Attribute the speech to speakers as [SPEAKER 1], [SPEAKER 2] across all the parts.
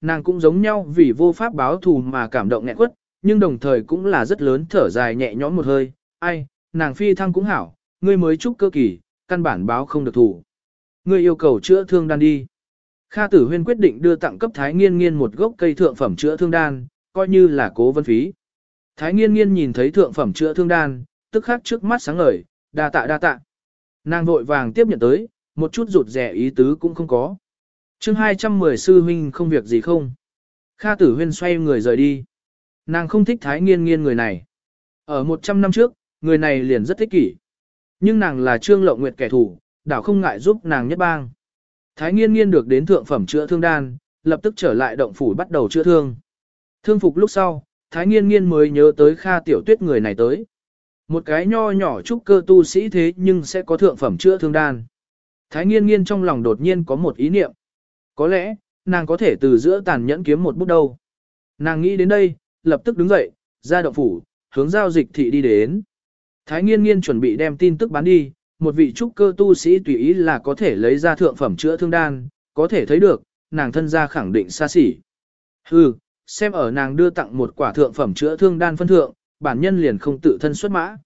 [SPEAKER 1] nàng cũng giống nhau vì vô pháp báo thù mà cảm động nghẹn quất, nhưng đồng thời cũng là rất lớn thở dài nhẹ nhõm một hơi, ai, nàng phi thăng cũng hảo, ngươi mới chúc cơ kỳ, căn bản báo không được thủ. Ngươi yêu cầu chữa thương đan đi. Kha Tử Huyên quyết định đưa tặng cấp Thái Nghiên Nghiên một gốc cây thượng phẩm chữa thương đan, coi như là cố vân phí. Thái Nghiên Nghiên nhìn thấy thượng phẩm chữa thương đan, tức khắc trước mắt sáng ngời, đa tạ đa tạ. Nàng vội vàng tiếp nhận tới, một chút rụt rẻ ý tứ cũng không có. Chương 210 sư huynh không việc gì không? Kha Tử Huyên xoay người rời đi. Nàng không thích Thái Nghiên Nghiên người này. Ở 100 năm trước, người này liền rất thích kỷ. Nhưng nàng là Trương Lộng Nguyệt kẻ thù, đảo không ngại giúp nàng nhất bang. Thái nghiên nghiên được đến thượng phẩm chữa thương đan, lập tức trở lại động phủ bắt đầu chữa thương. Thương phục lúc sau, Thái nghiên nghiên mới nhớ tới Kha Tiểu Tuyết người này tới. Một cái nho nhỏ trúc cơ tu sĩ thế nhưng sẽ có thượng phẩm chữa thương đan. Thái nghiên nghiên trong lòng đột nhiên có một ý niệm. Có lẽ, nàng có thể từ giữa tàn nhẫn kiếm một bút đâu. Nàng nghĩ đến đây, lập tức đứng dậy, ra động phủ, hướng giao dịch thị đi đến. Thái nghiên nghiên chuẩn bị đem tin tức bán đi, một vị trúc cơ tu sĩ tùy ý là có thể lấy ra thượng phẩm chữa thương đan, có thể thấy được, nàng thân gia khẳng định xa xỉ. Hừ, xem ở nàng đưa tặng một quả thượng phẩm chữa thương đan phân thượng, bản nhân liền không tự thân xuất mã.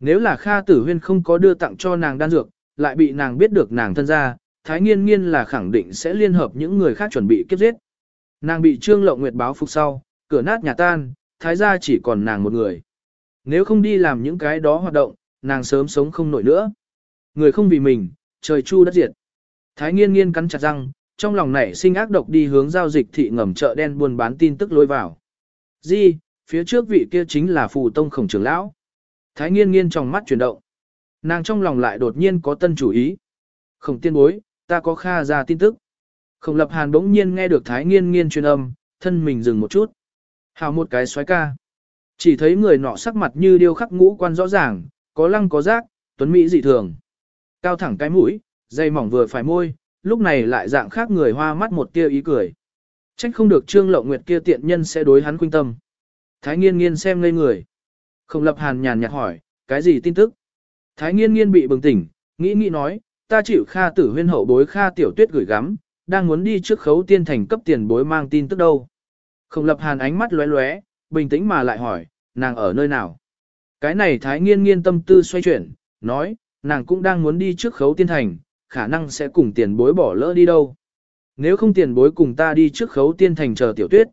[SPEAKER 1] Nếu là Kha Tử Huyên không có đưa tặng cho nàng đan dược, lại bị nàng biết được nàng thân gia, Thái Nghiên Nghiên là khẳng định sẽ liên hợp những người khác chuẩn bị kiếp giết. Nàng bị Trương Lộng Nguyệt báo phục sau, cửa nát nhà tan, Thái gia chỉ còn nàng một người. Nếu không đi làm những cái đó hoạt động, nàng sớm sống không nổi nữa. Người không vì mình, trời chu đất diệt. Thái nghiên nghiên cắn chặt răng, trong lòng nảy sinh ác độc đi hướng giao dịch thị ngầm chợ đen buôn bán tin tức lôi vào. Di, phía trước vị kia chính là phù tông khổng trưởng lão. Thái nghiên nghiên trong mắt chuyển động. Nàng trong lòng lại đột nhiên có tân chủ ý. Khổng tiên bối, ta có kha ra tin tức. Khổng lập hàn bỗng nhiên nghe được thái nghiên nghiên truyền âm, thân mình dừng một chút. Hào một cái xoái ca. Chỉ thấy người nọ sắc mặt như điêu khắc ngũ quan rõ ràng, có lăng có rác, tuấn mỹ dị thường. Cao thẳng cái mũi, dây mỏng vừa phải môi, lúc này lại dạng khác người hoa mắt một tia ý cười. Trách không được Trương Lộng Nguyệt kia tiện nhân sẽ đối hắn khuynh tâm. Thái nghiên nghiên xem ngây người. Không lập hàn nhàn nhạt hỏi, cái gì tin tức? Thái nghiên nghiên bị bừng tỉnh, nghĩ nghĩ nói, ta chịu Kha tử huyên hậu bối Kha tiểu tuyết gửi gắm, đang muốn đi trước khấu tiên thành cấp tiền bối mang tin tức đâu. Không lập hàn ánh mắt lóe lóe, bình tĩnh mà lại hỏi, nàng ở nơi nào? Cái này thái nghiên nghiên tâm tư xoay chuyển, nói, nàng cũng đang muốn đi trước khấu tiên thành, khả năng sẽ cùng tiền bối bỏ lỡ đi đâu. Nếu không tiền bối cùng ta đi trước khấu tiên thành chờ tiểu tuyết.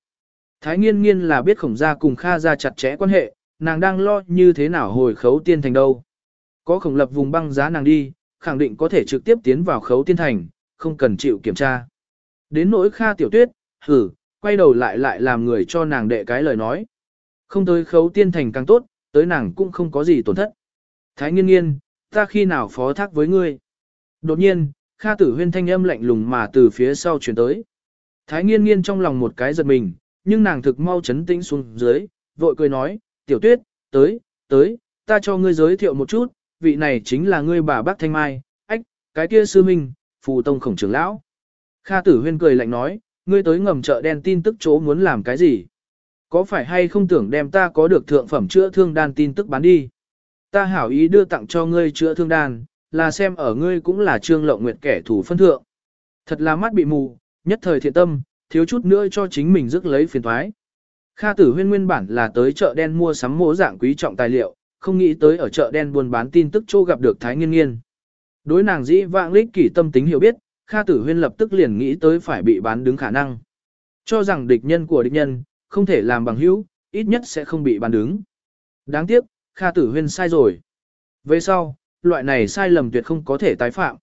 [SPEAKER 1] Thái nghiên nghiên là biết khổng gia cùng Kha gia chặt chẽ quan hệ, nàng đang lo như thế nào hồi khấu tiên thành đâu. Có khổng lập vùng băng giá nàng đi, khẳng định có thể trực tiếp tiến vào khấu tiên thành, không cần chịu kiểm tra. Đến nỗi Kha tiểu tuyết, hử, quay đầu lại lại làm người cho nàng đệ cái lời nói. Không tới khấu tiên thành càng tốt, tới nàng cũng không có gì tổn thất. Thái nghiên nghiên, ta khi nào phó thác với ngươi? Đột nhiên, Kha tử huyên thanh âm lạnh lùng mà từ phía sau chuyển tới. Thái nghiên nghiên trong lòng một cái giật mình, nhưng nàng thực mau chấn tĩnh xuống dưới, vội cười nói, tiểu tuyết, tới, tới, ta cho ngươi giới thiệu một chút, vị này chính là ngươi bà bác Thanh Mai, ách, cái kia sư minh, phù tông khổng trưởng lão. Kha tử huyên cười lạnh nói, ngươi tới ngầm chợ đen tin tức chỗ muốn làm cái gì? Có phải hay không tưởng đem ta có được thượng phẩm chữa thương đan tin tức bán đi? Ta hảo ý đưa tặng cho ngươi chữa thương đan, là xem ở ngươi cũng là trương lộng nguyệt kẻ thù phân thượng. Thật là mắt bị mù, nhất thời thiện tâm, thiếu chút nữa cho chính mình rước lấy phiền thoái. Kha tử huyên nguyên bản là tới chợ đen mua sắm mô dạng quý trọng tài liệu, không nghĩ tới ở chợ đen buôn bán tin tức chỗ gặp được Thái Nghiên Nghiên. Đối nàng dĩ vãng lích kỷ tâm tính hiểu biết, Kha tử huyên lập tức liền nghĩ tới phải bị bán đứng khả năng. Cho rằng địch nhân của địch nhân, không thể làm bằng hữu, ít nhất sẽ không bị bán đứng. Đáng tiếc, Kha Tử Huyên sai rồi. Về sau, loại này sai lầm tuyệt không có thể tái phạm.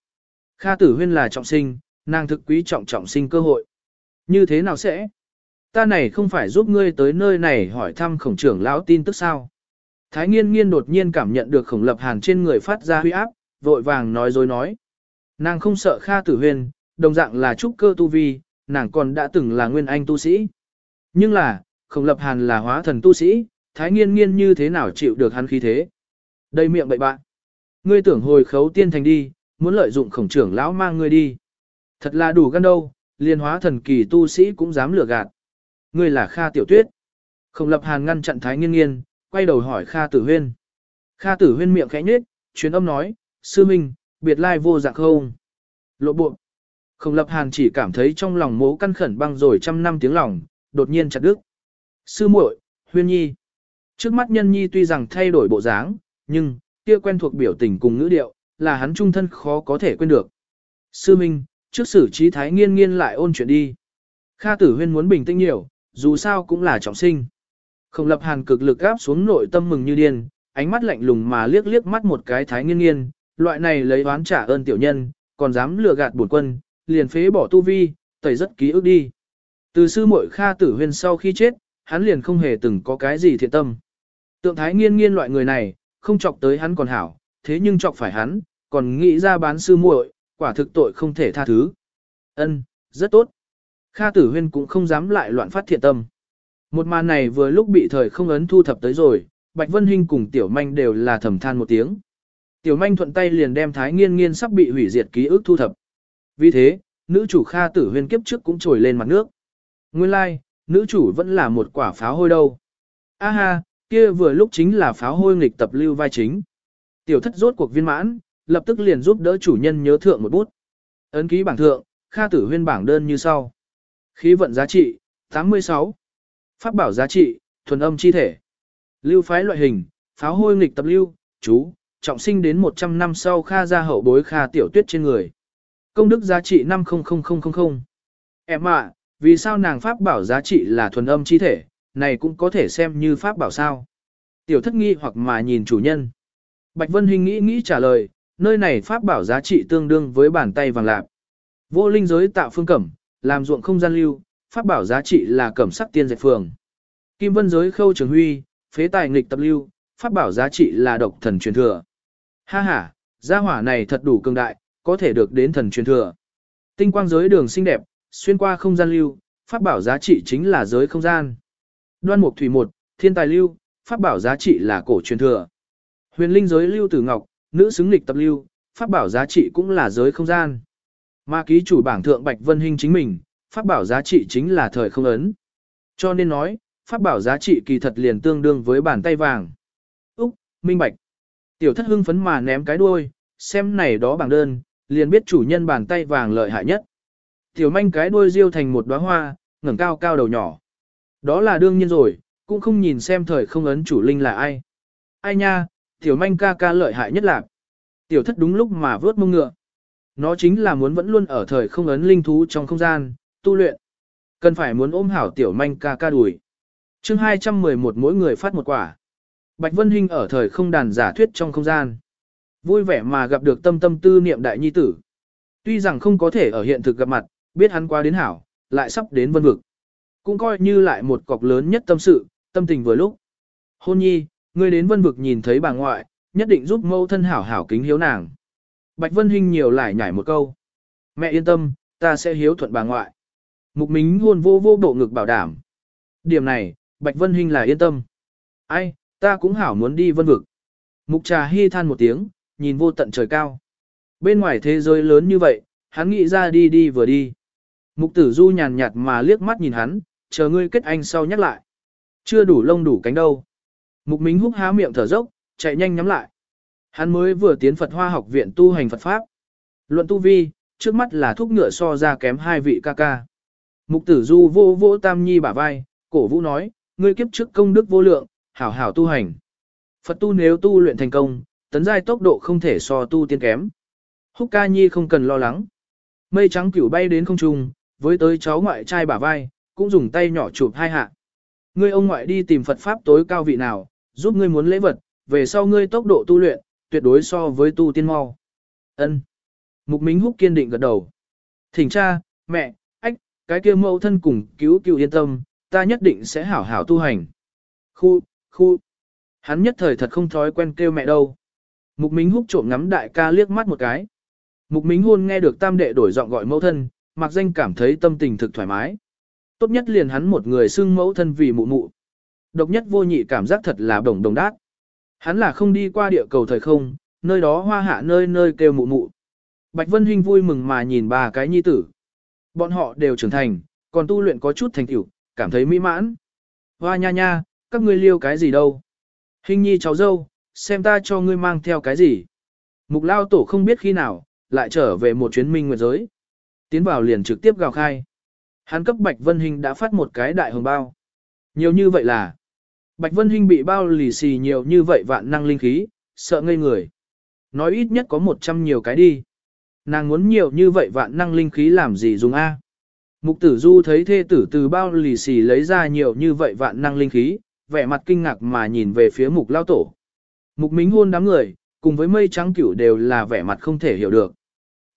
[SPEAKER 1] Kha Tử Huyên là trọng sinh, nàng thực quý trọng trọng sinh cơ hội. Như thế nào sẽ? Ta này không phải giúp ngươi tới nơi này hỏi thăm khổng trưởng lão tin tức sao? Thái nghiên nghiên đột nhiên cảm nhận được khổng lập hàn trên người phát ra huy áp, vội vàng nói dối nói. Nàng không sợ Kha Tử Huyên, đồng dạng là trúc cơ tu vi, nàng còn đã từng là nguyên anh tu sĩ. Nhưng là, khổng lập hàn là hóa thần tu sĩ, thái nghiên nghiên như thế nào chịu được hắn khí thế. Đây miệng bậy bạn. Ngươi tưởng hồi khấu tiên thành đi, muốn lợi dụng khổng trưởng lão mang ngươi đi. Thật là đủ gan đâu, liên hóa thần kỳ tu sĩ cũng dám lừa gạt. Ngươi là Kha Tiểu Tuyết. Khổng lập hàn ngăn chặn thái nghiên nghiên, quay đầu hỏi Kha Tử Huyên. Kha Tử Huyên miệng khẽ nhếch, truyền âm nói, sư minh, biệt lai vô dạng không. Lộ bộ. Khổng lập hàn chỉ cảm thấy trong lòng mố căn khẩn băng rồi trăm năm tiếng lòng, đột nhiên chặt đứt. Sư muội, huyên nhi. Trước mắt nhân nhi tuy rằng thay đổi bộ dáng, nhưng, kia quen thuộc biểu tình cùng ngữ điệu, là hắn trung thân khó có thể quên được. Sư Minh, trước xử trí thái nghiên nghiên lại ôn chuyện đi. Kha tử huyên muốn bình tĩnh nhiều, dù sao cũng là trọng sinh. Khổng lập hàn cực lực gáp xuống nội tâm mừng như điên, ánh mắt lạnh lùng mà liếc liếc mắt một cái thái nghiên nghiên, loại này lấy oán trả ơn tiểu nhân, còn dám lừa gạt bổn quân, liền phế bỏ tu vi, tẩy rất ký ức đi. Từ sư muội Kha Tử Huyên sau khi chết, hắn liền không hề từng có cái gì thiện tâm. Tượng thái nghiên nghiên loại người này, không chọc tới hắn còn hảo, thế nhưng chọc phải hắn, còn nghĩ ra bán sư muội, quả thực tội không thể tha thứ. Ân, rất tốt. Kha Tử Huyên cũng không dám lại loạn phát thiện tâm. Một màn này vừa lúc bị thời không ấn thu thập tới rồi, Bạch Vân Hinh cùng Tiểu Manh đều là thầm than một tiếng. Tiểu Manh thuận tay liền đem Thái Nghiên Nghiên sắp bị hủy diệt ký ức thu thập. Vì thế, nữ chủ Kha Tử Huyên kiếp trước cũng trồi lên mặt nước. Nguyên lai, like, nữ chủ vẫn là một quả pháo hôi đâu. A ha, kia vừa lúc chính là pháo hôi nghịch tập lưu vai chính. Tiểu thất rốt cuộc viên mãn, lập tức liền giúp đỡ chủ nhân nhớ thượng một bút. Ấn ký bảng thượng, Kha Tử Huyên bảng đơn như sau. Khí vận giá trị, 86. Pháp bảo giá trị, thuần âm chi thể. Lưu phái loại hình, pháo hôi nghịch tập lưu, chú, trọng sinh đến 100 năm sau Kha ra hậu bối Kha tiểu tuyết trên người. Công đức giá trị 500000. Em ạ, vì sao nàng pháp bảo giá trị là thuần âm chi thể, này cũng có thể xem như pháp bảo sao. Tiểu thất nghi hoặc mà nhìn chủ nhân. Bạch Vân Hình nghĩ nghĩ trả lời, nơi này pháp bảo giá trị tương đương với bàn tay vàng lạp. Vô linh giới tạo phương cẩm, làm ruộng không gian lưu, pháp bảo giá trị là cẩm sắc tiên dệt phường. Kim vân giới khâu trường huy, phế tài nghịch tập lưu, pháp bảo giá trị là độc thần truyền thừa. Ha ha, gia hỏa này thật đủ cường đại, có thể được đến thần truyền thừa. Tinh quang giới đường xinh đẹp, xuyên qua không gian lưu, pháp bảo giá trị chính là giới không gian. Đoan mục thủy một, thiên tài lưu, pháp bảo giá trị là cổ truyền thừa. Huyền linh giới lưu tử ngọc, nữ xứng lịch tập lưu, pháp bảo giá trị cũng là giới không gian. Ma ký chủ bảng thượng Bạch Vân Hinh chính mình, pháp bảo giá trị chính là thời không ấn. Cho nên nói, pháp bảo giá trị kỳ thật liền tương đương với bàn tay vàng. Úc, minh bạch. Tiểu thất hưng phấn mà ném cái đuôi, xem này đó bảng đơn, liền biết chủ nhân bàn tay vàng lợi hại nhất. Tiểu manh cái đuôi riêu thành một đóa hoa, ngẩng cao cao đầu nhỏ. Đó là đương nhiên rồi, cũng không nhìn xem thời không ấn chủ linh là ai. Ai nha, tiểu manh ca ca lợi hại nhất là. Tiểu thất đúng lúc mà vớt mông ngựa. Nó chính là muốn vẫn luôn ở thời không ấn linh thú trong không gian, tu luyện. Cần phải muốn ôm hảo tiểu manh ca ca đuổi. chương 211 mỗi người phát một quả. Bạch Vân Hinh ở thời không đàn giả thuyết trong không gian. Vui vẻ mà gặp được tâm tâm tư niệm đại nhi tử. Tuy rằng không có thể ở hiện thực gặp mặt, biết hắn qua đến hảo, lại sắp đến vân vực. Cũng coi như lại một cọc lớn nhất tâm sự, tâm tình vừa lúc. Hôn nhi, ngươi đến vân vực nhìn thấy bà ngoại, nhất định giúp mâu thân hảo hảo kính hiếu nàng. Bạch Vân Hinh nhiều lại nhảy một câu. Mẹ yên tâm, ta sẽ hiếu thuận bà ngoại. Mục Mính hôn vô vô bộ ngực bảo đảm. Điểm này, Bạch Vân Hinh là yên tâm. Ai, ta cũng hảo muốn đi vân vực. Mục trà hy than một tiếng, nhìn vô tận trời cao. Bên ngoài thế giới lớn như vậy, hắn nghĩ ra đi đi vừa đi. Mục tử du nhàn nhạt mà liếc mắt nhìn hắn, chờ ngươi kết anh sau nhắc lại. Chưa đủ lông đủ cánh đâu. Mục Mính húc há miệng thở dốc, chạy nhanh nhắm lại. Hắn mới vừa tiến Phật Hoa học viện tu hành Phật Pháp. Luận tu vi, trước mắt là thúc ngựa so ra kém hai vị ca ca. Mục tử du vô vô tam nhi bả vai, cổ vũ nói, ngươi kiếp trước công đức vô lượng, hảo hảo tu hành. Phật tu nếu tu luyện thành công, tấn giai tốc độ không thể so tu tiên kém. Húc ca nhi không cần lo lắng. Mây trắng cửu bay đến không trung, với tới cháu ngoại trai bả vai, cũng dùng tay nhỏ chụp hai hạ. Ngươi ông ngoại đi tìm Phật Pháp tối cao vị nào, giúp ngươi muốn lễ vật, về sau ngươi tốc độ tu luyện, tuyệt đối so với tu tiên mau. Ân. Mục Minh Húc kiên định gật đầu. Thỉnh cha, mẹ, cái kia mẫu thân cùng cứu cứu yên tâm, ta nhất định sẽ hảo hảo tu hành. Khu, khu. Hắn nhất thời thật không thói quen kêu mẹ đâu. Mục Minh Húc trộm ngắm đại ca liếc mắt một cái. Mục Minh Hôn nghe được tam đệ đổi giọng gọi mẫu thân, mặc danh cảm thấy tâm tình thực thoải mái. Tốt nhất liền hắn một người xưng mẫu thân vì mụ mụ. Độc nhất vô nhị cảm giác thật là đồng đồng đát. Hắn là không đi qua địa cầu thời không, nơi đó hoa hạ nơi nơi kêu mụ mụ. Bạch Vân Hinh vui mừng mà nhìn bà cái nhi tử. Bọn họ đều trưởng thành, còn tu luyện có chút thành tựu, cảm thấy mỹ mãn. Hoa nha nha, các ngươi liêu cái gì đâu? Hình nhi cháu dâu, xem ta cho ngươi mang theo cái gì? Mục lao tổ không biết khi nào, lại trở về một chuyến minh nguyệt giới. Tiến vào liền trực tiếp gào khai. Hắn cấp Bạch Vân Hinh đã phát một cái đại hồng bao. Nhiều như vậy là, Bạch Vân Hinh bị bao lì xì nhiều như vậy vạn năng linh khí, sợ ngây người. Nói ít nhất có 100 nhiều cái đi. Nàng muốn nhiều như vậy vạn năng linh khí làm gì dùng A. Mục tử du thấy thê tử từ bao lì xì lấy ra nhiều như vậy vạn năng linh khí, vẻ mặt kinh ngạc mà nhìn về phía mục lao tổ. Mục mính hôn đám người, cùng với mây trắng cửu đều là vẻ mặt không thể hiểu được.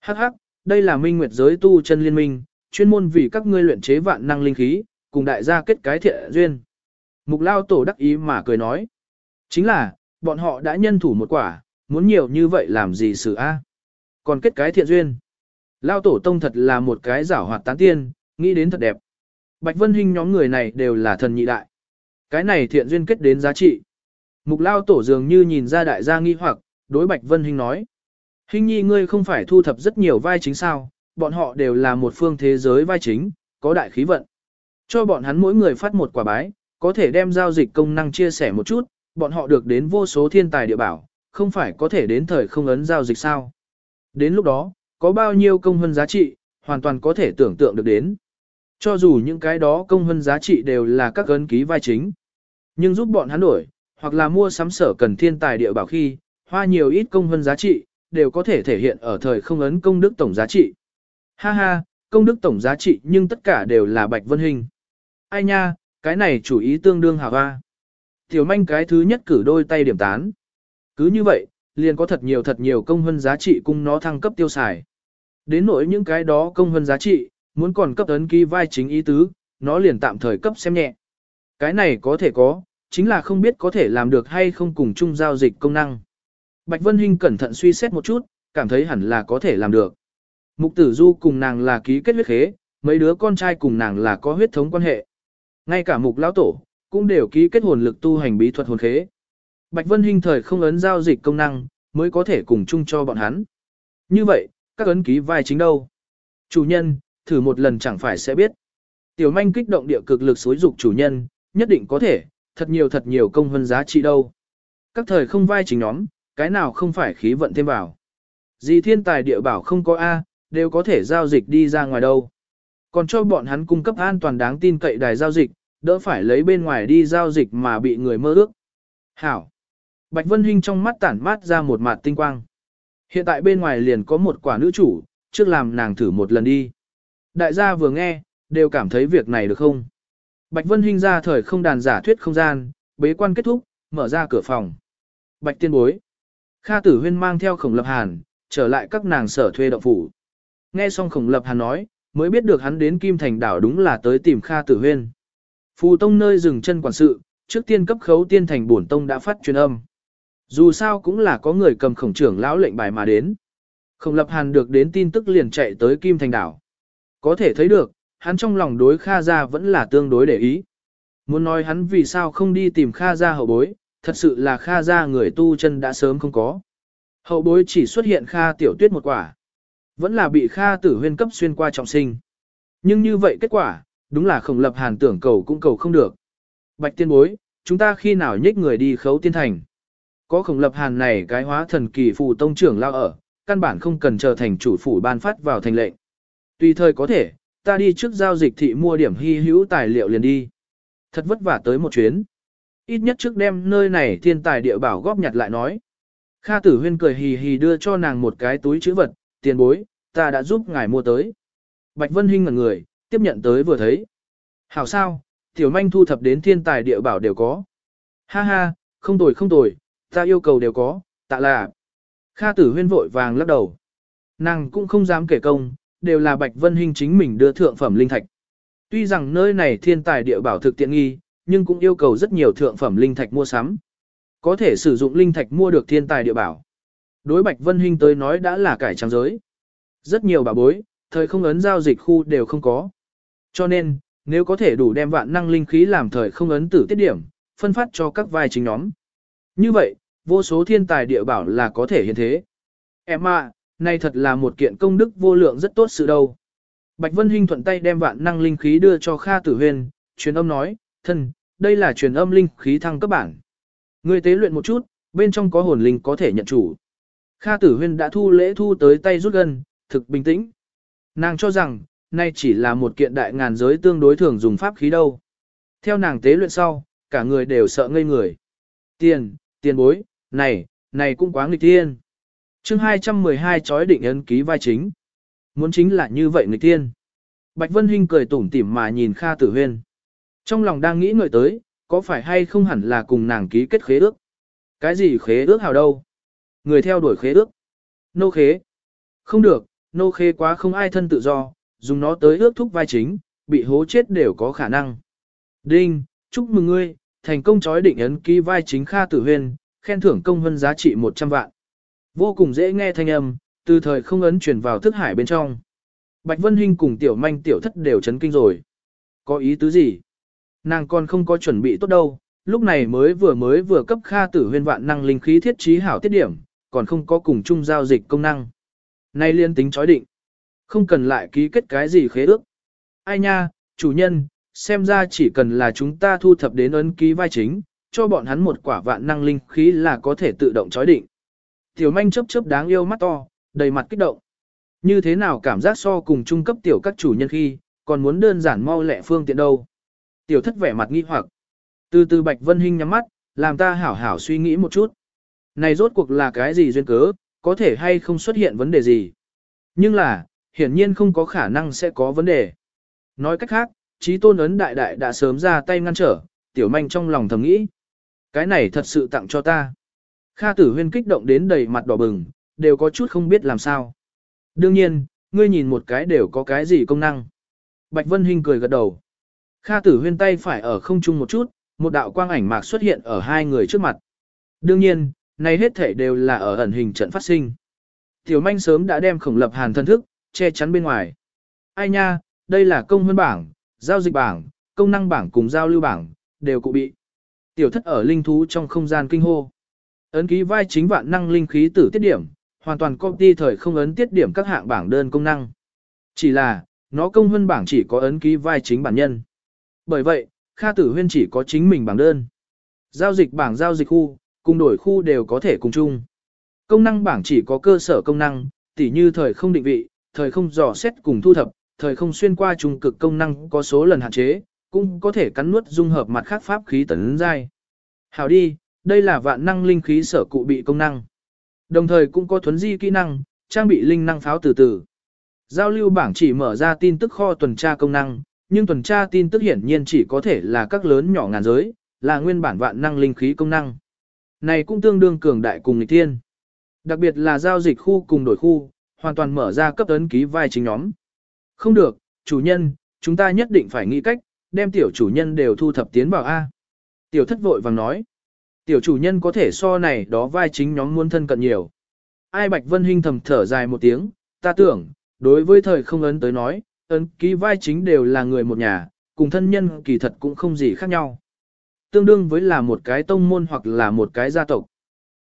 [SPEAKER 1] Hắc hắc, đây là minh nguyệt giới tu chân liên minh, chuyên môn vì các ngươi luyện chế vạn năng linh khí, cùng đại gia kết cái thiện duyên. Mục lao tổ đắc ý mà cười nói. Chính là, bọn họ đã nhân thủ một quả, muốn nhiều như vậy làm gì sự a? Còn kết cái thiện duyên. Lao tổ tông thật là một cái giảo hoạt tán tiên, nghĩ đến thật đẹp. Bạch Vân Hinh nhóm người này đều là thần nhị đại. Cái này thiện duyên kết đến giá trị. Mục Lao tổ dường như nhìn ra đại gia nghi hoặc, đối Bạch Vân Hinh nói. Hinh nhi ngươi không phải thu thập rất nhiều vai chính sao, bọn họ đều là một phương thế giới vai chính, có đại khí vận. Cho bọn hắn mỗi người phát một quả bái, có thể đem giao dịch công năng chia sẻ một chút, bọn họ được đến vô số thiên tài địa bảo, không phải có thể đến thời không ấn giao dịch sao. Đến lúc đó, có bao nhiêu công hơn giá trị, hoàn toàn có thể tưởng tượng được đến. Cho dù những cái đó công hơn giá trị đều là các ấn ký vai chính, nhưng giúp bọn hắn đổi, hoặc là mua sắm sở cần thiên tài địa bảo khi, hoa nhiều ít công hơn giá trị, đều có thể thể hiện ở thời không ấn công đức tổng giá trị. Ha ha, công đức tổng giá trị nhưng tất cả đều là bạch vân hình. Ai nha, cái này chủ ý tương đương hào hoa. Tiểu manh cái thứ nhất cử đôi tay điểm tán. Cứ như vậy, liền có thật nhiều thật nhiều công hơn giá trị cung nó thăng cấp tiêu xài. Đến nỗi những cái đó công hơn giá trị, muốn còn cấp ấn ký vai chính ý tứ, nó liền tạm thời cấp xem nhẹ. Cái này có thể có, chính là không biết có thể làm được hay không cùng chung giao dịch công năng. Bạch Vân Hinh cẩn thận suy xét một chút, cảm thấy hẳn là có thể làm được. Mục tử du cùng nàng là ký kết huyết khế, mấy đứa con trai cùng nàng là có huyết thống quan hệ. Ngay cả mục lão tổ, cũng đều ký kết hồn lực tu hành bí thuật hồn khế. Bạch Vân Hinh thời không ấn giao dịch công năng, mới có thể cùng chung cho bọn hắn. Như vậy, các ấn ký vai chính đâu? Chủ nhân, thử một lần chẳng phải sẽ biết. Tiểu manh kích động địa cực lực xối dục chủ nhân, nhất định có thể, thật nhiều thật nhiều công hơn giá trị đâu. Các thời không vai chính nhóm, cái nào không phải khí vận thêm vào. Gì thiên tài địa bảo không có A, đều có thể giao dịch đi ra ngoài đâu. Còn cho bọn hắn cung cấp an toàn đáng tin cậy đài giao dịch, đỡ phải lấy bên ngoài đi giao dịch mà bị người mơ ước. Hảo. Bạch Vân Hinh trong mắt tản mát ra một mặt tinh quang. Hiện tại bên ngoài liền có một quả nữ chủ, trước làm nàng thử một lần đi. Đại gia vừa nghe, đều cảm thấy việc này được không? Bạch Vân Hinh ra thời không đàn giả thuyết không gian, bế quan kết thúc, mở ra cửa phòng. Bạch tiên bối. Kha tử huyên mang theo khổng lập hàn, trở lại các nàng sở thuê động phủ. Nghe xong khổng lập hàn nói, mới biết được hắn đến Kim Thành đảo đúng là tới tìm Kha tử huyên. Phù tông nơi dừng chân quản sự, trước tiên cấp khấu tiên thành bổn tông đã phát truyền âm. Dù sao cũng là có người cầm khổng trưởng lão lệnh bài mà đến. Khổng lập hàn được đến tin tức liền chạy tới Kim Thành đảo. Có thể thấy được, hắn trong lòng đối Kha gia vẫn là tương đối để ý. Muốn nói hắn vì sao không đi tìm Kha gia hậu bối, thật sự là Kha gia người tu chân đã sớm không có. Hậu bối chỉ xuất hiện Kha tiểu tuyết một quả. Vẫn là bị Kha tử huyên cấp xuyên qua trọng sinh. Nhưng như vậy kết quả, đúng là khổng lập hàn tưởng cầu cũng cầu không được. Bạch tiên bối, chúng ta khi nào nhích người đi khấu tiên thành. Có khổng lập hàn này cái hóa thần kỳ phù tông trưởng lao ở, căn bản không cần chờ thành chủ phủ ban phát vào thành lệnh. Tùy thời có thể, ta đi trước giao dịch thị mua điểm hy hữu tài liệu liền đi. Thật vất vả tới một chuyến. Ít nhất trước đem nơi này thiên tài địa bảo góp nhặt lại nói. Kha tử huyên cười hì hì đưa cho nàng một cái túi chữ vật, tiền bối, ta đã giúp ngài mua tới. Bạch Vân Hinh ngẩn người, tiếp nhận tới vừa thấy. Hảo sao, tiểu manh thu thập đến thiên tài địa bảo đều có. Ha ha, không tồi không tồi, ta yêu cầu đều có, tạ là. Kha tử huyên vội vàng lắc đầu. Nàng cũng không dám kể công, đều là Bạch Vân Hinh chính mình đưa thượng phẩm linh thạch. Tuy rằng nơi này thiên tài địa bảo thực tiện nghi, nhưng cũng yêu cầu rất nhiều thượng phẩm linh thạch mua sắm. Có thể sử dụng linh thạch mua được thiên tài địa bảo. Đối Bạch Vân Hinh tới nói đã là cải trang giới. Rất nhiều bà bối, thời không ấn giao dịch khu đều không có. Cho nên, nếu có thể đủ đem vạn năng linh khí làm thời không ấn tử tiết điểm, phân phát cho các vai chính nhóm. Như vậy, vô số thiên tài địa bảo là có thể hiện thế. Em ạ, này thật là một kiện công đức vô lượng rất tốt sự đâu. Bạch Vân Hinh thuận tay đem vạn năng linh khí đưa cho Kha Tử Huyên, truyền âm nói, thân, đây là truyền âm linh khí thăng cấp bản. Người tế luyện một chút, bên trong có hồn linh có thể nhận chủ. Kha Tử Huyên đã thu lễ thu tới tay rút gần, thực bình tĩnh. Nàng cho rằng, nay chỉ là một kiện đại ngàn giới tương đối thường dùng pháp khí đâu. Theo nàng tế luyện sau, cả người đều sợ ngây người. Tiền, tiền bối, này, này cũng quá nghịch tiên. chương 212 chói định ấn ký vai chính. Muốn chính là như vậy nghịch tiên. Bạch Vân Hinh cười tủm tỉm mà nhìn Kha Tử Huyên. Trong lòng đang nghĩ ngợi tới, có phải hay không hẳn là cùng nàng ký kết khế ước. Cái gì khế ước hào đâu? Người theo đuổi khế ước. Nô khế. Không được, nô khế quá không ai thân tự do, dùng nó tới ước thúc vai chính, bị hố chết đều có khả năng. Đinh, chúc mừng ngươi, thành công chói định ấn ký vai chính Kha Tử Huyên, khen thưởng công hơn giá trị 100 vạn. Vô cùng dễ nghe thanh âm, từ thời không ấn truyền vào thức hải bên trong. Bạch Vân Hinh cùng tiểu manh tiểu thất đều chấn kinh rồi. Có ý tứ gì? Nàng còn không có chuẩn bị tốt đâu, lúc này mới vừa mới vừa cấp Kha Tử Huyên vạn năng linh khí thiết trí hảo tiết điểm, còn không có cùng chung giao dịch công năng. Nay liên tính chói định. Không cần lại ký kết cái gì khế ước. Ai nha, chủ nhân, xem ra chỉ cần là chúng ta thu thập đến ấn ký vai chính, cho bọn hắn một quả vạn năng linh khí là có thể tự động chói định. Tiểu manh chớp chớp đáng yêu mắt to, đầy mặt kích động. Như thế nào cảm giác so cùng trung cấp tiểu các chủ nhân khi, còn muốn đơn giản mau lẹ phương tiện đâu. Tiểu thất vẻ mặt nghi hoặc. Từ từ Bạch Vân Hinh nhắm mắt, làm ta hảo hảo suy nghĩ một chút. Này rốt cuộc là cái gì duyên cớ, có thể hay không xuất hiện vấn đề gì. Nhưng là, hiển nhiên không có khả năng sẽ có vấn đề. Nói cách khác, trí tôn ấn đại đại đã sớm ra tay ngăn trở, tiểu manh trong lòng thầm nghĩ. Cái này thật sự tặng cho ta. Kha tử huyên kích động đến đầy mặt đỏ bừng, đều có chút không biết làm sao. Đương nhiên, ngươi nhìn một cái đều có cái gì công năng. Bạch Vân Hinh cười gật đầu. Kha tử huyên tay phải ở không trung một chút, một đạo quang ảnh mạc xuất hiện ở hai người trước mặt. Đương nhiên, này hết thể đều là ở ẩn hình trận phát sinh. Tiểu manh sớm đã đem khổng lập hàn thân thức, che chắn bên ngoài. Ai nha, đây là công hơn bảng, giao dịch bảng, công năng bảng cùng giao lưu bảng, đều cụ bị. Tiểu thất ở linh thú trong không gian kinh hô. Ấn ký vai chính vạn năng linh khí tử tiết điểm, hoàn toàn copy thời không ấn tiết điểm các hạng bảng đơn công năng. Chỉ là, nó công hơn bảng chỉ có ấn ký vai chính bản nhân. Bởi vậy, Kha Tử Huyên chỉ có chính mình bảng đơn. Giao dịch bảng giao dịch khu, cùng đổi khu đều có thể cùng chung. Công năng bảng chỉ có cơ sở công năng, tỉ như thời không định vị, thời không dò xét cùng thu thập, thời không xuyên qua trùng cực công năng có số lần hạn chế, cũng có thể cắn nuốt dung hợp mặt khác pháp khí tấn giai. Hảo đi, đây là vạn năng linh khí sở cụ bị công năng. Đồng thời cũng có thuấn di kỹ năng, trang bị linh năng pháo từ từ. Giao lưu bảng chỉ mở ra tin tức kho tuần tra công năng, nhưng tuần tra tin tức hiển nhiên chỉ có thể là các lớn nhỏ ngàn giới, là nguyên bản vạn năng linh khí công năng. Này cũng tương đương cường đại cùng nghịch thiên. Đặc biệt là giao dịch khu cùng đổi khu, hoàn toàn mở ra cấp ấn ký vai chính nhóm. Không được, chủ nhân, chúng ta nhất định phải nghĩ cách, đem tiểu chủ nhân đều thu thập tiến vào A. Tiểu thất vội vàng nói. Tiểu chủ nhân có thể so này đó vai chính nhóm muôn thân cận nhiều. Ai Bạch Vân Hinh thầm thở dài một tiếng, ta tưởng, đối với thời không ấn tới nói, ấn ký vai chính đều là người một nhà, cùng thân nhân kỳ thật cũng không gì khác nhau. Tương đương với là một cái tông môn hoặc là một cái gia tộc.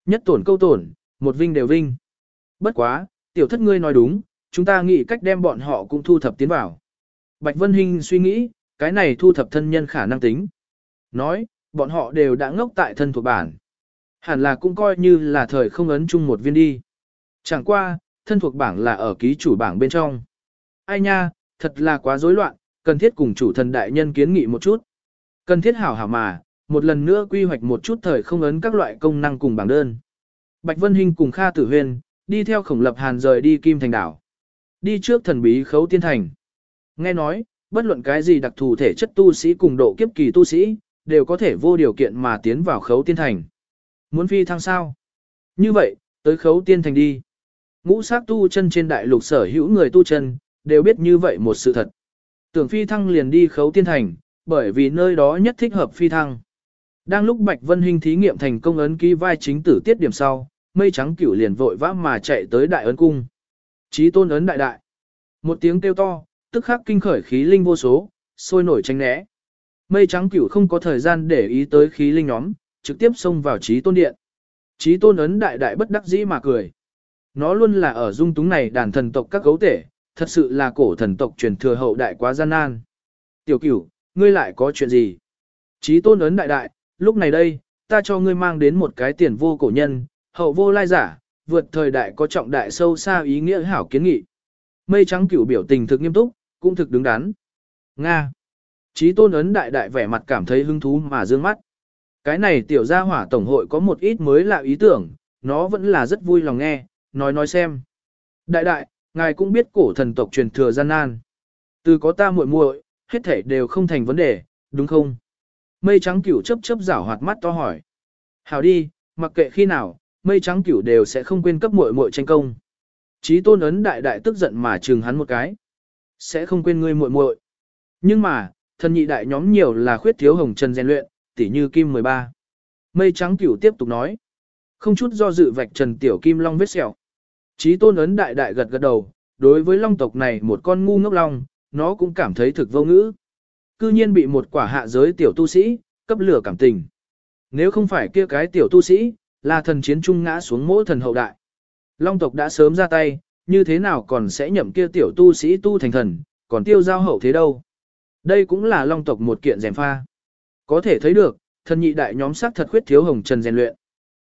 [SPEAKER 1] Nhất tổn câu tổn, một vinh đều vinh. Bất quá, tiểu thất ngươi nói đúng, chúng ta nghĩ cách đem bọn họ cũng thu thập tiến vào. Bạch Vân Hinh suy nghĩ, cái này thu thập thân nhân khả năng tính. Nói, bọn họ đều đã ngốc tại thân thuộc bản. Hẳn là cũng coi như là thời không ấn chung một viên đi. Chẳng qua, thân thuộc bảng là ở ký chủ bảng bên trong. Ai nha, thật là quá rối loạn, cần thiết cùng chủ thần đại nhân kiến nghị một chút. Cần thiết hảo hảo mà, một lần nữa quy hoạch một chút thời không ấn các loại công năng cùng bảng đơn. Bạch Vân Hinh cùng Kha Tử huyền đi theo khổng lập hàn rời đi Kim Thành đảo. Đi trước thần bí khấu tiên thành. Nghe nói, bất luận cái gì đặc thù thể chất tu sĩ cùng độ kiếp kỳ tu sĩ, đều có thể vô điều kiện mà tiến vào khấu tiên thành. Muốn phi thăng sao? Như vậy, tới khấu tiên thành đi. Ngũ sát tu chân trên đại lục sở hữu người tu chân, đều biết như vậy một sự thật. Tưởng phi thăng liền đi khấu tiên thành, bởi vì nơi đó nhất thích hợp phi thăng. Đang lúc Bạch Vân Hinh thí nghiệm thành công ấn ký vai chính tử tiết điểm sau, mây trắng cửu liền vội vã mà chạy tới đại ấn cung. Chí tôn ấn đại đại. Một tiếng kêu to, tức khắc kinh khởi khí linh vô số, sôi nổi tranh né. Mây trắng cửu không có thời gian để ý tới khí linh nhóm, trực tiếp xông vào trí tôn điện. Trí tôn ấn đại đại bất đắc dĩ mà cười. Nó luôn là ở dung túng này đàn thần tộc các gấu tể, thật sự là cổ thần tộc truyền thừa hậu đại quá gian nan. Tiểu cửu, ngươi lại có chuyện gì? Trí tôn ấn đại đại, lúc này đây, ta cho ngươi mang đến một cái tiền vô cổ nhân, hậu vô lai giả, vượt thời đại có trọng đại sâu xa ý nghĩa hảo kiến nghị. Mây trắng cửu biểu tình thực nghiêm túc, cũng thực đứng đắn. Nga. Chí tôn ấn đại đại vẻ mặt cảm thấy hứng thú mà dương mắt. Cái này tiểu gia hỏa tổng hội có một ít mới lạ ý tưởng, nó vẫn là rất vui lòng nghe, nói nói xem. Đại đại, ngài cũng biết cổ thần tộc truyền thừa gian nan. Từ có ta muội muội, hết thể đều không thành vấn đề, đúng không? Mây trắng cửu chớp chớp rảo hoạt mắt to hỏi. Hảo đi, mặc kệ khi nào, mây trắng cửu đều sẽ không quên cấp muội muội tranh công. Chí tôn ấn đại đại tức giận mà trừng hắn một cái. Sẽ không quên ngươi muội muội. Nhưng mà, thần nhị đại nhóm nhiều là khuyết thiếu hồng trần rèn luyện, tỉ như kim 13. Mây trắng cửu tiếp tục nói. Không chút do dự vạch trần tiểu kim long vết sẹo. Chí tôn ấn đại đại gật gật đầu, đối với long tộc này một con ngu ngốc long, nó cũng cảm thấy thực vô ngữ. Cư nhiên bị một quả hạ giới tiểu tu sĩ, cấp lửa cảm tình. Nếu không phải kia cái tiểu tu sĩ, là thần chiến trung ngã xuống mỗi thần hậu đại. Long tộc đã sớm ra tay, như thế nào còn sẽ nhậm kia tiểu tu sĩ tu thành thần, còn tiêu giao hậu thế đâu. Đây cũng là long tộc một kiện rèm pha. Có thể thấy được, thần nhị đại nhóm sắc thật khuyết thiếu hồng trần rèn luyện.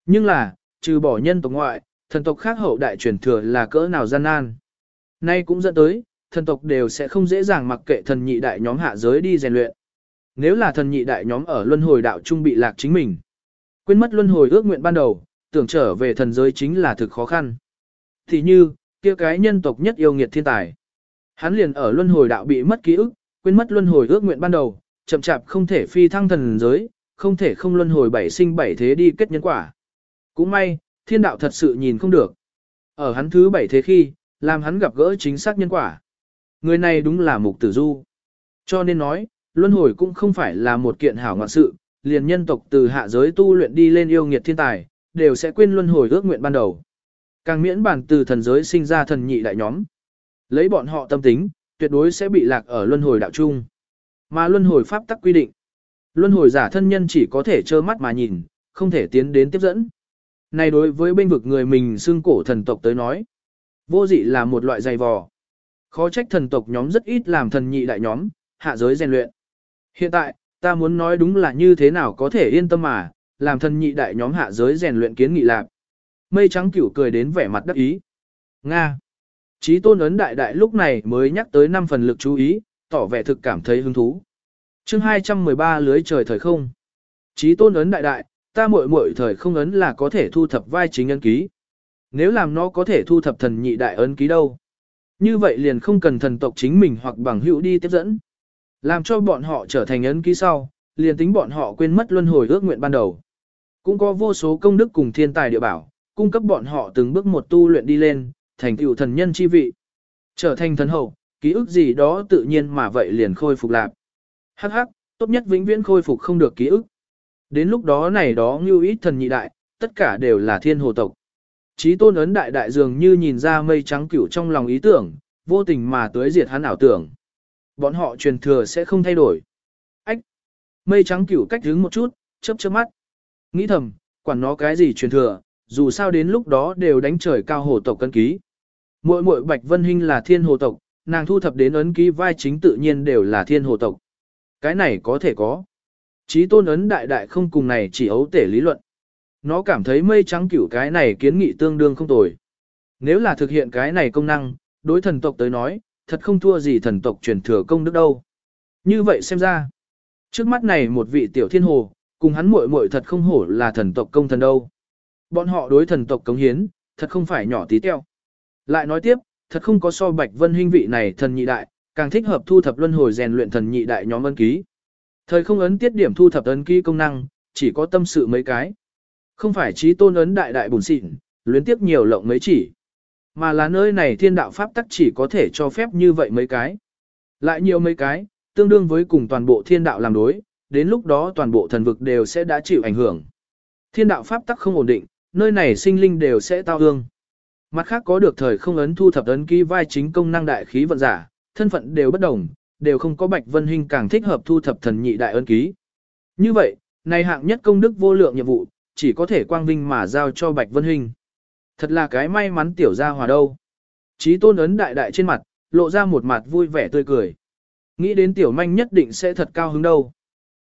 [SPEAKER 1] Nhưng là, trừ bỏ nhân tộc ngoại, thần tộc khác hậu đại truyền thừa là cỡ nào gian nan. Nay cũng dẫn tới, thần tộc đều sẽ không dễ dàng mặc kệ thần nhị đại nhóm hạ giới đi rèn luyện. Nếu là thần nhị đại nhóm ở luân hồi đạo trung bị lạc chính mình, quên mất luân hồi ước nguyện ban đầu, tưởng trở về thần giới chính là thực khó khăn. Thì như, kia cái nhân tộc nhất yêu nghiệt thiên tài. Hắn liền ở luân hồi đạo bị mất ký ức, quên mất luân hồi ước nguyện ban đầu, chậm chạp không thể phi thăng thần giới, không thể không luân hồi bảy sinh bảy thế đi kết nhân quả. Cũng may, thiên đạo thật sự nhìn không được. Ở hắn thứ bảy thế khi, làm hắn gặp gỡ chính xác nhân quả. Người này đúng là mục tử du. Cho nên nói, luân hồi cũng không phải là một kiện hảo ngoạn sự, liền nhân tộc từ hạ giới tu luyện đi lên yêu nghiệt thiên tài, đều sẽ quên luân hồi ước nguyện ban đầu. Càng miễn bản từ thần giới sinh ra thần nhị đại nhóm. Lấy bọn họ tâm tính, tuyệt đối sẽ bị lạc ở luân hồi đạo trung. Mà luân hồi pháp tắc quy định. Luân hồi giả thân nhân chỉ có thể trơ mắt mà nhìn, không thể tiến đến tiếp dẫn. Này đối với bên vực người mình xưng cổ thần tộc tới nói. Vô dị là một loại dày vò. Khó trách thần tộc nhóm rất ít làm thần nhị đại nhóm, hạ giới rèn luyện. Hiện tại, ta muốn nói đúng là như thế nào có thể yên tâm mà, làm thần nhị đại nhóm hạ giới rèn luyện kiến nghị lạc. Mây trắng cửu cười đến vẻ mặt đắc ý. Nga. Chí tôn ấn đại đại lúc này mới nhắc tới 5 phần lực chú ý, tỏ vẻ thực cảm thấy hứng thú. chương 213 lưới trời thời không. Chí tôn ấn đại đại, ta muội muội thời không ấn là có thể thu thập vai chính ấn ký. Nếu làm nó có thể thu thập thần nhị đại ấn ký đâu. Như vậy liền không cần thần tộc chính mình hoặc bằng hữu đi tiếp dẫn. Làm cho bọn họ trở thành ấn ký sau, liền tính bọn họ quên mất luân hồi ước nguyện ban đầu. Cũng có vô số công đức cùng thiên tài địa bảo, cung cấp bọn họ từng bước một tu luyện đi lên, thành tựu thần nhân chi vị. Trở thành thần hậu, ký ức gì đó tự nhiên mà vậy liền khôi phục lạc. Hắc hắc, tốt nhất vĩnh viễn khôi phục không được ký ức. Đến lúc đó này đó như ít thần nhị đại, tất cả đều là thiên hồ tộc. Chí tôn ấn đại đại dường như nhìn ra mây trắng cửu trong lòng ý tưởng, vô tình mà tới diệt hắn ảo tưởng. Bọn họ truyền thừa sẽ không thay đổi. Ách! Mây trắng cửu cách đứng một chút, chớp chớp mắt. Nghĩ thầm, quản nó cái gì truyền thừa, dù sao đến lúc đó đều đánh trời cao hồ tộc cân ký. Muội muội Bạch Vân Hinh là thiên hồ tộc, nàng thu thập đến ấn ký vai chính tự nhiên đều là thiên hồ tộc. Cái này có thể có. Chí tôn ấn đại đại không cùng này chỉ ấu tể lý luận. Nó cảm thấy mây trắng cửu cái này kiến nghị tương đương không tồi. Nếu là thực hiện cái này công năng, đối thần tộc tới nói, thật không thua gì thần tộc truyền thừa công đức đâu. Như vậy xem ra, trước mắt này một vị tiểu thiên hồ, cùng hắn muội muội thật không hổ là thần tộc công thần đâu. Bọn họ đối thần tộc cống hiến, thật không phải nhỏ tí teo. Lại nói tiếp, thật không có so bạch vân huynh vị này thần nhị đại, càng thích hợp thu thập luân hồi rèn luyện thần nhị đại nhóm ân ký. Thời không ấn tiết điểm thu thập ấn ký công năng, chỉ có tâm sự mấy cái. Không phải trí tôn ấn đại đại bùn xịn, luyến tiếp nhiều lộng mấy chỉ. Mà là nơi này thiên đạo pháp tắc chỉ có thể cho phép như vậy mấy cái. Lại nhiều mấy cái, tương đương với cùng toàn bộ thiên đạo làm đối, đến lúc đó toàn bộ thần vực đều sẽ đã chịu ảnh hưởng. Thiên đạo pháp tắc không ổn định, nơi này sinh linh đều sẽ tao ương. Mặt khác có được thời không ấn thu thập ấn ký vai chính công năng đại khí vận giả, thân phận đều bất đồng, đều không có Bạch Vân Hinh càng thích hợp thu thập thần nhị đại ấn ký. Như vậy, này hạng nhất công đức vô lượng nhiệm vụ, chỉ có thể quang vinh mà giao cho Bạch Vân Hinh. Thật là cái may mắn tiểu gia hòa đâu. Chí tôn ấn đại đại trên mặt, lộ ra một mặt vui vẻ tươi cười. Nghĩ đến tiểu manh nhất định sẽ thật cao hứng đâu.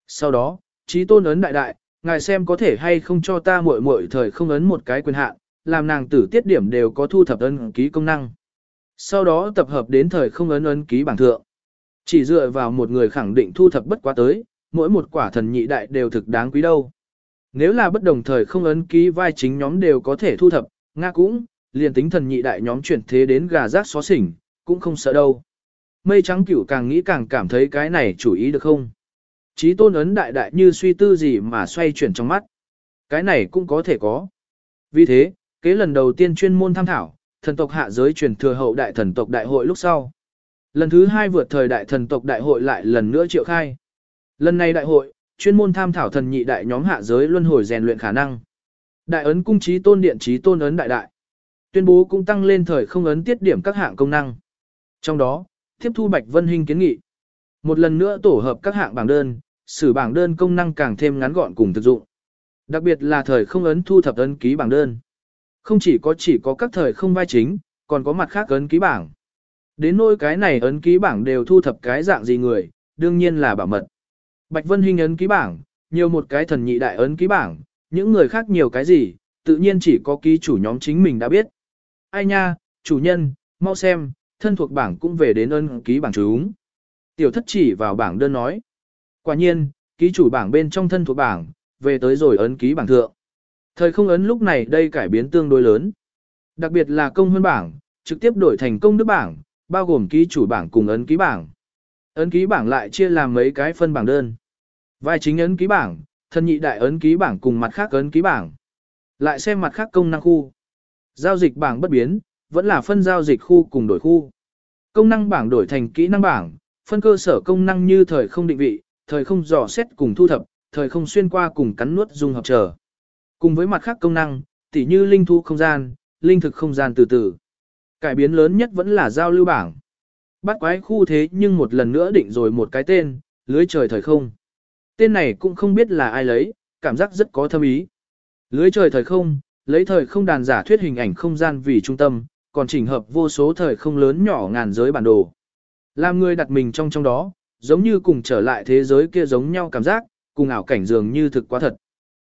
[SPEAKER 1] Sau đó, chí tôn ấn đại đại, ngài xem có thể hay không cho ta muội muội thời không ấn một cái quyền hạn, làm nàng tử tiết điểm đều có thu thập ấn ký công năng. Sau đó tập hợp đến thời không ấn ấn ký bảng thượng. Chỉ dựa vào một người khẳng định thu thập bất quá tới, mỗi một quả thần nhị đại đều thực đáng quý đâu. Nếu là bất đồng thời không ấn ký vai chính nhóm đều có thể thu thập, Nga cũng, liền tính thần nhị đại nhóm chuyển thế đến gà rác xó xỉnh, cũng không sợ đâu. Mây trắng cửu càng nghĩ càng cảm thấy cái này chủ ý được không? Chí tôn ấn đại đại như suy tư gì mà xoay chuyển trong mắt. Cái này cũng có thể có. Vì thế, kế lần đầu tiên chuyên môn tham thảo, thần tộc hạ giới truyền thừa hậu đại thần tộc đại hội lúc sau. Lần thứ hai vượt thời đại thần tộc đại hội lại lần nữa triệu khai. Lần này đại hội, chuyên môn tham thảo thần nhị đại nhóm hạ giới luân hồi rèn luyện khả năng. Đại ấn cung trí tôn điện trí tôn ấn đại đại. Tuyên bố cũng tăng lên thời không ấn tiết điểm các hạng công năng. Trong đó, tiếp thu Bạch Vân Hinh kiến nghị. Một lần nữa tổ hợp các hạng bảng đơn, sử bảng đơn công năng càng thêm ngắn gọn cùng thực dụng. Đặc biệt là thời không ấn thu thập ấn ký bảng đơn. Không chỉ có chỉ có các thời không vai chính, còn có mặt khác ấn ký bảng. Đến nỗi cái này ấn ký bảng đều thu thập cái dạng gì người, đương nhiên là bảo mật. Bạch Vân Hinh ấn ký bảng, nhiều một cái thần nhị đại ấn ký bảng, những người khác nhiều cái gì, tự nhiên chỉ có ký chủ nhóm chính mình đã biết. Ai nha, chủ nhân, mau xem, thân thuộc bảng cũng về đến ấn ký bảng chúng. Tiểu thất chỉ vào bảng đơn nói. Quả nhiên, ký chủ bảng bên trong thân thuộc bảng, về tới rồi ấn ký bảng thượng. Thời không ấn lúc này đây cải biến tương đối lớn. Đặc biệt là công hơn bảng, trực tiếp đổi thành công đức bảng, bao gồm ký chủ bảng cùng ấn ký bảng. Ấn ký bảng lại chia làm mấy cái phân bảng đơn. Vai chính ấn ký bảng, thân nhị đại ấn ký bảng cùng mặt khác ấn ký bảng. Lại xem mặt khác công năng khu. Giao dịch bảng bất biến, vẫn là phân giao dịch khu cùng đổi khu. Công năng bảng đổi thành kỹ năng bảng, phân cơ sở công năng như thời không định vị, thời không dò xét cùng thu thập, thời không xuyên qua cùng cắn nuốt dung hợp trở. Cùng với mặt khác công năng, tỉ như linh thu không gian, linh thực không gian từ từ. Cải biến lớn nhất vẫn là giao lưu bảng. Bắt quái khu thế nhưng một lần nữa định rồi một cái tên, lưới trời thời không. Tên này cũng không biết là ai lấy, cảm giác rất có thâm ý. Lưới trời thời không, lấy thời không đàn giả thuyết hình ảnh không gian vì trung tâm, còn chỉnh hợp vô số thời không lớn nhỏ ngàn giới bản đồ. Làm người đặt mình trong trong đó, giống như cùng trở lại thế giới kia giống nhau cảm giác, cùng ảo cảnh dường như thực quá thật.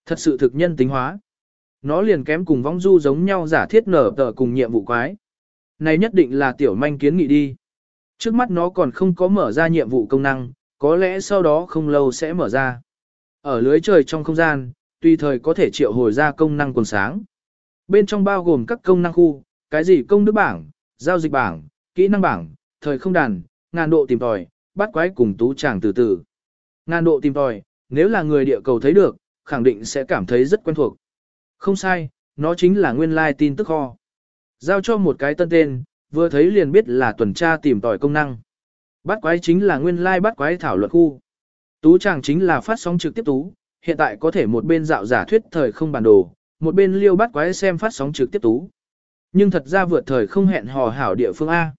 [SPEAKER 1] Thật sự thực nhân tính hóa. Nó liền kém cùng vong du giống nhau giả thiết nở tờ cùng nhiệm vụ quái. Này nhất định là tiểu manh kiến nghị đi. Trước mắt nó còn không có mở ra nhiệm vụ công năng, có lẽ sau đó không lâu sẽ mở ra. Ở lưới trời trong không gian, tùy thời có thể triệu hồi ra công năng quần sáng. Bên trong bao gồm các công năng khu, cái gì công đức bảng, giao dịch bảng, kỹ năng bảng, thời không đàn, ngàn độ tìm tòi, bắt quái cùng tú chàng từ từ. Ngàn độ tìm tòi, nếu là người địa cầu thấy được, khẳng định sẽ cảm thấy rất quen thuộc. Không sai, nó chính là nguyên lai tin tức kho. Giao cho một cái tân tên, vừa thấy liền biết là tuần tra tìm tòi công năng. Bắt quái chính là nguyên lai bắt quái thảo luận khu. Tú chàng chính là phát sóng trực tiếp tú, hiện tại có thể một bên dạo giả thuyết thời không bản đồ, một bên liêu bắt quái xem phát sóng trực tiếp tú. Nhưng thật ra vượt thời không hẹn hò hảo địa phương A.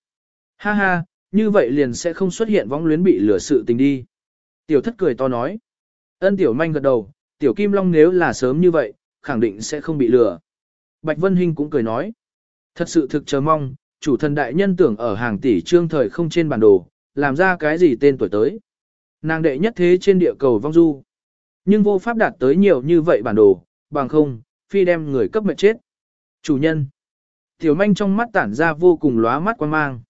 [SPEAKER 1] Ha ha, như vậy liền sẽ không xuất hiện vong luyến bị lửa sự tình đi. Tiểu thất cười to nói. Ân tiểu manh gật đầu, tiểu kim long nếu là sớm như vậy, khẳng định sẽ không bị lừa. Bạch Vân Hinh cũng cười nói. Thật sự thực chờ mong, chủ thần đại nhân tưởng ở hàng tỷ trương thời không trên bản đồ, làm ra cái gì tên tuổi tới. Nàng đệ nhất thế trên địa cầu vong du. Nhưng vô pháp đạt tới nhiều như vậy bản đồ, bằng không, phi đem người cấp mệnh chết. Chủ nhân. Tiểu manh trong mắt tản ra vô cùng lóa mắt quan mang.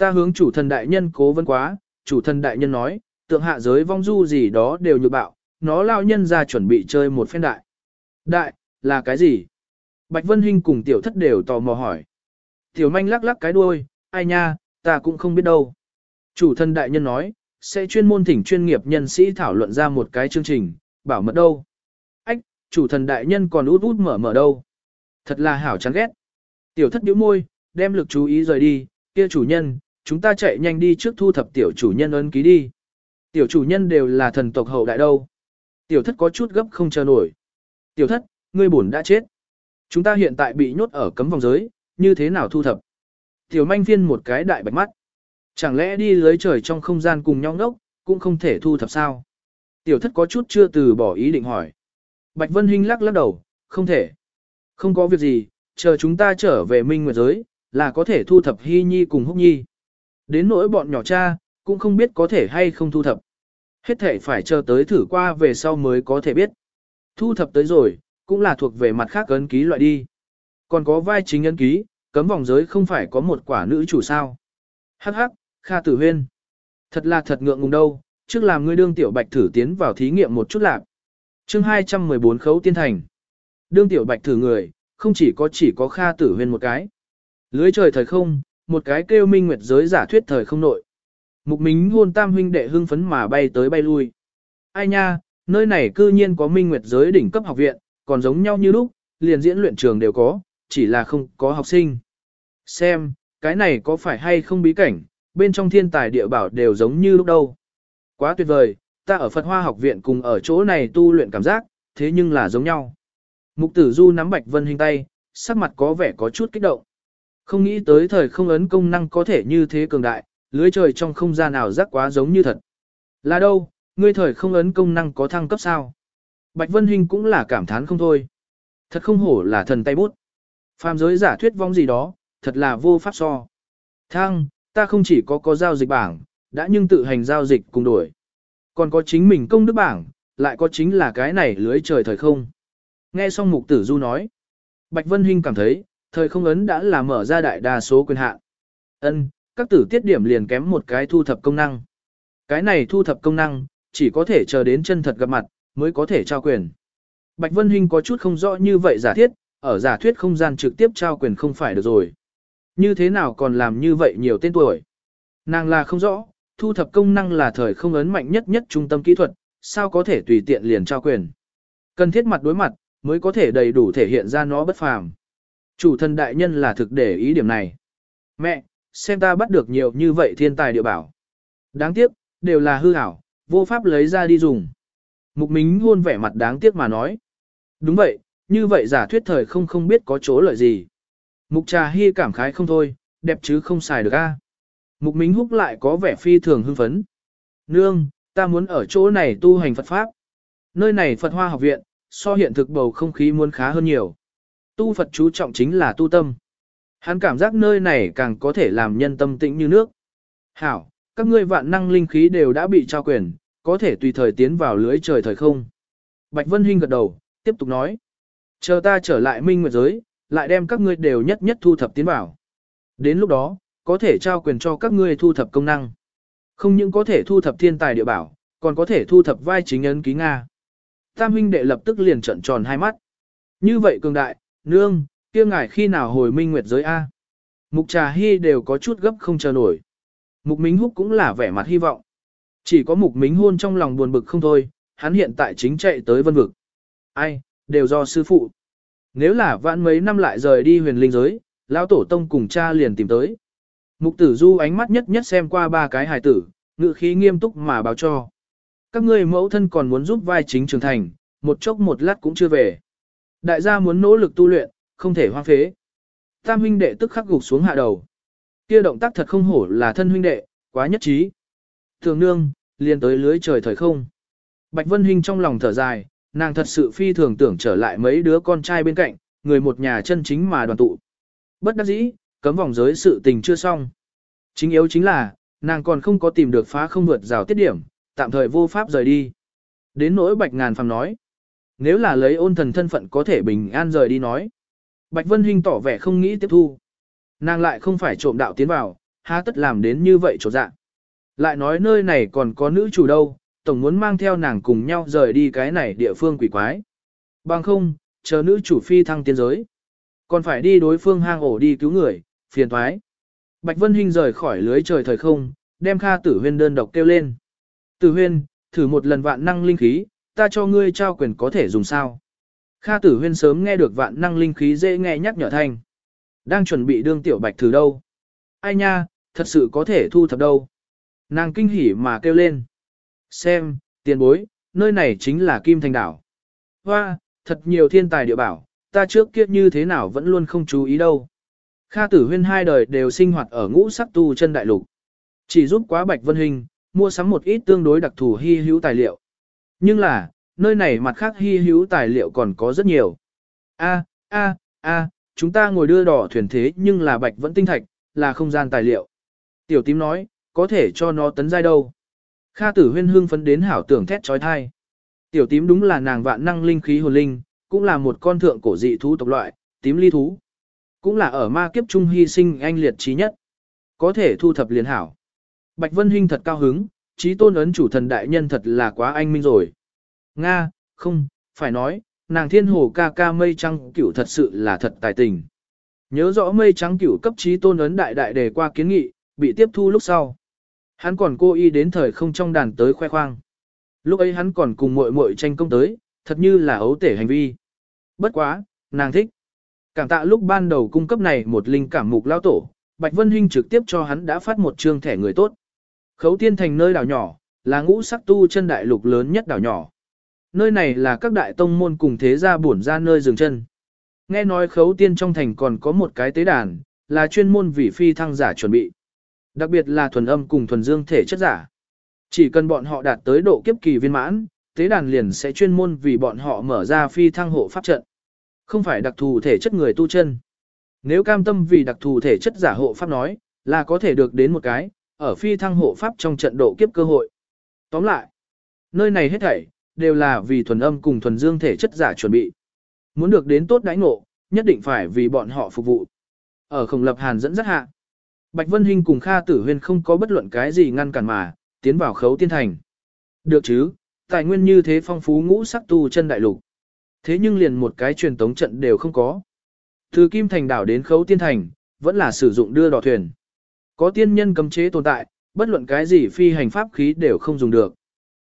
[SPEAKER 1] Ta hướng chủ thần đại nhân cố vấn quá, chủ thần đại nhân nói, tượng hạ giới vong du gì đó đều như bạo, nó lao nhân ra chuẩn bị chơi một phen đại. Đại, là cái gì? Bạch Vân Hinh cùng tiểu thất đều tò mò hỏi. Tiểu manh lắc lắc cái đuôi, ai nha, ta cũng không biết đâu. Chủ thân đại nhân nói, sẽ chuyên môn thỉnh chuyên nghiệp nhân sĩ thảo luận ra một cái chương trình, bảo mật đâu. Ách, chủ thần đại nhân còn út út mở mở đâu. Thật là hảo chán ghét. Tiểu thất điếu môi, đem lực chú ý rời đi, kia chủ nhân, chúng ta chạy nhanh đi trước thu thập tiểu chủ nhân ấn ký đi. Tiểu chủ nhân đều là thần tộc hậu đại đâu. Tiểu thất có chút gấp không chờ nổi. Tiểu thất, ngươi bổn đã chết. Chúng ta hiện tại bị nhốt ở cấm vòng giới, như thế nào thu thập? Tiểu manh phiên một cái đại bạch mắt. Chẳng lẽ đi lưới trời trong không gian cùng nhau ngốc, cũng không thể thu thập sao? Tiểu thất có chút chưa từ bỏ ý định hỏi. Bạch Vân Hinh lắc lắc đầu, không thể. Không có việc gì, chờ chúng ta trở về minh nguyệt giới, là có thể thu thập Hy Nhi cùng Húc Nhi. Đến nỗi bọn nhỏ cha, cũng không biết có thể hay không thu thập. Hết thể phải chờ tới thử qua về sau mới có thể biết. Thu thập tới rồi, cũng là thuộc về mặt khác ấn ký loại đi. Còn có vai chính ấn ký, cấm vòng giới không phải có một quả nữ chủ sao. Hắc hắc, Kha Tử Huyên. Thật là thật ngượng ngùng đâu, trước làm ngươi đương tiểu bạch thử tiến vào thí nghiệm một chút lạc. chương 214 khấu tiên thành. Đương tiểu bạch thử người, không chỉ có chỉ có Kha Tử Huyên một cái. Lưới trời thời không, một cái kêu minh nguyệt giới giả thuyết thời không nội. Mục Mính hôn tam huynh đệ hưng phấn mà bay tới bay lui. Ai nha, nơi này cư nhiên có minh nguyệt giới đỉnh cấp học viện, còn giống nhau như lúc, liền diễn luyện trường đều có, chỉ là không có học sinh. Xem, cái này có phải hay không bí cảnh, bên trong thiên tài địa bảo đều giống như lúc đâu. Quá tuyệt vời, ta ở Phật Hoa học viện cùng ở chỗ này tu luyện cảm giác, thế nhưng là giống nhau. Mục tử du nắm Bạch Vân Hình tay, sắc mặt có vẻ có chút kích động. Không nghĩ tới thời không ấn công năng có thể như thế cường đại, lưới trời trong không gian nào rắc quá giống như thật. Là đâu, ngươi thời không ấn công năng có thăng cấp sao? Bạch Vân Hinh cũng là cảm thán không thôi. Thật không hổ là thần tay bút. Phàm giới giả thuyết vong gì đó, thật là vô pháp so. Thăng, ta không chỉ có có giao dịch bảng, đã nhưng tự hành giao dịch cùng đổi. Còn có chính mình công đức bảng, lại có chính là cái này lưới trời thời không. Nghe xong mục tử du nói. Bạch Vân Hinh cảm thấy, thời không ấn đã là mở ra đại đa số quyền hạn. Ân, các tử tiết điểm liền kém một cái thu thập công năng. Cái này thu thập công năng, chỉ có thể chờ đến chân thật gặp mặt, mới có thể trao quyền. Bạch Vân Hinh có chút không rõ như vậy giả thiết, ở giả thuyết không gian trực tiếp trao quyền không phải được rồi. Như thế nào còn làm như vậy nhiều tên tuổi? Nàng là không rõ, thu thập công năng là thời không ấn mạnh nhất nhất trung tâm kỹ thuật, sao có thể tùy tiện liền trao quyền. Cần thiết mặt đối mặt, mới có thể đầy đủ thể hiện ra nó bất phàm. Chủ thần đại nhân là thực để ý điểm này. Mẹ, xem ta bắt được nhiều như vậy thiên tài địa bảo. Đáng tiếc, đều là hư ảo, vô pháp lấy ra đi dùng. Mục Mính hôn vẻ mặt đáng tiếc mà nói. Đúng vậy, như vậy giả thuyết thời không không biết có chỗ lợi gì. Mục Trà Hy cảm khái không thôi, đẹp chứ không xài được a. Mục Mính húc lại có vẻ phi thường hưng phấn. Nương, ta muốn ở chỗ này tu hành Phật Pháp. Nơi này Phật Hoa học viện, so hiện thực bầu không khí muốn khá hơn nhiều. Tu Phật chú trọng chính là tu tâm. Hắn cảm giác nơi này càng có thể làm nhân tâm tĩnh như nước. Hảo, các ngươi vạn năng linh khí đều đã bị trao quyền, có thể tùy thời tiến vào lưới trời thời không. Bạch Vân Hinh gật đầu, tiếp tục nói. Chờ ta trở lại minh nguyệt giới, lại đem các ngươi đều nhất nhất thu thập tiến vào. Đến lúc đó, có thể trao quyền cho các ngươi thu thập công năng. Không những có thể thu thập thiên tài địa bảo, còn có thể thu thập vai chính ấn ký Nga. Tam huynh đệ lập tức liền trận tròn hai mắt. Như vậy cường đại, nương, kia ngài khi nào hồi minh nguyệt giới A. Mục trà hy đều có chút gấp không chờ nổi. Mục Mính Húc cũng là vẻ mặt hy vọng. Chỉ có Mục Mính hôn trong lòng buồn bực không thôi, hắn hiện tại chính chạy tới vân vực. Ai, đều do sư phụ. Nếu là vãn mấy năm lại rời đi huyền linh giới, lão tổ tông cùng cha liền tìm tới. Mục tử du ánh mắt nhất nhất xem qua ba cái hài tử, ngự khí nghiêm túc mà báo cho. Các ngươi mẫu thân còn muốn giúp vai chính trưởng thành, một chốc một lát cũng chưa về. Đại gia muốn nỗ lực tu luyện, không thể hoang phế. Tam huynh đệ tức khắc gục xuống hạ đầu. Kia động tác thật không hổ là thân huynh đệ, quá nhất trí. Thường nương, liền tới lưới trời thời không. Bạch Vân Hinh trong lòng thở dài, nàng thật sự phi thường tưởng trở lại mấy đứa con trai bên cạnh, người một nhà chân chính mà đoàn tụ. Bất đắc dĩ, cấm vòng giới sự tình chưa xong. Chính yếu chính là, nàng còn không có tìm được phá không vượt rào tiết điểm, tạm thời vô pháp rời đi. Đến nỗi Bạch Ngàn Phàm nói, nếu là lấy ôn thần thân phận có thể bình an rời đi nói. Bạch Vân Hinh tỏ vẻ không nghĩ tiếp thu. Nàng lại không phải trộm đạo tiến vào, há tất làm đến như vậy chỗ dạng Lại nói nơi này còn có nữ chủ đâu, tổng muốn mang theo nàng cùng nhau rời đi cái này địa phương quỷ quái. Bằng không, chờ nữ chủ phi thăng tiên giới. Còn phải đi đối phương hang ổ đi cứu người, phiền thoái. Bạch Vân Hinh rời khỏi lưới trời thời không, đem Kha Tử Huyên đơn độc kêu lên. Tử Huyên, thử một lần vạn năng linh khí, ta cho ngươi trao quyền có thể dùng sao. Kha Tử Huyên sớm nghe được vạn năng linh khí dễ nghe nhắc nhở thanh. Đang chuẩn bị đương tiểu bạch thử đâu. Ai nha, thật sự có thể thu thập đâu. Nàng kinh hỉ mà kêu lên. Xem, tiền bối, nơi này chính là Kim Thành Đảo. Hoa, thật nhiều thiên tài địa bảo, ta trước kia như thế nào vẫn luôn không chú ý đâu. Kha tử huyên hai đời đều sinh hoạt ở ngũ sắc tu chân đại lục. Chỉ giúp quá bạch vân hình, mua sắm một ít tương đối đặc thù hy hữu tài liệu. Nhưng là, nơi này mặt khác hy hữu tài liệu còn có rất nhiều. A, a, a, chúng ta ngồi đưa đỏ thuyền thế nhưng là bạch vẫn tinh thạch, là không gian tài liệu. Tiểu tím nói, có thể cho nó tấn giai đâu. Kha tử huyên hương phấn đến hảo tưởng thét trói thai. Tiểu tím đúng là nàng vạn năng linh khí hồn linh, cũng là một con thượng cổ dị thú tộc loại, tím ly thú. Cũng là ở ma kiếp trung hy sinh anh liệt trí nhất. Có thể thu thập liền hảo. Bạch Vân Hinh thật cao hứng, trí tôn ấn chủ thần đại nhân thật là quá anh minh rồi. Nga, không, phải nói, nàng thiên hồ ca ca mây trăng cửu thật sự là thật tài tình. Nhớ rõ mây trắng cửu cấp trí tôn ấn đại đại đề qua kiến nghị, bị tiếp thu lúc sau. Hắn còn cô y đến thời không trong đàn tới khoe khoang. Lúc ấy hắn còn cùng muội muội tranh công tới, thật như là ấu tể hành vi. Bất quá, nàng thích. Cảm tạ lúc ban đầu cung cấp này một linh cảm mục lao tổ, Bạch Vân Hinh trực tiếp cho hắn đã phát một trương thẻ người tốt. Khấu tiên thành nơi đảo nhỏ, là ngũ sắc tu chân đại lục lớn nhất đảo nhỏ. Nơi này là các đại tông môn cùng thế gia bổn ra nơi dừng chân. Nghe nói khấu tiên trong thành còn có một cái tế đàn, là chuyên môn vì phi thăng giả chuẩn bị. Đặc biệt là thuần âm cùng thuần dương thể chất giả. Chỉ cần bọn họ đạt tới độ kiếp kỳ viên mãn, tế đàn liền sẽ chuyên môn vì bọn họ mở ra phi thăng hộ pháp trận. Không phải đặc thù thể chất người tu chân. Nếu cam tâm vì đặc thù thể chất giả hộ pháp nói, là có thể được đến một cái, ở phi thăng hộ pháp trong trận độ kiếp cơ hội. Tóm lại, nơi này hết thảy, đều là vì thuần âm cùng thuần dương thể chất giả chuẩn bị. Muốn được đến tốt đãi ngộ, nhất định phải vì bọn họ phục vụ. Ở khổng lập hàn dẫn dắt hạ. Bạch Vân Hinh cùng Kha Tử Huyên không có bất luận cái gì ngăn cản mà, tiến vào khấu tiên thành. Được chứ, tài nguyên như thế phong phú ngũ sắc tu chân đại lục. Thế nhưng liền một cái truyền tống trận đều không có. Từ Kim Thành đảo đến khấu tiên thành, vẫn là sử dụng đưa đò thuyền. Có tiên nhân cấm chế tồn tại, bất luận cái gì phi hành pháp khí đều không dùng được.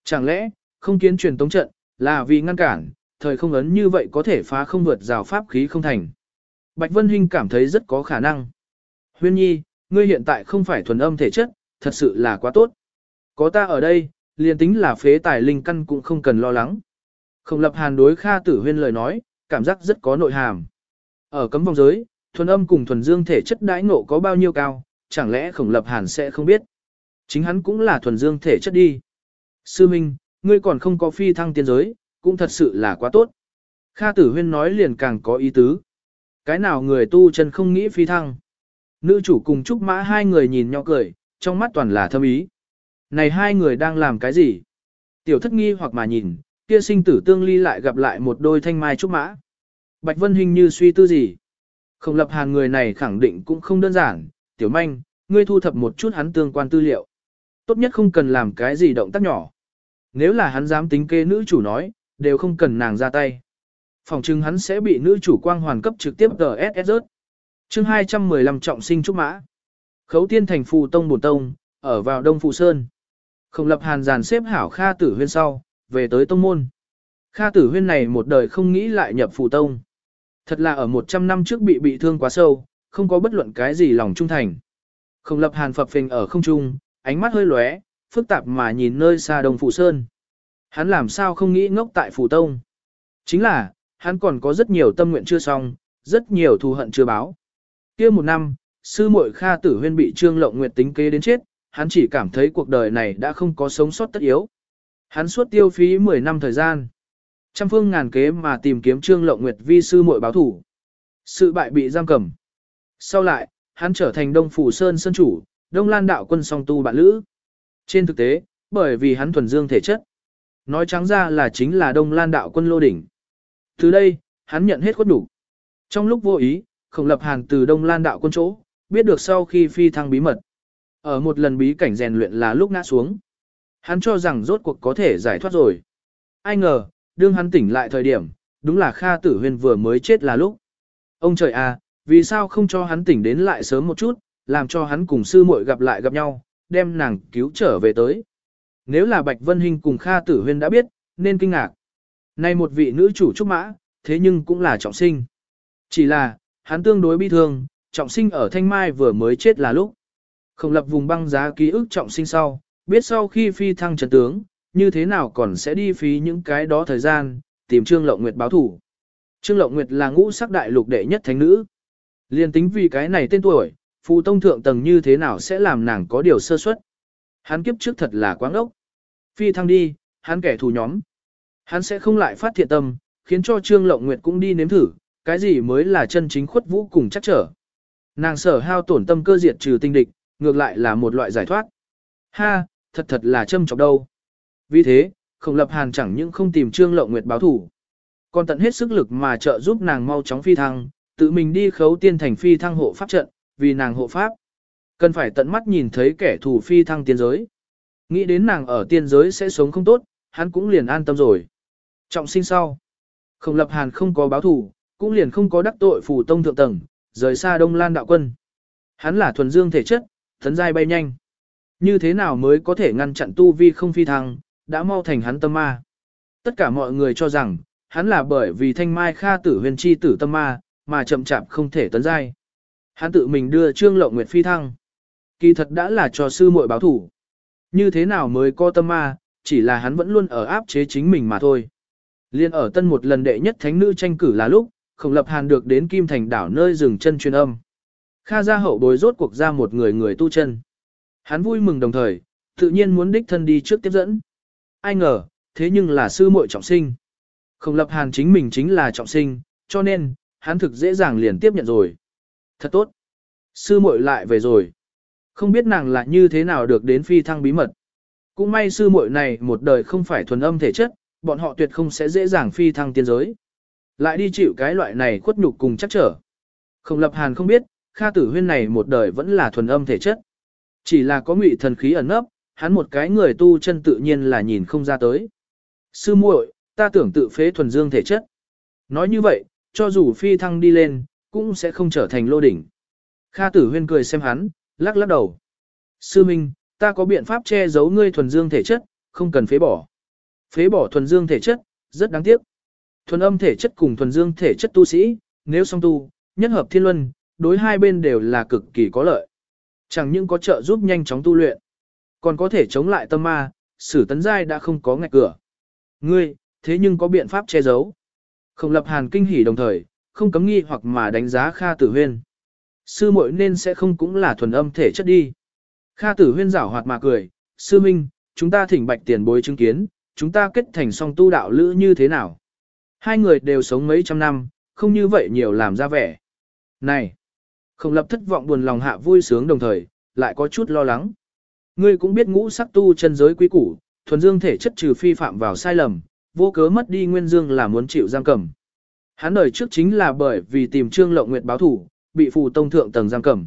[SPEAKER 1] Chẳng lẽ, không kiến truyền tống trận, là vì ngăn cản, thời không ấn như vậy có thể phá không vượt rào pháp khí không thành. Bạch Vân Hinh cảm thấy rất có khả năng. Huyên nhi, ngươi hiện tại không phải thuần âm thể chất, thật sự là quá tốt. Có ta ở đây, liền tính là phế tài linh căn cũng không cần lo lắng. Không lập hàn đối Kha Tử Huyên lời nói, cảm giác rất có nội hàm. Ở cấm vòng giới, thuần âm cùng thuần dương thể chất đãi ngộ có bao nhiêu cao, chẳng lẽ khổng lập hàn sẽ không biết. Chính hắn cũng là thuần dương thể chất đi. Sư Minh, ngươi còn không có phi thăng tiên giới, cũng thật sự là quá tốt. Kha Tử Huyên nói liền càng có ý tứ. Cái nào người tu chân không nghĩ phi thăng. Nữ chủ cùng Trúc Mã hai người nhìn nhau cười, trong mắt toàn là thâm ý. Này hai người đang làm cái gì? Tiểu thất nghi hoặc mà nhìn, kia sinh tử tương ly lại gặp lại một đôi thanh mai Trúc Mã. Bạch Vân Hình như suy tư gì? Không lập hàn người này khẳng định cũng không đơn giản, tiểu manh, ngươi thu thập một chút hắn tương quan tư liệu. Tốt nhất không cần làm cái gì động tác nhỏ. Nếu là hắn dám tính kê nữ chủ nói, đều không cần nàng ra tay. Phòng chừng hắn sẽ bị nữ chủ quang hoàn cấp trực tiếp GSS rớt. chương 215 trọng sinh trúc mã. Khấu tiên thành phù tông bổn tông, ở vào đông phù sơn. Không lập hàn giàn xếp hảo Kha tử huyên sau, về tới tông môn. Kha tử huyên này một đời không nghĩ lại nhập phù tông. Thật là ở 100 năm trước bị bị thương quá sâu, không có bất luận cái gì lòng trung thành. Không lập hàn phập phình ở không trung, ánh mắt hơi lóe, phức tạp mà nhìn nơi xa đông phủ sơn. Hắn làm sao không nghĩ ngốc tại phủ tông. Chính là, hắn còn có rất nhiều tâm nguyện chưa xong, rất nhiều thù hận chưa báo. kia một năm, sư muội Kha Tử Huyên bị Trương Lộng Nguyệt tính kế đến chết, hắn chỉ cảm thấy cuộc đời này đã không có sống sót tất yếu. Hắn suốt tiêu phí 10 năm thời gian. Trăm phương ngàn kế mà tìm kiếm Trương Lộng Nguyệt vi sư muội báo thủ. Sự bại bị giam cầm. Sau lại, hắn trở thành Đông Phủ Sơn Sơn Chủ, Đông Lan Đạo quân song tu bạn lữ. Trên thực tế, bởi vì hắn thuần dương thể chất. Nói trắng ra là chính là Đông Lan Đạo quân lô đỉnh. Từ đây, hắn nhận hết khuất đủ. Trong lúc vô ý, khổng lập hàn từ Đông Lan Đạo quân chỗ, biết được sau khi phi thăng bí mật. Ở một lần bí cảnh rèn luyện là lúc ngã xuống. Hắn cho rằng rốt cuộc có thể giải thoát rồi. Ai ngờ, đương hắn tỉnh lại thời điểm, đúng là Kha Tử Huyên vừa mới chết là lúc. Ông trời à, vì sao không cho hắn tỉnh đến lại sớm một chút, làm cho hắn cùng sư muội gặp lại gặp nhau, đem nàng cứu trở về tới. Nếu là Bạch Vân Hinh cùng Kha Tử Huyên đã biết, nên kinh ngạc. Nay một vị nữ chủ trúc mã, thế nhưng cũng là trọng sinh. Chỉ là, hắn tương đối bi thương, trọng sinh ở Thanh Mai vừa mới chết là lúc. Không lập vùng băng giá ký ức trọng sinh sau, biết sau khi phi thăng trần tướng, như thế nào còn sẽ đi phí những cái đó thời gian, tìm Trương Lộng Nguyệt báo thủ. Trương Lộng Nguyệt là ngũ sắc đại lục đệ nhất thánh nữ. Liên tính vì cái này tên tuổi, phù tông thượng tầng như thế nào sẽ làm nàng có điều sơ suất. Hắn kiếp trước thật là quáng ốc. Phi thăng đi, hắn kẻ thù nhóm. Hắn sẽ không lại phát thiện tâm, khiến cho Trương Lộng Nguyệt cũng đi nếm thử, cái gì mới là chân chính khuất vũ cùng chắc trở. Nàng sở hao tổn tâm cơ diệt trừ tinh địch, ngược lại là một loại giải thoát. Ha, thật thật là châm chọc đâu. Vì thế, Khổng Lập Hàn chẳng những không tìm Trương Lộng Nguyệt báo thủ, còn tận hết sức lực mà trợ giúp nàng mau chóng phi thăng, tự mình đi khấu tiên thành phi thăng hộ pháp trận, vì nàng hộ pháp. Cần phải tận mắt nhìn thấy kẻ thù phi thăng tiên giới. Nghĩ đến nàng ở tiên giới sẽ sống không tốt, hắn cũng liền an tâm rồi. Trọng sinh sau. Khổng lập hàn không có báo thù, cũng liền không có đắc tội phù tông thượng tầng, rời xa đông lan đạo quân. Hắn là thuần dương thể chất, thấn giai bay nhanh. Như thế nào mới có thể ngăn chặn tu vi không phi thăng, đã mau thành hắn tâm ma. Tất cả mọi người cho rằng, hắn là bởi vì thanh mai kha tử huyền chi tử tâm ma, mà chậm chạp không thể tấn giai. Hắn tự mình đưa Trương Lộng Nguyệt phi thăng. Kỳ thật đã là cho sư muội báo thủ. Như thế nào mới có tâm ma, chỉ là hắn vẫn luôn ở áp chế chính mình mà thôi. Liên ở tân một lần đệ nhất thánh nữ tranh cử là lúc, khổng lập hàn được đến Kim Thành đảo nơi dừng chân truyền âm. Kha gia hậu bối rốt cuộc ra một người người tu chân. Hắn vui mừng đồng thời, tự nhiên muốn đích thân đi trước tiếp dẫn. Ai ngờ, thế nhưng là sư muội trọng sinh. Khổng lập hàn chính mình chính là trọng sinh, cho nên, hắn thực dễ dàng liền tiếp nhận rồi. Thật tốt. Sư muội lại về rồi. Không biết nàng là như thế nào được đến phi thăng bí mật. Cũng may sư muội này một đời không phải thuần âm thể chất, bọn họ tuyệt không sẽ dễ dàng phi thăng tiên giới. Lại đi chịu cái loại này khuất nhục cùng chắc trở. Không lập hàn không biết, Kha tử huyên này một đời vẫn là thuần âm thể chất. Chỉ là có ngụy thần khí ẩn nấp, hắn một cái người tu chân tự nhiên là nhìn không ra tới. Sư muội, ta tưởng tự phế thuần dương thể chất. Nói như vậy, cho dù phi thăng đi lên, cũng sẽ không trở thành lô đỉnh. Kha tử huyên cười xem hắn, lắc lắc đầu. Sư Minh, ta có biện pháp che giấu ngươi thuần dương thể chất, không cần phế bỏ. Phế bỏ thuần dương thể chất, rất đáng tiếc. Thuần âm thể chất cùng thuần dương thể chất tu sĩ, nếu song tu, nhất hợp thiên luân, đối hai bên đều là cực kỳ có lợi. Chẳng những có trợ giúp nhanh chóng tu luyện, còn có thể chống lại tâm ma, sử tấn giai đã không có ngạch cửa. Ngươi, thế nhưng có biện pháp che giấu. Không lập hàn kinh hỉ đồng thời, không cấm nghi hoặc mà đánh giá Kha Tử Huyên. Sư muội nên sẽ không cũng là thuần âm thể chất đi. Kha Tử Huyên giảo hoạt mà cười, sư minh, chúng ta thỉnh bạch tiền bối chứng kiến, chúng ta kết thành song tu đạo lữ như thế nào. Hai người đều sống mấy trăm năm, không như vậy nhiều làm ra vẻ. Này, không lập thất vọng buồn lòng hạ vui sướng đồng thời, lại có chút lo lắng. Ngươi cũng biết ngũ sắc tu chân giới quý củ, thuần dương thể chất trừ phi phạm vào sai lầm, vô cớ mất đi nguyên dương là muốn chịu giam cầm. Hắn đời trước chính là bởi vì tìm Trương Lộng Nguyệt báo thủ, bị phù tông thượng tầng giam cầm,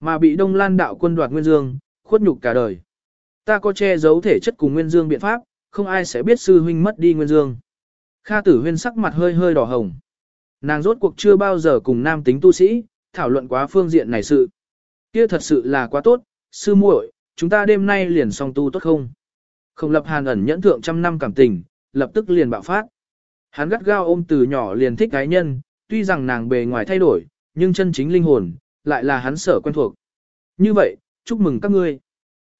[SPEAKER 1] mà bị Đông Lan đạo quân đoạt nguyên dương, khuất nhục cả đời. Ta có che giấu thể chất cùng nguyên dương biện pháp, không ai sẽ biết sư huynh mất đi nguyên dương. Kha Tử Huyên sắc mặt hơi hơi đỏ hồng. Nàng rốt cuộc chưa bao giờ cùng nam tính tu sĩ thảo luận quá phương diện này sự. Kia thật sự là quá tốt, sư muội, chúng ta đêm nay liền song tu tốt không? Không lập hàn ẩn nhẫn thượng trăm năm cảm tình, lập tức liền bạo phát. Hắn gắt gao ôm từ nhỏ liền thích cái nhân, tuy rằng nàng bề ngoài thay đổi, nhưng chân chính linh hồn, lại là hắn sở quen thuộc. Như vậy, chúc mừng các ngươi.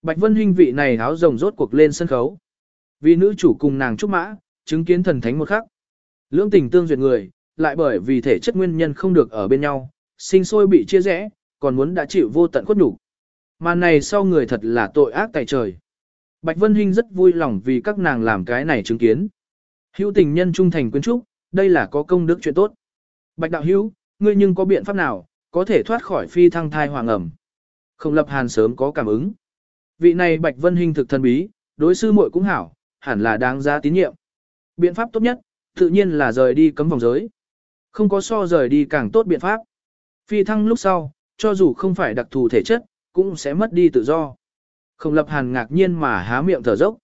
[SPEAKER 1] Bạch Vân Hinh vị này áo rồng rốt cuộc lên sân khấu. Vì nữ chủ cùng nàng chúc mã, chứng kiến thần thánh một khắc. Lưỡng tình tương duyệt người, lại bởi vì thể chất nguyên nhân không được ở bên nhau, sinh sôi bị chia rẽ, còn muốn đã chịu vô tận khuất nhục. Mà này sau người thật là tội ác tại trời. Bạch Vân Hinh rất vui lòng vì các nàng làm cái này chứng kiến. Hữu tình nhân trung thành quyến trúc, đây là có công đức chuyện tốt. Bạch đạo hữu, ngươi nhưng có biện pháp nào, có thể thoát khỏi phi thăng thai hoàng ẩm. Không lập hàn sớm có cảm ứng. Vị này Bạch Vân Hinh thực thần bí, đối sư muội cũng hảo, hẳn là đáng giá tín nhiệm. Biện pháp tốt nhất, tự nhiên là rời đi cấm vòng giới. Không có so rời đi càng tốt biện pháp. Phi thăng lúc sau, cho dù không phải đặc thù thể chất, cũng sẽ mất đi tự do. Không lập hàn ngạc nhiên mà há miệng thở dốc.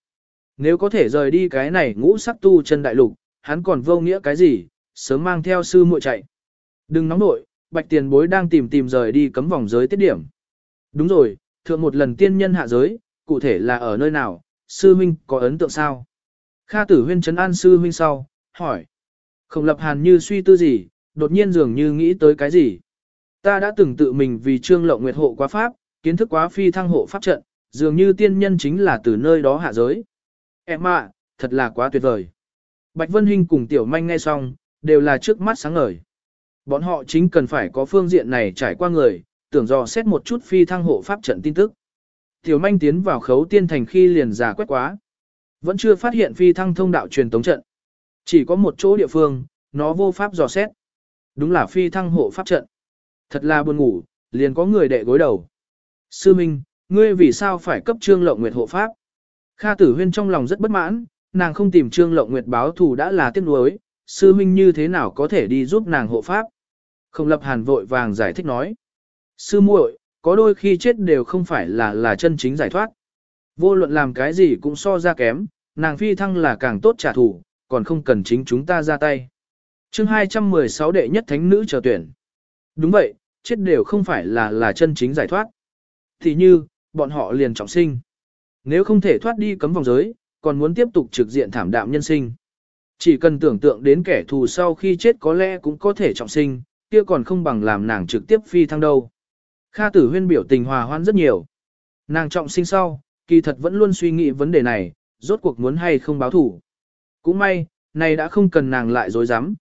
[SPEAKER 1] Nếu có thể rời đi cái này ngũ sắc tu chân đại lục, hắn còn vô nghĩa cái gì, sớm mang theo sư muội chạy. Đừng nóng nội, bạch tiền bối đang tìm tìm rời đi cấm vòng giới tiết điểm. Đúng rồi, thượng một lần tiên nhân hạ giới, cụ thể là ở nơi nào, sư huynh có ấn tượng sao? Kha tử huyên trấn an sư huynh sau, hỏi. Không lập hàn như suy tư gì, đột nhiên dường như nghĩ tới cái gì. Ta đã từng tự mình vì trương lộng nguyệt hộ quá pháp, kiến thức quá phi thăng hộ pháp trận, dường như tiên nhân chính là từ nơi đó hạ giới. Em ạ, thật là quá tuyệt vời. Bạch Vân Hinh cùng Tiểu Manh nghe xong, đều là trước mắt sáng ngời. Bọn họ chính cần phải có phương diện này trải qua người, tưởng dò xét một chút phi thăng hộ pháp trận tin tức. Tiểu Manh tiến vào khấu tiên thành khi liền giả quét quá. Vẫn chưa phát hiện phi thăng thông đạo truyền tống trận. Chỉ có một chỗ địa phương, nó vô pháp dò xét. Đúng là phi thăng hộ pháp trận. Thật là buồn ngủ, liền có người đệ gối đầu. Sư Minh, ngươi vì sao phải cấp trương lộng nguyệt hộ pháp? Kha tử huyên trong lòng rất bất mãn, nàng không tìm trương lộng nguyệt báo thù đã là tiếc nuối, sư huynh như thế nào có thể đi giúp nàng hộ pháp? Không lập hàn vội vàng giải thích nói. Sư muội, có đôi khi chết đều không phải là là chân chính giải thoát. Vô luận làm cái gì cũng so ra kém, nàng phi thăng là càng tốt trả thù, còn không cần chính chúng ta ra tay. chương 216 đệ nhất thánh nữ chờ tuyển. Đúng vậy, chết đều không phải là là chân chính giải thoát. Thì như, bọn họ liền trọng sinh. Nếu không thể thoát đi cấm vòng giới, còn muốn tiếp tục trực diện thảm đạm nhân sinh. Chỉ cần tưởng tượng đến kẻ thù sau khi chết có lẽ cũng có thể trọng sinh, kia còn không bằng làm nàng trực tiếp phi thăng đâu. Kha tử huyên biểu tình hòa hoan rất nhiều. Nàng trọng sinh sau, kỳ thật vẫn luôn suy nghĩ vấn đề này, rốt cuộc muốn hay không báo thủ. Cũng may, này đã không cần nàng lại dối rắm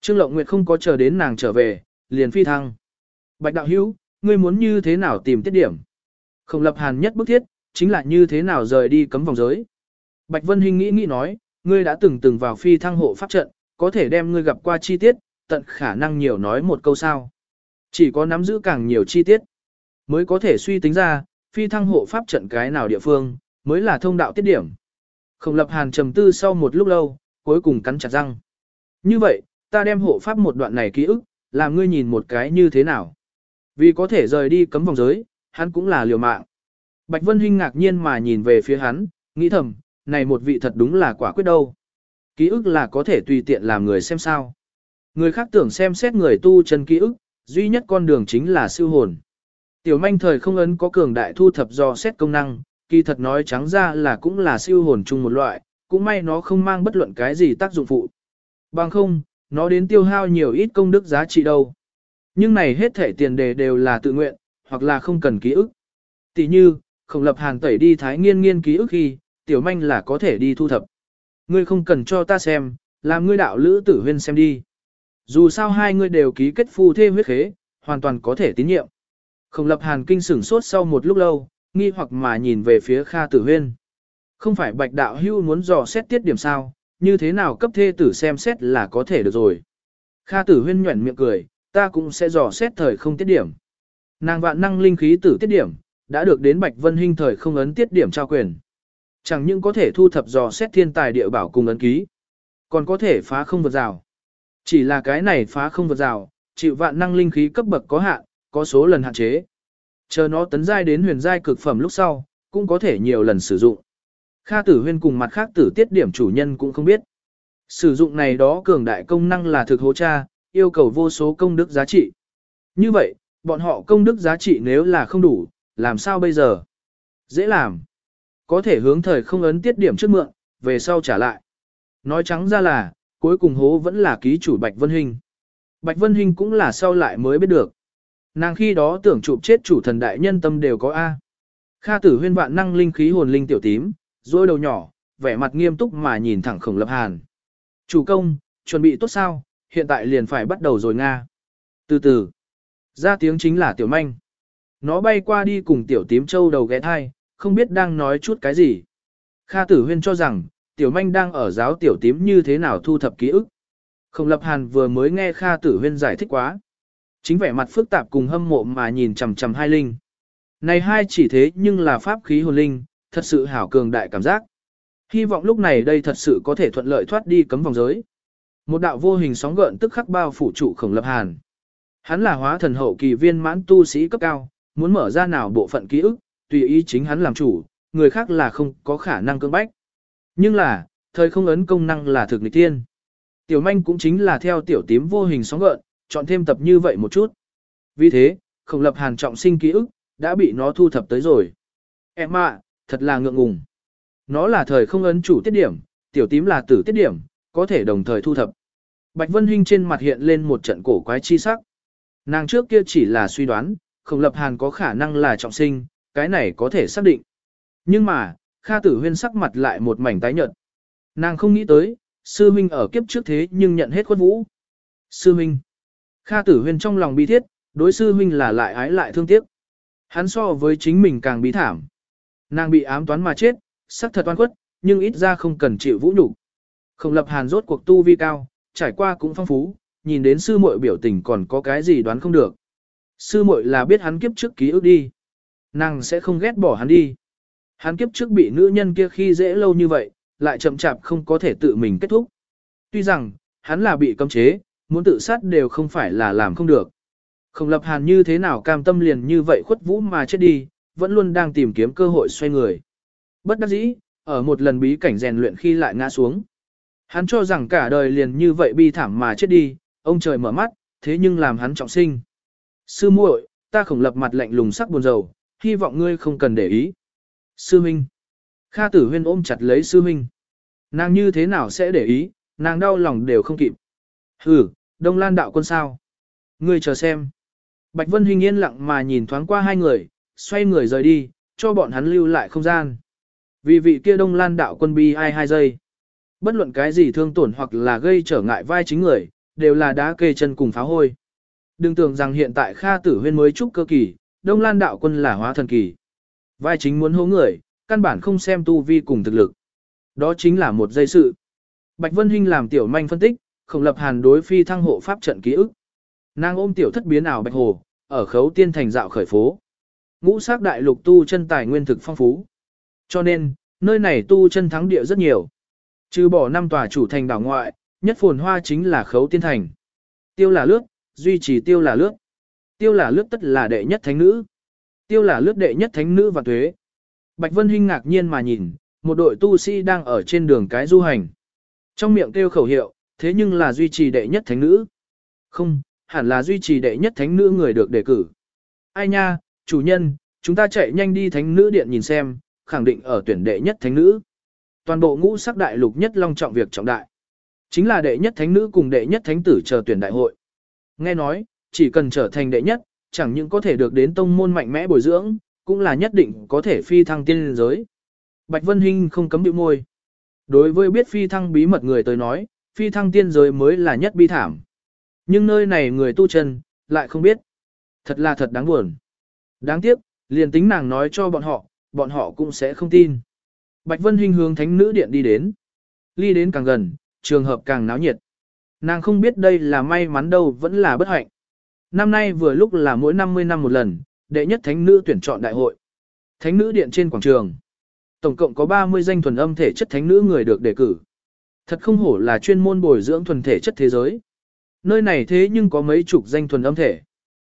[SPEAKER 1] Trương Lộng Nguyệt không có chờ đến nàng trở về, liền phi thăng. Bạch đạo hữu, ngươi muốn như thế nào tìm tiết điểm? Không lập hàn nhất bức thiết, chính là như thế nào rời đi cấm vòng giới. Bạch Vân Hinh nghĩ nghĩ nói, ngươi đã từng từng vào phi thăng hộ pháp trận, có thể đem ngươi gặp qua chi tiết, tận khả năng nhiều nói một câu sao. Chỉ có nắm giữ càng nhiều chi tiết, mới có thể suy tính ra, phi thăng hộ pháp trận cái nào địa phương, mới là thông đạo tiết điểm. Không lập hàn trầm tư sau một lúc lâu, cuối cùng cắn chặt răng. Như vậy, ta đem hộ pháp một đoạn này ký ức, làm ngươi nhìn một cái như thế nào. Vì có thể rời đi cấm vòng giới, hắn cũng là liều mạng. Bạch Vân Hinh ngạc nhiên mà nhìn về phía hắn, nghĩ thầm, này một vị thật đúng là quả quyết đâu. Ký ức là có thể tùy tiện làm người xem sao. Người khác tưởng xem xét người tu chân ký ức, duy nhất con đường chính là siêu hồn. Tiểu manh thời không ấn có cường đại thu thập do xét công năng, kỳ thật nói trắng ra là cũng là siêu hồn chung một loại, cũng may nó không mang bất luận cái gì tác dụng phụ. Bằng không, nó đến tiêu hao nhiều ít công đức giá trị đâu. Nhưng này hết thể tiền đề đều là tự nguyện, hoặc là không cần ký ức. Tỷ như, khổng lập hàn tẩy đi thái nghiên nghiên ký ức khi, tiểu manh là có thể đi thu thập. Ngươi không cần cho ta xem, làm ngươi đạo lữ tử huyên xem đi. Dù sao hai ngươi đều ký kết phu thê huyết khế, hoàn toàn có thể tín nhiệm. Khổng lập hàn kinh sửng sốt sau một lúc lâu, nghi hoặc mà nhìn về phía Kha Tử Huyên. Không phải bạch đạo hưu muốn dò xét tiết điểm sao, như thế nào cấp thê tử xem xét là có thể được rồi. Kha Tử Huyên nhuẩn miệng cười, ta cũng sẽ dò xét thời không tiết điểm. Nàng vạn năng linh khí tử tiết điểm, đã được đến Bạch Vân Hinh thời không ấn tiết điểm trao quyền. Chẳng những có thể thu thập dò xét thiên tài địa bảo cùng ấn ký, còn có thể phá không vượt rào. Chỉ là cái này phá không vượt rào, chịu vạn năng linh khí cấp bậc có hạn, có số lần hạn chế. Chờ nó tấn giai đến huyền giai cực phẩm lúc sau, cũng có thể nhiều lần sử dụng. Kha tử huyên cùng mặt khác tử tiết điểm chủ nhân cũng không biết. Sử dụng này đó cường đại công năng là thực hố cha, yêu cầu vô số công đức giá trị. Như vậy, bọn họ công đức giá trị nếu là không đủ, làm sao bây giờ? Dễ làm. Có thể hướng thời không ấn tiết điểm trước mượn, về sau trả lại. Nói trắng ra là, cuối cùng hố vẫn là ký chủ Bạch Vân Hinh. Bạch Vân Hinh cũng là sau lại mới biết được. Nàng khi đó tưởng chụp chết chủ thần đại nhân tâm đều có A. Kha tử huyên vạn năng linh khí hồn linh tiểu tím, rôi đầu nhỏ, vẻ mặt nghiêm túc mà nhìn thẳng khổng lập hàn. Chủ công, chuẩn bị tốt sao, hiện tại liền phải bắt đầu rồi Nga. Từ từ, ra tiếng chính là tiểu manh. Nó bay qua đi cùng tiểu tím châu đầu ghé thai, không biết đang nói chút cái gì. Kha tử huyên cho rằng, tiểu manh đang ở giáo tiểu tím như thế nào thu thập ký ức. Khổng lập hàn vừa mới nghe Kha tử huyên giải thích quá. Chính vẻ mặt phức tạp cùng hâm mộ mà nhìn chằm chằm hai linh. Này hai chỉ thế nhưng là pháp khí hồn linh, thật sự hảo cường đại cảm giác. Hy vọng lúc này đây thật sự có thể thuận lợi thoát đi cấm vòng giới. Một đạo vô hình sóng gợn tức khắc bao phủ trụ khổng lập hàn. Hắn là hóa thần hậu kỳ viên mãn tu sĩ cấp cao, muốn mở ra nào bộ phận ký ức, tùy ý chính hắn làm chủ, người khác là không có khả năng cưỡng bách. Nhưng là, thời không ấn công năng là thực nghịch tiên. Tiểu manh cũng chính là theo tiểu tím vô hình sóng gợn, chọn thêm tập như vậy một chút. Vì thế, khổng lập hàn trọng sinh ký ức, đã bị nó thu thập tới rồi. Em ạ, thật là ngượng ngùng. Nó là thời không ấn chủ tiết điểm, tiểu tím là tử tiết điểm, có thể đồng thời thu thập. Bạch Vân Hinh trên mặt hiện lên một trận cổ quái chi sắc. Nàng trước kia chỉ là suy đoán, khổng lập hàn có khả năng là trọng sinh, cái này có thể xác định. Nhưng mà, Kha Tử Huyên sắc mặt lại một mảnh tái nhợt. Nàng không nghĩ tới, sư huynh ở kiếp trước thế nhưng nhận hết khuất vũ. Sư huynh, Kha Tử Huyên trong lòng bi thiết, đối sư huynh là lại ái lại thương tiếc. Hắn so với chính mình càng bí thảm. Nàng bị ám toán mà chết, sắc thật oan khuất, nhưng ít ra không cần chịu vũ nhục. Khổng lập hàn rốt cuộc tu vi cao, trải qua cũng phong phú, nhìn đến sư muội biểu tình còn có cái gì đoán không được. Sư muội là biết hắn kiếp trước ký ức đi. Nàng sẽ không ghét bỏ hắn đi. Hắn kiếp trước bị nữ nhân kia khi dễ lâu như vậy, lại chậm chạp không có thể tự mình kết thúc. Tuy rằng, hắn là bị cấm chế, muốn tự sát đều không phải là làm không được. Khổng lập hàn như thế nào cam tâm liền như vậy khuất vũ mà chết đi, vẫn luôn đang tìm kiếm cơ hội xoay người. Bất đắc dĩ, ở một lần bí cảnh rèn luyện khi lại ngã xuống. Hắn cho rằng cả đời liền như vậy bi thảm mà chết đi, ông trời mở mắt, thế nhưng làm hắn trọng sinh. Sư muội, ta khổng lập mặt lạnh lùng sắc buồn rầu, hy vọng ngươi không cần để ý. Sư Minh. Kha tử huyên ôm chặt lấy sư Minh. Nàng như thế nào sẽ để ý, nàng đau lòng đều không kịp. Hừ, Đông Lan đạo quân sao? Ngươi chờ xem. Bạch Vân Huynh yên lặng mà nhìn thoáng qua hai người, xoay người rời đi, cho bọn hắn lưu lại không gian. Vì vị kia Đông Lan đạo quân bi ai hai giây. Bất luận cái gì thương tổn hoặc là gây trở ngại vai chính người, đều là đá kê chân cùng pháo hôi. Đừng tưởng rằng hiện tại Kha Tử Huyên mới trúc cơ kỳ, Đông Lan đạo quân là hóa thần kỳ. Vai chính muốn hố người, căn bản không xem tu vi cùng thực lực. Đó chính là một dây sự. Bạch Vân Hinh làm tiểu manh phân tích, không lập hàn đối phi thăng hộ pháp trận ký ức. Nàng ôm tiểu thất biến ảo bạch hồ, ở khấu tiên thành dạo khởi phố. Ngũ sắc đại lục tu chân tài nguyên thực phong phú. Cho nên, nơi này tu chân thắng địa rất nhiều. Trừ bỏ năm tòa chủ thành đảo ngoại, nhất phồn hoa chính là khấu tiên thành. Tiêu là lướt, duy trì tiêu là lướt. Tiêu là lướt tất là đệ nhất thánh nữ. Tiêu là lướt đệ nhất thánh nữ và thuế. Bạch Vân Hinh ngạc nhiên mà nhìn, một đội tu sĩ đang ở trên đường cái du hành. Trong miệng kêu khẩu hiệu, thế nhưng là duy trì đệ nhất thánh nữ. Không, hẳn là duy trì đệ nhất thánh nữ người được đề cử. Ai nha, chủ nhân, chúng ta chạy nhanh đi thánh nữ điện nhìn xem, khẳng định ở tuyển đệ nhất thánh nữ. Toàn bộ ngũ sắc đại lục nhất long trọng việc trọng đại. Chính là đệ nhất thánh nữ cùng đệ nhất thánh tử chờ tuyển đại hội. Nghe nói, chỉ cần trở thành đệ nhất, chẳng những có thể được đến tông môn mạnh mẽ bồi dưỡng, cũng là nhất định có thể phi thăng tiên giới. Bạch Vân Hinh không cấm điệu môi. Đối với biết phi thăng bí mật người tới nói, phi thăng tiên giới mới là nhất bi thảm. Nhưng nơi này người tu chân, lại không biết. Thật là thật đáng buồn. Đáng tiếc, liền tính nàng nói cho bọn họ, bọn họ cũng sẽ không tin. Bạch Vân Hinh hướng thánh nữ điện đi đến. Ly đến càng gần, trường hợp càng náo nhiệt. Nàng không biết đây là may mắn đâu vẫn là bất hạnh. Năm nay vừa lúc là mỗi 50 năm một lần, đệ nhất thánh nữ tuyển chọn đại hội. Thánh nữ điện trên quảng trường. Tổng cộng có 30 danh thuần âm thể chất thánh nữ người được đề cử. Thật không hổ là chuyên môn bồi dưỡng thuần thể chất thế giới. Nơi này thế nhưng có mấy chục danh thuần âm thể.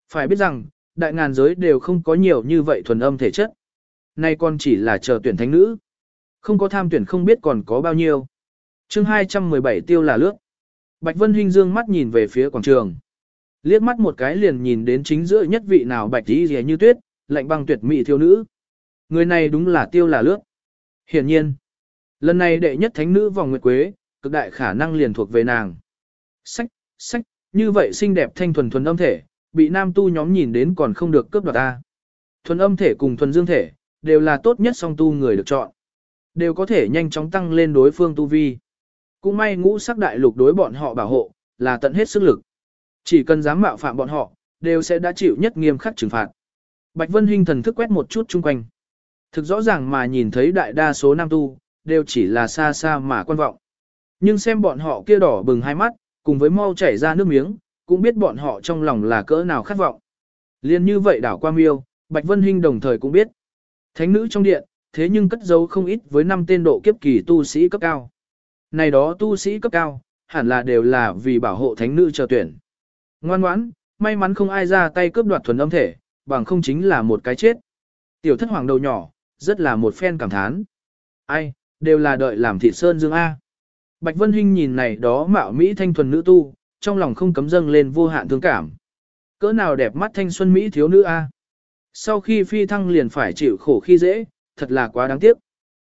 [SPEAKER 1] Phải biết rằng, đại ngàn giới đều không có nhiều như vậy thuần âm thể chất. Nay còn chỉ là chờ tuyển thánh nữ. Không có tham tuyển không biết còn có bao nhiêu chương 217 tiêu là lướt. Bạch Vân Hinh dương mắt nhìn về phía quảng trường. Liếc mắt một cái liền nhìn đến chính giữa nhất vị nào bạch tí rẻ như tuyết, lạnh băng tuyệt mỹ thiếu nữ. Người này đúng là tiêu là lướt. Hiển nhiên, lần này đệ nhất thánh nữ vòng nguyệt quế, cực đại khả năng liền thuộc về nàng. Sách, sách, như vậy xinh đẹp thanh thuần thuần âm thể, bị nam tu nhóm nhìn đến còn không được cướp đoạt ta. Thuần âm thể cùng thuần dương thể, đều là tốt nhất song tu người được chọn. Đều có thể nhanh chóng tăng lên đối phương tu vi. Cũng may ngũ sắc đại lục đối bọn họ bảo hộ, là tận hết sức lực. Chỉ cần dám mạo phạm bọn họ, đều sẽ đã chịu nhất nghiêm khắc trừng phạt. Bạch Vân Hinh thần thức quét một chút chung quanh. Thực rõ ràng mà nhìn thấy đại đa số nam tu, đều chỉ là xa xa mà quan vọng. Nhưng xem bọn họ kia đỏ bừng hai mắt, cùng với mau chảy ra nước miếng, cũng biết bọn họ trong lòng là cỡ nào khát vọng. Liên như vậy đảo qua miêu, Bạch Vân Hinh đồng thời cũng biết. Thánh nữ trong điện, thế nhưng cất giấu không ít với năm tên độ kiếp kỳ tu sĩ cấp cao. Này đó tu sĩ cấp cao, hẳn là đều là vì bảo hộ thánh nữ chờ tuyển. Ngoan ngoãn, may mắn không ai ra tay cướp đoạt thuần âm thể, bằng không chính là một cái chết. Tiểu thất hoàng đầu nhỏ, rất là một phen cảm thán. Ai, đều là đợi làm thịt sơn dương A. Bạch Vân Hinh nhìn này đó mạo Mỹ thanh thuần nữ tu, trong lòng không cấm dâng lên vô hạn thương cảm. Cỡ nào đẹp mắt thanh xuân Mỹ thiếu nữ A. Sau khi phi thăng liền phải chịu khổ khi dễ, thật là quá đáng tiếc.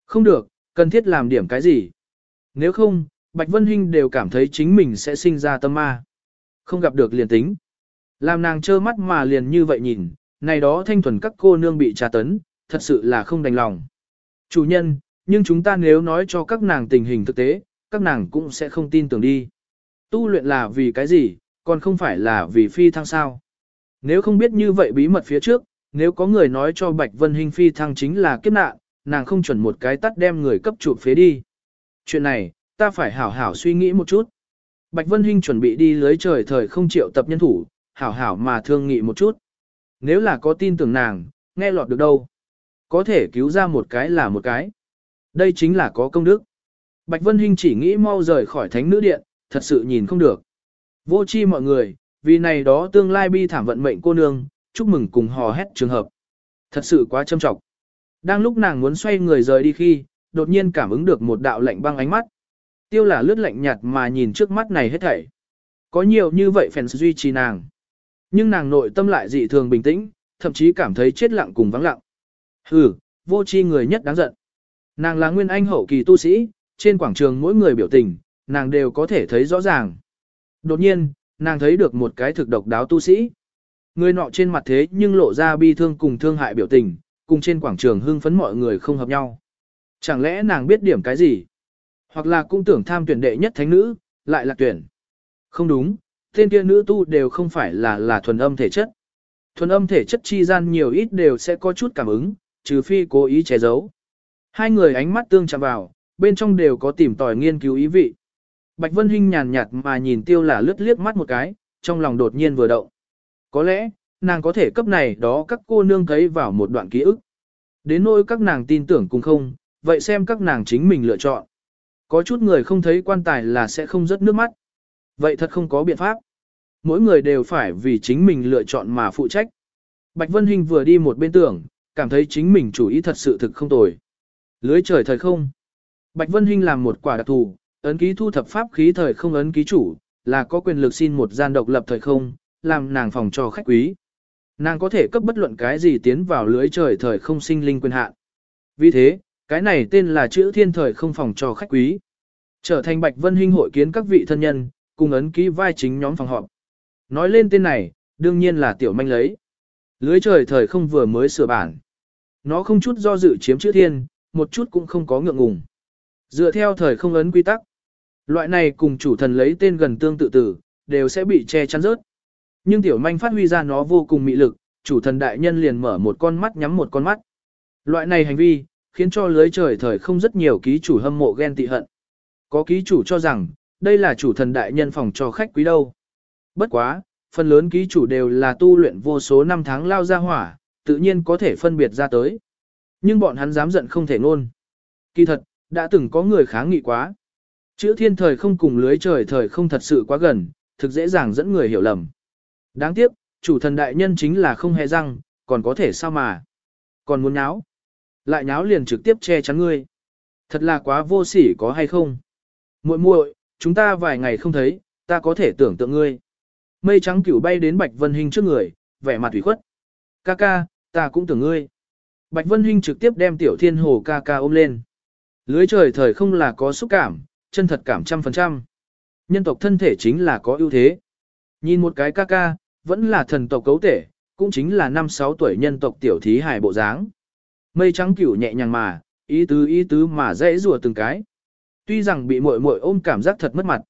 [SPEAKER 1] Không được, cần thiết làm điểm cái gì. Nếu không, Bạch Vân Hinh đều cảm thấy chính mình sẽ sinh ra tâm ma. Không gặp được liền tính. Làm nàng trơ mắt mà liền như vậy nhìn, này đó thanh thuần các cô nương bị trà tấn, thật sự là không đành lòng. Chủ nhân, nhưng chúng ta nếu nói cho các nàng tình hình thực tế, các nàng cũng sẽ không tin tưởng đi. Tu luyện là vì cái gì, còn không phải là vì phi thăng sao. Nếu không biết như vậy bí mật phía trước, nếu có người nói cho Bạch Vân Hinh phi thăng chính là kiếp nạn, nàng không chuẩn một cái tắt đem người cấp trụ phế đi. Chuyện này, ta phải hảo hảo suy nghĩ một chút. Bạch Vân Hinh chuẩn bị đi lưới trời thời không triệu tập nhân thủ, hảo hảo mà thương nghị một chút. Nếu là có tin tưởng nàng, nghe lọt được đâu. Có thể cứu ra một cái là một cái. Đây chính là có công đức. Bạch Vân Hinh chỉ nghĩ mau rời khỏi thánh nữ điện, thật sự nhìn không được. Vô chi mọi người, vì này đó tương lai bi thảm vận mệnh cô nương, chúc mừng cùng hò hét trường hợp. Thật sự quá châm trọng. Đang lúc nàng muốn xoay người rời đi khi, đột nhiên cảm ứng được một đạo lạnh băng ánh mắt. Tiêu là lướt lạnh nhạt mà nhìn trước mắt này hết thảy. Có nhiều như vậy phèn duy trì nàng. Nhưng nàng nội tâm lại dị thường bình tĩnh, thậm chí cảm thấy chết lặng cùng vắng lặng. Hừ, vô tri người nhất đáng giận. Nàng là nguyên anh hậu kỳ tu sĩ, trên quảng trường mỗi người biểu tình, nàng đều có thể thấy rõ ràng. Đột nhiên, nàng thấy được một cái thực độc đáo tu sĩ. Người nọ trên mặt thế nhưng lộ ra bi thương cùng thương hại biểu tình, cùng trên quảng trường hưng phấn mọi người không hợp nhau. Chẳng lẽ nàng biết điểm cái gì? Hoặc là cũng tưởng tham tuyển đệ nhất thánh nữ, lại là tuyển. Không đúng, tên kia nữ tu đều không phải là là thuần âm thể chất. Thuần âm thể chất chi gian nhiều ít đều sẽ có chút cảm ứng, trừ phi cố ý che giấu. Hai người ánh mắt tương chạm vào, bên trong đều có tìm tòi nghiên cứu ý vị. Bạch Vân Hinh nhàn nhạt mà nhìn tiêu là lướt liếc mắt một cái, trong lòng đột nhiên vừa động. Có lẽ, nàng có thể cấp này đó các cô nương thấy vào một đoạn ký ức. Đến nỗi các nàng tin tưởng cũng không, vậy xem các nàng chính mình lựa chọn. Có chút người không thấy quan tài là sẽ không rớt nước mắt. Vậy thật không có biện pháp. Mỗi người đều phải vì chính mình lựa chọn mà phụ trách. Bạch Vân Hinh vừa đi một bên tưởng, cảm thấy chính mình chủ ý thật sự thực không tồi. Lưới trời thời không. Bạch Vân Hinh làm một quả đặc thù, ấn ký thu thập pháp khí thời không ấn ký chủ, là có quyền lực xin một gian độc lập thời không, làm nàng phòng cho khách quý. Nàng có thể cấp bất luận cái gì tiến vào lưới trời thời không sinh linh quyền hạn. Vì thế, cái này tên là chữ thiên thời không phòng cho khách quý. Trở thành Bạch Vân Hinh hội kiến các vị thân nhân, cùng ấn ký vai chính nhóm phòng họp. Nói lên tên này, đương nhiên là tiểu manh lấy. Lưới trời thời không vừa mới sửa bản. Nó không chút do dự chiếm chữ thiên, một chút cũng không có ngượng ngùng. Dựa theo thời không ấn quy tắc, loại này cùng chủ thần lấy tên gần tương tự tử, đều sẽ bị che chắn rớt. Nhưng tiểu manh phát huy ra nó vô cùng mị lực, chủ thần đại nhân liền mở một con mắt nhắm một con mắt. Loại này hành vi, khiến cho lưới trời thời không rất nhiều ký chủ hâm mộ ghen tị hận. Có ký chủ cho rằng, đây là chủ thần đại nhân phòng cho khách quý đâu. Bất quá, phần lớn ký chủ đều là tu luyện vô số năm tháng lao ra hỏa, tự nhiên có thể phân biệt ra tới. Nhưng bọn hắn dám giận không thể ngôn. Kỳ thật, đã từng có người kháng nghị quá. Chữ thiên thời không cùng lưới trời thời không thật sự quá gần, thực dễ dàng dẫn người hiểu lầm. Đáng tiếc, chủ thần đại nhân chính là không hề răng, còn có thể sao mà. Còn muốn nháo. Lại nháo liền trực tiếp che chắn ngươi. Thật là quá vô sỉ có hay không? muội muội, chúng ta vài ngày không thấy, ta có thể tưởng tượng ngươi. Mây trắng cửu bay đến Bạch Vân Hinh trước người, vẻ mặt ủy khuất. Ca ca, ta cũng tưởng ngươi. Bạch Vân Hinh trực tiếp đem tiểu thiên hồ ca ca ôm lên. Lưới trời thời không là có xúc cảm, chân thật cảm trăm phần trăm. Nhân tộc thân thể chính là có ưu thế. Nhìn một cái ca ca, vẫn là thần tộc cấu thể, cũng chính là năm sáu tuổi nhân tộc tiểu thí hài bộ dáng. Mây trắng cửu nhẹ nhàng mà, ý tứ ý tứ mà dễ rùa từng cái. Tuy rằng bị muội muội ôm cảm giác thật mất mặt.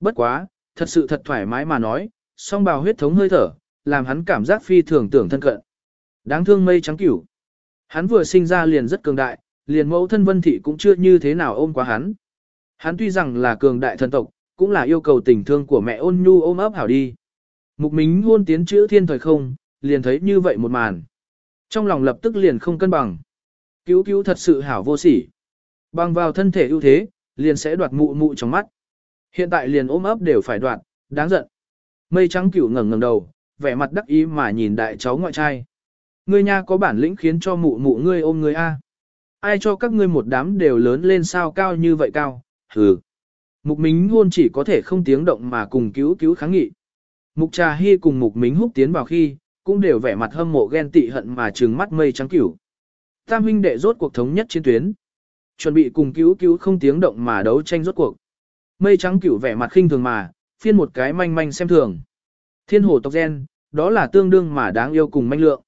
[SPEAKER 1] Bất quá, thật sự thật thoải mái mà nói, song bào huyết thống hơi thở, làm hắn cảm giác phi thường tưởng thân cận. Đáng thương mây trắng cửu. Hắn vừa sinh ra liền rất cường đại, liền mẫu thân vân thị cũng chưa như thế nào ôm quá hắn. Hắn tuy rằng là cường đại thần tộc, cũng là yêu cầu tình thương của mẹ ôn nhu ôm ấp hảo đi. Mục mính hôn tiến chữ thiên thời không, liền thấy như vậy một màn. Trong lòng lập tức liền không cân bằng. Cứu cứu thật sự hảo vô sỉ. Bằng vào thân thể ưu thế, liền sẽ đoạt mụ mụ trong mắt. Hiện tại liền ôm ấp đều phải đoạt, đáng giận. Mây trắng cửu ngẩng ngẩng đầu, vẻ mặt đắc ý mà nhìn đại cháu ngoại trai. Ngươi nha có bản lĩnh khiến cho mụ mụ ngươi ôm ngươi a. Ai cho các ngươi một đám đều lớn lên sao cao như vậy cao, hừ. Mục Mính luôn chỉ có thể không tiếng động mà cùng cứu cứu kháng nghị. Mục Trà Hy cùng Mục Mính húc tiến vào khi, cũng đều vẻ mặt hâm mộ ghen tị hận mà trừng mắt mây trắng cửu. Tam huynh đệ rốt cuộc thống nhất chiến tuyến. Chuẩn bị cùng cứu cứu không tiếng động mà đấu tranh rốt cuộc. Mây trắng cửu vẻ mặt khinh thường mà, phiên một cái manh manh xem thường. Thiên hồ tộc gen, đó là tương đương mà đáng yêu cùng manh lượng.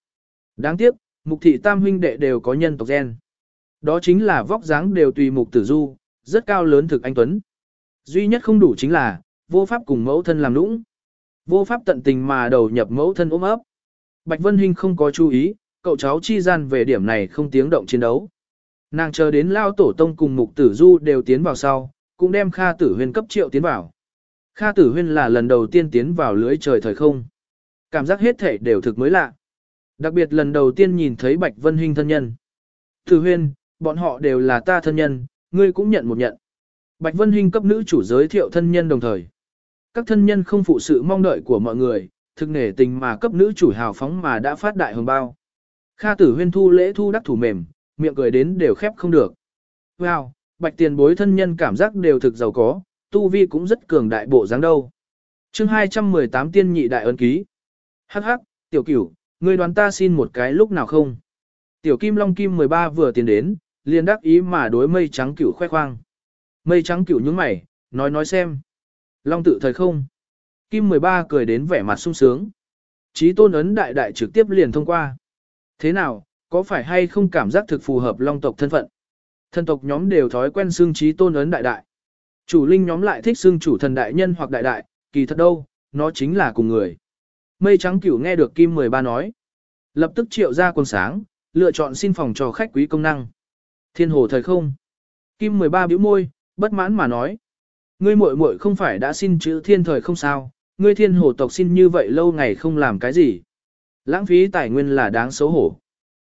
[SPEAKER 1] Đáng tiếc, mục thị tam huynh đệ đều có nhân tộc gen. Đó chính là vóc dáng đều tùy mục tử du, rất cao lớn thực anh Tuấn. Duy nhất không đủ chính là, vô pháp cùng mẫu thân làm lũng. Vô pháp tận tình mà đầu nhập mẫu thân ôm ấp. Bạch Vân Hinh không có chú ý, cậu cháu chi gian về điểm này không tiếng động chiến đấu. Nàng chờ đến lao tổ tông cùng mục tử du đều tiến vào sau, cũng đem Kha Tử Huyên cấp triệu tiến vào. Kha Tử Huyên là lần đầu tiên tiến vào lưới trời thời không. Cảm giác hết thể đều thực mới lạ. Đặc biệt lần đầu tiên nhìn thấy Bạch Vân Hinh thân nhân. Tử Huyên, bọn họ đều là ta thân nhân, ngươi cũng nhận một nhận. Bạch Vân Hinh cấp nữ chủ giới thiệu thân nhân đồng thời. Các thân nhân không phụ sự mong đợi của mọi người, thực nể tình mà cấp nữ chủ hào phóng mà đã phát đại hồng bao. Kha tử huyên thu lễ thu đắc thủ mềm, miệng cười đến đều khép không được. Wow, bạch tiền bối thân nhân cảm giác đều thực giàu có, tu vi cũng rất cường đại bộ dáng đâu. chương 218 tiên nhị đại ấn ký. Hắc hắc, tiểu cửu, ngươi đoán ta xin một cái lúc nào không? Tiểu kim long kim 13 vừa tiến đến, liền đắc ý mà đối mây trắng cửu khoe khoang. Mây trắng cửu nhướng mày, nói nói xem. Long tự thời không? Kim 13 cười đến vẻ mặt sung sướng. Chí tôn ấn đại đại trực tiếp liền thông qua. Thế nào, có phải hay không cảm giác thực phù hợp long tộc thân phận? Thân tộc nhóm đều thói quen xưng chí tôn ấn đại đại. Chủ linh nhóm lại thích xưng chủ thần đại nhân hoặc đại đại, kỳ thật đâu, nó chính là cùng người. Mây trắng cửu nghe được Kim 13 nói. Lập tức triệu ra quần sáng, lựa chọn xin phòng cho khách quý công năng. Thiên hồ thời không. Kim 13 bĩu môi, bất mãn mà nói. Ngươi muội muội không phải đã xin chữ thiên thời không sao, ngươi thiên hồ tộc xin như vậy lâu ngày không làm cái gì. Lãng phí tài nguyên là đáng xấu hổ.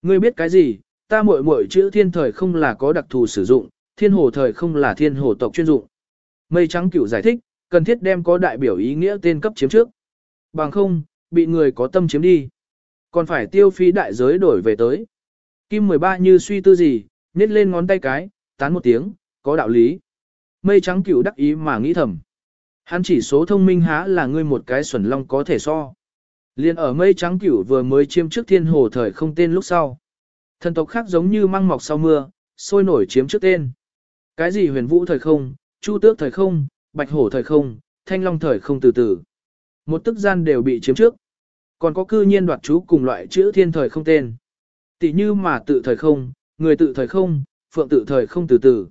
[SPEAKER 1] Ngươi biết cái gì, ta muội muội chữ thiên thời không là có đặc thù sử dụng, thiên hồ thời không là thiên hồ tộc chuyên dụng. Mây trắng cửu giải thích, cần thiết đem có đại biểu ý nghĩa tên cấp chiếm trước. Bằng không, bị người có tâm chiếm đi. Còn phải tiêu phí đại giới đổi về tới. Kim 13 như suy tư gì, nhét lên ngón tay cái, tán một tiếng, có đạo lý. Mây trắng cửu đắc ý mà nghĩ thầm. Hắn chỉ số thông minh há là ngươi một cái xuẩn long có thể so. Liên ở mây trắng cửu vừa mới chiếm trước thiên hồ thời không tên lúc sau. Thần tộc khác giống như măng mọc sau mưa, sôi nổi chiếm trước tên. Cái gì huyền vũ thời không, chu tước thời không, bạch hổ thời không, thanh long thời không từ từ. Một tức gian đều bị chiếm trước. Còn có cư nhiên đoạt chú cùng loại chữ thiên thời không tên. Tỷ như mà tự thời không, người tự thời không, phượng tự thời không từ từ.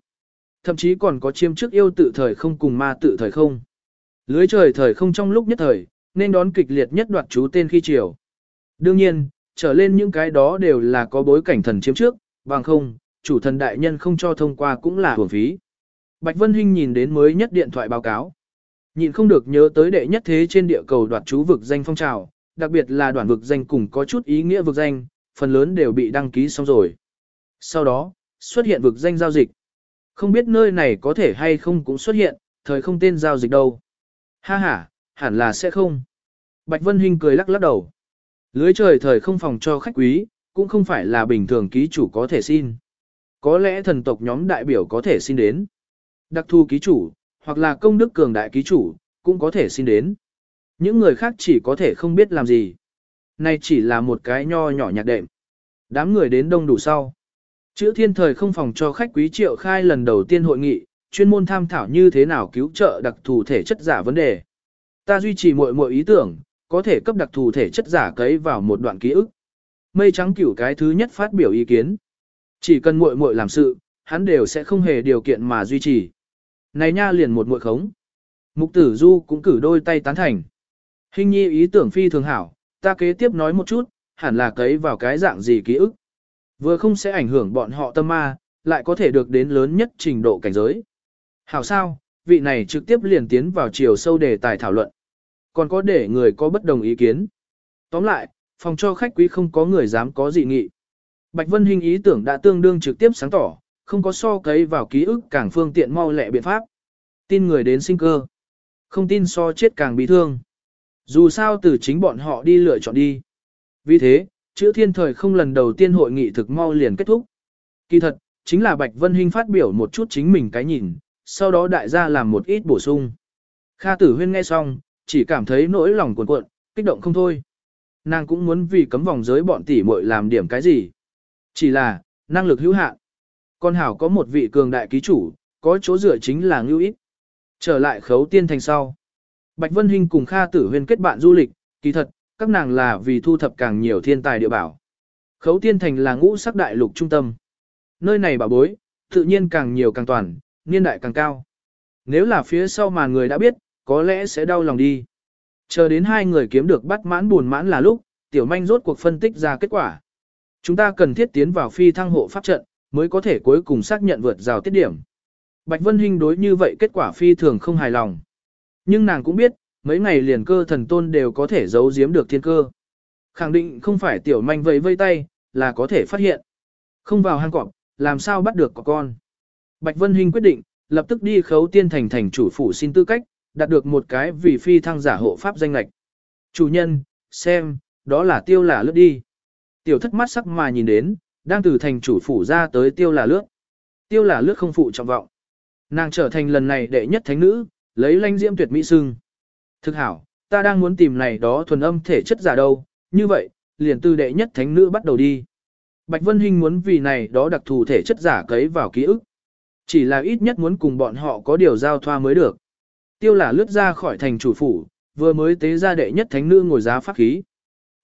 [SPEAKER 1] Thậm chí còn có chiêm trước yêu tự thời không cùng ma tự thời không. Lưới trời thời không trong lúc nhất thời, nên đón kịch liệt nhất đoạt chú tên khi chiều. Đương nhiên, trở lên những cái đó đều là có bối cảnh thần chiếm trước, bằng không, chủ thần đại nhân không cho thông qua cũng là hưởng phí. Bạch Vân Hinh nhìn đến mới nhất điện thoại báo cáo. Nhìn không được nhớ tới đệ nhất thế trên địa cầu đoạt chú vực danh phong trào, đặc biệt là đoàn vực danh cùng có chút ý nghĩa vực danh, phần lớn đều bị đăng ký xong rồi. Sau đó, xuất hiện vực danh giao dịch. Không biết nơi này có thể hay không cũng xuất hiện, thời không tên giao dịch đâu. Ha ha, hẳn là sẽ không. Bạch Vân Hinh cười lắc lắc đầu. Lưới trời thời không phòng cho khách quý, cũng không phải là bình thường ký chủ có thể xin. Có lẽ thần tộc nhóm đại biểu có thể xin đến. Đặc thu ký chủ, hoặc là công đức cường đại ký chủ, cũng có thể xin đến. Những người khác chỉ có thể không biết làm gì. Này chỉ là một cái nho nhỏ nhạc đệm. Đám người đến đông đủ sau. Chữ thiên thời không phòng cho khách quý triệu khai lần đầu tiên hội nghị, chuyên môn tham thảo như thế nào cứu trợ đặc thù thể chất giả vấn đề. Ta duy trì mọi mọi ý tưởng, có thể cấp đặc thù thể chất giả cấy vào một đoạn ký ức. Mây trắng cửu cái thứ nhất phát biểu ý kiến. Chỉ cần muội muội làm sự, hắn đều sẽ không hề điều kiện mà duy trì. Này nha liền một muội khống. Mục tử du cũng cử đôi tay tán thành. Hình nhi ý tưởng phi thường hảo, ta kế tiếp nói một chút, hẳn là cấy vào cái dạng gì ký ức. Vừa không sẽ ảnh hưởng bọn họ tâm ma, lại có thể được đến lớn nhất trình độ cảnh giới. Hảo sao, vị này trực tiếp liền tiến vào chiều sâu đề tài thảo luận. Còn có để người có bất đồng ý kiến. Tóm lại, phòng cho khách quý không có người dám có dị nghị. Bạch Vân Hinh ý tưởng đã tương đương trực tiếp sáng tỏ, không có so cấy vào ký ức càng phương tiện mau lẹ biện pháp. Tin người đến sinh cơ. Không tin so chết càng bị thương. Dù sao từ chính bọn họ đi lựa chọn đi. Vì thế, chữ thiên thời không lần đầu tiên hội nghị thực mau liền kết thúc. Kỳ thật, chính là Bạch Vân Hinh phát biểu một chút chính mình cái nhìn, sau đó đại gia làm một ít bổ sung. Kha tử huyên nghe xong, chỉ cảm thấy nỗi lòng cuộn cuộn, kích động không thôi. Nàng cũng muốn vì cấm vòng giới bọn tỷ muội làm điểm cái gì. Chỉ là, năng lực hữu hạn. Con hảo có một vị cường đại ký chủ, có chỗ dựa chính là ngưu ít. Trở lại khấu tiên thành sau. Bạch Vân Hinh cùng Kha Tử Huyên kết bạn du lịch, kỳ thật, các nàng là vì thu thập càng nhiều thiên tài địa bảo. Khấu tiên thành là ngũ sắc đại lục trung tâm. Nơi này bảo bối, tự nhiên càng nhiều càng toàn, niên đại càng cao. Nếu là phía sau mà người đã biết, có lẽ sẽ đau lòng đi. Chờ đến hai người kiếm được bắt mãn buồn mãn là lúc, tiểu manh rốt cuộc phân tích ra kết quả. Chúng ta cần thiết tiến vào phi thăng hộ pháp trận, mới có thể cuối cùng xác nhận vượt rào tiết điểm. Bạch Vân Hinh đối như vậy kết quả phi thường không hài lòng. Nhưng nàng cũng biết, mấy ngày liền cơ thần tôn đều có thể giấu giếm được thiên cơ. Khẳng định không phải tiểu manh vẫy vây tay, là có thể phát hiện. Không vào hang cọp, làm sao bắt được có con. Bạch Vân Hinh quyết định, lập tức đi khấu tiên thành thành chủ phủ xin tư cách, đạt được một cái vì phi thăng giả hộ pháp danh lạch. Chủ nhân, xem, đó là tiêu là lướt đi. Tiểu thất mắt sắc mà nhìn đến, đang từ thành chủ phủ ra tới tiêu là lướt. Tiêu là lướt không phụ trọng vọng. Nàng trở thành lần này đệ nhất thánh nữ, lấy lanh diễm tuyệt mỹ sưng. Thực hảo, ta đang muốn tìm này đó thuần âm thể chất giả đâu, như vậy, liền từ đệ nhất thánh nữ bắt đầu đi. Bạch Vân Hinh muốn vì này đó đặc thù thể chất giả cấy vào ký ức. Chỉ là ít nhất muốn cùng bọn họ có điều giao thoa mới được. Tiêu là lướt ra khỏi thành chủ phủ, vừa mới tế ra đệ nhất thánh nữ ngồi giá pháp khí.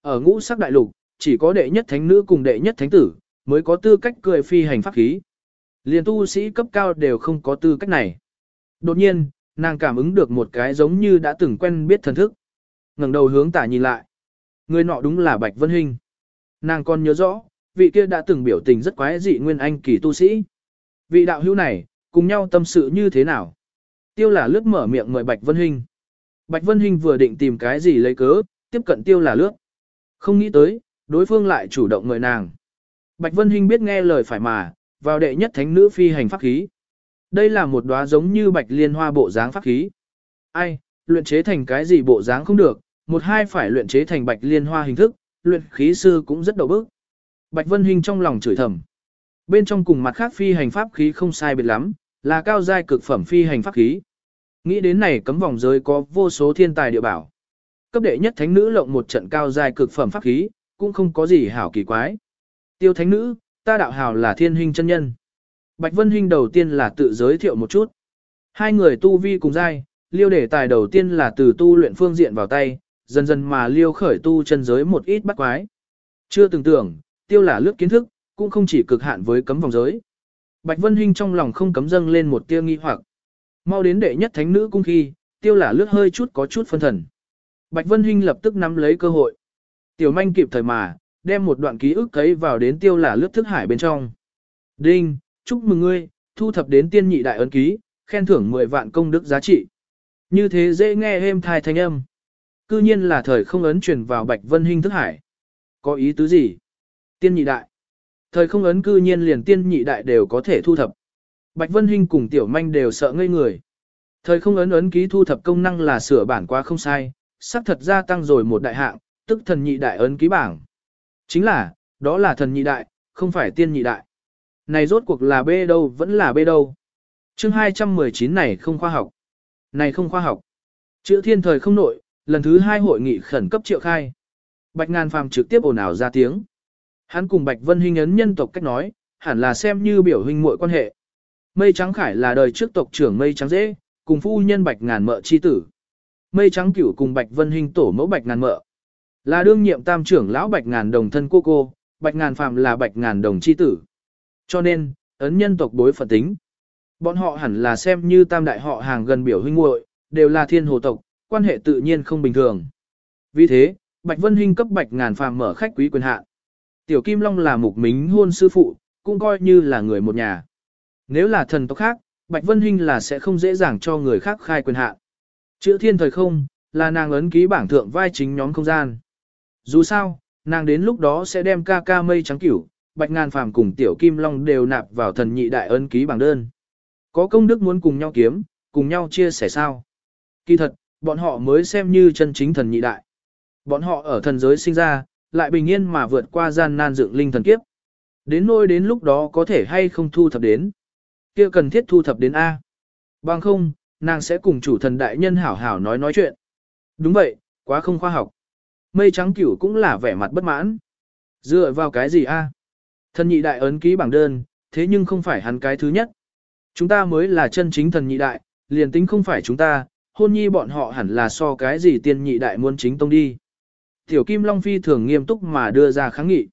[SPEAKER 1] Ở ngũ sắc đại lục, chỉ có đệ nhất thánh nữ cùng đệ nhất thánh tử, mới có tư cách cười phi hành pháp khí. Liền tu sĩ cấp cao đều không có tư cách này. Đột nhiên, nàng cảm ứng được một cái giống như đã từng quen biết thần thức. ngẩng đầu hướng tả nhìn lại. Người nọ đúng là Bạch Vân Hinh. Nàng còn nhớ rõ, vị kia đã từng biểu tình rất quái dị nguyên anh kỳ tu sĩ. Vị đạo hữu này, cùng nhau tâm sự như thế nào? Tiêu là lướt mở miệng mời Bạch Vân Hinh. Bạch Vân Hinh vừa định tìm cái gì lấy cớ, tiếp cận tiêu là lướt. Không nghĩ tới, đối phương lại chủ động mời nàng. Bạch Vân Hinh biết nghe lời phải mà, vào đệ nhất thánh nữ phi hành pháp khí. Đây là một đóa giống như bạch liên hoa bộ dáng pháp khí. Ai, luyện chế thành cái gì bộ dáng không được, một hai phải luyện chế thành bạch liên hoa hình thức, luyện khí sư cũng rất đầu bức. Bạch Vân Hinh trong lòng chửi thầm. Bên trong cùng mặt khác phi hành pháp khí không sai biệt lắm, là cao giai cực phẩm phi hành pháp khí. Nghĩ đến này cấm vòng giới có vô số thiên tài địa bảo. Cấp đệ nhất thánh nữ lộng một trận cao giai cực phẩm pháp khí, cũng không có gì hảo kỳ quái. Tiêu thánh nữ, ta đạo hào là thiên hình chân nhân. Bạch Vân Hinh đầu tiên là tự giới thiệu một chút. Hai người tu vi cùng giai, liêu đề tài đầu tiên là từ tu luyện phương diện vào tay, dần dần mà liêu khởi tu chân giới một ít bắt quái. Chưa từng tưởng, tiêu là lướt kiến thức, cũng không chỉ cực hạn với cấm vòng giới. Bạch Vân Hinh trong lòng không cấm dâng lên một tia nghi hoặc. Mau đến đệ nhất thánh nữ cung khi, tiêu là lướt hơi chút có chút phân thần. Bạch Vân Hinh lập tức nắm lấy cơ hội. Tiểu manh kịp thời mà, đem một đoạn ký ức thấy vào đến tiêu là lướt thức hải bên trong. Đinh, chúc mừng ngươi, thu thập đến tiên nhị đại ấn ký, khen thưởng 10 vạn công đức giá trị. Như thế dễ nghe êm thai thanh âm. Cư nhiên là thời không ấn truyền vào Bạch Vân Hinh thức hải. Có ý tứ gì? Tiên nhị đại. Thời không ấn cư nhiên liền tiên nhị đại đều có thể thu thập. Bạch Vân Hinh cùng Tiểu Manh đều sợ ngây người. Thời không ấn ấn ký thu thập công năng là sửa bản quá không sai, sắp thật gia tăng rồi một đại hạng, tức thần nhị đại ấn ký bảng. Chính là, đó là thần nhị đại, không phải tiên nhị đại. Này rốt cuộc là bê đâu vẫn là bê đâu. chương 219 này không khoa học. Này không khoa học. Chữ thiên thời không nội, lần thứ hai hội nghị khẩn cấp triệu khai. Bạch ngàn phàm trực tiếp ồn ào ra tiếng. Hắn cùng Bạch Vân Hinh ấn nhân tộc cách nói, hẳn là xem như biểu hình muội quan hệ. Mây Trắng Khải là đời trước tộc trưởng Mây Trắng Dễ, cùng phu nhân Bạch Ngàn Mợ chi tử. Mây Trắng Cửu cùng Bạch Vân Hinh tổ mẫu Bạch Ngàn Mợ. Là đương nhiệm tam trưởng lão Bạch Ngàn Đồng thân cô cô, Bạch Ngàn Phạm là Bạch Ngàn Đồng chi tử. Cho nên, ấn nhân tộc bối phận tính. Bọn họ hẳn là xem như tam đại họ hàng gần biểu huynh muội, đều là thiên hồ tộc, quan hệ tự nhiên không bình thường. Vì thế, Bạch Vân Hinh cấp Bạch Ngàn Phàm mở khách quý quyền hạn. Tiểu Kim Long là mục mính hôn sư phụ, cũng coi như là người một nhà. Nếu là thần tộc khác, Bạch Vân Hinh là sẽ không dễ dàng cho người khác khai quyền hạn. Chữ thiên thời không, là nàng ấn ký bảng thượng vai chính nhóm không gian. Dù sao, nàng đến lúc đó sẽ đem ca ca mây trắng cửu, Bạch Ngàn Phàm cùng Tiểu Kim Long đều nạp vào thần nhị đại ấn ký bảng đơn. Có công đức muốn cùng nhau kiếm, cùng nhau chia sẻ sao. Kỳ thật, bọn họ mới xem như chân chính thần nhị đại. Bọn họ ở thần giới sinh ra, lại bình yên mà vượt qua gian nan dựng linh thần kiếp. Đến nôi đến lúc đó có thể hay không thu thập đến. kia cần thiết thu thập đến A. Bằng không, nàng sẽ cùng chủ thần đại nhân hảo hảo nói nói chuyện. Đúng vậy, quá không khoa học. Mây trắng cửu cũng là vẻ mặt bất mãn. Dựa vào cái gì A? Thần nhị đại ấn ký bảng đơn, thế nhưng không phải hắn cái thứ nhất. Chúng ta mới là chân chính thần nhị đại, liền tính không phải chúng ta, hôn nhi bọn họ hẳn là so cái gì tiên nhị đại muốn chính tông đi. Tiểu Kim Long Phi thường nghiêm túc mà đưa ra kháng nghị.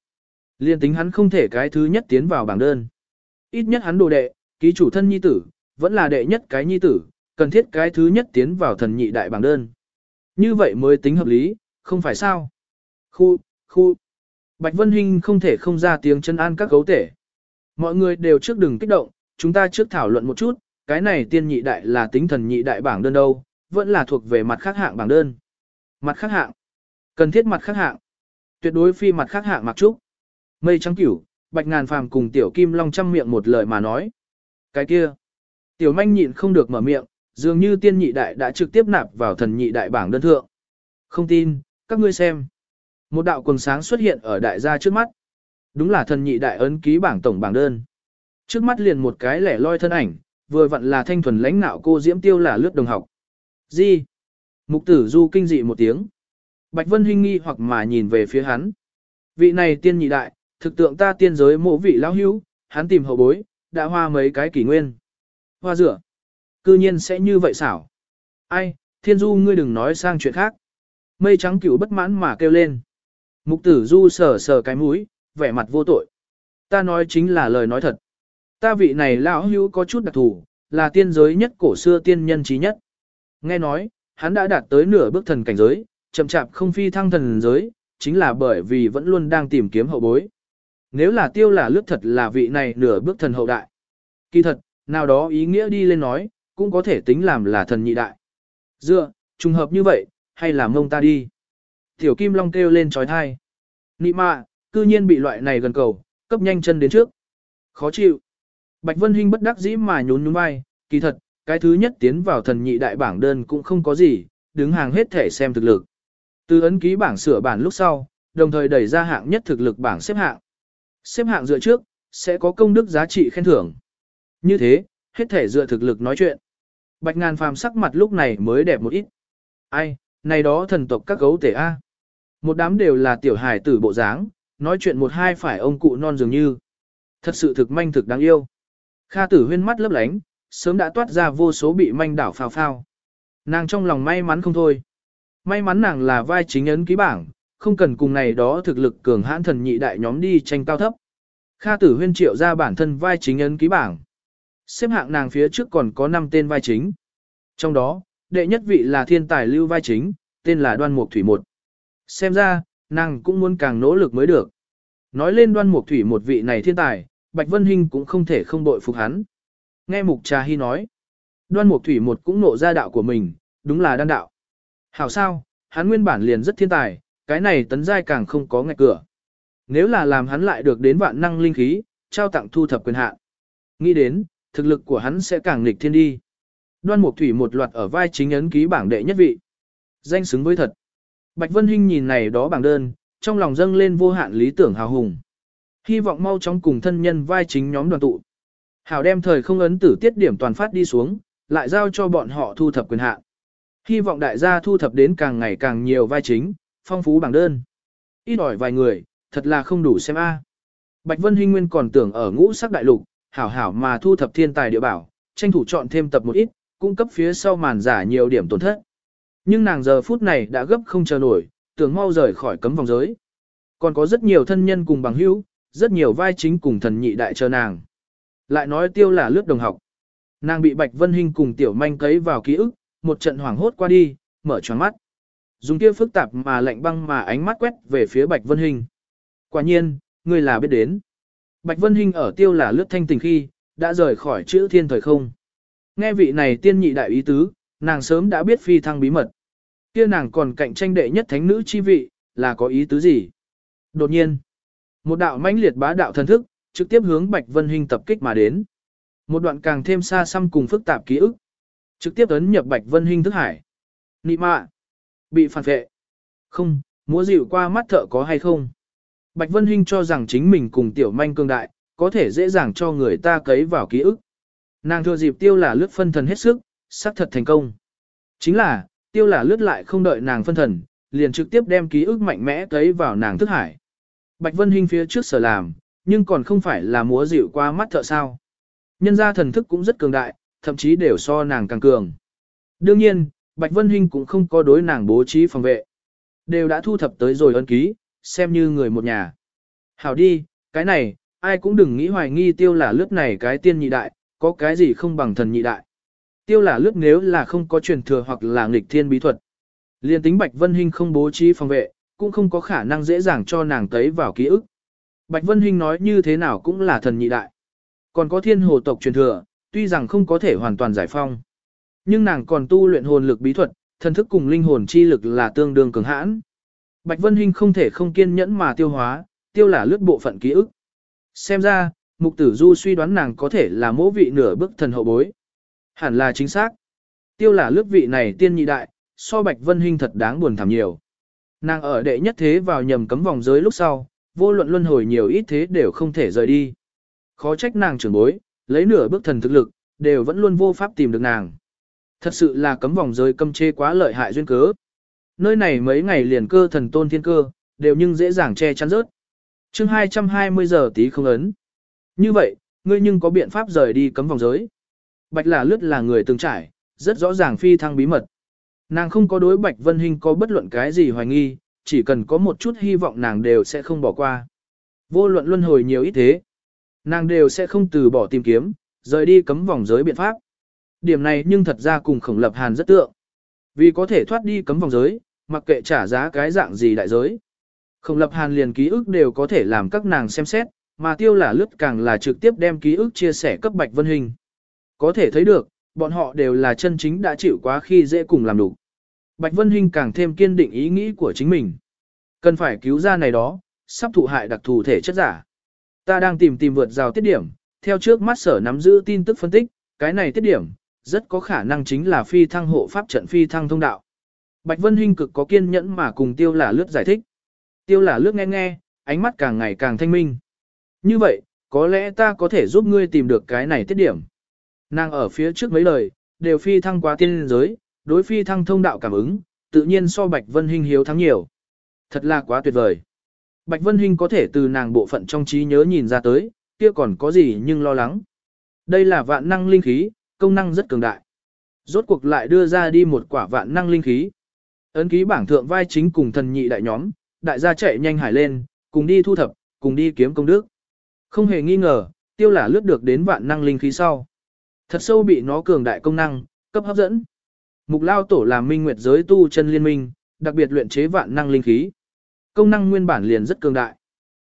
[SPEAKER 1] Liên tính hắn không thể cái thứ nhất tiến vào bảng đơn. Ít nhất hắn đồ đệ, ký chủ thân nhi tử, vẫn là đệ nhất cái nhi tử, cần thiết cái thứ nhất tiến vào thần nhị đại bảng đơn. Như vậy mới tính hợp lý, không phải sao? Khu, khu. Bạch Vân Hinh không thể không ra tiếng chân an các gấu tể. Mọi người đều trước đừng kích động, chúng ta trước thảo luận một chút, cái này tiên nhị đại là tính thần nhị đại bảng đơn đâu, vẫn là thuộc về mặt khác hạng bảng đơn. Mặt khác hạng. Cần thiết mặt khác hạng. Tuyệt đối phi mặt khác hạng mặc trúc. Mây trắng cửu, bạch ngàn phàm cùng tiểu kim long chăm miệng một lời mà nói. Cái kia. Tiểu manh nhịn không được mở miệng, Dường như tiên nhị đại đã trực tiếp nạp vào thần nhị đại bảng đơn thượng. Không tin, các ngươi xem. Một đạo quần sáng xuất hiện ở đại gia trước mắt. Đúng là thần nhị đại ấn ký bảng tổng bảng đơn. Trước mắt liền một cái lẻ loi thân ảnh, vừa vặn là thanh thuần lãnh nạo cô diễm tiêu là lướt đồng học. Gì? Mục tử du kinh dị một tiếng. Bạch Vân Hinh nghi hoặc mà nhìn về phía hắn. Vị này tiên nhị đại, thực tượng ta tiên giới mộ vị lão hữu, hắn tìm hậu bối, đã hoa mấy cái kỷ nguyên. Hoa rửa. Cư nhiên sẽ như vậy xảo. Ai, thiên du ngươi đừng nói sang chuyện khác. Mây trắng cửu bất mãn mà kêu lên. Mục tử du sờ sờ cái mũi, vẻ mặt vô tội. Ta nói chính là lời nói thật. Ta vị này lão hữu có chút đặc thù, là tiên giới nhất cổ xưa tiên nhân trí nhất. Nghe nói, hắn đã đạt tới nửa bước thần cảnh giới, chậm chạp không phi thăng thần giới, chính là bởi vì vẫn luôn đang tìm kiếm hậu bối. Nếu là tiêu là lướt thật là vị này nửa bước thần hậu đại. Kỳ thật, nào đó ý nghĩa đi lên nói, cũng có thể tính làm là thần nhị đại. Dựa, trùng hợp như vậy, hay là mông ta đi. Tiểu Kim Long kêu lên trói thai. Nị mạ, cư nhiên bị loại này gần cầu, cấp nhanh chân đến trước. Khó chịu. Bạch Vân Hinh bất đắc dĩ mà nhún nhún vai, kỳ thật, cái thứ nhất tiến vào thần nhị đại bảng đơn cũng không có gì, đứng hàng hết thể xem thực lực. Từ ấn ký bảng sửa bản lúc sau, đồng thời đẩy ra hạng nhất thực lực bảng xếp hạng. Xếp hạng dựa trước, sẽ có công đức giá trị khen thưởng. Như thế, hết thể dựa thực lực nói chuyện. Bạch ngàn phàm sắc mặt lúc này mới đẹp một ít. Ai, này đó thần tộc các gấu tể A. Một đám đều là tiểu hài tử bộ dáng, nói chuyện một hai phải ông cụ non dường như. Thật sự thực manh thực đáng yêu. Kha tử huyên mắt lấp lánh, sớm đã toát ra vô số bị manh đảo phào phao. Nàng trong lòng may mắn không thôi. May mắn nàng là vai chính ấn ký bảng, không cần cùng này đó thực lực cường hãn thần nhị đại nhóm đi tranh cao thấp. Kha tử huyên triệu ra bản thân vai chính ấn ký bảng. Xếp hạng nàng phía trước còn có 5 tên vai chính. Trong đó, đệ nhất vị là thiên tài lưu vai chính, tên là đoan mục thủy một. Xem ra, nàng cũng muốn càng nỗ lực mới được. Nói lên đoan mục thủy một vị này thiên tài, Bạch Vân Hinh cũng không thể không bội phục hắn. Nghe mục trà hy nói, đoan mục thủy một cũng nộ ra đạo của mình, đúng là đan đạo. Hảo sao, hắn nguyên bản liền rất thiên tài, cái này tấn giai càng không có ngạch cửa. Nếu là làm hắn lại được đến vạn năng linh khí, trao tặng thu thập quyền hạn. Nghĩ đến, thực lực của hắn sẽ càng nghịch thiên đi. Đoan Mục Thủy một loạt ở vai chính ấn ký bảng đệ nhất vị. Danh xứng với thật. Bạch Vân Hinh nhìn này đó bảng đơn, trong lòng dâng lên vô hạn lý tưởng hào hùng. Hy vọng mau chóng cùng thân nhân vai chính nhóm đoàn tụ. Hảo đem thời không ấn tử tiết điểm toàn phát đi xuống, lại giao cho bọn họ thu thập quyền hạn. Hy vọng đại gia thu thập đến càng ngày càng nhiều vai chính, phong phú bảng đơn. Ít ỏi vài người, thật là không đủ xem a. Bạch Vân Hinh Nguyên còn tưởng ở ngũ sắc đại lục, hảo hảo mà thu thập thiên tài địa bảo, tranh thủ chọn thêm tập một ít, cung cấp phía sau màn giả nhiều điểm tổn thất. Nhưng nàng giờ phút này đã gấp không chờ nổi, tưởng mau rời khỏi cấm vòng giới. Còn có rất nhiều thân nhân cùng bằng hữu, rất nhiều vai chính cùng thần nhị đại chờ nàng. Lại nói tiêu là lướt đồng học. Nàng bị Bạch Vân Hinh cùng tiểu manh cấy vào ký ức, một trận hoảng hốt qua đi, mở tròn mắt. Dùng kia phức tạp mà lạnh băng mà ánh mắt quét về phía Bạch Vân Hinh. Quả nhiên, người là biết đến. Bạch Vân Hinh ở tiêu là lướt thanh tình khi, đã rời khỏi chữ thiên thời không. Nghe vị này tiên nhị đại ý tứ, nàng sớm đã biết phi thăng bí mật. Kia nàng còn cạnh tranh đệ nhất thánh nữ chi vị, là có ý tứ gì? Đột nhiên, một đạo mãnh liệt bá đạo thần thức, trực tiếp hướng Bạch Vân Hinh tập kích mà đến. Một đoạn càng thêm xa xăm cùng phức tạp ký ức. Trực tiếp ấn nhập Bạch Vân Hinh thức hải. Nị mạ, bị phản vệ. Không, múa dịu qua mắt thợ có hay không? Bạch Vân Hinh cho rằng chính mình cùng tiểu manh cương đại, có thể dễ dàng cho người ta cấy vào ký ức. Nàng thừa dịp tiêu là lướt phân thần hết sức, xác thật thành công. Chính là, tiêu là lướt lại không đợi nàng phân thần, liền trực tiếp đem ký ức mạnh mẽ cấy vào nàng thức hải. Bạch Vân Hinh phía trước sở làm, nhưng còn không phải là múa dịu qua mắt thợ sao. Nhân ra thần thức cũng rất cường đại, thậm chí đều so nàng càng cường. Đương nhiên, Bạch Vân Hinh cũng không có đối nàng bố trí phòng vệ. Đều đã thu thập tới rồi ân ký, xem như người một nhà. Hảo đi, cái này, ai cũng đừng nghĩ hoài nghi tiêu là lướt này cái tiên nhị đại, có cái gì không bằng thần nhị đại. Tiêu là lướt nếu là không có truyền thừa hoặc là nghịch thiên bí thuật. Liên tính Bạch Vân Hinh không bố trí phòng vệ, cũng không có khả năng dễ dàng cho nàng tấy vào ký ức. Bạch Vân Hinh nói như thế nào cũng là thần nhị đại. Còn có thiên hồ tộc truyền thừa, tuy rằng không có thể hoàn toàn giải phong. Nhưng nàng còn tu luyện hồn lực bí thuật, thần thức cùng linh hồn chi lực là tương đương cường hãn. Bạch Vân Hinh không thể không kiên nhẫn mà tiêu hóa, tiêu là lướt bộ phận ký ức. Xem ra, Mục Tử Du suy đoán nàng có thể là mỗ vị nửa bước thần hậu bối. Hẳn là chính xác. Tiêu là lướt vị này tiên nhị đại, so Bạch Vân Hinh thật đáng buồn thảm nhiều. Nàng ở đệ nhất thế vào nhầm cấm vòng giới lúc sau, vô luận luân hồi nhiều ít thế đều không thể rời đi. Khó trách nàng trưởng bối, lấy nửa bước thần thực lực, đều vẫn luôn vô pháp tìm được nàng. Thật sự là cấm vòng giới cấm chê quá lợi hại duyên cớ. Nơi này mấy ngày liền cơ thần tôn thiên cơ, đều nhưng dễ dàng che chắn rớt. chương 220 giờ tí không ấn. Như vậy, ngươi nhưng có biện pháp rời đi cấm vòng giới. Bạch là lướt là người từng trải, rất rõ ràng phi thăng bí mật. Nàng không có đối Bạch Vân Hinh có bất luận cái gì hoài nghi, chỉ cần có một chút hy vọng nàng đều sẽ không bỏ qua. Vô luận luân hồi nhiều ít thế, nàng đều sẽ không từ bỏ tìm kiếm, rời đi cấm vòng giới biện pháp. Điểm này nhưng thật ra cùng khổng lập hàn rất tượng. Vì có thể thoát đi cấm vòng giới, mặc kệ trả giá cái dạng gì đại giới. Khổng lập hàn liền ký ức đều có thể làm các nàng xem xét, mà tiêu là lướt càng là trực tiếp đem ký ức chia sẻ cấp Bạch Vân Hình. Có thể thấy được, bọn họ đều là chân chính đã chịu quá khi dễ cùng làm đủ. Bạch Vân Hinh càng thêm kiên định ý nghĩ của chính mình. Cần phải cứu ra này đó, sắp thụ hại đặc thù thể chất giả. Ta đang tìm tìm vượt rào tiết điểm, theo trước mắt sở nắm giữ tin tức phân tích, cái này tiết điểm, rất có khả năng chính là phi thăng hộ pháp trận phi thăng thông đạo. Bạch Vân Hinh cực có kiên nhẫn mà cùng tiêu là lướt giải thích. Tiêu là lướt nghe nghe, ánh mắt càng ngày càng thanh minh. Như vậy, có lẽ ta có thể giúp ngươi tìm được cái này tiết điểm. Nàng ở phía trước mấy lời, đều phi thăng quá tiên giới, đối phi thăng thông đạo cảm ứng, tự nhiên so Bạch Vân Hinh hiếu thắng nhiều. Thật là quá tuyệt vời. Bạch Vân Hinh có thể từ nàng bộ phận trong trí nhớ nhìn ra tới, kia còn có gì nhưng lo lắng. Đây là vạn năng linh khí, công năng rất cường đại. Rốt cuộc lại đưa ra đi một quả vạn năng linh khí. Ấn ký bảng thượng vai chính cùng thần nhị đại nhóm, đại gia chạy nhanh hải lên, cùng đi thu thập, cùng đi kiếm công đức. Không hề nghi ngờ, tiêu là lướt được đến vạn năng linh khí sau. Thật sâu bị nó cường đại công năng, cấp hấp dẫn. Mục lao tổ làm minh nguyệt giới tu chân liên minh, đặc biệt luyện chế vạn năng linh khí. Công năng nguyên bản liền rất cường đại.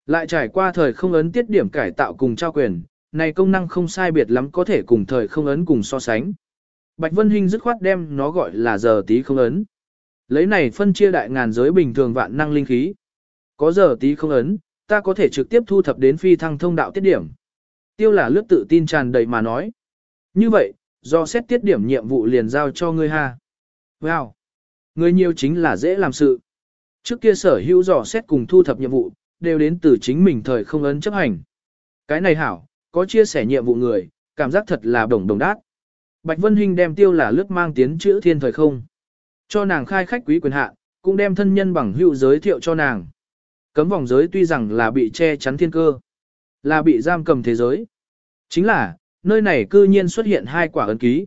[SPEAKER 1] Lại trải qua thời không ấn tiết điểm cải tạo cùng trao quyền, này công năng không sai biệt lắm có thể cùng thời không ấn cùng so sánh. Bạch Vân Hinh dứt khoát đem nó gọi là giờ tí không ấn. Lấy này phân chia đại ngàn giới bình thường vạn năng linh khí. Có giờ tí không ấn, ta có thể trực tiếp thu thập đến phi thăng thông đạo tiết điểm. Tiêu là lướt tự tin tràn đầy mà nói. Như vậy, do xét tiết điểm nhiệm vụ liền giao cho ngươi ha. Wow! Người nhiều chính là dễ làm sự. Trước kia sở hữu dò xét cùng thu thập nhiệm vụ, đều đến từ chính mình thời không ấn chấp hành. Cái này hảo, có chia sẻ nhiệm vụ người, cảm giác thật là đồng đồng đát. Bạch Vân Hinh đem tiêu là lướt mang tiến chữ thiên thời không. Cho nàng khai khách quý quyền hạ, cũng đem thân nhân bằng hữu giới thiệu cho nàng. Cấm vòng giới tuy rằng là bị che chắn thiên cơ, là bị giam cầm thế giới. Chính là, nơi này cư nhiên xuất hiện hai quả ấn ký.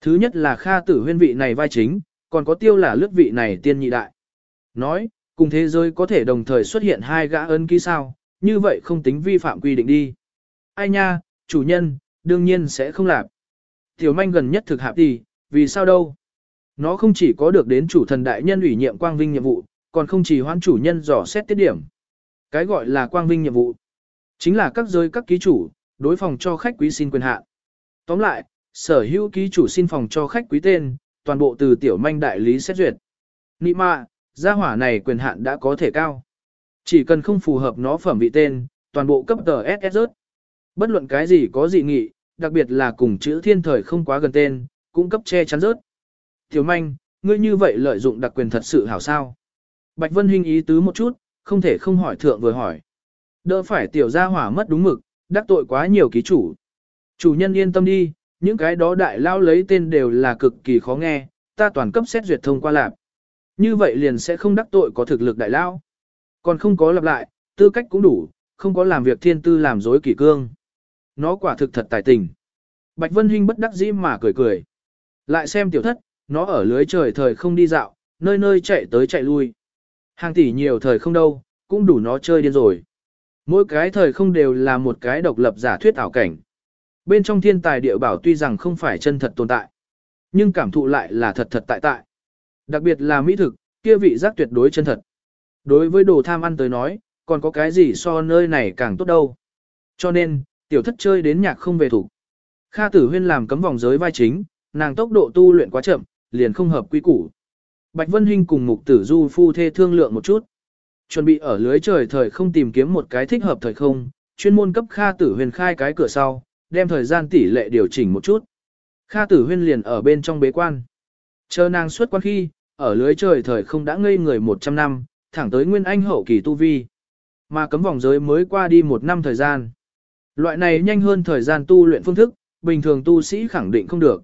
[SPEAKER 1] Thứ nhất là Kha tử huyên vị này vai chính, còn có tiêu là lướt vị này tiên nhị đại. Nói, cùng thế giới có thể đồng thời xuất hiện hai gã ấn ký sao, như vậy không tính vi phạm quy định đi. Ai nha, chủ nhân, đương nhiên sẽ không làm. Tiểu manh gần nhất thực hạp đi, vì sao đâu? Nó không chỉ có được đến chủ thần đại nhân ủy nhiệm quang vinh nhiệm vụ, còn không chỉ hoãn chủ nhân dò xét tiết điểm. Cái gọi là quang vinh nhiệm vụ, chính là các giới các ký chủ, đối phòng cho khách quý xin quyền hạn. Tóm lại, sở hữu ký chủ xin phòng cho khách quý tên, toàn bộ từ tiểu manh đại lý xét duyệt. Nị mạ, gia hỏa này quyền hạn đã có thể cao. Chỉ cần không phù hợp nó phẩm vị tên, toàn bộ cấp tờ SS rớt. Bất luận cái gì có dị nghị, đặc biệt là cùng chữ thiên thời không quá gần tên, cũng cấp che chắn rớt. Tiểu manh, ngươi như vậy lợi dụng đặc quyền thật sự hảo sao. Bạch Vân Hinh ý tứ một chút, không thể không hỏi thượng vừa hỏi. Đỡ phải tiểu gia hỏa mất đúng mực, đắc tội quá nhiều ký chủ. Chủ nhân yên tâm đi, những cái đó đại lao lấy tên đều là cực kỳ khó nghe, ta toàn cấp xét duyệt thông qua lạp, Như vậy liền sẽ không đắc tội có thực lực đại lao. Còn không có lặp lại, tư cách cũng đủ, không có làm việc thiên tư làm dối kỷ cương. Nó quả thực thật tài tình. Bạch Vân Hinh bất đắc dĩ mà cười cười. Lại xem tiểu thất, nó ở lưới trời thời không đi dạo, nơi nơi chạy tới chạy lui. Hàng tỷ nhiều thời không đâu, cũng đủ nó chơi điên rồi. Mỗi cái thời không đều là một cái độc lập giả thuyết ảo cảnh. Bên trong thiên tài địa bảo tuy rằng không phải chân thật tồn tại, nhưng cảm thụ lại là thật thật tại tại. Đặc biệt là mỹ thực, kia vị giác tuyệt đối chân thật. Đối với đồ tham ăn tới nói, còn có cái gì so nơi này càng tốt đâu. Cho nên, tiểu thất chơi đến nhạc không về thủ. Kha tử huyên làm cấm vòng giới vai chính, nàng tốc độ tu luyện quá chậm, liền không hợp quy củ. Bạch Vân Hinh cùng mục tử du phu thê thương lượng một chút. Chuẩn bị ở lưới trời thời không tìm kiếm một cái thích hợp thời không, chuyên môn cấp Kha tử huyền khai cái cửa sau, đem thời gian tỷ lệ điều chỉnh một chút. Kha tử huyên liền ở bên trong bế quan. Chờ nàng xuất quan khi, ở lưới trời thời không đã ngây người 100 năm, thẳng tới nguyên anh hậu kỳ tu vi. Mà cấm vòng giới mới qua đi một năm thời gian. Loại này nhanh hơn thời gian tu luyện phương thức, bình thường tu sĩ khẳng định không được.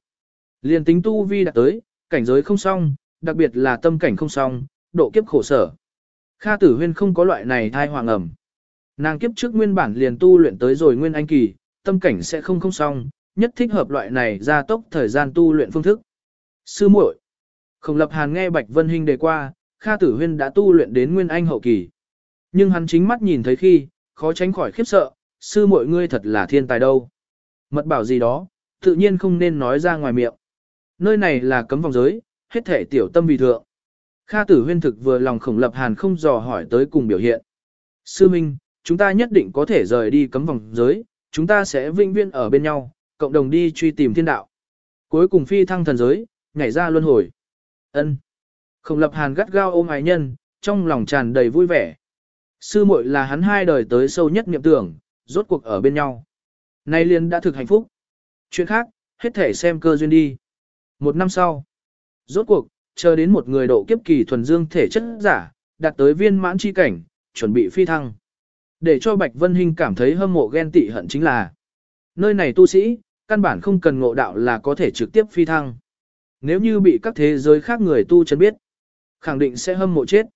[SPEAKER 1] liền tính tu vi đạt tới, cảnh giới không xong, đặc biệt là tâm cảnh không xong, độ kiếp khổ sở. Kha tử huyên không có loại này thai hoàng ẩm. Nàng kiếp trước nguyên bản liền tu luyện tới rồi nguyên anh kỳ, tâm cảnh sẽ không không xong, nhất thích hợp loại này gia tốc thời gian tu luyện phương thức. Sư muội, Khổng Lập Hàn nghe Bạch Vân Hinh đề qua, Kha Tử Huyên đã tu luyện đến nguyên anh hậu kỳ. Nhưng hắn chính mắt nhìn thấy khi, khó tránh khỏi khiếp sợ, sư muội ngươi thật là thiên tài đâu. Mật bảo gì đó, tự nhiên không nên nói ra ngoài miệng. Nơi này là cấm vòng giới, hết thể tiểu tâm vì thượng. Kha Tử Huyên thực vừa lòng Khổng Lập Hàn không dò hỏi tới cùng biểu hiện. Sư Minh, chúng ta nhất định có thể rời đi cấm vòng giới, chúng ta sẽ vinh viên ở bên nhau, cộng đồng đi truy tìm thiên đạo. Cuối cùng phi thăng thần giới, nhảy ra luân hồi. Ân. Khổng lập hàn gắt gao ôm ái nhân, trong lòng tràn đầy vui vẻ. Sư muội là hắn hai đời tới sâu nhất niệm tưởng, rốt cuộc ở bên nhau. Nay liền đã thực hạnh phúc. Chuyện khác, hết thể xem cơ duyên đi. Một năm sau, rốt cuộc, chờ đến một người độ kiếp kỳ thuần dương thể chất giả, đạt tới viên mãn chi cảnh, chuẩn bị phi thăng. Để cho Bạch Vân Hinh cảm thấy hâm mộ ghen tị hận chính là nơi này tu sĩ, căn bản không cần ngộ đạo là có thể trực tiếp phi thăng. Nếu như bị các thế giới khác người tu chân biết, khẳng định sẽ hâm mộ chết.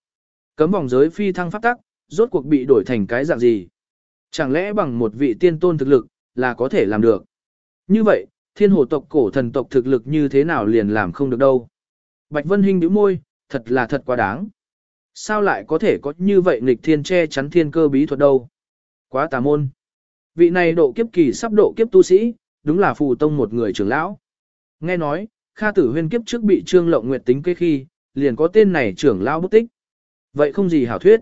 [SPEAKER 1] Cấm vòng giới phi thăng pháp tắc, rốt cuộc bị đổi thành cái dạng gì? Chẳng lẽ bằng một vị tiên tôn thực lực, là có thể làm được? Như vậy, thiên hồ tộc cổ thần tộc thực lực như thế nào liền làm không được đâu? Bạch Vân Hinh nhíu môi, thật là thật quá đáng. Sao lại có thể có như vậy nghịch thiên che chắn thiên cơ bí thuật đâu? Quá tà môn. Vị này độ kiếp kỳ sắp độ kiếp tu sĩ, đúng là phù tông một người trưởng lão. Nghe nói, Kha Tử Huyên kiếp trước bị Trương Lộng Nguyệt tính kế khi, liền có tên này trưởng lão bút tích. Vậy không gì hảo thuyết.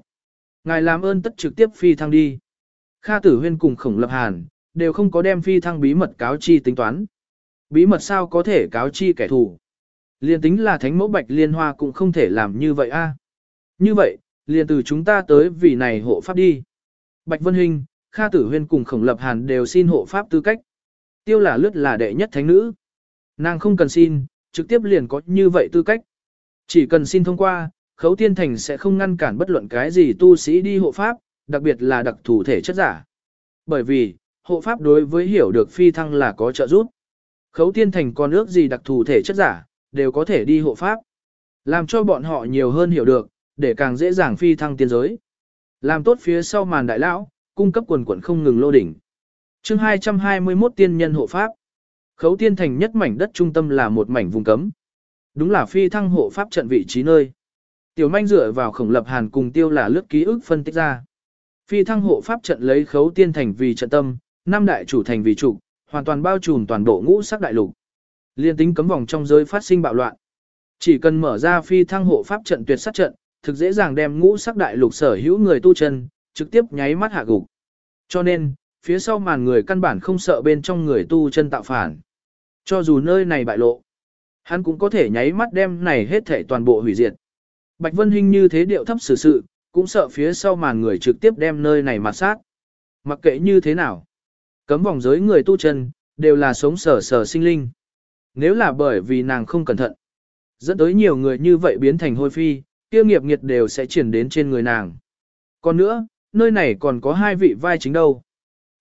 [SPEAKER 1] Ngài làm ơn tất trực tiếp phi thăng đi. Kha Tử Huyên cùng Khổng Lập Hàn, đều không có đem phi thăng bí mật cáo chi tính toán. Bí mật sao có thể cáo chi kẻ thù. Liên tính là thánh mẫu bạch liên hoa cũng không thể làm như vậy a. Như vậy, liền từ chúng ta tới vì này hộ pháp đi. Bạch Vân Hinh, Kha Tử Huyên cùng Khổng Lập Hàn đều xin hộ pháp tư cách. Tiêu là lướt là đệ nhất thánh nữ. Nàng không cần xin, trực tiếp liền có như vậy tư cách. Chỉ cần xin thông qua, khấu tiên thành sẽ không ngăn cản bất luận cái gì tu sĩ đi hộ pháp, đặc biệt là đặc thủ thể chất giả. Bởi vì, hộ pháp đối với hiểu được phi thăng là có trợ giúp. Khấu tiên thành còn ước gì đặc thù thể chất giả, đều có thể đi hộ pháp. Làm cho bọn họ nhiều hơn hiểu được, để càng dễ dàng phi thăng tiên giới. Làm tốt phía sau màn đại lão, cung cấp quần quần không ngừng lô đỉnh. chương 221 tiên nhân hộ pháp. Khấu tiên thành nhất mảnh đất trung tâm là một mảnh vùng cấm. Đúng là phi thăng hộ pháp trận vị trí nơi. Tiểu manh dựa vào khổng lập hàn cùng tiêu là lướt ký ức phân tích ra. Phi thăng hộ pháp trận lấy khấu tiên thành vì trận tâm, năm đại chủ thành vì trụ, hoàn toàn bao trùm toàn bộ ngũ sắc đại lục. Liên tính cấm vòng trong giới phát sinh bạo loạn. Chỉ cần mở ra phi thăng hộ pháp trận tuyệt sát trận, thực dễ dàng đem ngũ sắc đại lục sở hữu người tu chân, trực tiếp nháy mắt hạ gục. Cho nên, phía sau màn người căn bản không sợ bên trong người tu chân tạo phản. Cho dù nơi này bại lộ, hắn cũng có thể nháy mắt đem này hết thể toàn bộ hủy diệt. Bạch Vân Hinh như thế điệu thấp xử sự, cũng sợ phía sau màn người trực tiếp đem nơi này mà sát. Mặc kệ như thế nào, cấm vòng giới người tu chân, đều là sống sở sở sinh linh. Nếu là bởi vì nàng không cẩn thận, dẫn tới nhiều người như vậy biến thành hôi phi, kia nghiệp nghiệt đều sẽ chuyển đến trên người nàng. Còn nữa, nơi này còn có hai vị vai chính đâu.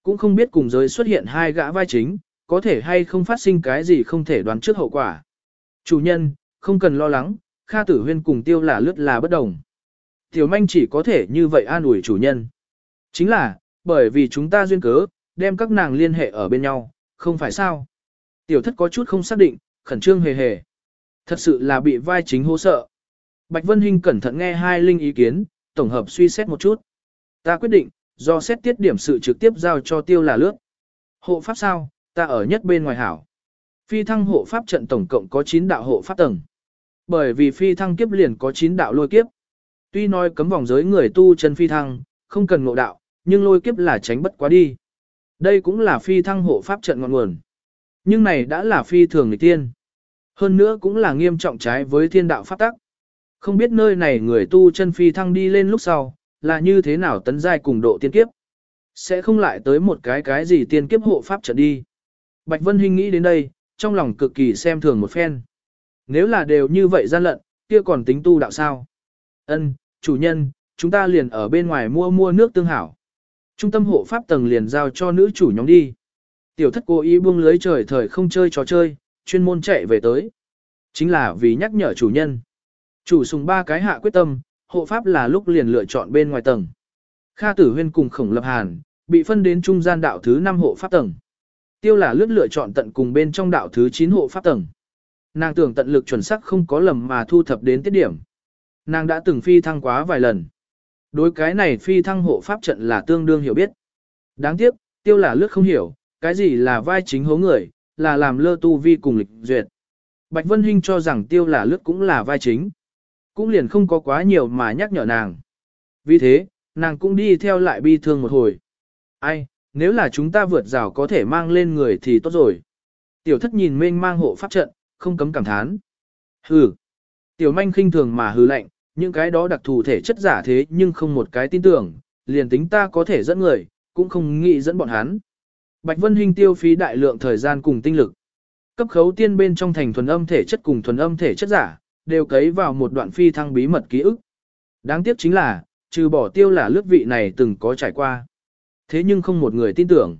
[SPEAKER 1] Cũng không biết cùng giới xuất hiện hai gã vai chính, có thể hay không phát sinh cái gì không thể đoán trước hậu quả. Chủ nhân, không cần lo lắng, Kha Tử Huyên cùng tiêu là lướt là bất đồng. Tiểu manh chỉ có thể như vậy an ủi chủ nhân. Chính là, bởi vì chúng ta duyên cớ, đem các nàng liên hệ ở bên nhau, không phải sao. Tiểu thất có chút không xác định, khẩn trương hề hề. Thật sự là bị vai chính hô sợ. Bạch Vân Hinh cẩn thận nghe hai linh ý kiến, tổng hợp suy xét một chút. Ta quyết định, do xét tiết điểm sự trực tiếp giao cho tiêu là lướt. Hộ pháp sao, ta ở nhất bên ngoài hảo. Phi thăng hộ pháp trận tổng cộng có 9 đạo hộ pháp tầng. Bởi vì phi thăng kiếp liền có 9 đạo lôi kiếp. Tuy nói cấm vòng giới người tu chân phi thăng, không cần ngộ đạo, nhưng lôi kiếp là tránh bất quá đi. Đây cũng là phi thăng hộ pháp trận ngọn nguồn. Nhưng này đã là phi thường nghịch tiên. Hơn nữa cũng là nghiêm trọng trái với thiên đạo pháp tắc. Không biết nơi này người tu chân phi thăng đi lên lúc sau, là như thế nào tấn giai cùng độ tiên kiếp. Sẽ không lại tới một cái cái gì tiên kiếp hộ pháp trận đi. Bạch Vân Hinh nghĩ đến đây, trong lòng cực kỳ xem thường một phen. Nếu là đều như vậy gian lận, kia còn tính tu đạo sao? Ân, chủ nhân, chúng ta liền ở bên ngoài mua mua nước tương hảo. Trung tâm hộ pháp tầng liền giao cho nữ chủ nhóm đi. Tiểu thất cố ý buông lưới trời thời không chơi trò chơi, chuyên môn chạy về tới. Chính là vì nhắc nhở chủ nhân. Chủ sùng ba cái hạ quyết tâm, hộ pháp là lúc liền lựa chọn bên ngoài tầng. Kha tử huyên cùng khổng lập hàn, bị phân đến trung gian đạo thứ 5 hộ pháp tầng. Tiêu là lướt lựa chọn tận cùng bên trong đạo thứ 9 hộ pháp tầng. Nàng tưởng tận lực chuẩn xác không có lầm mà thu thập đến tiết điểm. Nàng đã từng phi thăng quá vài lần. Đối cái này phi thăng hộ pháp trận là tương đương hiểu biết. Đáng tiếc, tiêu là lướt không hiểu, cái gì là vai chính hố người, là làm lơ tu vi cùng lịch duyệt. Bạch Vân Hinh cho rằng tiêu là lướt cũng là vai chính. Cũng liền không có quá nhiều mà nhắc nhở nàng. Vì thế, nàng cũng đi theo lại bi thương một hồi. Ai, nếu là chúng ta vượt rào có thể mang lên người thì tốt rồi. Tiểu thất nhìn mênh mang hộ pháp trận, không cấm cảm thán. Hừ. Tiểu manh khinh thường mà hừ lạnh, những cái đó đặc thù thể chất giả thế nhưng không một cái tin tưởng, liền tính ta có thể dẫn người, cũng không nghĩ dẫn bọn hắn. Bạch Vân Hinh tiêu phí đại lượng thời gian cùng tinh lực. Cấp khấu tiên bên trong thành thuần âm thể chất cùng thuần âm thể chất giả, đều cấy vào một đoạn phi thăng bí mật ký ức. Đáng tiếc chính là, trừ bỏ tiêu là lướt vị này từng có trải qua. Thế nhưng không một người tin tưởng.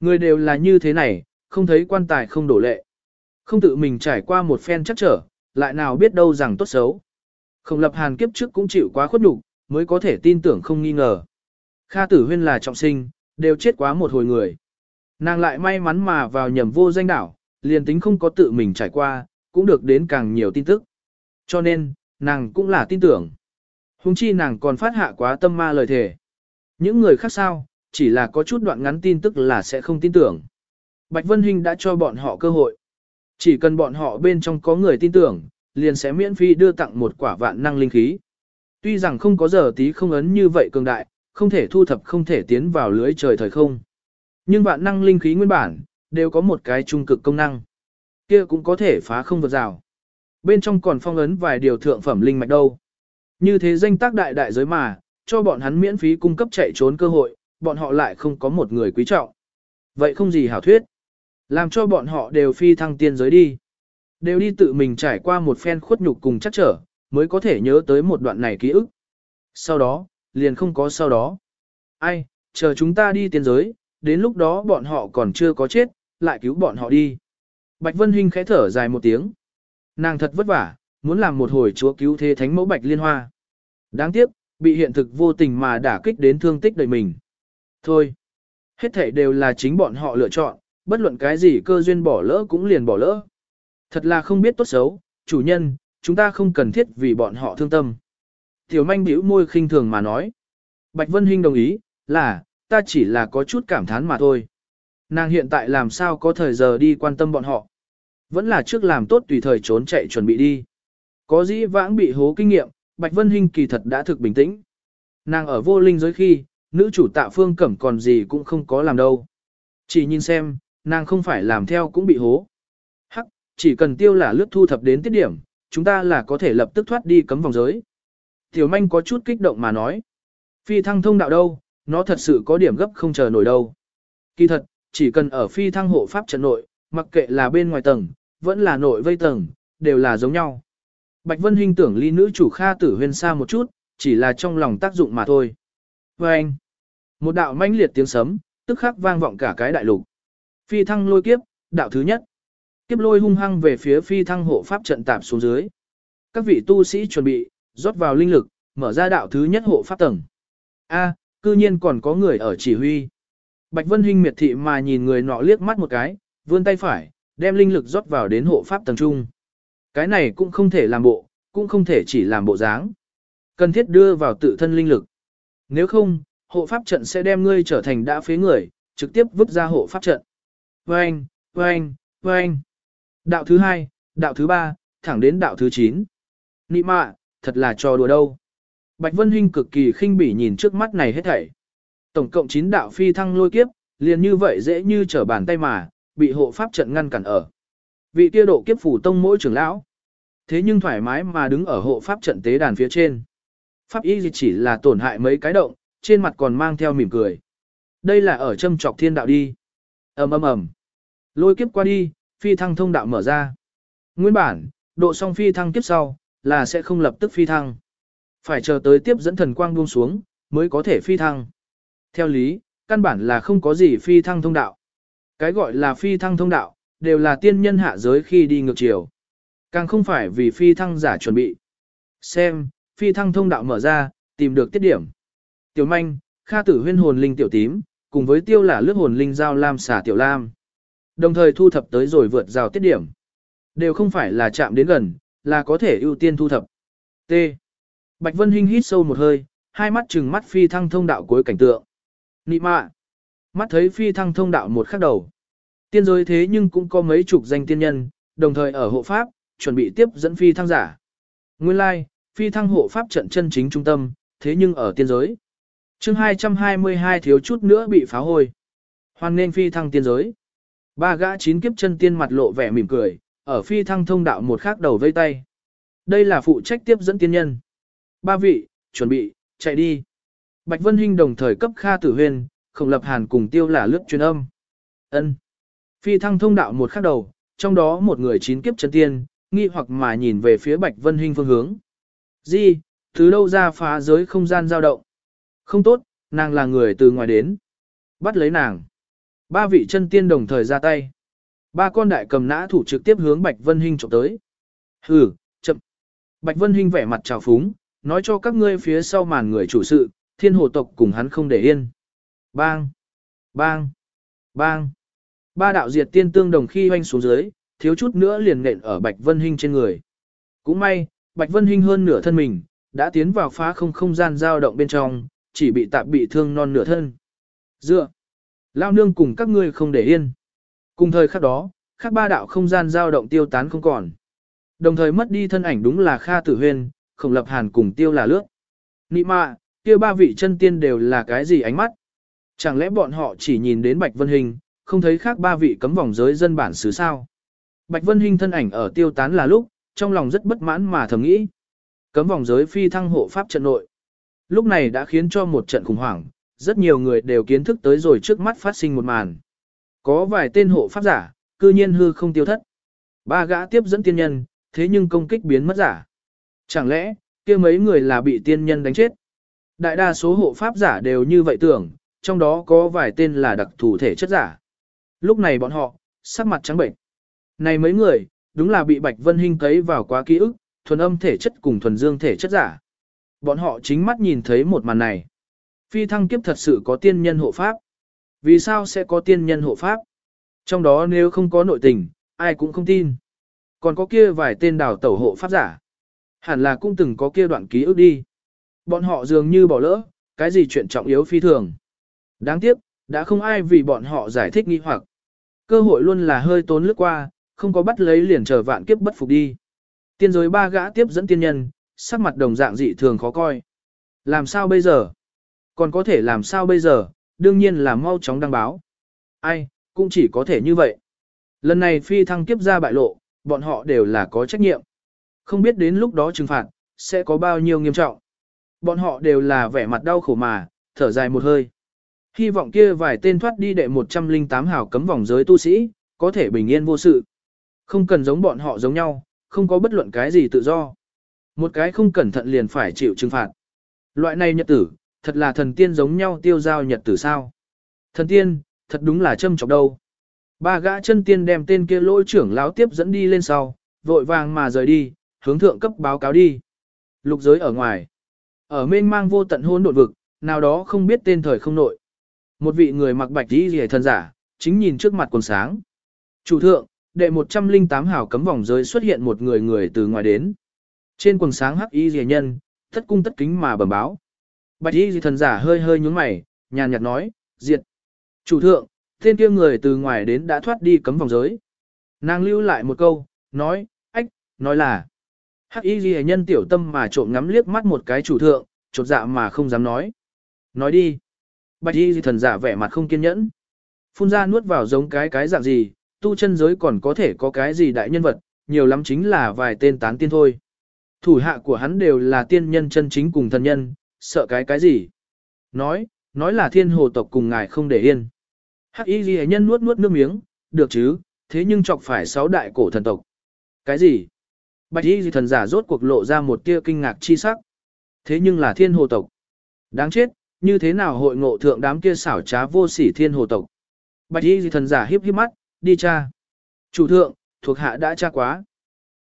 [SPEAKER 1] Người đều là như thế này, không thấy quan tài không đổ lệ. Không tự mình trải qua một phen chắc trở, lại nào biết đâu rằng tốt xấu. Không lập hàn kiếp trước cũng chịu quá khuất nhục, mới có thể tin tưởng không nghi ngờ. Kha tử huyên là trọng sinh, đều chết quá một hồi người. Nàng lại may mắn mà vào nhầm vô danh đảo, liền tính không có tự mình trải qua, cũng được đến càng nhiều tin tức. Cho nên, nàng cũng là tin tưởng. Hùng chi nàng còn phát hạ quá tâm ma lời thề. Những người khác sao, chỉ là có chút đoạn ngắn tin tức là sẽ không tin tưởng. Bạch Vân Hinh đã cho bọn họ cơ hội. Chỉ cần bọn họ bên trong có người tin tưởng, liền sẽ miễn phí đưa tặng một quả vạn năng linh khí. Tuy rằng không có giờ tí không ấn như vậy cường đại, không thể thu thập không thể tiến vào lưới trời thời không. Nhưng vạn năng linh khí nguyên bản, đều có một cái trung cực công năng. kia cũng có thể phá không vượt rào. Bên trong còn phong ấn vài điều thượng phẩm linh mạch đâu. Như thế danh tác đại đại giới mà, cho bọn hắn miễn phí cung cấp chạy trốn cơ hội, bọn họ lại không có một người quý trọng. Vậy không gì hảo thuyết. Làm cho bọn họ đều phi thăng tiên giới đi. Đều đi tự mình trải qua một phen khuất nhục cùng chắc trở, mới có thể nhớ tới một đoạn này ký ức. Sau đó, liền không có sau đó. Ai, chờ chúng ta đi tiên giới, đến lúc đó bọn họ còn chưa có chết, lại cứu bọn họ đi. Bạch Vân Hinh khẽ thở dài một tiếng. Nàng thật vất vả, muốn làm một hồi chúa cứu thế thánh mẫu Bạch Liên Hoa. Đáng tiếc, bị hiện thực vô tình mà đả kích đến thương tích đời mình. Thôi, hết thảy đều là chính bọn họ lựa chọn, bất luận cái gì cơ duyên bỏ lỡ cũng liền bỏ lỡ. Thật là không biết tốt xấu, chủ nhân, chúng ta không cần thiết vì bọn họ thương tâm. Tiểu manh bĩu môi khinh thường mà nói. Bạch Vân Hinh đồng ý, là, ta chỉ là có chút cảm thán mà thôi. Nàng hiện tại làm sao có thời giờ đi quan tâm bọn họ. Vẫn là trước làm tốt tùy thời trốn chạy chuẩn bị đi. Có dĩ vãng bị hố kinh nghiệm, Bạch Vân Hinh kỳ thật đã thực bình tĩnh. Nàng ở vô linh giới khi, nữ chủ tạ phương cẩm còn gì cũng không có làm đâu. Chỉ nhìn xem, nàng không phải làm theo cũng bị hố. Hắc, chỉ cần tiêu là lướt thu thập đến tiết điểm, chúng ta là có thể lập tức thoát đi cấm vòng giới. Tiểu manh có chút kích động mà nói. Phi thăng thông đạo đâu, nó thật sự có điểm gấp không chờ nổi đâu. Kỳ thật, chỉ cần ở phi thăng hộ pháp trận nội, mặc kệ là bên ngoài tầng, vẫn là nội vây tầng, đều là giống nhau. Bạch Vân Hinh tưởng ly nữ chủ Kha Tử Huyên xa một chút, chỉ là trong lòng tác dụng mà thôi. Và anh, một đạo mãnh liệt tiếng sấm, tức khắc vang vọng cả cái đại lục. Phi thăng lôi kiếp, đạo thứ nhất. Kiếp lôi hung hăng về phía phi thăng hộ pháp trận tạm xuống dưới. Các vị tu sĩ chuẩn bị, rót vào linh lực, mở ra đạo thứ nhất hộ pháp tầng. A, cư nhiên còn có người ở chỉ huy. Bạch Vân Hinh miệt thị mà nhìn người nọ liếc mắt một cái, vươn tay phải, đem linh lực rót vào đến hộ pháp tầng trung. Cái này cũng không thể làm bộ, cũng không thể chỉ làm bộ dáng. Cần thiết đưa vào tự thân linh lực. Nếu không, hộ pháp trận sẽ đem ngươi trở thành đã phế người, trực tiếp vứt ra hộ pháp trận. Vâng, vâng, vâng. Đạo thứ hai, đạo thứ ba, thẳng đến đạo thứ chín. Nị mạ, thật là trò đùa đâu. Bạch Vân Hinh cực kỳ khinh bỉ nhìn trước mắt này hết thảy. Tổng cộng 9 đạo phi thăng lôi kiếp, liền như vậy dễ như trở bàn tay mà, bị hộ pháp trận ngăn cản ở. Vị kia độ kiếp phủ tông mỗi trưởng lão. Thế nhưng thoải mái mà đứng ở hộ pháp trận tế đàn phía trên. Pháp y chỉ là tổn hại mấy cái động, trên mặt còn mang theo mỉm cười. Đây là ở châm trọc thiên đạo đi. ầm ầm ầm. Lôi kiếp qua đi, phi thăng thông đạo mở ra. Nguyên bản, độ song phi thăng kiếp sau, là sẽ không lập tức phi thăng. Phải chờ tới tiếp dẫn thần quang buông xuống, mới có thể phi thăng. Theo lý, căn bản là không có gì phi thăng thông đạo. Cái gọi là phi thăng thông đạo, đều là tiên nhân hạ giới khi đi ngược chiều. Càng không phải vì phi thăng giả chuẩn bị. Xem, phi thăng thông đạo mở ra, tìm được tiết điểm. Tiểu manh, kha tử huyên hồn linh tiểu tím, cùng với tiêu là lướt hồn linh giao lam xả tiểu lam. Đồng thời thu thập tới rồi vượt rào tiết điểm. Đều không phải là chạm đến gần, là có thể ưu tiên thu thập. T. Bạch Vân Hinh hít sâu một hơi, hai mắt trừng mắt phi thăng thông đạo cuối cảnh tượng. Nị mạ. Mắt thấy phi thăng thông đạo một khắc đầu. Tiên giới thế nhưng cũng có mấy chục danh tiên nhân, đồng thời ở hộ pháp, chuẩn bị tiếp dẫn phi thăng giả. Nguyên lai, like, phi thăng hộ pháp trận chân chính trung tâm, thế nhưng ở tiên giới. chương 222 thiếu chút nữa bị phá hôi. Hoan nên phi thăng tiên giới. Ba gã chín kiếp chân tiên mặt lộ vẻ mỉm cười, ở phi thăng thông đạo một khắc đầu vây tay. Đây là phụ trách tiếp dẫn tiên nhân. Ba vị, chuẩn bị, chạy đi. Bạch Vân Hinh đồng thời cấp Kha Tử Huyên, Khổng Lập Hàn cùng Tiêu là lướt truyền âm. Ân. Phi thăng thông đạo một khắc đầu, trong đó một người chín kiếp chân tiên, nghi hoặc mà nhìn về phía Bạch Vân Hinh phương hướng. Gì, từ đâu ra phá giới không gian dao động? Không tốt, nàng là người từ ngoài đến. Bắt lấy nàng. Ba vị chân tiên đồng thời ra tay. Ba con đại cầm nã thủ trực tiếp hướng Bạch Vân Hinh trộm tới. Hừ, chậm. Bạch Vân Hinh vẻ mặt trào phúng, nói cho các ngươi phía sau màn người chủ sự, thiên hồ tộc cùng hắn không để yên. Bang! Bang! Bang! Ba đạo diệt tiên tương đồng khi hoanh xuống dưới, thiếu chút nữa liền nện ở Bạch Vân Hinh trên người. Cũng may, Bạch Vân Hinh hơn nửa thân mình, đã tiến vào phá không không gian dao động bên trong, chỉ bị tạp bị thương non nửa thân. Dựa! Lao nương cùng các ngươi không để yên. Cùng thời khắc đó, khác ba đạo không gian dao động tiêu tán không còn. Đồng thời mất đi thân ảnh đúng là Kha Tử Huyên, Khổng Lập Hàn cùng Tiêu là lướt. Nị mạ, kia ba vị chân tiên đều là cái gì ánh mắt? Chẳng lẽ bọn họ chỉ nhìn đến Bạch Vân Hình, không thấy khác ba vị cấm vòng giới dân bản xứ sao? Bạch Vân Hình thân ảnh ở tiêu tán là lúc, trong lòng rất bất mãn mà thầm nghĩ. Cấm vòng giới phi thăng hộ pháp trận nội. Lúc này đã khiến cho một trận khủng hoảng, rất nhiều người đều kiến thức tới rồi trước mắt phát sinh một màn. Có vài tên hộ pháp giả, cư nhiên hư không tiêu thất. Ba gã tiếp dẫn tiên nhân, thế nhưng công kích biến mất giả. Chẳng lẽ, kia mấy người là bị tiên nhân đánh chết? Đại đa số hộ pháp giả đều như vậy tưởng, trong đó có vài tên là đặc thù thể chất giả. Lúc này bọn họ, sắc mặt trắng bệnh. Này mấy người, đúng là bị Bạch Vân Hinh cấy vào quá ký ức, thuần âm thể chất cùng thuần dương thể chất giả. Bọn họ chính mắt nhìn thấy một màn này. Phi thăng kiếp thật sự có tiên nhân hộ pháp. Vì sao sẽ có tiên nhân hộ pháp? Trong đó nếu không có nội tình, ai cũng không tin. Còn có kia vài tên đào tẩu hộ pháp giả. Hẳn là cũng từng có kia đoạn ký ức đi. Bọn họ dường như bỏ lỡ, cái gì chuyện trọng yếu phi thường. Đáng tiếc, đã không ai vì bọn họ giải thích nghi hoặc. Cơ hội luôn là hơi tốn lướt qua, không có bắt lấy liền chờ vạn kiếp bất phục đi. Tiên giới ba gã tiếp dẫn tiên nhân, sắc mặt đồng dạng dị thường khó coi. Làm sao bây giờ? Còn có thể làm sao bây giờ? Đương nhiên là mau chóng đăng báo. Ai, cũng chỉ có thể như vậy. Lần này phi thăng kiếp ra bại lộ, bọn họ đều là có trách nhiệm. Không biết đến lúc đó trừng phạt, sẽ có bao nhiêu nghiêm trọng. Bọn họ đều là vẻ mặt đau khổ mà, thở dài một hơi. Hy vọng kia vài tên thoát đi đệ 108 hào cấm vòng giới tu sĩ, có thể bình yên vô sự. Không cần giống bọn họ giống nhau, không có bất luận cái gì tự do. Một cái không cẩn thận liền phải chịu trừng phạt. Loại này nhật tử, thật là thần tiên giống nhau tiêu giao nhật tử sao. Thần tiên, thật đúng là châm chọc đâu. Ba gã chân tiên đem tên kia lỗi trưởng láo tiếp dẫn đi lên sau, vội vàng mà rời đi, hướng thượng cấp báo cáo đi. Lục giới ở ngoài. Ở mênh mang vô tận hôn đột vực, nào đó không biết tên thời không nội. Một vị người mặc bạch đi rìa thân giả, chính nhìn trước mặt quần sáng. Chủ thượng, đệ 108 hào cấm vòng giới xuất hiện một người người từ ngoài đến. Trên quần sáng hắc y rìa nhân, tất cung tất kính mà bẩm báo. Bạch y rìa thần giả hơi hơi nhún mày, nhàn nhạt nói, diệt. Chủ thượng, tên kia người từ ngoài đến đã thoát đi cấm vòng giới. Nàng lưu lại một câu, nói, ách, nói là. Hắc y ghi nhân tiểu tâm mà trộm ngắm liếc mắt một cái chủ thượng, chột dạ mà không dám nói. Nói đi. Bạch y thần giả vẻ mặt không kiên nhẫn. Phun ra nuốt vào giống cái cái dạng gì, tu chân giới còn có thể có cái gì đại nhân vật, nhiều lắm chính là vài tên tán tiên thôi. Thủ hạ của hắn đều là tiên nhân chân chính cùng thần nhân, sợ cái cái gì. Nói, nói là thiên hồ tộc cùng ngài không để yên. Hắc y ghi nhân nuốt nuốt nước miếng, được chứ, thế nhưng chọc phải sáu đại cổ thần tộc. Cái gì? Bạch y thần giả rốt cuộc lộ ra một tia kinh ngạc chi sắc. Thế nhưng là thiên hồ tộc. Đáng chết, như thế nào hội ngộ thượng đám kia xảo trá vô sỉ thiên hồ tộc. Bạch y thần giả hiếp hiếp mắt, đi cha. Chủ thượng, thuộc hạ đã tra quá.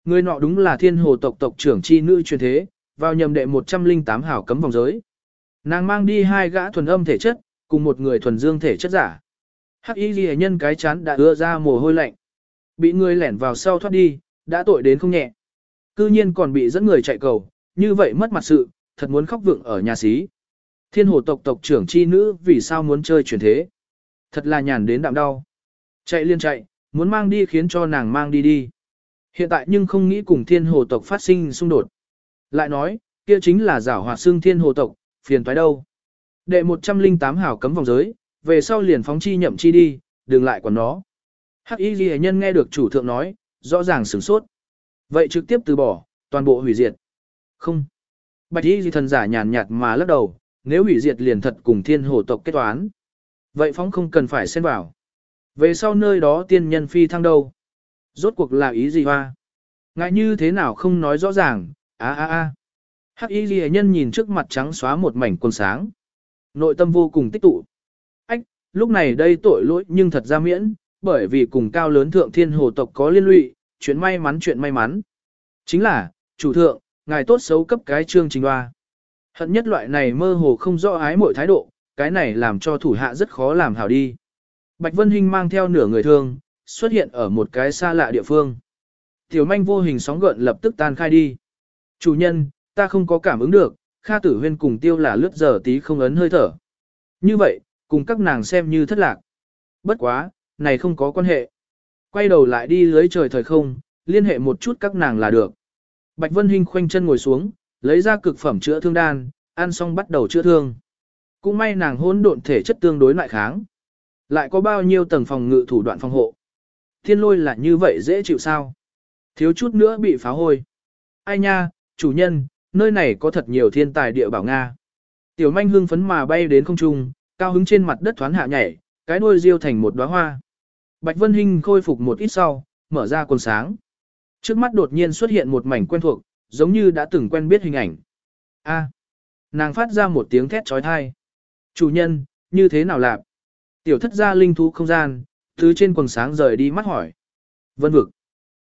[SPEAKER 1] Người nọ đúng là thiên hồ tộc tộc trưởng chi nữ truyền thế, vào nhầm đệ 108 hảo cấm vòng giới. Nàng mang đi hai gã thuần âm thể chất, cùng một người thuần dương thể chất giả. Hắc y ghi nhân cái chán đã ưa ra mồ hôi lạnh. Bị người lẻn vào sau thoát đi, đã tội đến không nhẹ. Cư nhiên còn bị dẫn người chạy cầu, như vậy mất mặt sự, thật muốn khóc vượng ở nhà xí. Thiên hồ tộc tộc trưởng chi nữ vì sao muốn chơi chuyển thế. Thật là nhàn đến đạm đau. Chạy liên chạy, muốn mang đi khiến cho nàng mang đi đi. Hiện tại nhưng không nghĩ cùng thiên hồ tộc phát sinh xung đột. Lại nói, kia chính là giảo hòa xương thiên hồ tộc, phiền toái đâu. Đệ 108 hảo cấm vòng giới, về sau liền phóng chi nhậm chi đi, đừng lại quản nó. Hắc y ghi nhân nghe được chủ thượng nói, rõ ràng sửng sốt. Vậy trực tiếp từ bỏ, toàn bộ hủy diệt. Không. Bạch y di thần giả nhàn nhạt mà lắc đầu, nếu hủy diệt liền thật cùng thiên hồ tộc kết toán. Vậy phóng không cần phải xen vào. Về sau nơi đó tiên nhân phi thăng đâu? Rốt cuộc là ý gì hoa? Ngại như thế nào không nói rõ ràng, a a a. Hắc y ghi nhân nhìn trước mặt trắng xóa một mảnh quần sáng. Nội tâm vô cùng tích tụ. Ách, lúc này đây tội lỗi nhưng thật ra miễn, bởi vì cùng cao lớn thượng thiên hồ tộc có liên lụy, chuyện may mắn chuyện may mắn. Chính là, chủ thượng, ngài tốt xấu cấp cái chương trình hoa. Hận nhất loại này mơ hồ không rõ ái mọi thái độ, cái này làm cho thủ hạ rất khó làm hảo đi. Bạch Vân Hinh mang theo nửa người thương, xuất hiện ở một cái xa lạ địa phương. Tiểu manh vô hình sóng gợn lập tức tan khai đi. Chủ nhân, ta không có cảm ứng được, Kha Tử Huyên cùng tiêu là lướt giờ tí không ấn hơi thở. Như vậy, cùng các nàng xem như thất lạc. Bất quá, này không có quan hệ. Quay đầu lại đi lưới trời thời không, liên hệ một chút các nàng là được. Bạch Vân Hinh khoanh chân ngồi xuống, lấy ra cực phẩm chữa thương đan, ăn xong bắt đầu chữa thương. Cũng may nàng hỗn độn thể chất tương đối lại kháng. Lại có bao nhiêu tầng phòng ngự thủ đoạn phòng hộ. Thiên lôi là như vậy dễ chịu sao? Thiếu chút nữa bị phá hôi. Ai nha, chủ nhân, nơi này có thật nhiều thiên tài địa bảo Nga. Tiểu manh hương phấn mà bay đến không trung, cao hứng trên mặt đất thoáng hạ nhảy, cái đuôi riêu thành một đóa hoa. Bạch Vân Hinh khôi phục một ít sau, mở ra quần sáng. Trước mắt đột nhiên xuất hiện một mảnh quen thuộc, giống như đã từng quen biết hình ảnh. A. nàng phát ra một tiếng thét trói thai. Chủ nhân, như thế nào lạp? Tiểu thất gia linh thú không gian, thứ trên quần sáng rời đi mắt hỏi. Vân vực.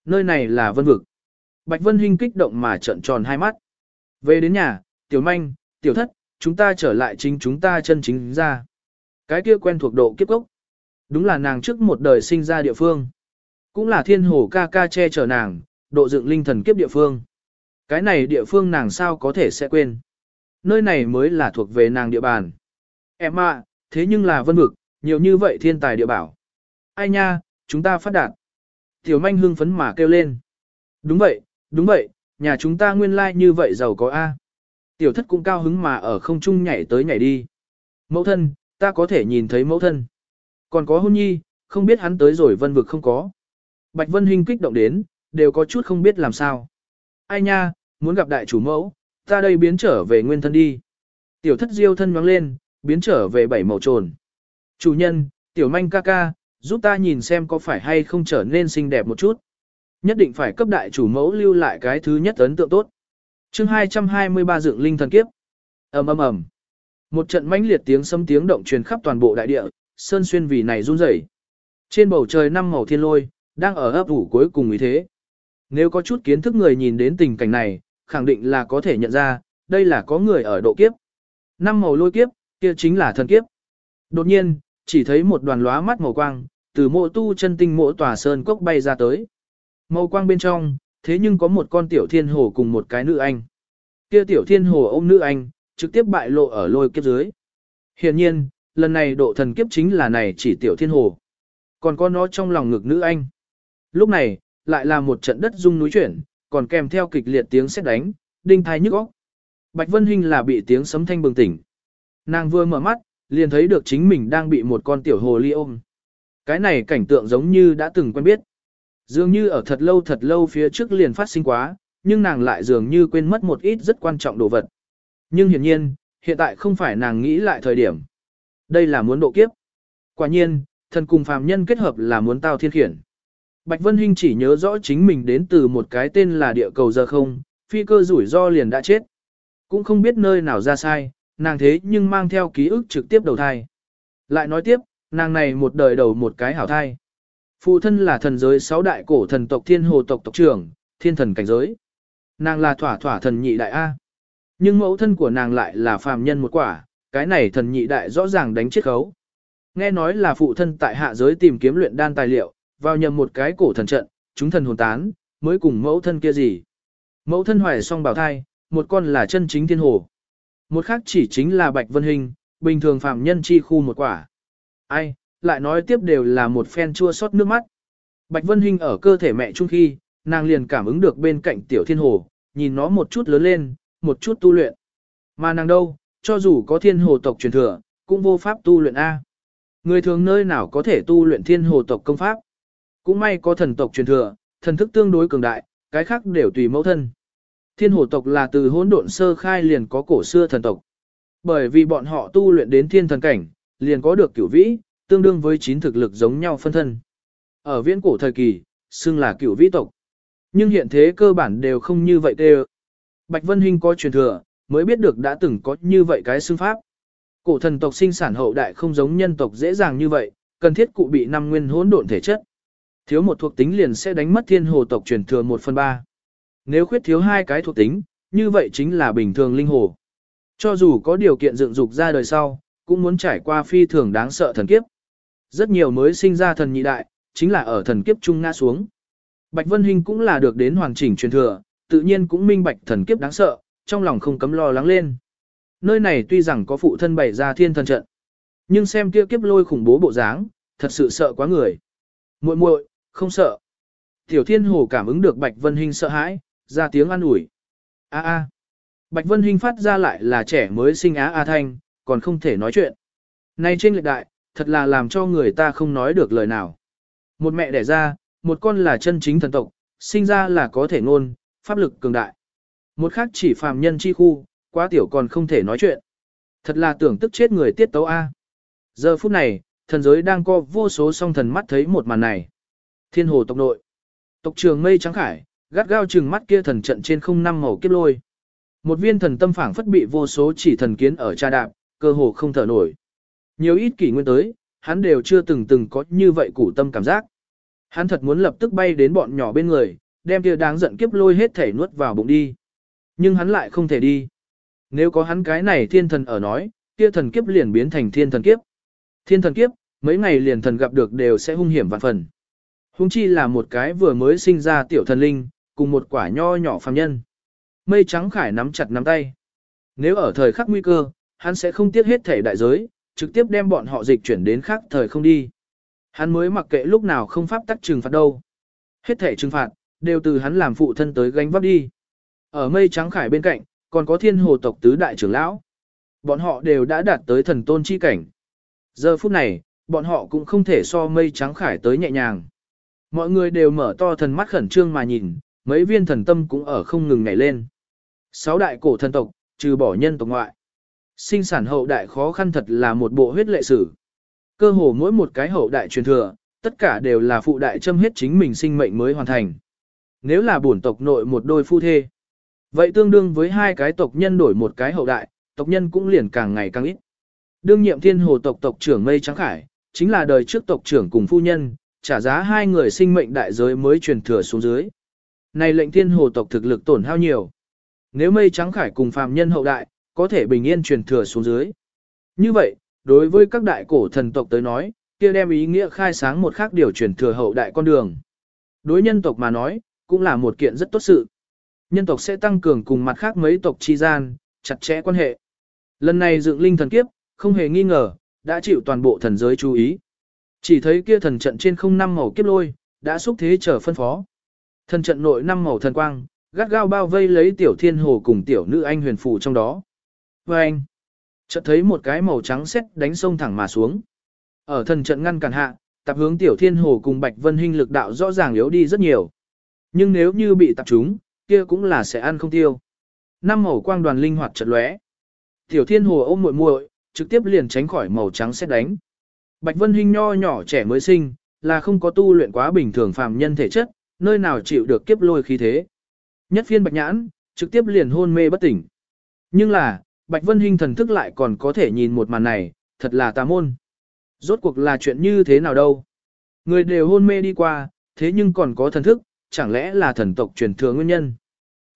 [SPEAKER 1] Nơi này là vân vực. Bạch Vân Hinh kích động mà trợn tròn hai mắt. Về đến nhà, tiểu manh, tiểu thất, chúng ta trở lại chính chúng ta chân chính ra. Cái kia quen thuộc độ kiếp gốc. Đúng là nàng trước một đời sinh ra địa phương. Cũng là thiên hồ ca ca che chở nàng, độ dựng linh thần kiếp địa phương. Cái này địa phương nàng sao có thể sẽ quên. Nơi này mới là thuộc về nàng địa bàn. Em ạ, thế nhưng là vân vực, nhiều như vậy thiên tài địa bảo. Ai nha, chúng ta phát đạt. Tiểu manh hưng phấn mà kêu lên. Đúng vậy, đúng vậy, nhà chúng ta nguyên lai like như vậy giàu có A. Tiểu thất cũng cao hứng mà ở không trung nhảy tới nhảy đi. Mẫu thân, ta có thể nhìn thấy mẫu thân. Còn có hôn nhi, không biết hắn tới rồi vân vực không có. Bạch Vân Hinh kích động đến, đều có chút không biết làm sao. Ai nha, muốn gặp đại chủ mẫu, ta đây biến trở về nguyên thân đi. Tiểu thất diêu thân nhoáng lên, biến trở về bảy màu trồn. Chủ nhân, tiểu manh ca ca, giúp ta nhìn xem có phải hay không trở nên xinh đẹp một chút. Nhất định phải cấp đại chủ mẫu lưu lại cái thứ nhất ấn tượng tốt. chương 223 dựng linh thần kiếp. ầm ầm ầm Một trận mãnh liệt tiếng sấm tiếng động truyền khắp toàn bộ đại địa, sơn xuyên vì này run rẩy. Trên bầu trời năm màu thiên lôi, đang ở ấp ủ cuối cùng ý thế. Nếu có chút kiến thức người nhìn đến tình cảnh này, khẳng định là có thể nhận ra, đây là có người ở độ kiếp. Năm màu lôi kiếp, kia chính là thần kiếp. Đột nhiên, chỉ thấy một đoàn lóa mắt màu quang, từ mộ tu chân tinh mộ tòa sơn cốc bay ra tới. Màu quang bên trong, thế nhưng có một con tiểu thiên hồ cùng một cái nữ anh. Kia tiểu thiên hồ ôm nữ anh, trực tiếp bại lộ ở lôi kiếp dưới. Hiện nhiên, lần này độ thần kiếp chính là này chỉ tiểu thiên hồ. Còn có nó trong lòng ngực nữ anh. Lúc này, lại là một trận đất rung núi chuyển, còn kèm theo kịch liệt tiếng sét đánh, đinh thai nhức óc. Bạch Vân Hinh là bị tiếng sấm thanh bừng tỉnh. Nàng vừa mở mắt, liền thấy được chính mình đang bị một con tiểu hồ ly ôm. Cái này cảnh tượng giống như đã từng quen biết. Dường như ở thật lâu thật lâu phía trước liền phát sinh quá, nhưng nàng lại dường như quên mất một ít rất quan trọng đồ vật. Nhưng hiển nhiên, hiện tại không phải nàng nghĩ lại thời điểm. Đây là muốn độ kiếp. Quả nhiên, thần cùng phàm nhân kết hợp là muốn tao thiên khiển. Bạch Vân Hinh chỉ nhớ rõ chính mình đến từ một cái tên là địa cầu giờ không, phi cơ rủi ro liền đã chết. Cũng không biết nơi nào ra sai, nàng thế nhưng mang theo ký ức trực tiếp đầu thai. Lại nói tiếp, nàng này một đời đầu một cái hảo thai. Phụ thân là thần giới sáu đại cổ thần tộc thiên hồ tộc tộc trưởng, thiên thần cảnh giới. Nàng là thỏa thỏa thần nhị đại A. Nhưng mẫu thân của nàng lại là phàm nhân một quả, cái này thần nhị đại rõ ràng đánh chết khấu. Nghe nói là phụ thân tại hạ giới tìm kiếm luyện đan tài liệu, vào nhầm một cái cổ thần trận, chúng thần hồn tán, mới cùng mẫu thân kia gì. Mẫu thân hoài song bảo thai, một con là chân chính thiên hồ. Một khác chỉ chính là Bạch Vân Hình, bình thường phạm nhân chi khu một quả. Ai, lại nói tiếp đều là một phen chua xót nước mắt. Bạch Vân hình ở cơ thể mẹ chung khi, nàng liền cảm ứng được bên cạnh tiểu thiên hồ, nhìn nó một chút lớn lên, một chút tu luyện. Mà nàng đâu, cho dù có thiên hồ tộc truyền thừa, cũng vô pháp tu luyện A. Người thường nơi nào có thể tu luyện thiên hồ tộc công pháp. Cũng may có thần tộc truyền thừa, thần thức tương đối cường đại, cái khác đều tùy mẫu thân. Thiên hồ tộc là từ hỗn độn sơ khai liền có cổ xưa thần tộc. Bởi vì bọn họ tu luyện đến thiên thần cảnh, liền có được cửu vĩ, tương đương với chín thực lực giống nhau phân thân. Ở viễn cổ thời kỳ, xưng là cửu vĩ tộc. Nhưng hiện thế cơ bản đều không như vậy tê Bạch Vân Hinh có truyền thừa, mới biết được đã từng có như vậy cái xương pháp. Cổ thần tộc sinh sản hậu đại không giống nhân tộc dễ dàng như vậy, cần thiết cụ bị năm nguyên hỗn độn thể chất. Thiếu một thuộc tính liền sẽ đánh mất thiên hồ tộc truyền thừa 1 phần 3. Nếu khuyết thiếu hai cái thuộc tính, như vậy chính là bình thường linh hồ. Cho dù có điều kiện dựng dục ra đời sau, cũng muốn trải qua phi thường đáng sợ thần kiếp. Rất nhiều mới sinh ra thần nhị đại, chính là ở thần kiếp trung ngã xuống. Bạch Vân Hinh cũng là được đến hoàn chỉnh truyền thừa, tự nhiên cũng minh bạch thần kiếp đáng sợ, trong lòng không cấm lo lắng lên. Nơi này tuy rằng có phụ thân bày ra thiên thần trận, nhưng xem kia kiếp lôi khủng bố bộ dáng, thật sự sợ quá người. Muội muội, không sợ. Tiểu Thiên Hồ cảm ứng được Bạch Vân Hinh sợ hãi, ra tiếng an ủi. A a. Bạch Vân Hinh phát ra lại là trẻ mới sinh á a thanh, còn không thể nói chuyện. Này trên lệch đại, thật là làm cho người ta không nói được lời nào. Một mẹ đẻ ra, một con là chân chính thần tộc, sinh ra là có thể ngôn, pháp lực cường đại. Một khác chỉ phàm nhân chi khu, quá tiểu còn không thể nói chuyện. Thật là tưởng tức chết người tiết tấu A. Giờ phút này, thần giới đang co vô số song thần mắt thấy một màn này. Thiên hồ tộc nội. Tộc trường mây trắng khải, gắt gao trừng mắt kia thần trận trên không năm màu kiếp lôi. Một viên thần tâm phảng phất bị vô số chỉ thần kiến ở cha đạp, cơ hồ không thở nổi. Nhiều ít kỷ nguyên tới, hắn đều chưa từng từng có như vậy củ tâm cảm giác. Hắn thật muốn lập tức bay đến bọn nhỏ bên người, đem kia đáng giận kiếp lôi hết thể nuốt vào bụng đi. Nhưng hắn lại không thể đi. Nếu có hắn cái này thiên thần ở nói, kia thần kiếp liền biến thành thiên thần kiếp. Thiên thần kiếp, mấy ngày liền thần gặp được đều sẽ hung hiểm vạn phần. Hung chi là một cái vừa mới sinh ra tiểu thần linh, cùng một quả nho nhỏ phàm nhân. Mây trắng khải nắm chặt nắm tay. Nếu ở thời khắc nguy cơ, hắn sẽ không tiếc hết thể đại giới, trực tiếp đem bọn họ dịch chuyển đến khác thời không đi. Hắn mới mặc kệ lúc nào không pháp tắc trừng phạt đâu. Hết thể trừng phạt, đều từ hắn làm phụ thân tới gánh vác đi. Ở mây trắng khải bên cạnh, còn có thiên hồ tộc tứ đại trưởng lão. Bọn họ đều đã đạt tới thần tôn chi cảnh. Giờ phút này, bọn họ cũng không thể so mây trắng khải tới nhẹ nhàng. Mọi người đều mở to thần mắt khẩn trương mà nhìn, mấy viên thần tâm cũng ở không ngừng nhảy lên. Sáu đại cổ thần tộc, trừ bỏ nhân tộc ngoại. Sinh sản hậu đại khó khăn thật là một bộ huyết lệ sử. Cơ hồ mỗi một cái hậu đại truyền thừa, tất cả đều là phụ đại châm hết chính mình sinh mệnh mới hoàn thành. Nếu là bổn tộc nội một đôi phu thê, vậy tương đương với hai cái tộc nhân đổi một cái hậu đại, tộc nhân cũng liền càng ngày càng ít. Đương nhiệm thiên hồ tộc tộc trưởng Mây Trắng Khải, chính là đời trước tộc trưởng cùng phu nhân, trả giá hai người sinh mệnh đại giới mới truyền thừa xuống dưới. Này lệnh thiên hồ tộc thực lực tổn hao nhiều. Nếu Mây Trắng Khải cùng phàm nhân hậu đại, có thể bình yên truyền thừa xuống dưới. Như vậy, đối với các đại cổ thần tộc tới nói, kia đem ý nghĩa khai sáng một khác điều truyền thừa hậu đại con đường. Đối nhân tộc mà nói, cũng là một kiện rất tốt sự. Nhân tộc sẽ tăng cường cùng mặt khác mấy tộc chi gian, chặt chẽ quan hệ. Lần này dựng linh thần kiếp, không hề nghi ngờ, đã chịu toàn bộ thần giới chú ý. Chỉ thấy kia thần trận trên không năm màu kiếp lôi, đã xúc thế trở phân phó. Thần trận nội năm màu thần quang, gắt gao bao vây lấy tiểu thiên hồ cùng tiểu nữ anh huyền phù trong đó. Và anh, chợt thấy một cái màu trắng xét đánh sông thẳng mà xuống. Ở thần trận ngăn cản hạ, tập hướng tiểu thiên hồ cùng bạch vân hình lực đạo rõ ràng yếu đi rất nhiều. Nhưng nếu như bị tập trúng, kia cũng là sẽ ăn không tiêu. Năm màu quang đoàn linh hoạt chợt lóe. Tiểu thiên hồ ôm muội muội, trực tiếp liền tránh khỏi màu trắng xét đánh. Bạch vân hinh nho nhỏ trẻ mới sinh, là không có tu luyện quá bình thường phàm nhân thể chất, nơi nào chịu được kiếp lôi khí thế. Nhất phiên bạch nhãn, trực tiếp liền hôn mê bất tỉnh. Nhưng là, Bạch Vân Hinh thần thức lại còn có thể nhìn một màn này, thật là tà môn. Rốt cuộc là chuyện như thế nào đâu. Người đều hôn mê đi qua, thế nhưng còn có thần thức, chẳng lẽ là thần tộc truyền thừa nguyên nhân.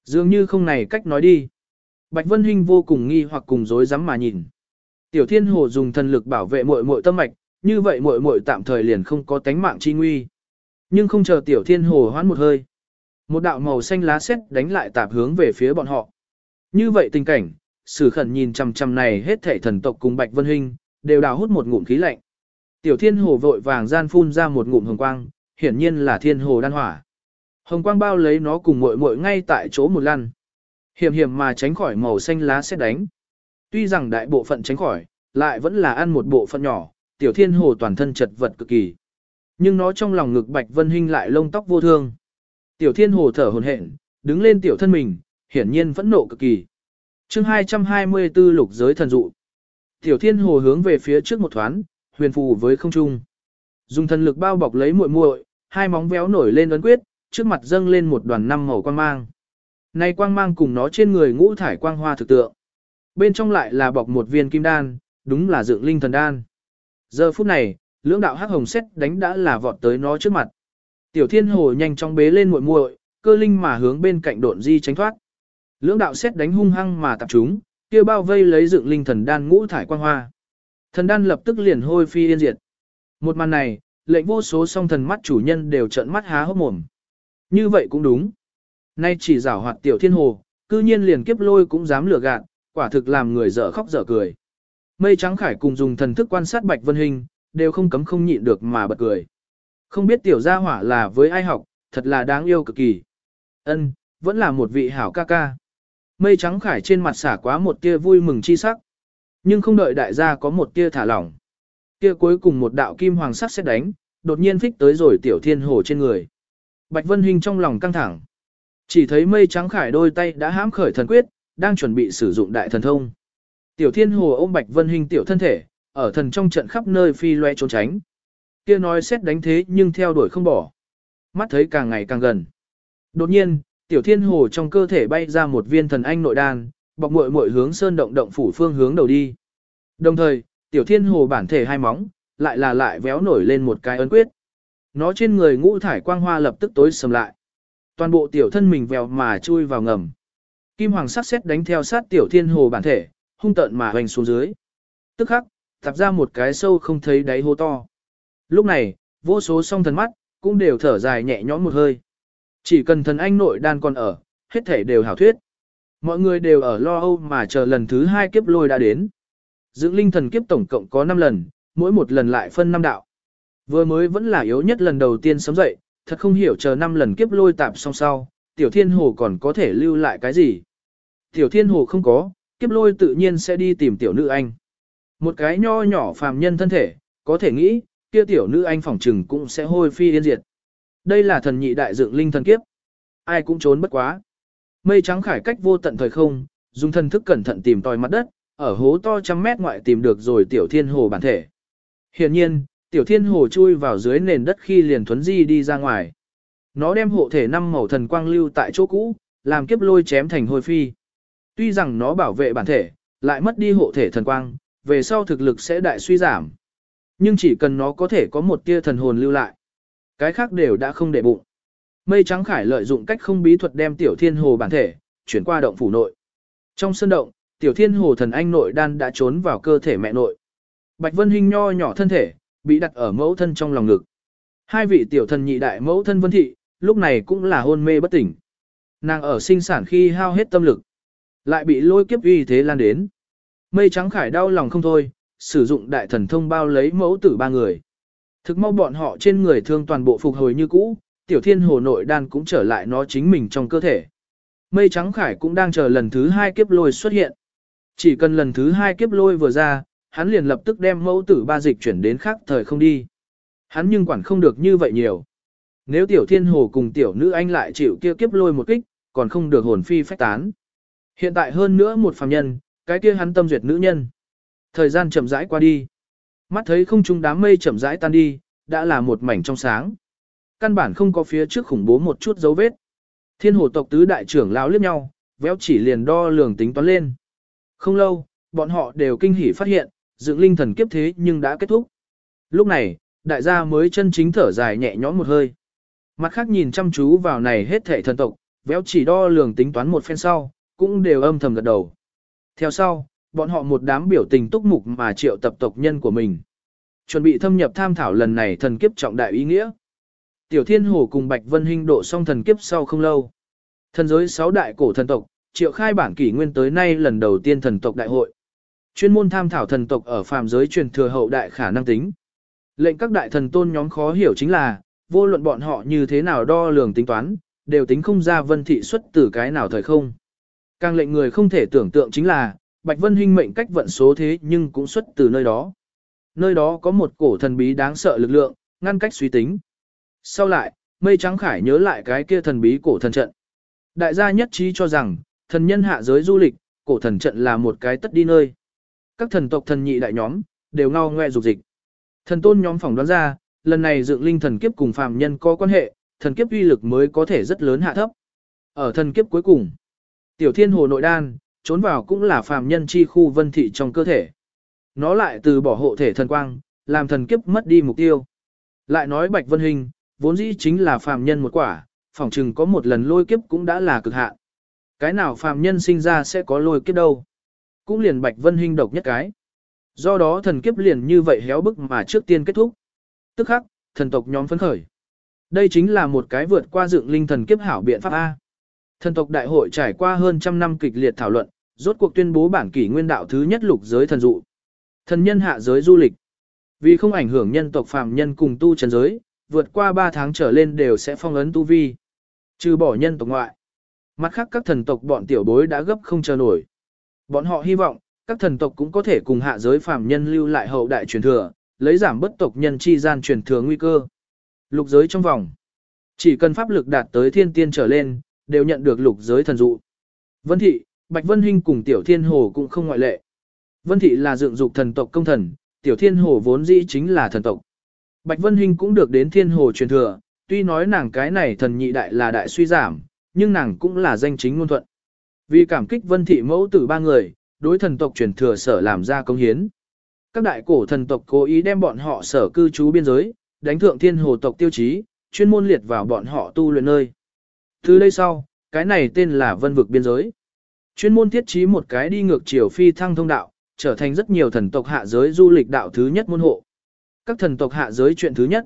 [SPEAKER 1] Dường như không này cách nói đi. Bạch Vân Hinh vô cùng nghi hoặc cùng dối rắm mà nhìn. Tiểu Thiên Hồ dùng thần lực bảo vệ muội muội tâm mạch, như vậy muội muội tạm thời liền không có tánh mạng chi nguy. Nhưng không chờ Tiểu Thiên Hồ hoán một hơi. Một đạo màu xanh lá xét đánh lại tạp hướng về phía bọn họ. Như vậy tình cảnh, sử khẩn nhìn chằm chằm này hết thảy thần tộc cùng Bạch Vân Hinh, đều đào hút một ngụm khí lạnh. Tiểu Thiên Hồ vội vàng gian phun ra một ngụm hồng quang, hiển nhiên là Thiên Hồ đan hỏa. Hồng quang bao lấy nó cùng muội muội ngay tại chỗ một lăn. Hiểm hiểm mà tránh khỏi màu xanh lá xét đánh. Tuy rằng đại bộ phận tránh khỏi, lại vẫn là ăn một bộ phận nhỏ, tiểu thiên hồ toàn thân chật vật cực kỳ. Nhưng nó trong lòng ngực bạch vân Hinh lại lông tóc vô thương. Tiểu thiên hồ thở hồn hển, đứng lên tiểu thân mình, hiển nhiên vẫn nộ cực kỳ. chương 224 lục giới thần dụ. Tiểu thiên hồ hướng về phía trước một thoáng, huyền phù với không trung. Dùng thần lực bao bọc lấy muội muội, hai móng véo nổi lên ấn quyết, trước mặt dâng lên một đoàn năm màu quang mang. Này quang mang cùng nó trên người ngũ thải quang hoa thực tượng. Bên trong lại là bọc một viên kim đan, đúng là dựng linh thần đan. Giờ phút này, lưỡng đạo hắc hồng xét đánh đã là vọt tới nó trước mặt. Tiểu thiên hồ nhanh chóng bế lên muội muội, cơ linh mà hướng bên cạnh độn di tránh thoát. Lưỡng đạo xét đánh hung hăng mà tập chúng, kia bao vây lấy dựng linh thần đan ngũ thải quang hoa. Thần đan lập tức liền hôi phi yên diệt. Một màn này, lệnh vô số song thần mắt chủ nhân đều trợn mắt há hốc mồm. Như vậy cũng đúng. Nay chỉ giảo hoạt tiểu thiên hồ, cư nhiên liền kiếp lôi cũng dám lừa gạt, quả thực làm người dở khóc dở cười. Mây trắng khải cùng dùng thần thức quan sát Bạch Vân Hình, đều không cấm không nhịn được mà bật cười. Không biết tiểu gia hỏa là với ai học, thật là đáng yêu cực kỳ. Ân, vẫn là một vị hảo ca ca. Mây trắng khải trên mặt xả quá một tia vui mừng chi sắc. Nhưng không đợi đại gia có một tia thả lỏng. Tia cuối cùng một đạo kim hoàng sắc sẽ đánh, đột nhiên phích tới rồi tiểu thiên hồ trên người. Bạch Vân Hinh trong lòng căng thẳng. Chỉ thấy mây trắng khải đôi tay đã hãm khởi thần quyết, đang chuẩn bị sử dụng đại thần thông. Tiểu thiên hồ ôm Bạch Vân Hinh tiểu thân thể, ở thần trong trận khắp nơi phi loe trốn tránh. Kia nói xét đánh thế nhưng theo đuổi không bỏ. Mắt thấy càng ngày càng gần. Đột nhiên, tiểu thiên hồ trong cơ thể bay ra một viên thần anh nội đan, bọc muội muội hướng sơn động động phủ phương hướng đầu đi. Đồng thời, tiểu thiên hồ bản thể hai móng, lại là lại véo nổi lên một cái ấn quyết. Nó trên người ngũ thải quang hoa lập tức tối sầm lại. Toàn bộ tiểu thân mình vèo mà chui vào ngầm. Kim hoàng sắc xét đánh theo sát tiểu thiên hồ bản thể, hung tận mà hoành xuống dưới. Tức khắc, tập ra một cái sâu không thấy đáy hô to. Lúc này, vô số song thần mắt, cũng đều thở dài nhẹ nhõm một hơi. Chỉ cần thần anh nội đan còn ở, hết thể đều hảo thuyết. Mọi người đều ở lo âu mà chờ lần thứ hai kiếp lôi đã đến. Dưỡng linh thần kiếp tổng cộng có 5 lần, mỗi một lần lại phân 5 đạo. Vừa mới vẫn là yếu nhất lần đầu tiên sống dậy, thật không hiểu chờ 5 lần kiếp lôi tạp xong sau, tiểu thiên hồ còn có thể lưu lại cái gì. Tiểu thiên hồ không có, kiếp lôi tự nhiên sẽ đi tìm tiểu nữ anh. Một cái nho nhỏ phàm nhân thân thể, có thể nghĩ, kia tiểu nữ anh phỏng trừng cũng sẽ hôi phi yên diệt. Đây là thần nhị đại dựng linh thần kiếp. Ai cũng trốn bất quá. Mây trắng khải cách vô tận thời không, dùng thần thức cẩn thận tìm tòi mặt đất, ở hố to trăm mét ngoại tìm được rồi tiểu thiên hồ bản thể. Hiển nhiên, tiểu thiên hồ chui vào dưới nền đất khi liền thuấn di đi ra ngoài. Nó đem hộ thể năm màu thần quang lưu tại chỗ cũ, làm kiếp lôi chém thành hôi phi. Tuy rằng nó bảo vệ bản thể, lại mất đi hộ thể thần quang, về sau thực lực sẽ đại suy giảm. Nhưng chỉ cần nó có thể có một tia thần hồn lưu lại. Cái khác đều đã không để bụng. Mây trắng khải lợi dụng cách không bí thuật đem tiểu thiên hồ bản thể, chuyển qua động phủ nội. Trong sân động, tiểu thiên hồ thần anh nội đan đã trốn vào cơ thể mẹ nội. Bạch Vân Hinh nho nhỏ thân thể, bị đặt ở mẫu thân trong lòng ngực. Hai vị tiểu thần nhị đại mẫu thân Vân Thị, lúc này cũng là hôn mê bất tỉnh. Nàng ở sinh sản khi hao hết tâm lực, lại bị lôi kiếp uy thế lan đến. Mây trắng khải đau lòng không thôi, sử dụng đại thần thông bao lấy mẫu tử ba người. Thực mau bọn họ trên người thương toàn bộ phục hồi như cũ, tiểu thiên hồ nội đan cũng trở lại nó chính mình trong cơ thể. Mây trắng khải cũng đang chờ lần thứ hai kiếp lôi xuất hiện. Chỉ cần lần thứ hai kiếp lôi vừa ra, hắn liền lập tức đem mẫu tử ba dịch chuyển đến khác thời không đi. Hắn nhưng quản không được như vậy nhiều. Nếu tiểu thiên hồ cùng tiểu nữ anh lại chịu kia kiếp lôi một kích, còn không được hồn phi phách tán. Hiện tại hơn nữa một phàm nhân, cái kia hắn tâm duyệt nữ nhân. Thời gian chậm rãi qua đi. Mắt thấy không trung đám mây chậm rãi tan đi, đã là một mảnh trong sáng. Căn bản không có phía trước khủng bố một chút dấu vết. Thiên hồ tộc tứ đại trưởng lão liếc nhau, véo chỉ liền đo lường tính toán lên. Không lâu, bọn họ đều kinh hỉ phát hiện, dựng linh thần kiếp thế nhưng đã kết thúc. Lúc này, đại gia mới chân chính thở dài nhẹ nhõm một hơi. Mặt khác nhìn chăm chú vào này hết thệ thần tộc, véo chỉ đo lường tính toán một phen sau, cũng đều âm thầm gật đầu. Theo sau, bọn họ một đám biểu tình túc mục mà triệu tập tộc nhân của mình. Chuẩn bị thâm nhập tham thảo lần này thần kiếp trọng đại ý nghĩa. Tiểu Thiên Hồ cùng Bạch Vân Hinh độ xong thần kiếp sau không lâu. Thần giới sáu đại cổ thần tộc, triệu khai bản kỷ nguyên tới nay lần đầu tiên thần tộc đại hội. Chuyên môn tham thảo thần tộc ở phàm giới truyền thừa hậu đại khả năng tính. Lệnh các đại thần tôn nhóm khó hiểu chính là, vô luận bọn họ như thế nào đo lường tính toán, đều tính không ra vân thị xuất từ cái nào thời không. Càng lệnh người không thể tưởng tượng chính là, Bạch Vân Hinh mệnh cách vận số thế nhưng cũng xuất từ nơi đó. Nơi đó có một cổ thần bí đáng sợ lực lượng, ngăn cách suy tính. Sau lại, mây trắng khải nhớ lại cái kia thần bí cổ thần trận. Đại gia nhất trí cho rằng, thần nhân hạ giới du lịch, cổ thần trận là một cái tất đi nơi. Các thần tộc thần nhị đại nhóm, đều ngao ngoe dục dịch. Thần tôn nhóm phỏng đoán ra, lần này dựng linh thần kiếp cùng phàm nhân có quan hệ, thần kiếp uy lực mới có thể rất lớn hạ thấp. Ở thần kiếp cuối cùng, tiểu thiên hồ nội đan, trốn vào cũng là phàm nhân chi khu vân thị trong cơ thể. Nó lại từ bỏ hộ thể thần quang, làm thần kiếp mất đi mục tiêu. Lại nói Bạch Vân Hình, vốn dĩ chính là phàm nhân một quả, phỏng chừng có một lần lôi kiếp cũng đã là cực hạn. Cái nào phàm nhân sinh ra sẽ có lôi kiếp đâu. Cũng liền Bạch Vân Hinh độc nhất cái. Do đó thần kiếp liền như vậy héo bức mà trước tiên kết thúc. Tức khắc, thần tộc nhóm phấn khởi. Đây chính là một cái vượt qua dựng linh thần kiếp hảo biện pháp A. Thần tộc đại hội trải qua hơn trăm năm kịch liệt thảo luận, rốt cuộc tuyên bố bản kỷ nguyên đạo thứ nhất lục giới thần dụ. Thần nhân hạ giới du lịch. Vì không ảnh hưởng nhân tộc phàm nhân cùng tu trần giới, vượt qua 3 tháng trở lên đều sẽ phong ấn tu vi. Trừ bỏ nhân tộc ngoại. Mặt khác các thần tộc bọn tiểu bối đã gấp không chờ nổi. Bọn họ hy vọng, các thần tộc cũng có thể cùng hạ giới phàm nhân lưu lại hậu đại truyền thừa, lấy giảm bất tộc nhân chi gian truyền thừa nguy cơ. Lục giới trong vòng. Chỉ cần pháp lực đạt tới thiên tiên trở lên, đều nhận được lục giới thần dụ. Vân Thị, Bạch Vân Hinh cùng Tiểu Thiên Hồ cũng không ngoại lệ. Vân Thị là dựng dục thần tộc công thần, Tiểu Thiên Hồ vốn dĩ chính là thần tộc. Bạch Vân Hinh cũng được đến Thiên Hồ truyền thừa, tuy nói nàng cái này thần nhị đại là đại suy giảm, nhưng nàng cũng là danh chính ngôn thuận. Vì cảm kích Vân Thị mẫu tử ba người, đối thần tộc truyền thừa sở làm ra công hiến. Các đại cổ thần tộc cố ý đem bọn họ sở cư trú biên giới, đánh thượng thiên hồ tộc tiêu chí, chuyên môn liệt vào bọn họ tu luyện nơi. Từ đây sau, cái này tên là vân vực biên giới. Chuyên môn thiết trí một cái đi ngược chiều phi thăng thông đạo, trở thành rất nhiều thần tộc hạ giới du lịch đạo thứ nhất môn hộ. Các thần tộc hạ giới chuyện thứ nhất,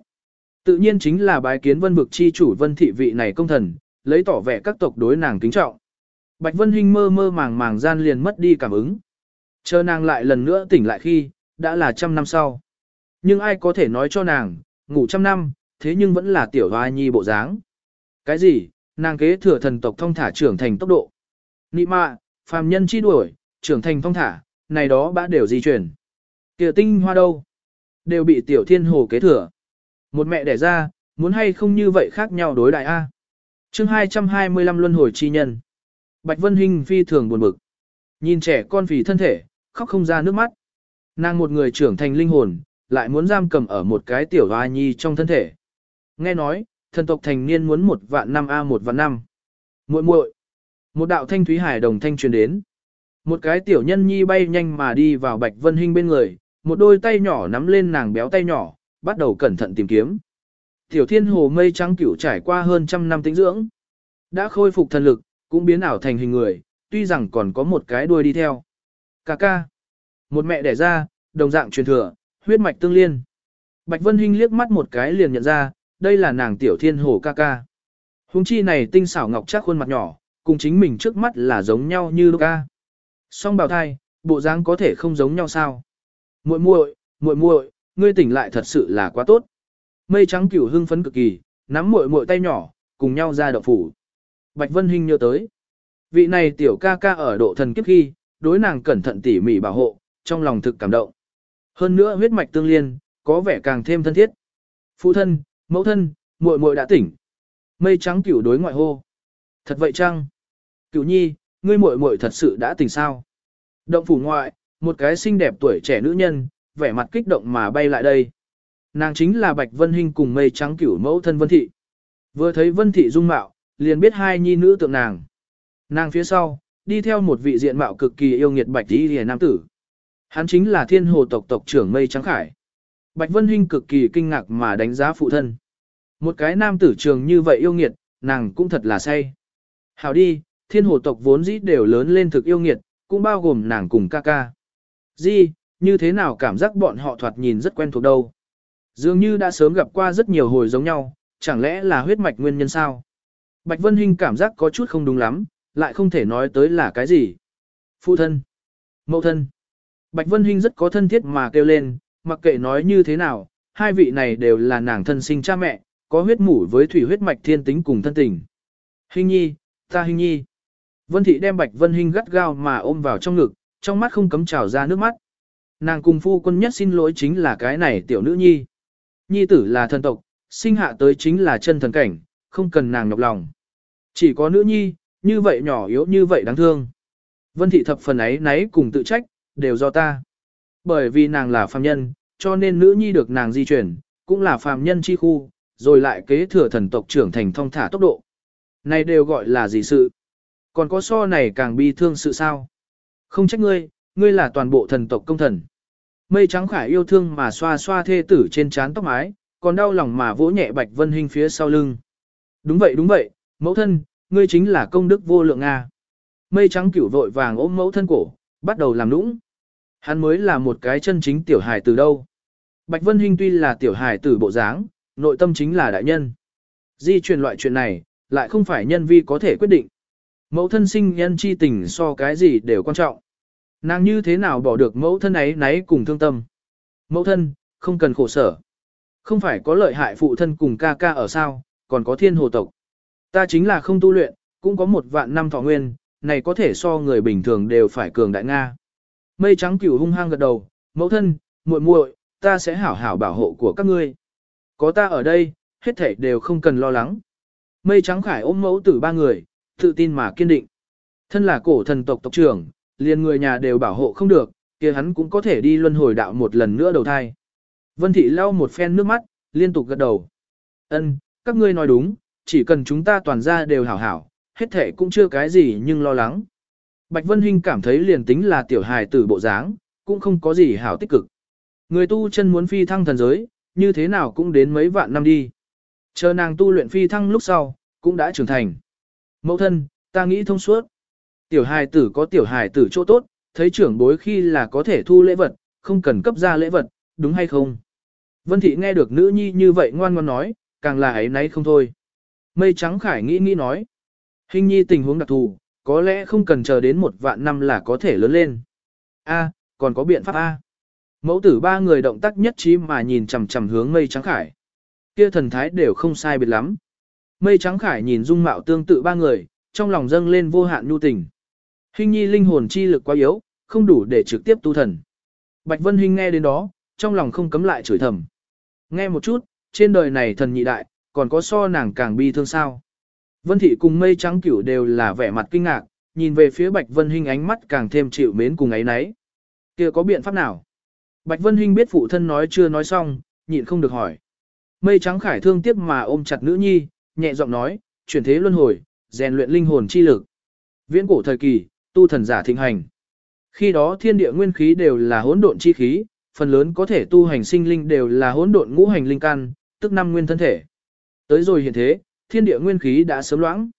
[SPEAKER 1] tự nhiên chính là bái kiến vân vực chi chủ vân thị vị này công thần, lấy tỏ vẻ các tộc đối nàng kính trọng. Bạch Vân Hinh mơ mơ màng màng gian liền mất đi cảm ứng. Chờ nàng lại lần nữa tỉnh lại khi, đã là trăm năm sau. Nhưng ai có thể nói cho nàng, ngủ trăm năm, thế nhưng vẫn là tiểu hoa nhi bộ dáng. Cái gì, nàng kế thừa thần tộc thông thả trưởng thành tốc độ. Nị mạ, phàm nhân chi đuổi, trưởng thành thông thả, này đó bã đều di chuyển. Kìa tinh hoa đâu? Đều bị tiểu thiên hồ kế thừa. Một mẹ đẻ ra, muốn hay không như vậy khác nhau đối đại A. chương 225 luân hồi chi nhân. Bạch Vân Hinh phi thường buồn bực. Nhìn trẻ con vì thân thể, khóc không ra nước mắt. Nàng một người trưởng thành linh hồn, lại muốn giam cầm ở một cái tiểu hoa nhi trong thân thể. Nghe nói, thần tộc thành niên muốn một vạn năm A một vạn năm. muội muội Một đạo thanh thúy hải đồng thanh truyền đến. Một cái tiểu nhân nhi bay nhanh mà đi vào Bạch Vân Hinh bên người, một đôi tay nhỏ nắm lên nàng béo tay nhỏ, bắt đầu cẩn thận tìm kiếm. Tiểu thiên hồ mây trắng cửu trải qua hơn trăm năm tính dưỡng. Đã khôi phục thần lực, cũng biến ảo thành hình người, tuy rằng còn có một cái đuôi đi theo. Cà ca. Một mẹ đẻ ra, đồng dạng truyền thừa, huyết mạch tương liên. Bạch Vân Hinh liếc mắt một cái liền nhận ra, đây là nàng tiểu thiên hồ ca ca. Hùng chi này tinh xảo ngọc chắc khuôn mặt nhỏ, cùng chính mình trước mắt là giống nhau như lúc ca. Song bào thai, bộ dáng có thể không giống nhau sao? Muội muội, muội muội, ngươi tỉnh lại thật sự là quá tốt. Mây trắng cửu hưng phấn cực kỳ, nắm muội muội tay nhỏ, cùng nhau ra động phủ. Bạch Vân Hinh nhớ tới. Vị này tiểu ca ca ở độ thần kiếp khi, đối nàng cẩn thận tỉ mỉ bảo hộ, trong lòng thực cảm động. Hơn nữa huyết mạch tương liên, có vẻ càng thêm thân thiết. Phụ thân, mẫu thân, muội muội đã tỉnh. Mây trắng cửu đối ngoại hô. Thật vậy chăng? Cửu nhi, ngươi muội muội thật sự đã tỉnh sao? Động phủ ngoại, một cái xinh đẹp tuổi trẻ nữ nhân, vẻ mặt kích động mà bay lại đây. Nàng chính là Bạch Vân Hinh cùng mây trắng cửu mẫu thân Vân Thị. Vừa thấy Vân Thị dung mạo, liền biết hai nhi nữ tượng nàng. Nàng phía sau, đi theo một vị diện mạo cực kỳ yêu nghiệt Bạch Tỷ Lìa Nam Tử. Hắn chính là thiên hồ tộc tộc trưởng mây trắng khải. Bạch Vân Hinh cực kỳ kinh ngạc mà đánh giá phụ thân. Một cái nam tử trường như vậy yêu nghiệt, nàng cũng thật là say. Hảo đi, thiên hồ tộc vốn dĩ đều lớn lên thực yêu nghiệt, cũng bao gồm nàng cùng ca ca. Di, như thế nào cảm giác bọn họ thoạt nhìn rất quen thuộc đâu. Dường như đã sớm gặp qua rất nhiều hồi giống nhau, chẳng lẽ là huyết mạch nguyên nhân sao? Bạch Vân Hinh cảm giác có chút không đúng lắm, lại không thể nói tới là cái gì. Phụ thân, mẫu thân. Bạch Vân Hinh rất có thân thiết mà kêu lên, mặc kệ nói như thế nào, hai vị này đều là nàng thân sinh cha mẹ, có huyết mủ với thủy huyết mạch thiên tính cùng thân tình. Hinh nhi, ta Hinh nhi. Vân Thị đem Bạch Vân Hinh gắt gao mà ôm vào trong ngực, trong mắt không cấm trào ra nước mắt. Nàng cùng phu quân nhất xin lỗi chính là cái này tiểu nữ nhi. Nhi tử là thần tộc, sinh hạ tới chính là chân thần cảnh, không cần nàng nhọc lòng. Chỉ có nữ nhi, như vậy nhỏ yếu như vậy đáng thương. Vân thị thập phần ấy nấy cùng tự trách, đều do ta. Bởi vì nàng là phàm nhân, cho nên nữ nhi được nàng di chuyển, cũng là phàm nhân chi khu, rồi lại kế thừa thần tộc trưởng thành thông thả tốc độ. Này đều gọi là gì sự? Còn có so này càng bi thương sự sao? Không trách ngươi, ngươi là toàn bộ thần tộc công thần. Mây trắng khải yêu thương mà xoa xoa thê tử trên trán tóc mái, còn đau lòng mà vỗ nhẹ Bạch Vân Hinh phía sau lưng. Đúng vậy đúng vậy, mẫu thân, ngươi chính là công đức vô lượng Nga. Mây trắng cửu vội vàng ôm mẫu thân cổ, bắt đầu làm nũng. Hắn mới là một cái chân chính tiểu hài từ đâu. Bạch Vân Hinh tuy là tiểu hài tử bộ dáng, nội tâm chính là đại nhân. Di truyền loại chuyện này, lại không phải nhân vi có thể quyết định. Mẫu thân sinh nhân chi tình so cái gì đều quan trọng. Nàng như thế nào bỏ được mẫu thân ấy nấy cùng thương tâm. Mẫu thân, không cần khổ sở. Không phải có lợi hại phụ thân cùng ca ca ở sao, còn có thiên hồ tộc. Ta chính là không tu luyện, cũng có một vạn năm thọ nguyên, này có thể so người bình thường đều phải cường đại Nga. Mây trắng cửu hung hăng gật đầu, mẫu thân, muội muội, ta sẽ hảo hảo bảo hộ của các ngươi. Có ta ở đây, hết thảy đều không cần lo lắng. Mây trắng khải ôm mẫu tử ba người, tự tin mà kiên định. Thân là cổ thần tộc tộc trưởng, liền người nhà đều bảo hộ không được, kia hắn cũng có thể đi luân hồi đạo một lần nữa đầu thai. Vân thị lau một phen nước mắt, liên tục gật đầu. Ân, các ngươi nói đúng, chỉ cần chúng ta toàn ra đều hảo hảo, hết thể cũng chưa cái gì nhưng lo lắng. Bạch Vân Hinh cảm thấy liền tính là tiểu hài tử bộ dáng, cũng không có gì hảo tích cực. Người tu chân muốn phi thăng thần giới, như thế nào cũng đến mấy vạn năm đi. Chờ nàng tu luyện phi thăng lúc sau, cũng đã trưởng thành. Mẫu thân, ta nghĩ thông suốt. Tiểu hài tử có tiểu hài tử chỗ tốt, thấy trưởng bối khi là có thể thu lễ vật, không cần cấp ra lễ vật, đúng hay không? Vân Thị nghe được nữ nhi như vậy ngoan ngoan nói, càng là ấy nấy không thôi. Mây trắng khải nghĩ nghĩ nói. Hình nhi tình huống đặc thù, có lẽ không cần chờ đến một vạn năm là có thể lớn lên. A, còn có biện pháp A. Mẫu tử ba người động tác nhất trí mà nhìn chằm chằm hướng mây trắng khải. Kia thần thái đều không sai biệt lắm. Mây trắng khải nhìn dung mạo tương tự ba người, trong lòng dâng lên vô hạn nhu tình. Hình nhi linh hồn chi lực quá yếu, không đủ để trực tiếp tu thần. Bạch Vân Hinh nghe đến đó, trong lòng không cấm lại chửi thầm. Nghe một chút, trên đời này thần nhị đại, còn có so nàng càng bi thương sao. Vân Thị cùng mây trắng cửu đều là vẻ mặt kinh ngạc, nhìn về phía Bạch Vân Hinh ánh mắt càng thêm chịu mến cùng ấy nấy. kia có biện pháp nào? Bạch Vân Hinh biết phụ thân nói chưa nói xong, nhịn không được hỏi. Mây trắng khải thương tiếc mà ôm chặt nữ nhi, nhẹ giọng nói, chuyển thế luân hồi, rèn luyện linh hồn chi lực. Viễn cổ thời kỳ, tu thần giả thịnh hành. Khi đó thiên địa nguyên khí đều là hỗn độn chi khí, phần lớn có thể tu hành sinh linh đều là hỗn độn ngũ hành linh căn, tức năm nguyên thân thể. Tới rồi hiện thế, thiên địa nguyên khí đã sớm loãng.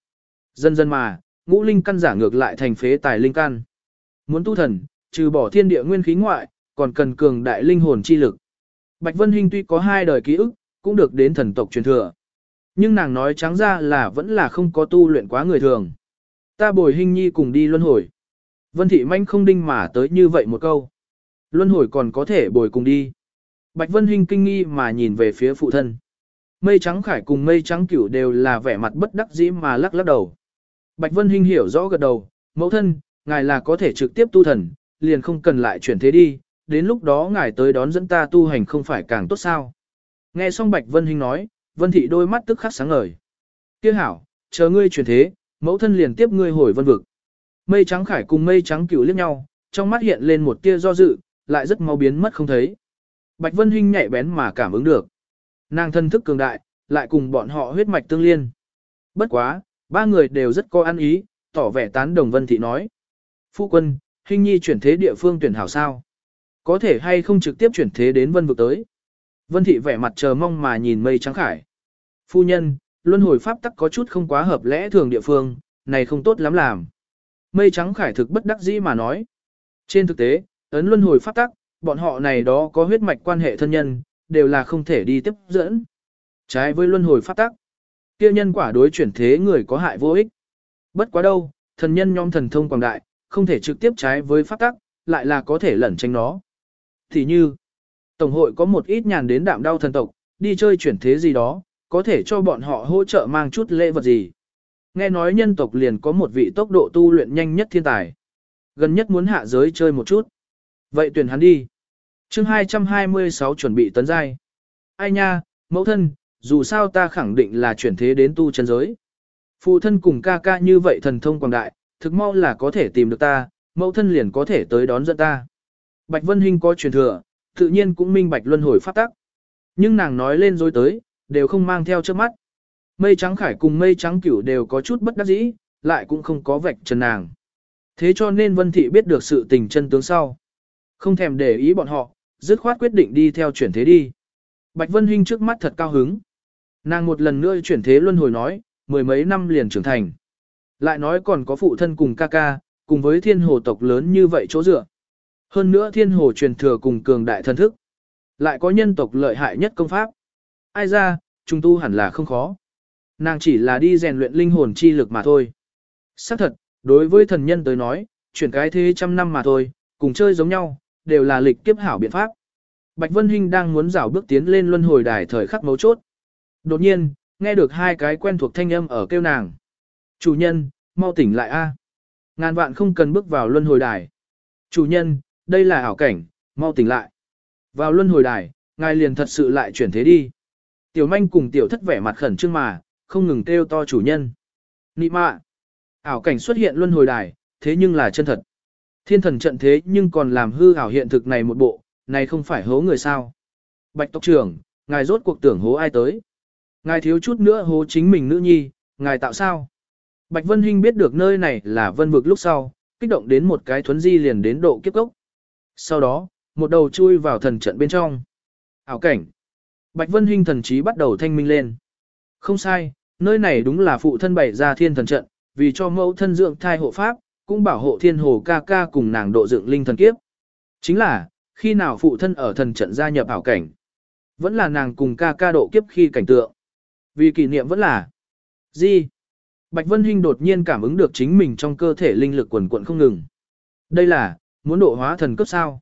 [SPEAKER 1] Dần dần mà, ngũ linh căn giả ngược lại thành phế tài linh căn. Muốn tu thần, trừ bỏ thiên địa nguyên khí ngoại, còn cần cường đại linh hồn chi lực. Bạch Vân Hinh tuy có hai đời ký ức, cũng được đến thần tộc truyền thừa. Nhưng nàng nói trắng ra là vẫn là không có tu luyện quá người thường. Ta bồi Hinh Nhi cùng đi luân hồi. Vân Thị Manh không đinh mà tới như vậy một câu. Luân hồi còn có thể bồi cùng đi. Bạch Vân Hinh kinh nghi mà nhìn về phía phụ thân. Mây trắng khải cùng mây trắng cửu đều là vẻ mặt bất đắc dĩ mà lắc lắc đầu. Bạch Vân Hinh hiểu rõ gật đầu, mẫu thân, ngài là có thể trực tiếp tu thần, liền không cần lại chuyển thế đi, đến lúc đó ngài tới đón dẫn ta tu hành không phải càng tốt sao. Nghe xong Bạch Vân Hinh nói, Vân Thị đôi mắt tức khắc sáng ngời. Tiếc hảo, chờ ngươi chuyển thế, mẫu thân liền tiếp ngươi hồi vân vực. Mây trắng khải cùng mây trắng cửu liếc nhau, trong mắt hiện lên một tia do dự, lại rất mau biến mất không thấy. Bạch Vân Hinh nhạy bén mà cảm ứng được. Nàng thân thức cường đại, lại cùng bọn họ huyết mạch tương liên. Bất quá, ba người đều rất có ăn ý, tỏ vẻ tán đồng Vân Thị nói. Phu quân, Hinh Nhi chuyển thế địa phương tuyển hảo sao? Có thể hay không trực tiếp chuyển thế đến Vân vực tới? Vân Thị vẻ mặt chờ mong mà nhìn mây trắng khải. Phu nhân, luân hồi pháp tắc có chút không quá hợp lẽ thường địa phương, này không tốt lắm làm. Mây trắng khải thực bất đắc dĩ mà nói. Trên thực tế, ấn luân hồi pháp tắc, bọn họ này đó có huyết mạch quan hệ thân nhân, đều là không thể đi tiếp dẫn. Trái với luân hồi pháp tắc, kia nhân quả đối chuyển thế người có hại vô ích. Bất quá đâu, thần nhân nhóm thần thông quảng đại, không thể trực tiếp trái với pháp tắc, lại là có thể lẩn tránh nó. Thì như, Tổng hội có một ít nhàn đến đạm đau thần tộc, đi chơi chuyển thế gì đó, có thể cho bọn họ hỗ trợ mang chút lễ vật gì. Nghe nói nhân tộc liền có một vị tốc độ tu luyện nhanh nhất thiên tài. Gần nhất muốn hạ giới chơi một chút. Vậy tuyển hắn đi chương 226 chuẩn bị tấn giai. Ai nha, mẫu thân, dù sao ta khẳng định là chuyển thế đến tu chân giới. Phụ thân cùng ca ca như vậy thần thông quảng đại, thực mau là có thể tìm được ta, mẫu thân liền có thể tới đón dẫn ta. Bạch Vân Hinh có truyền thừa, tự nhiên cũng minh bạch luân hồi pháp tắc. Nhưng nàng nói lên rồi tới, đều không mang theo trước mắt. Mây trắng khải cùng mây trắng cửu đều có chút bất đắc dĩ, lại cũng không có vạch trần nàng. Thế cho nên Vân Thị biết được sự tình chân tướng sau. Không thèm để ý bọn họ, dứt khoát quyết định đi theo chuyển thế đi. Bạch Vân Hinh trước mắt thật cao hứng. Nàng một lần nữa chuyển thế luân hồi nói, mười mấy năm liền trưởng thành. Lại nói còn có phụ thân cùng ca ca, cùng với thiên hồ tộc lớn như vậy chỗ dựa. Hơn nữa thiên hồ truyền thừa cùng cường đại thần thức. Lại có nhân tộc lợi hại nhất công pháp. Ai ra, trung tu hẳn là không khó. Nàng chỉ là đi rèn luyện linh hồn chi lực mà thôi. Xác thật, đối với thần nhân tới nói, chuyển cái thế trăm năm mà thôi, cùng chơi giống nhau, đều là lịch kiếp hảo biện pháp. Bạch Vân Hinh đang muốn rảo bước tiến lên luân hồi đài thời khắc mấu chốt. Đột nhiên, nghe được hai cái quen thuộc thanh âm ở kêu nàng. Chủ nhân, mau tỉnh lại a. Ngàn vạn không cần bước vào luân hồi đài. Chủ nhân, đây là ảo cảnh, mau tỉnh lại. Vào luân hồi đài, ngài liền thật sự lại chuyển thế đi. Tiểu manh cùng tiểu thất vẻ mặt khẩn trương mà, không ngừng kêu to chủ nhân. Nị mạ. Ảo cảnh xuất hiện luân hồi đài, thế nhưng là chân thật. Thiên thần trận thế nhưng còn làm hư ảo hiện thực này một bộ, này không phải hố người sao. Bạch tộc trưởng, ngài rốt cuộc tưởng hố ai tới. Ngài thiếu chút nữa hố chính mình nữ nhi, ngài tạo sao? Bạch Vân Hinh biết được nơi này là vân vực lúc sau, kích động đến một cái thuấn di liền đến độ kiếp cốc. Sau đó, một đầu chui vào thần trận bên trong. Ảo cảnh. Bạch Vân Hinh thần trí bắt đầu thanh minh lên. Không sai, nơi này đúng là phụ thân bày ra thiên thần trận, vì cho mẫu thân dưỡng thai hộ pháp, cũng bảo hộ thiên hồ ca ca cùng nàng độ dựng linh thần kiếp. Chính là, khi nào phụ thân ở thần trận gia nhập ảo cảnh, vẫn là nàng cùng ca ca độ kiếp khi cảnh tượng. Vì kỷ niệm vẫn là gì? Bạch Vân Hinh đột nhiên cảm ứng được chính mình trong cơ thể linh lực quần quận không ngừng. Đây là, muốn độ hóa thần cấp sao?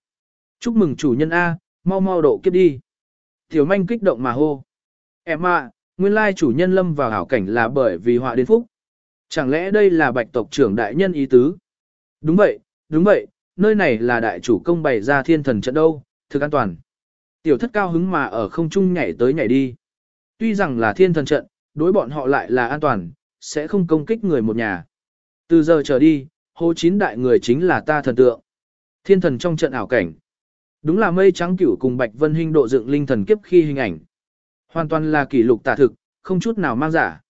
[SPEAKER 1] Chúc mừng chủ nhân A, mau mau độ kiếp đi. Tiểu manh kích động mà hô. Em ạ, nguyên lai chủ nhân lâm vào hảo cảnh là bởi vì họa đến phúc. Chẳng lẽ đây là bạch tộc trưởng đại nhân ý tứ? Đúng vậy, đúng vậy, nơi này là đại chủ công bày ra thiên thần trận đâu, thực an toàn. Tiểu thất cao hứng mà ở không trung nhảy tới nhảy đi. Tuy rằng là thiên thần trận, đối bọn họ lại là an toàn, sẽ không công kích người một nhà. Từ giờ trở đi, hô chín đại người chính là ta thần tượng. Thiên thần trong trận ảo cảnh. Đúng là mây trắng cửu cùng Bạch Vân Hinh độ dựng linh thần kiếp khi hình ảnh. Hoàn toàn là kỷ lục tả thực, không chút nào mang giả.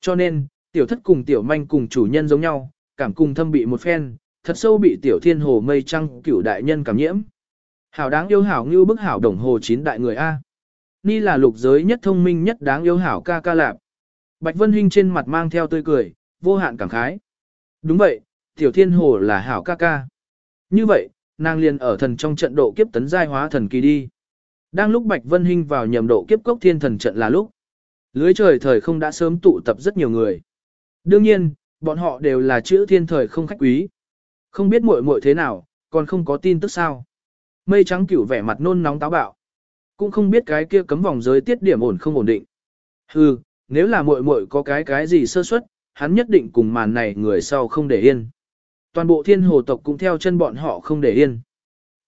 [SPEAKER 1] Cho nên, tiểu thất cùng tiểu manh cùng chủ nhân giống nhau, cảm cùng thâm bị một phen, thật sâu bị tiểu thiên hồ mây trăng cửu đại nhân cảm nhiễm. Hảo đáng yêu hảo như bức hảo đồng hồ chín đại người A. Ni là lục giới nhất thông minh nhất đáng yêu hảo ca ca lạp. Bạch Vân Hinh trên mặt mang theo tươi cười, vô hạn cảm khái. Đúng vậy, tiểu thiên hồ là hảo ca ca. Như vậy, nàng liền ở thần trong trận độ kiếp tấn giai hóa thần kỳ đi. Đang lúc Bạch Vân Hinh vào nhầm độ kiếp cốc thiên thần trận là lúc. Lưới trời thời không đã sớm tụ tập rất nhiều người. Đương nhiên, bọn họ đều là chữ thiên thời không khách quý. Không biết muội muội thế nào, còn không có tin tức sao. Mây trắng cửu vẻ mặt nôn nóng táo bạo. Cũng không biết cái kia cấm vòng giới tiết điểm ổn không ổn định. Hừ, nếu là muội muội có cái cái gì sơ suất, hắn nhất định cùng màn này người sau không để yên. Toàn bộ thiên hồ tộc cũng theo chân bọn họ không để yên.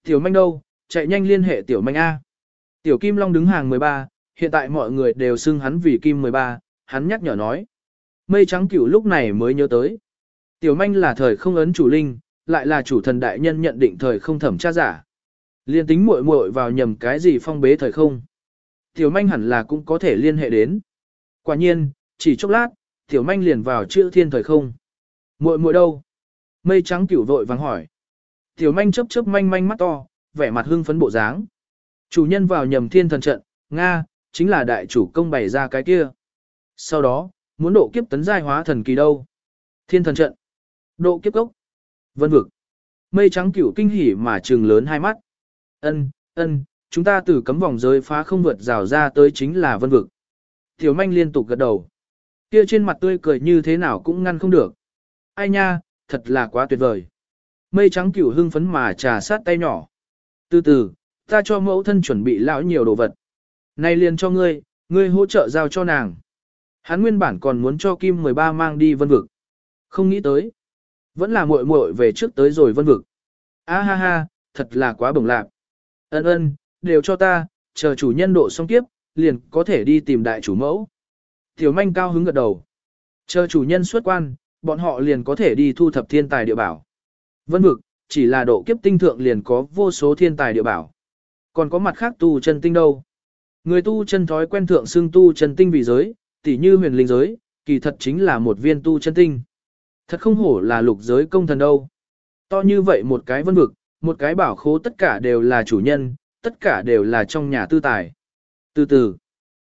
[SPEAKER 1] Tiểu manh đâu, chạy nhanh liên hệ tiểu manh A. Tiểu Kim Long đứng hàng 13, hiện tại mọi người đều xưng hắn vì Kim 13, hắn nhắc nhở nói. Mây trắng cửu lúc này mới nhớ tới. Tiểu manh là thời không ấn chủ linh, lại là chủ thần đại nhân nhận định thời không thẩm tra giả. Liên tính muội muội vào nhầm cái gì phong bế thời không. Tiểu manh hẳn là cũng có thể liên hệ đến. Quả nhiên, chỉ chốc lát, tiểu manh liền vào chữ thiên thời không. muội muội đâu? Mây trắng cửu vội vàng hỏi. Tiểu manh chớp chớp manh manh mắt to, vẻ mặt hưng phấn bộ dáng. Chủ nhân vào nhầm thiên thần trận, Nga, chính là đại chủ công bày ra cái kia. Sau đó, muốn độ kiếp tấn giai hóa thần kỳ đâu? Thiên thần trận. Độ kiếp cốc. Vân vực. Mây trắng cửu kinh hỉ mà trừng lớn hai mắt. Ân, ân, chúng ta từ cấm vòng giới phá không vượt rào ra tới chính là vân vực. Tiểu manh liên tục gật đầu. Kia trên mặt tươi cười như thế nào cũng ngăn không được. Ai nha, thật là quá tuyệt vời. Mây trắng cửu hưng phấn mà trà sát tay nhỏ. Từ từ, ta cho mẫu thân chuẩn bị lão nhiều đồ vật. Này liền cho ngươi, ngươi hỗ trợ giao cho nàng. Hắn nguyên bản còn muốn cho Kim 13 mang đi vân vực. Không nghĩ tới. Vẫn là muội muội về trước tới rồi vân vực. A ha ha, thật là quá bổng lạc. Ân ân, đều cho ta, chờ chủ nhân độ xong tiếp, liền có thể đi tìm đại chủ mẫu. Tiểu manh cao hứng gật đầu. Chờ chủ nhân xuất quan, bọn họ liền có thể đi thu thập thiên tài địa bảo. Vân vực, chỉ là độ kiếp tinh thượng liền có vô số thiên tài địa bảo. Còn có mặt khác tu chân tinh đâu. Người tu chân thói quen thượng xưng tu chân tinh vì giới, tỉ như huyền linh giới, kỳ thật chính là một viên tu chân tinh. Thật không hổ là lục giới công thần đâu. To như vậy một cái vân vực, một cái bảo khố tất cả đều là chủ nhân, tất cả đều là trong nhà tư tài. Từ từ,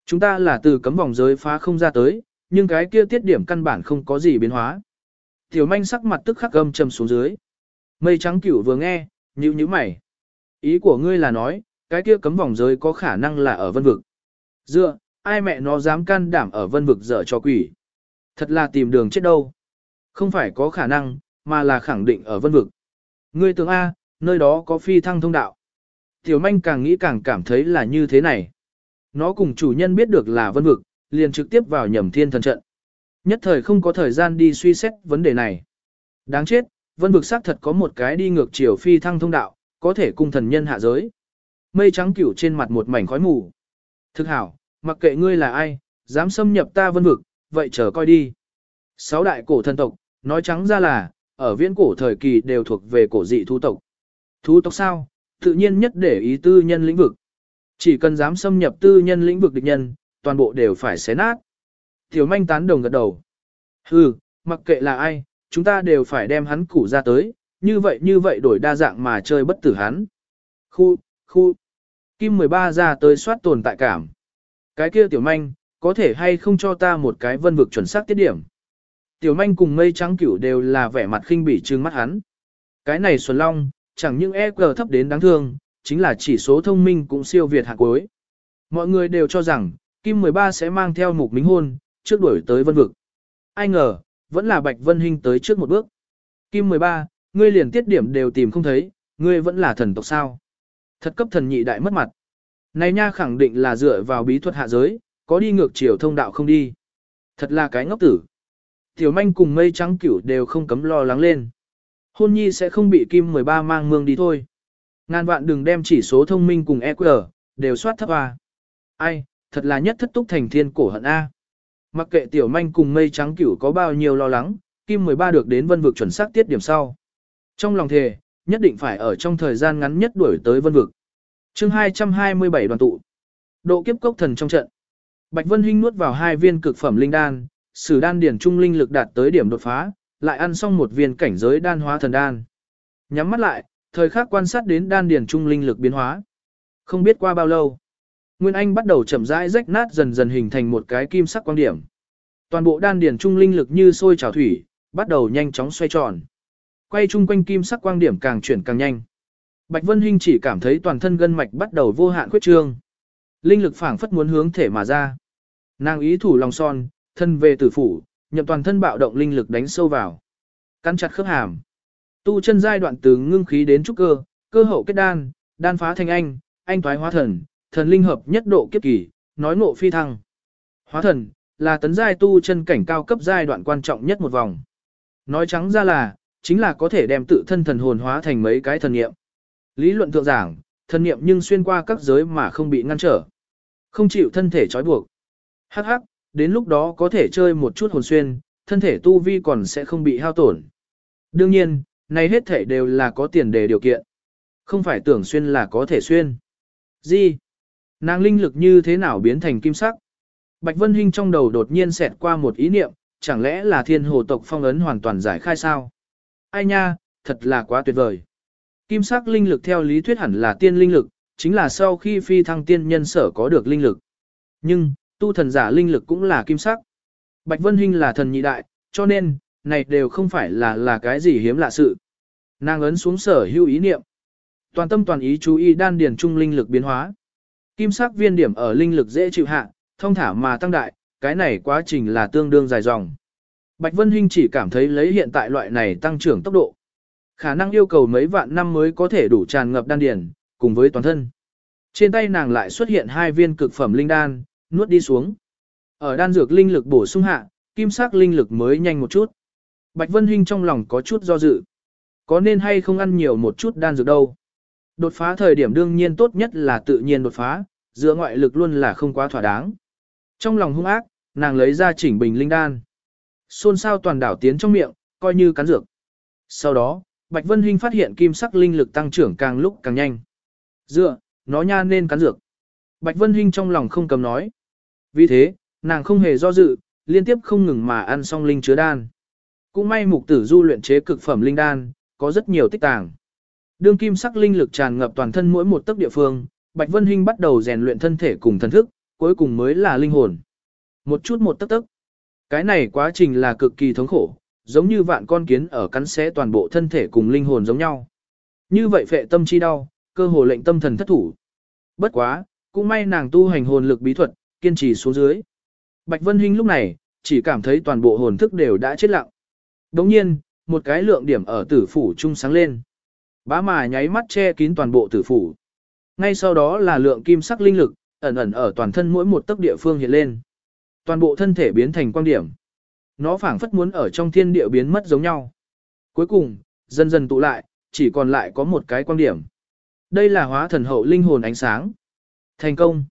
[SPEAKER 1] chúng ta là từ cấm vòng giới phá không ra tới, nhưng cái kia tiết điểm căn bản không có gì biến hóa. Tiểu manh sắc mặt tức khắc gâm trầm xuống dưới. Mây trắng cửu vừa nghe, nhíu nhíu mày. Ý của ngươi là nói, cái kia cấm vòng giới có khả năng là ở vân vực. Dựa, ai mẹ nó dám can đảm ở vân vực dở cho quỷ. Thật là tìm đường chết đâu. Không phải có khả năng, mà là khẳng định ở vân vực. Ngươi tưởng A, nơi đó có phi thăng thông đạo. Tiểu manh càng nghĩ càng cảm thấy là như thế này. Nó cùng chủ nhân biết được là vân vực, liền trực tiếp vào nhầm thiên thần trận. Nhất thời không có thời gian đi suy xét vấn đề này. Đáng chết, vân vực xác thật có một cái đi ngược chiều phi thăng thông đạo, có thể cung thần nhân hạ giới. Mây trắng cửu trên mặt một mảnh khói mù. Thực hảo, mặc kệ ngươi là ai, dám xâm nhập ta vân vực, vậy chờ coi đi. Sáu đại cổ thần tộc, nói trắng ra là, ở viễn cổ thời kỳ đều thuộc về cổ dị thú tộc. Thú tộc sao? Tự nhiên nhất để ý tư nhân lĩnh vực. Chỉ cần dám xâm nhập tư nhân lĩnh vực địch nhân, toàn bộ đều phải xé nát. Tiểu manh tán đồng gật đầu. Hừ, mặc kệ là ai, chúng ta đều phải đem hắn củ ra tới, như vậy như vậy đổi đa dạng mà chơi bất tử hắn. Khu, khu. Kim 13 ra tới soát tồn tại cảm. Cái kia tiểu manh, có thể hay không cho ta một cái vân vực chuẩn xác tiết điểm. Tiểu manh cùng mây trắng cửu đều là vẻ mặt khinh bỉ trừng mắt hắn. Cái này xuân long, chẳng những EQ thấp đến đáng thương, chính là chỉ số thông minh cũng siêu việt hạng cuối. Mọi người đều cho rằng, Kim 13 sẽ mang theo mục minh hôn, trước đuổi tới vân vực. Ai ngờ, vẫn là Bạch Vân Hinh tới trước một bước. Kim 13, ngươi liền tiết điểm đều tìm không thấy, ngươi vẫn là thần tộc sao. Thật cấp thần nhị đại mất mặt. Này nha khẳng định là dựa vào bí thuật hạ giới, có đi ngược chiều thông đạo không đi. Thật là cái ngốc tử. Tiểu manh cùng mây trắng cửu đều không cấm lo lắng lên. Hôn nhi sẽ không bị kim 13 mang mương đi thôi. Ngàn vạn đừng đem chỉ số thông minh cùng EQ, đều soát thấp à Ai, thật là nhất thất túc thành thiên cổ hận A. Mặc kệ tiểu manh cùng mây trắng cửu có bao nhiêu lo lắng, kim 13 được đến vân vực chuẩn xác tiết điểm sau. Trong lòng thề, nhất định phải ở trong thời gian ngắn nhất đuổi tới vân vực chương 227 đoàn tụ. Độ kiếp cốc thần trong trận. Bạch Vân Hinh nuốt vào hai viên cực phẩm linh đan, sử đan điển trung linh lực đạt tới điểm đột phá, lại ăn xong một viên cảnh giới đan hóa thần đan. Nhắm mắt lại, thời khắc quan sát đến đan điển trung linh lực biến hóa. Không biết qua bao lâu, Nguyên Anh bắt đầu chậm rãi rách nát dần dần hình thành một cái kim sắc quang điểm. Toàn bộ đan điển trung linh lực như sôi trào thủy, bắt đầu nhanh chóng xoay tròn. Quay chung quanh kim sắc quang điểm càng chuyển càng nhanh. Bạch Vân Hinh chỉ cảm thấy toàn thân gân mạch bắt đầu vô hạn khuyết trương. Linh lực phảng phất muốn hướng thể mà ra. Nàng ý thủ lòng son, thân về tử phủ, nhậm toàn thân bạo động linh lực đánh sâu vào. Cắn chặt khớp hàm. Tu chân giai đoạn từ ngưng khí đến trúc cơ, cơ hậu kết đan, đan phá thành anh, anh thoái hóa thần, thần linh hợp nhất độ kiếp kỳ, nói ngộ phi thăng. Hóa thần, là tấn giai tu chân cảnh cao cấp giai đoạn quan trọng nhất một vòng. Nói trắng ra là, chính là có thể đem tự thân thần hồn hóa thành mấy cái thần niệm. Lý luận thượng giảng, thân niệm nhưng xuyên qua các giới mà không bị ngăn trở. Không chịu thân thể trói buộc. Hắc hắc, đến lúc đó có thể chơi một chút hồn xuyên, thân thể tu vi còn sẽ không bị hao tổn. Đương nhiên, này hết thể đều là có tiền đề điều kiện. Không phải tưởng xuyên là có thể xuyên. Gì? Nàng linh lực như thế nào biến thành kim sắc? Bạch Vân Hinh trong đầu đột nhiên xẹt qua một ý niệm, chẳng lẽ là thiên hồ tộc phong ấn hoàn toàn giải khai sao? Ai nha, thật là quá tuyệt vời. Kim sắc linh lực theo lý thuyết hẳn là tiên linh lực, chính là sau khi phi thăng tiên nhân sở có được linh lực. Nhưng, tu thần giả linh lực cũng là kim sắc. Bạch Vân Hinh là thần nhị đại, cho nên, này đều không phải là là cái gì hiếm lạ sự. Nàng ấn xuống sở hữu ý niệm. Toàn tâm toàn ý chú ý đan điền trung linh lực biến hóa. Kim sắc viên điểm ở linh lực dễ chịu hạ, thông thả mà tăng đại, cái này quá trình là tương đương dài dòng. Bạch Vân Hinh chỉ cảm thấy lấy hiện tại loại này tăng trưởng tốc độ. Khả năng yêu cầu mấy vạn năm mới có thể đủ tràn ngập đan điển, cùng với toàn thân. Trên tay nàng lại xuất hiện hai viên cực phẩm linh đan, nuốt đi xuống. Ở đan dược linh lực bổ sung hạ, kim sắc linh lực mới nhanh một chút. Bạch Vân Hinh trong lòng có chút do dự. Có nên hay không ăn nhiều một chút đan dược đâu. Đột phá thời điểm đương nhiên tốt nhất là tự nhiên đột phá, giữa ngoại lực luôn là không quá thỏa đáng. Trong lòng hung ác, nàng lấy ra chỉnh bình linh đan. Xôn xao toàn đảo tiến trong miệng, coi như cắn dược. Sau đó, Bạch Vân Hinh phát hiện kim sắc linh lực tăng trưởng càng lúc càng nhanh. Dựa, nó nha nên cắn dược. Bạch Vân Hinh trong lòng không cầm nói. Vì thế, nàng không hề do dự, liên tiếp không ngừng mà ăn xong linh chứa đan. Cũng may mục tử du luyện chế cực phẩm linh đan, có rất nhiều tích tàng. Đương kim sắc linh lực tràn ngập toàn thân mỗi một tấc địa phương, Bạch Vân Hinh bắt đầu rèn luyện thân thể cùng thần thức, cuối cùng mới là linh hồn. Một chút một tấc tấc. Cái này quá trình là cực kỳ thống khổ, giống như vạn con kiến ở cắn xé toàn bộ thân thể cùng linh hồn giống nhau. Như vậy phệ tâm chi đau, cơ hồ lệnh tâm thần thất thủ. Bất quá, cũng may nàng tu hành hồn lực bí thuật, kiên trì xuống dưới. Bạch Vân Hinh lúc này, chỉ cảm thấy toàn bộ hồn thức đều đã chết lặng. Đồng nhiên, một cái lượng điểm ở tử phủ trung sáng lên. Bá mà nháy mắt che kín toàn bộ tử phủ. Ngay sau đó là lượng kim sắc linh lực, ẩn ẩn ở toàn thân mỗi một tấc địa phương hiện lên. Toàn bộ thân thể biến thành quang điểm. Nó phảng phất muốn ở trong thiên địa biến mất giống nhau. Cuối cùng, dần dần tụ lại, chỉ còn lại có một cái quan điểm. Đây là hóa thần hậu linh hồn ánh sáng. Thành công.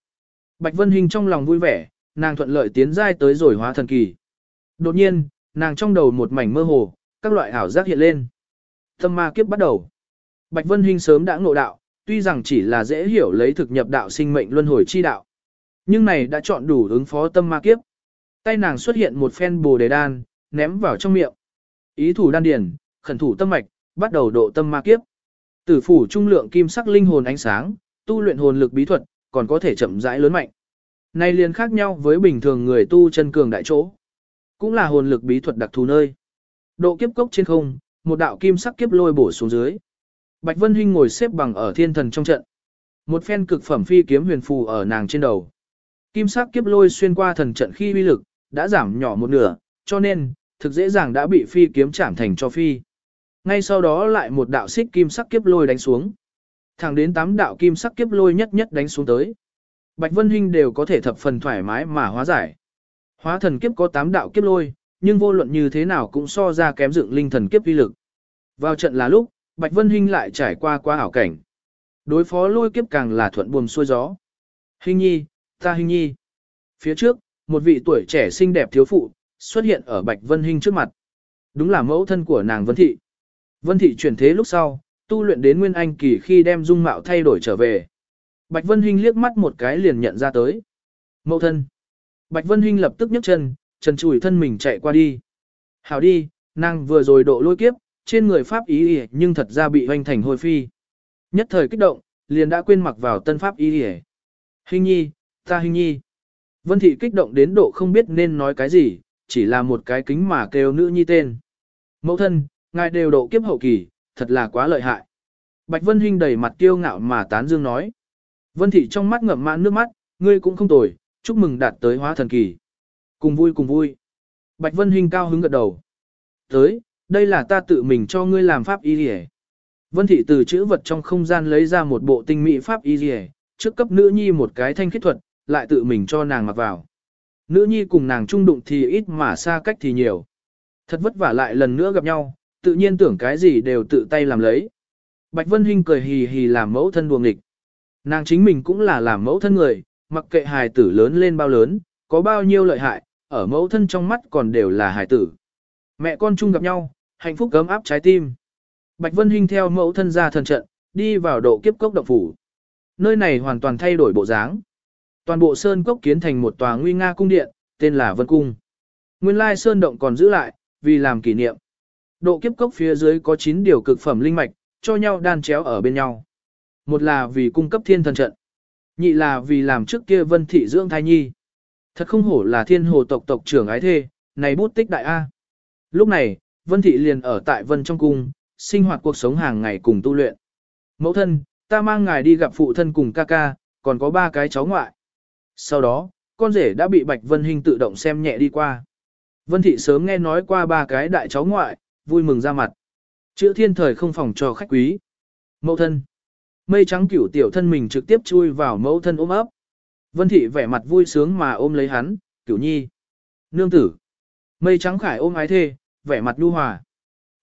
[SPEAKER 1] Bạch Vân Hình trong lòng vui vẻ, nàng thuận lợi tiến giai tới rồi hóa thần kỳ. Đột nhiên, nàng trong đầu một mảnh mơ hồ, các loại ảo giác hiện lên. Tâm ma kiếp bắt đầu. Bạch Vân Hinh sớm đã ngộ đạo, tuy rằng chỉ là dễ hiểu lấy thực nhập đạo sinh mệnh luân hồi chi đạo. Nhưng này đã chọn đủ ứng phó tâm ma kiếp. Tay nàng xuất hiện một phen bồ đề đan, ném vào trong miệng. Ý thủ đan điền, khẩn thủ tâm mạch, bắt đầu độ tâm ma kiếp. Tử phủ trung lượng kim sắc linh hồn ánh sáng, tu luyện hồn lực bí thuật, còn có thể chậm rãi lớn mạnh. nay liền khác nhau với bình thường người tu chân cường đại chỗ. Cũng là hồn lực bí thuật đặc thù nơi. Độ kiếp cốc trên không, một đạo kim sắc kiếp lôi bổ xuống dưới. Bạch Vân Hinh ngồi xếp bằng ở thiên thần trong trận. Một phen cực phẩm phi kiếm huyền phù ở nàng trên đầu. Kim sắc kiếp lôi xuyên qua thần trận khi uy lực, đã giảm nhỏ một nửa, cho nên, thực dễ dàng đã bị phi kiếm chảm thành cho phi. Ngay sau đó lại một đạo xích kim sắc kiếp lôi đánh xuống. Thẳng đến tám đạo kim sắc kiếp lôi nhất nhất đánh xuống tới. Bạch Vân Hinh đều có thể thập phần thoải mái mà hóa giải. Hóa thần kiếp có tám đạo kiếp lôi, nhưng vô luận như thế nào cũng so ra kém dựng linh thần kiếp uy lực. Vào trận là lúc, Bạch Vân Hinh lại trải qua qua ảo cảnh. Đối phó lôi kiếp càng là thuận buồm xuôi gió. Hinh nhi, ta Hinh nhi. Phía trước, một vị tuổi trẻ xinh đẹp thiếu phụ, xuất hiện ở Bạch Vân Hinh trước mặt. Đúng là mẫu thân của nàng Vân Thị. Vân Thị chuyển thế lúc sau, tu luyện đến Nguyên Anh kỳ khi đem dung mạo thay đổi trở về. Bạch Vân Hinh liếc mắt một cái liền nhận ra tới. Mẫu thân. Bạch Vân Hinh lập tức nhấc chân, trần chùi thân mình chạy qua đi. Hảo đi, nàng vừa rồi độ lôi kiếp, trên người pháp ý nhưng thật ra bị hoành thành hôi phi. Nhất thời kích động, liền đã quên mặc vào tân pháp ý ỉ. Hình nhi, ta hình nhi. Vân thị kích động đến độ không biết nên nói cái gì, chỉ là một cái kính mà kêu nữ nhi tên. Mẫu thân, ngài đều độ kiếp hậu kỳ, thật là quá lợi hại. Bạch Vân Hinh đầy mặt kiêu ngạo mà tán dương nói. Vân thị trong mắt ngậm mãn nước mắt, ngươi cũng không tồi, chúc mừng đạt tới hóa thần kỳ. Cùng vui cùng vui. Bạch Vân Hinh cao hứng gật đầu. Tới, đây là ta tự mình cho ngươi làm pháp y rìa. Vân thị từ chữ vật trong không gian lấy ra một bộ tinh mỹ pháp y rìa, trước cấp nữ nhi một cái thanh khiết thuật, lại tự mình cho nàng mặc vào. Nữ nhi cùng nàng trung đụng thì ít mà xa cách thì nhiều. Thật vất vả lại lần nữa gặp nhau, tự nhiên tưởng cái gì đều tự tay làm lấy. Bạch Vân Hinh cười hì hì làm mẫu thân đuồng nghịch. Nàng chính mình cũng là làm mẫu thân người, mặc kệ hài tử lớn lên bao lớn, có bao nhiêu lợi hại, ở mẫu thân trong mắt còn đều là hài tử. Mẹ con chung gặp nhau, hạnh phúc gấm áp trái tim. Bạch Vân Hinh theo mẫu thân ra thần trận, đi vào độ kiếp cốc động phủ. Nơi này hoàn toàn thay đổi bộ dáng. Toàn bộ sơn cốc kiến thành một tòa nguy nga cung điện, tên là Vân Cung. Nguyên lai sơn động còn giữ lại, vì làm kỷ niệm. Độ kiếp cốc phía dưới có 9 điều cực phẩm linh mạch, cho nhau đan chéo ở bên nhau. Một là vì cung cấp thiên thần trận. Nhị là vì làm trước kia vân thị dưỡng thai nhi. Thật không hổ là thiên hồ tộc tộc trưởng ái thê, này bút tích đại A. Lúc này, vân thị liền ở tại vân trong cung, sinh hoạt cuộc sống hàng ngày cùng tu luyện. Mẫu thân, ta mang ngài đi gặp phụ thân cùng ca ca, còn có ba cái cháu ngoại. Sau đó, con rể đã bị Bạch Vân Hinh tự động xem nhẹ đi qua. Vân Thị sớm nghe nói qua ba cái đại cháu ngoại, vui mừng ra mặt. Chữ thiên thời không phòng cho khách quý. Mẫu thân. Mây trắng cửu tiểu thân mình trực tiếp chui vào mẫu thân ôm ấp. Vân Thị vẻ mặt vui sướng mà ôm lấy hắn, cửu nhi. Nương tử. Mây trắng khải ôm ái thê, vẻ mặt nhu hòa.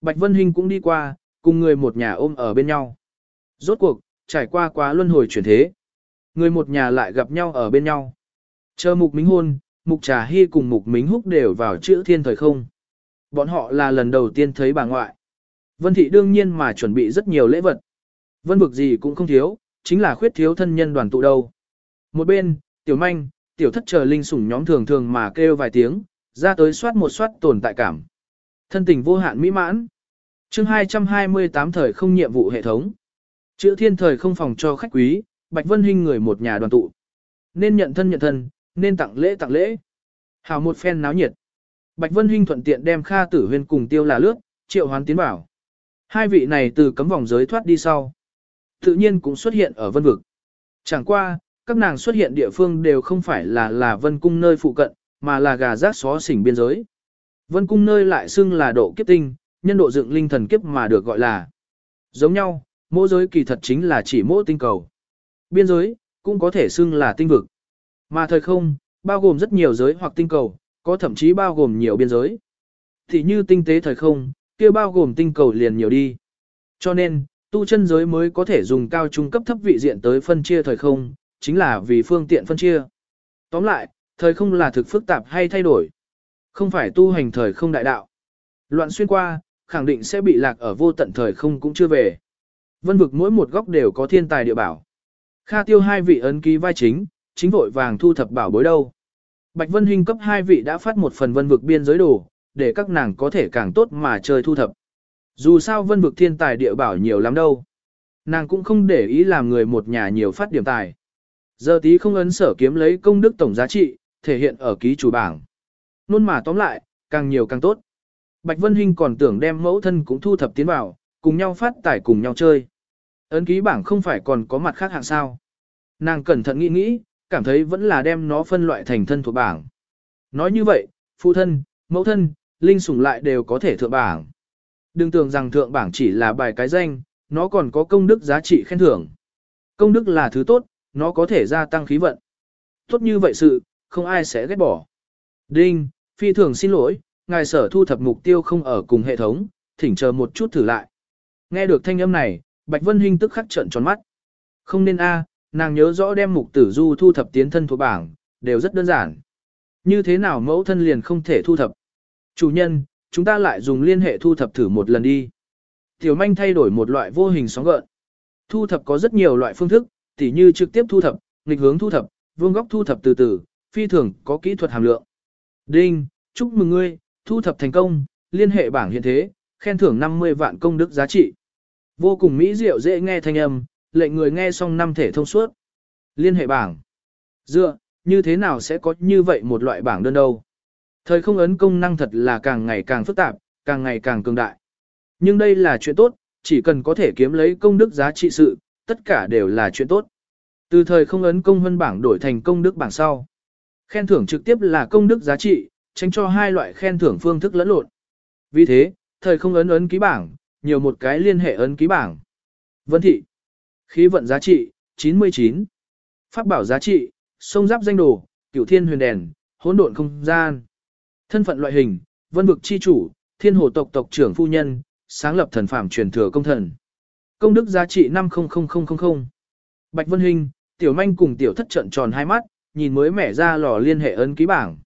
[SPEAKER 1] Bạch Vân Hinh cũng đi qua, cùng người một nhà ôm ở bên nhau. Rốt cuộc, trải qua quá luân hồi chuyển thế. Người một nhà lại gặp nhau ở bên nhau. Chờ mục mính hôn, mục trà hy cùng mục mính húc đều vào chữ thiên thời không. Bọn họ là lần đầu tiên thấy bà ngoại. Vân thị đương nhiên mà chuẩn bị rất nhiều lễ vật. Vân vực gì cũng không thiếu, chính là khuyết thiếu thân nhân đoàn tụ đâu. Một bên, tiểu manh, tiểu thất chờ linh sủng nhóm thường thường mà kêu vài tiếng, ra tới soát một soát tồn tại cảm. Thân tình vô hạn mỹ mãn. chương 228 thời không nhiệm vụ hệ thống. Chữ thiên thời không phòng cho khách quý, Bạch Vân Hinh người một nhà đoàn tụ. Nên nhận thân nhận thân, nên tặng lễ tặng lễ. Hào một phen náo nhiệt. Bạch Vân Hinh thuận tiện đem Kha Tử Huyên cùng Tiêu là lướt, triệu hoán tiến bảo. Hai vị này từ cấm vòng giới thoát đi sau. Tự nhiên cũng xuất hiện ở vân vực. Chẳng qua, các nàng xuất hiện địa phương đều không phải là là vân cung nơi phụ cận, mà là gà rác xó xỉnh biên giới. Vân cung nơi lại xưng là độ kiếp tinh, nhân độ dựng linh thần kiếp mà được gọi là. Giống nhau, mỗi giới kỳ thật chính là chỉ mỗi tinh cầu. Biên giới, cũng có thể xưng là tinh vực. Mà thời không, bao gồm rất nhiều giới hoặc tinh cầu, có thậm chí bao gồm nhiều biên giới. Thì như tinh tế thời không, kia bao gồm tinh cầu liền nhiều đi. Cho nên, tu chân giới mới có thể dùng cao trung cấp thấp vị diện tới phân chia thời không, chính là vì phương tiện phân chia. Tóm lại, thời không là thực phức tạp hay thay đổi. Không phải tu hành thời không đại đạo. Loạn xuyên qua, khẳng định sẽ bị lạc ở vô tận thời không cũng chưa về. Vân vực mỗi một góc đều có thiên tài địa bảo. Kha tiêu hai vị ấn ký vai chính, chính vội vàng thu thập bảo bối đâu. Bạch Vân Hinh cấp hai vị đã phát một phần vân vực biên giới đồ, để các nàng có thể càng tốt mà chơi thu thập. Dù sao vân vực thiên tài địa bảo nhiều lắm đâu. Nàng cũng không để ý làm người một nhà nhiều phát điểm tài. Giờ tí không ấn sở kiếm lấy công đức tổng giá trị, thể hiện ở ký chủ bảng. Nôn mà tóm lại, càng nhiều càng tốt. Bạch Vân Hinh còn tưởng đem mẫu thân cũng thu thập tiến vào, cùng nhau phát tài cùng nhau chơi. Ấn ký bảng không phải còn có mặt khác hạng sao. Nàng cẩn thận nghĩ nghĩ, cảm thấy vẫn là đem nó phân loại thành thân thuộc bảng. Nói như vậy, phụ thân, mẫu thân, linh sủng lại đều có thể thượng bảng. Đừng tưởng rằng thượng bảng chỉ là bài cái danh, nó còn có công đức giá trị khen thưởng. Công đức là thứ tốt, nó có thể gia tăng khí vận. Tốt như vậy sự, không ai sẽ ghét bỏ. Đinh, phi thường xin lỗi, ngài sở thu thập mục tiêu không ở cùng hệ thống, thỉnh chờ một chút thử lại. Nghe được thanh âm này, Bạch Vân Hinh tức khắc trợn tròn mắt. Không nên a, à, nàng nhớ rõ đem mục tử du thu thập tiến thân thuộc bảng, đều rất đơn giản. Như thế nào mẫu thân liền không thể thu thập? Chủ nhân, chúng ta lại dùng liên hệ thu thập thử một lần đi. Tiểu manh thay đổi một loại vô hình sóng gợn. Thu thập có rất nhiều loại phương thức, tỉ như trực tiếp thu thập, nghịch hướng thu thập, vuông góc thu thập từ từ, phi thường có kỹ thuật hàm lượng. Đinh, chúc mừng ngươi, thu thập thành công, liên hệ bảng hiện thế, khen thưởng 50 vạn công đức giá trị. Vô cùng mỹ diệu dễ nghe thanh âm, lệnh người nghe xong năm thể thông suốt. Liên hệ bảng. Dựa, như thế nào sẽ có như vậy một loại bảng đơn đâu? Thời không ấn công năng thật là càng ngày càng phức tạp, càng ngày càng cường đại. Nhưng đây là chuyện tốt, chỉ cần có thể kiếm lấy công đức giá trị sự, tất cả đều là chuyện tốt. Từ thời không ấn công hơn bảng đổi thành công đức bảng sau. Khen thưởng trực tiếp là công đức giá trị, tránh cho hai loại khen thưởng phương thức lẫn lộn. Vì thế, thời không ấn ấn ký bảng, nhiều một cái liên hệ ấn ký bảng. Vân thị. Khí vận giá trị, 99. Pháp bảo giá trị, sông giáp danh đồ, cửu thiên huyền đèn, hỗn độn không gian. Thân phận loại hình, vân vực chi chủ, thiên hồ tộc tộc trưởng phu nhân, sáng lập thần phạm truyền thừa công thần. Công đức giá trị 500000. Bạch Vân Hình, tiểu manh cùng tiểu thất trận tròn hai mắt, nhìn mới mẻ ra lò liên hệ ấn ký bảng.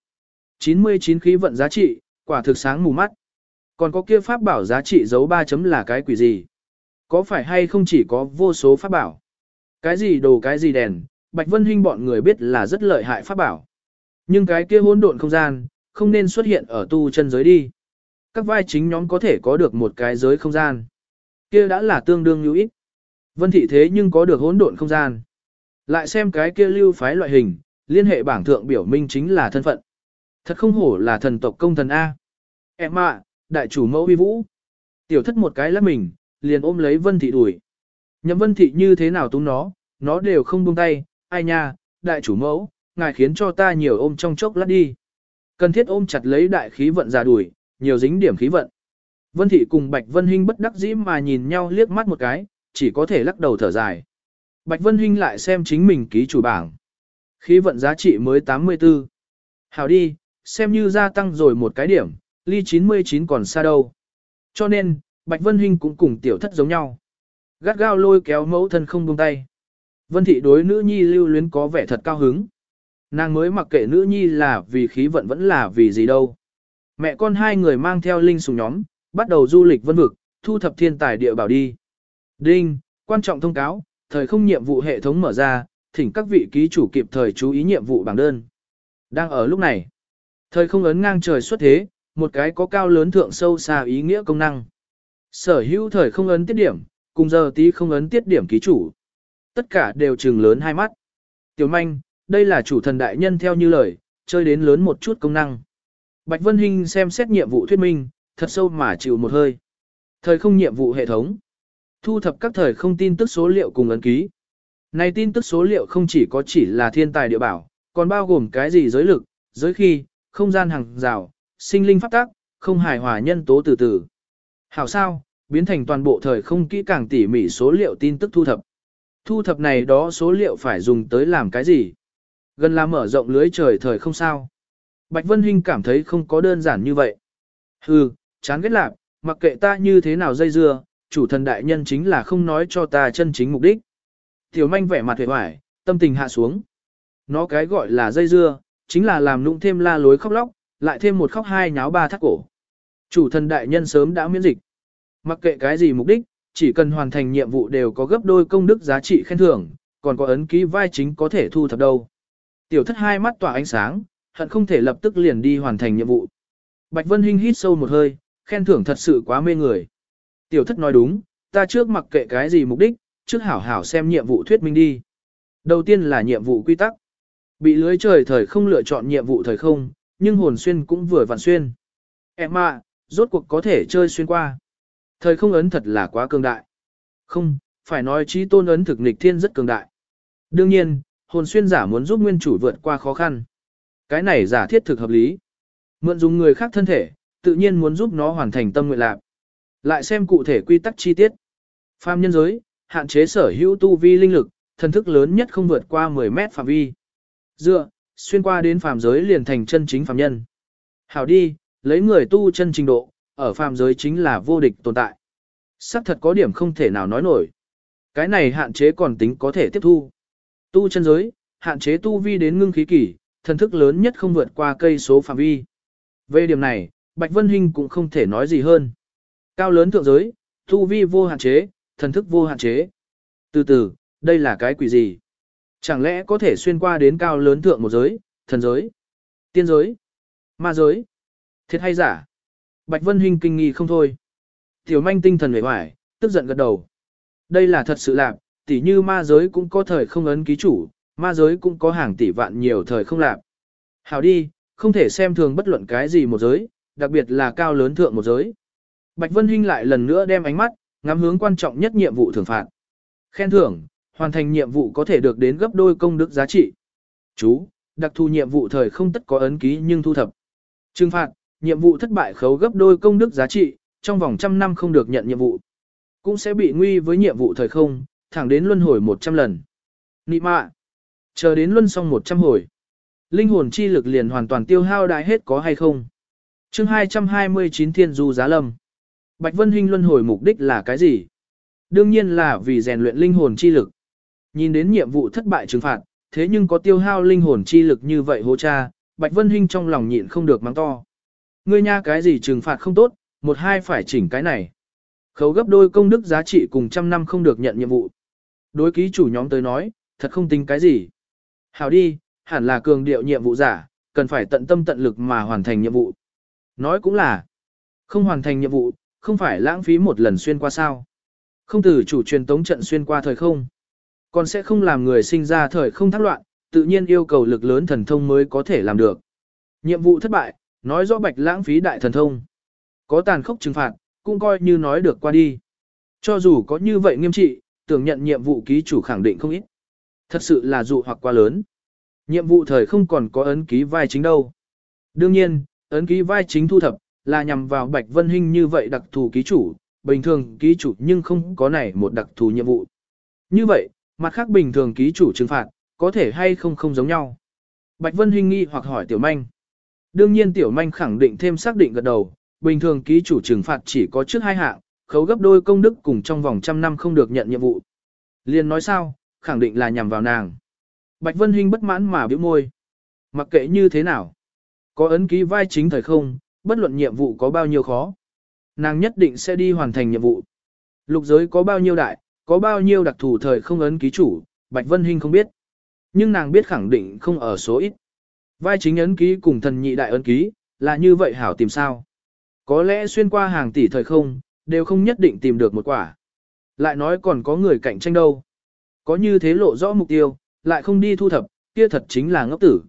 [SPEAKER 1] 99 khí vận giá trị, quả thực sáng mù mắt. Còn có kia pháp bảo giá trị dấu 3 chấm là cái quỷ gì? Có phải hay không chỉ có vô số pháp bảo? Cái gì đồ cái gì đèn, Bạch Vân Hinh bọn người biết là rất lợi hại pháp bảo. Nhưng cái kia hỗn độn không gian, không nên xuất hiện ở tu chân giới đi. Các vai chính nhóm có thể có được một cái giới không gian. Kia đã là tương đương lưu ít. Vân thị thế nhưng có được hỗn độn không gian. Lại xem cái kia lưu phái loại hình, liên hệ bảng thượng biểu minh chính là thân phận. Thật không hổ là thần tộc công thần A. Em ạ, đại chủ mẫu huy vũ. Tiểu thất một cái lắp mình, liền ôm lấy vân thị đuổi. Nhậm vân thị như thế nào túng nó, nó đều không buông tay, ai nha, đại chủ mẫu, ngài khiến cho ta nhiều ôm trong chốc lát đi. Cần thiết ôm chặt lấy đại khí vận ra đuổi, nhiều dính điểm khí vận. Vân thị cùng Bạch Vân Hinh bất đắc dĩ mà nhìn nhau liếc mắt một cái, chỉ có thể lắc đầu thở dài. Bạch Vân Hinh lại xem chính mình ký chủ bảng. Khí vận giá trị mới 84. hào đi, xem như gia tăng rồi một cái điểm, ly 99 còn xa đâu. Cho nên, Bạch Vân Hinh cũng cùng tiểu thất giống nhau. Gắt gao lôi kéo mẫu thân không buông tay. Vân thị đối nữ nhi lưu luyến có vẻ thật cao hứng. Nàng mới mặc kệ nữ nhi là vì khí vận vẫn là vì gì đâu. Mẹ con hai người mang theo linh sùng nhóm, bắt đầu du lịch vân vực, thu thập thiên tài địa bảo đi. Đinh, quan trọng thông cáo, thời không nhiệm vụ hệ thống mở ra, thỉnh các vị ký chủ kịp thời chú ý nhiệm vụ bảng đơn. Đang ở lúc này, thời không ấn ngang trời xuất thế, một cái có cao lớn thượng sâu xa ý nghĩa công năng. Sở hữu thời không ấn tiết điểm, cùng giờ tí không ấn tiết điểm ký chủ. Tất cả đều trừng lớn hai mắt. Tiểu manh, đây là chủ thần đại nhân theo như lời, chơi đến lớn một chút công năng. Bạch Vân Hinh xem xét nhiệm vụ thuyết minh, thật sâu mà chịu một hơi. Thời không nhiệm vụ hệ thống. Thu thập các thời không tin tức số liệu cùng ấn ký. Này tin tức số liệu không chỉ có chỉ là thiên tài địa bảo, còn bao gồm cái gì giới lực, giới khi, không gian hàng rào, sinh linh pháp tác, không hài hòa nhân tố từ từ. Hảo sao, biến thành toàn bộ thời không kỹ càng tỉ mỉ số liệu tin tức thu thập. Thu thập này đó số liệu phải dùng tới làm cái gì? Gần là mở rộng lưới trời thời không sao. Bạch Vân Hinh cảm thấy không có đơn giản như vậy. Hừ, chán ghét lạc, mặc kệ ta như thế nào dây dưa, chủ thần đại nhân chính là không nói cho ta chân chính mục đích. Tiểu manh vẻ mặt hề hoài, tâm tình hạ xuống. Nó cái gọi là dây dưa, chính là làm nụng thêm la lối khóc lóc, lại thêm một khóc hai nháo ba thắt cổ. Chủ thần đại nhân sớm đã miễn dịch. Mặc kệ cái gì mục đích, chỉ cần hoàn thành nhiệm vụ đều có gấp đôi công đức giá trị khen thưởng, còn có ấn ký vai chính có thể thu thập đâu. Tiểu thất hai mắt tỏa ánh sáng, hận không thể lập tức liền đi hoàn thành nhiệm vụ. Bạch Vân Hinh hít sâu một hơi, khen thưởng thật sự quá mê người. Tiểu thất nói đúng, ta trước mặc kệ cái gì mục đích, trước hảo hảo xem nhiệm vụ thuyết minh đi. Đầu tiên là nhiệm vụ quy tắc. Bị lưới trời thời không lựa chọn nhiệm vụ thời không, nhưng hồn xuyên cũng vừa vặn xuyên. Em ạ, rốt cuộc có thể chơi xuyên qua. Thời không ấn thật là quá cường đại. Không, phải nói trí tôn ấn thực nịch thiên rất cường đại. Đương nhiên, hồn xuyên giả muốn giúp nguyên chủ vượt qua khó khăn. Cái này giả thiết thực hợp lý. Mượn dùng người khác thân thể, tự nhiên muốn giúp nó hoàn thành tâm nguyện lạc. Lại xem cụ thể quy tắc chi tiết. Phàm nhân giới, hạn chế sở hữu tu vi linh lực, thần thức lớn nhất không vượt qua 10 mét phạm vi. Dựa, xuyên qua đến phàm giới liền thành chân chính phàm nhân. Hảo đi, lấy người tu chân trình độ, ở phàm giới chính là vô địch tồn tại. Sắc thật có điểm không thể nào nói nổi. Cái này hạn chế còn tính có thể tiếp thu. Tu chân giới, hạn chế tu vi đến ngưng khí kỷ, thần thức lớn nhất không vượt qua cây số phạm vi. Về điểm này, Bạch Vân Hinh cũng không thể nói gì hơn. Cao lớn thượng giới, tu vi vô hạn chế, thần thức vô hạn chế. Từ từ, đây là cái quỷ gì? Chẳng lẽ có thể xuyên qua đến cao lớn thượng một giới, thần giới, tiên giới, ma giới? Thiệt hay giả? Bạch Vân Hinh kinh nghi không thôi. Tiểu manh tinh thần vẻ hoài, tức giận gật đầu. Đây là thật sự lạc, tỉ như ma giới cũng có thời không ấn ký chủ, ma giới cũng có hàng tỷ vạn nhiều thời không lạc. Hảo đi, không thể xem thường bất luận cái gì một giới, đặc biệt là cao lớn thượng một giới. Bạch Vân Hinh lại lần nữa đem ánh mắt, ngắm hướng quan trọng nhất nhiệm vụ thưởng phạt. Khen thưởng, hoàn thành nhiệm vụ có thể được đến gấp đôi công đức giá trị. Chú, đặc thù nhiệm vụ thời không tất có ấn ký nhưng thu thập. Trừng phạt, nhiệm vụ thất bại khấu gấp đôi công đức giá trị, trong vòng trăm năm không được nhận nhiệm vụ. Cũng sẽ bị nguy với nhiệm vụ thời không, thẳng đến luân hồi 100 lần. Nị mạ, chờ đến luân xong 100 hồi. Linh hồn chi lực liền hoàn toàn tiêu hao đại hết có hay không? chương 229 Thiên Du Giá Lâm. Bạch Vân Hinh luân hồi mục đích là cái gì? Đương nhiên là vì rèn luyện linh hồn chi lực. Nhìn đến nhiệm vụ thất bại trừng phạt, thế nhưng có tiêu hao linh hồn chi lực như vậy hô cha, Bạch Vân Hinh trong lòng nhịn không được mắng to. Ngươi nha cái gì trừng phạt không tốt, một hai phải chỉnh cái này. Khấu gấp đôi công đức giá trị cùng trăm năm không được nhận nhiệm vụ. Đối ký chủ nhóm tới nói, thật không tính cái gì. Hảo đi, hẳn là cường điệu nhiệm vụ giả, cần phải tận tâm tận lực mà hoàn thành nhiệm vụ. Nói cũng là, không hoàn thành nhiệm vụ, không phải lãng phí một lần xuyên qua sao. Không từ chủ truyền tống trận xuyên qua thời không. Còn sẽ không làm người sinh ra thời không thác loạn, tự nhiên yêu cầu lực lớn thần thông mới có thể làm được. Nhiệm vụ thất bại, nói rõ bạch lãng phí đại thần thông. Có tàn khốc trừng phạt, cũng coi như nói được qua đi. Cho dù có như vậy nghiêm trị, tưởng nhận nhiệm vụ ký chủ khẳng định không ít. Thật sự là dụ hoặc quá lớn. Nhiệm vụ thời không còn có ấn ký vai chính đâu. Đương nhiên, ấn ký vai chính thu thập, là nhằm vào Bạch Vân Hinh như vậy đặc thù ký chủ, bình thường ký chủ nhưng không có này một đặc thù nhiệm vụ. Như vậy, mặt khác bình thường ký chủ trừng phạt, có thể hay không không giống nhau. Bạch Vân Hinh nghi hoặc hỏi Tiểu Manh. Đương nhiên Tiểu Manh khẳng định thêm xác định gật đầu, bình thường ký chủ trừng phạt chỉ có trước hai hạng, khấu gấp đôi công đức cùng trong vòng trăm năm không được nhận nhiệm vụ. Liên nói sao, khẳng định là nhằm vào nàng. Bạch Vân Hinh bất mãn mà biểu môi. Mặc kệ như thế nào, có ấn ký vai chính thời không, bất luận nhiệm vụ có bao nhiêu khó. Nàng nhất định sẽ đi hoàn thành nhiệm vụ. Lục giới có bao nhiêu đại, có bao nhiêu đặc thù thời không ấn ký chủ, Bạch Vân Hinh không biết. Nhưng nàng biết khẳng định không ở số ít. Vai chính ấn ký cùng thần nhị đại ấn ký, là như vậy hảo tìm sao. Có lẽ xuyên qua hàng tỷ thời không, đều không nhất định tìm được một quả. Lại nói còn có người cạnh tranh đâu. Có như thế lộ rõ mục tiêu, lại không đi thu thập, kia thật chính là ngốc tử.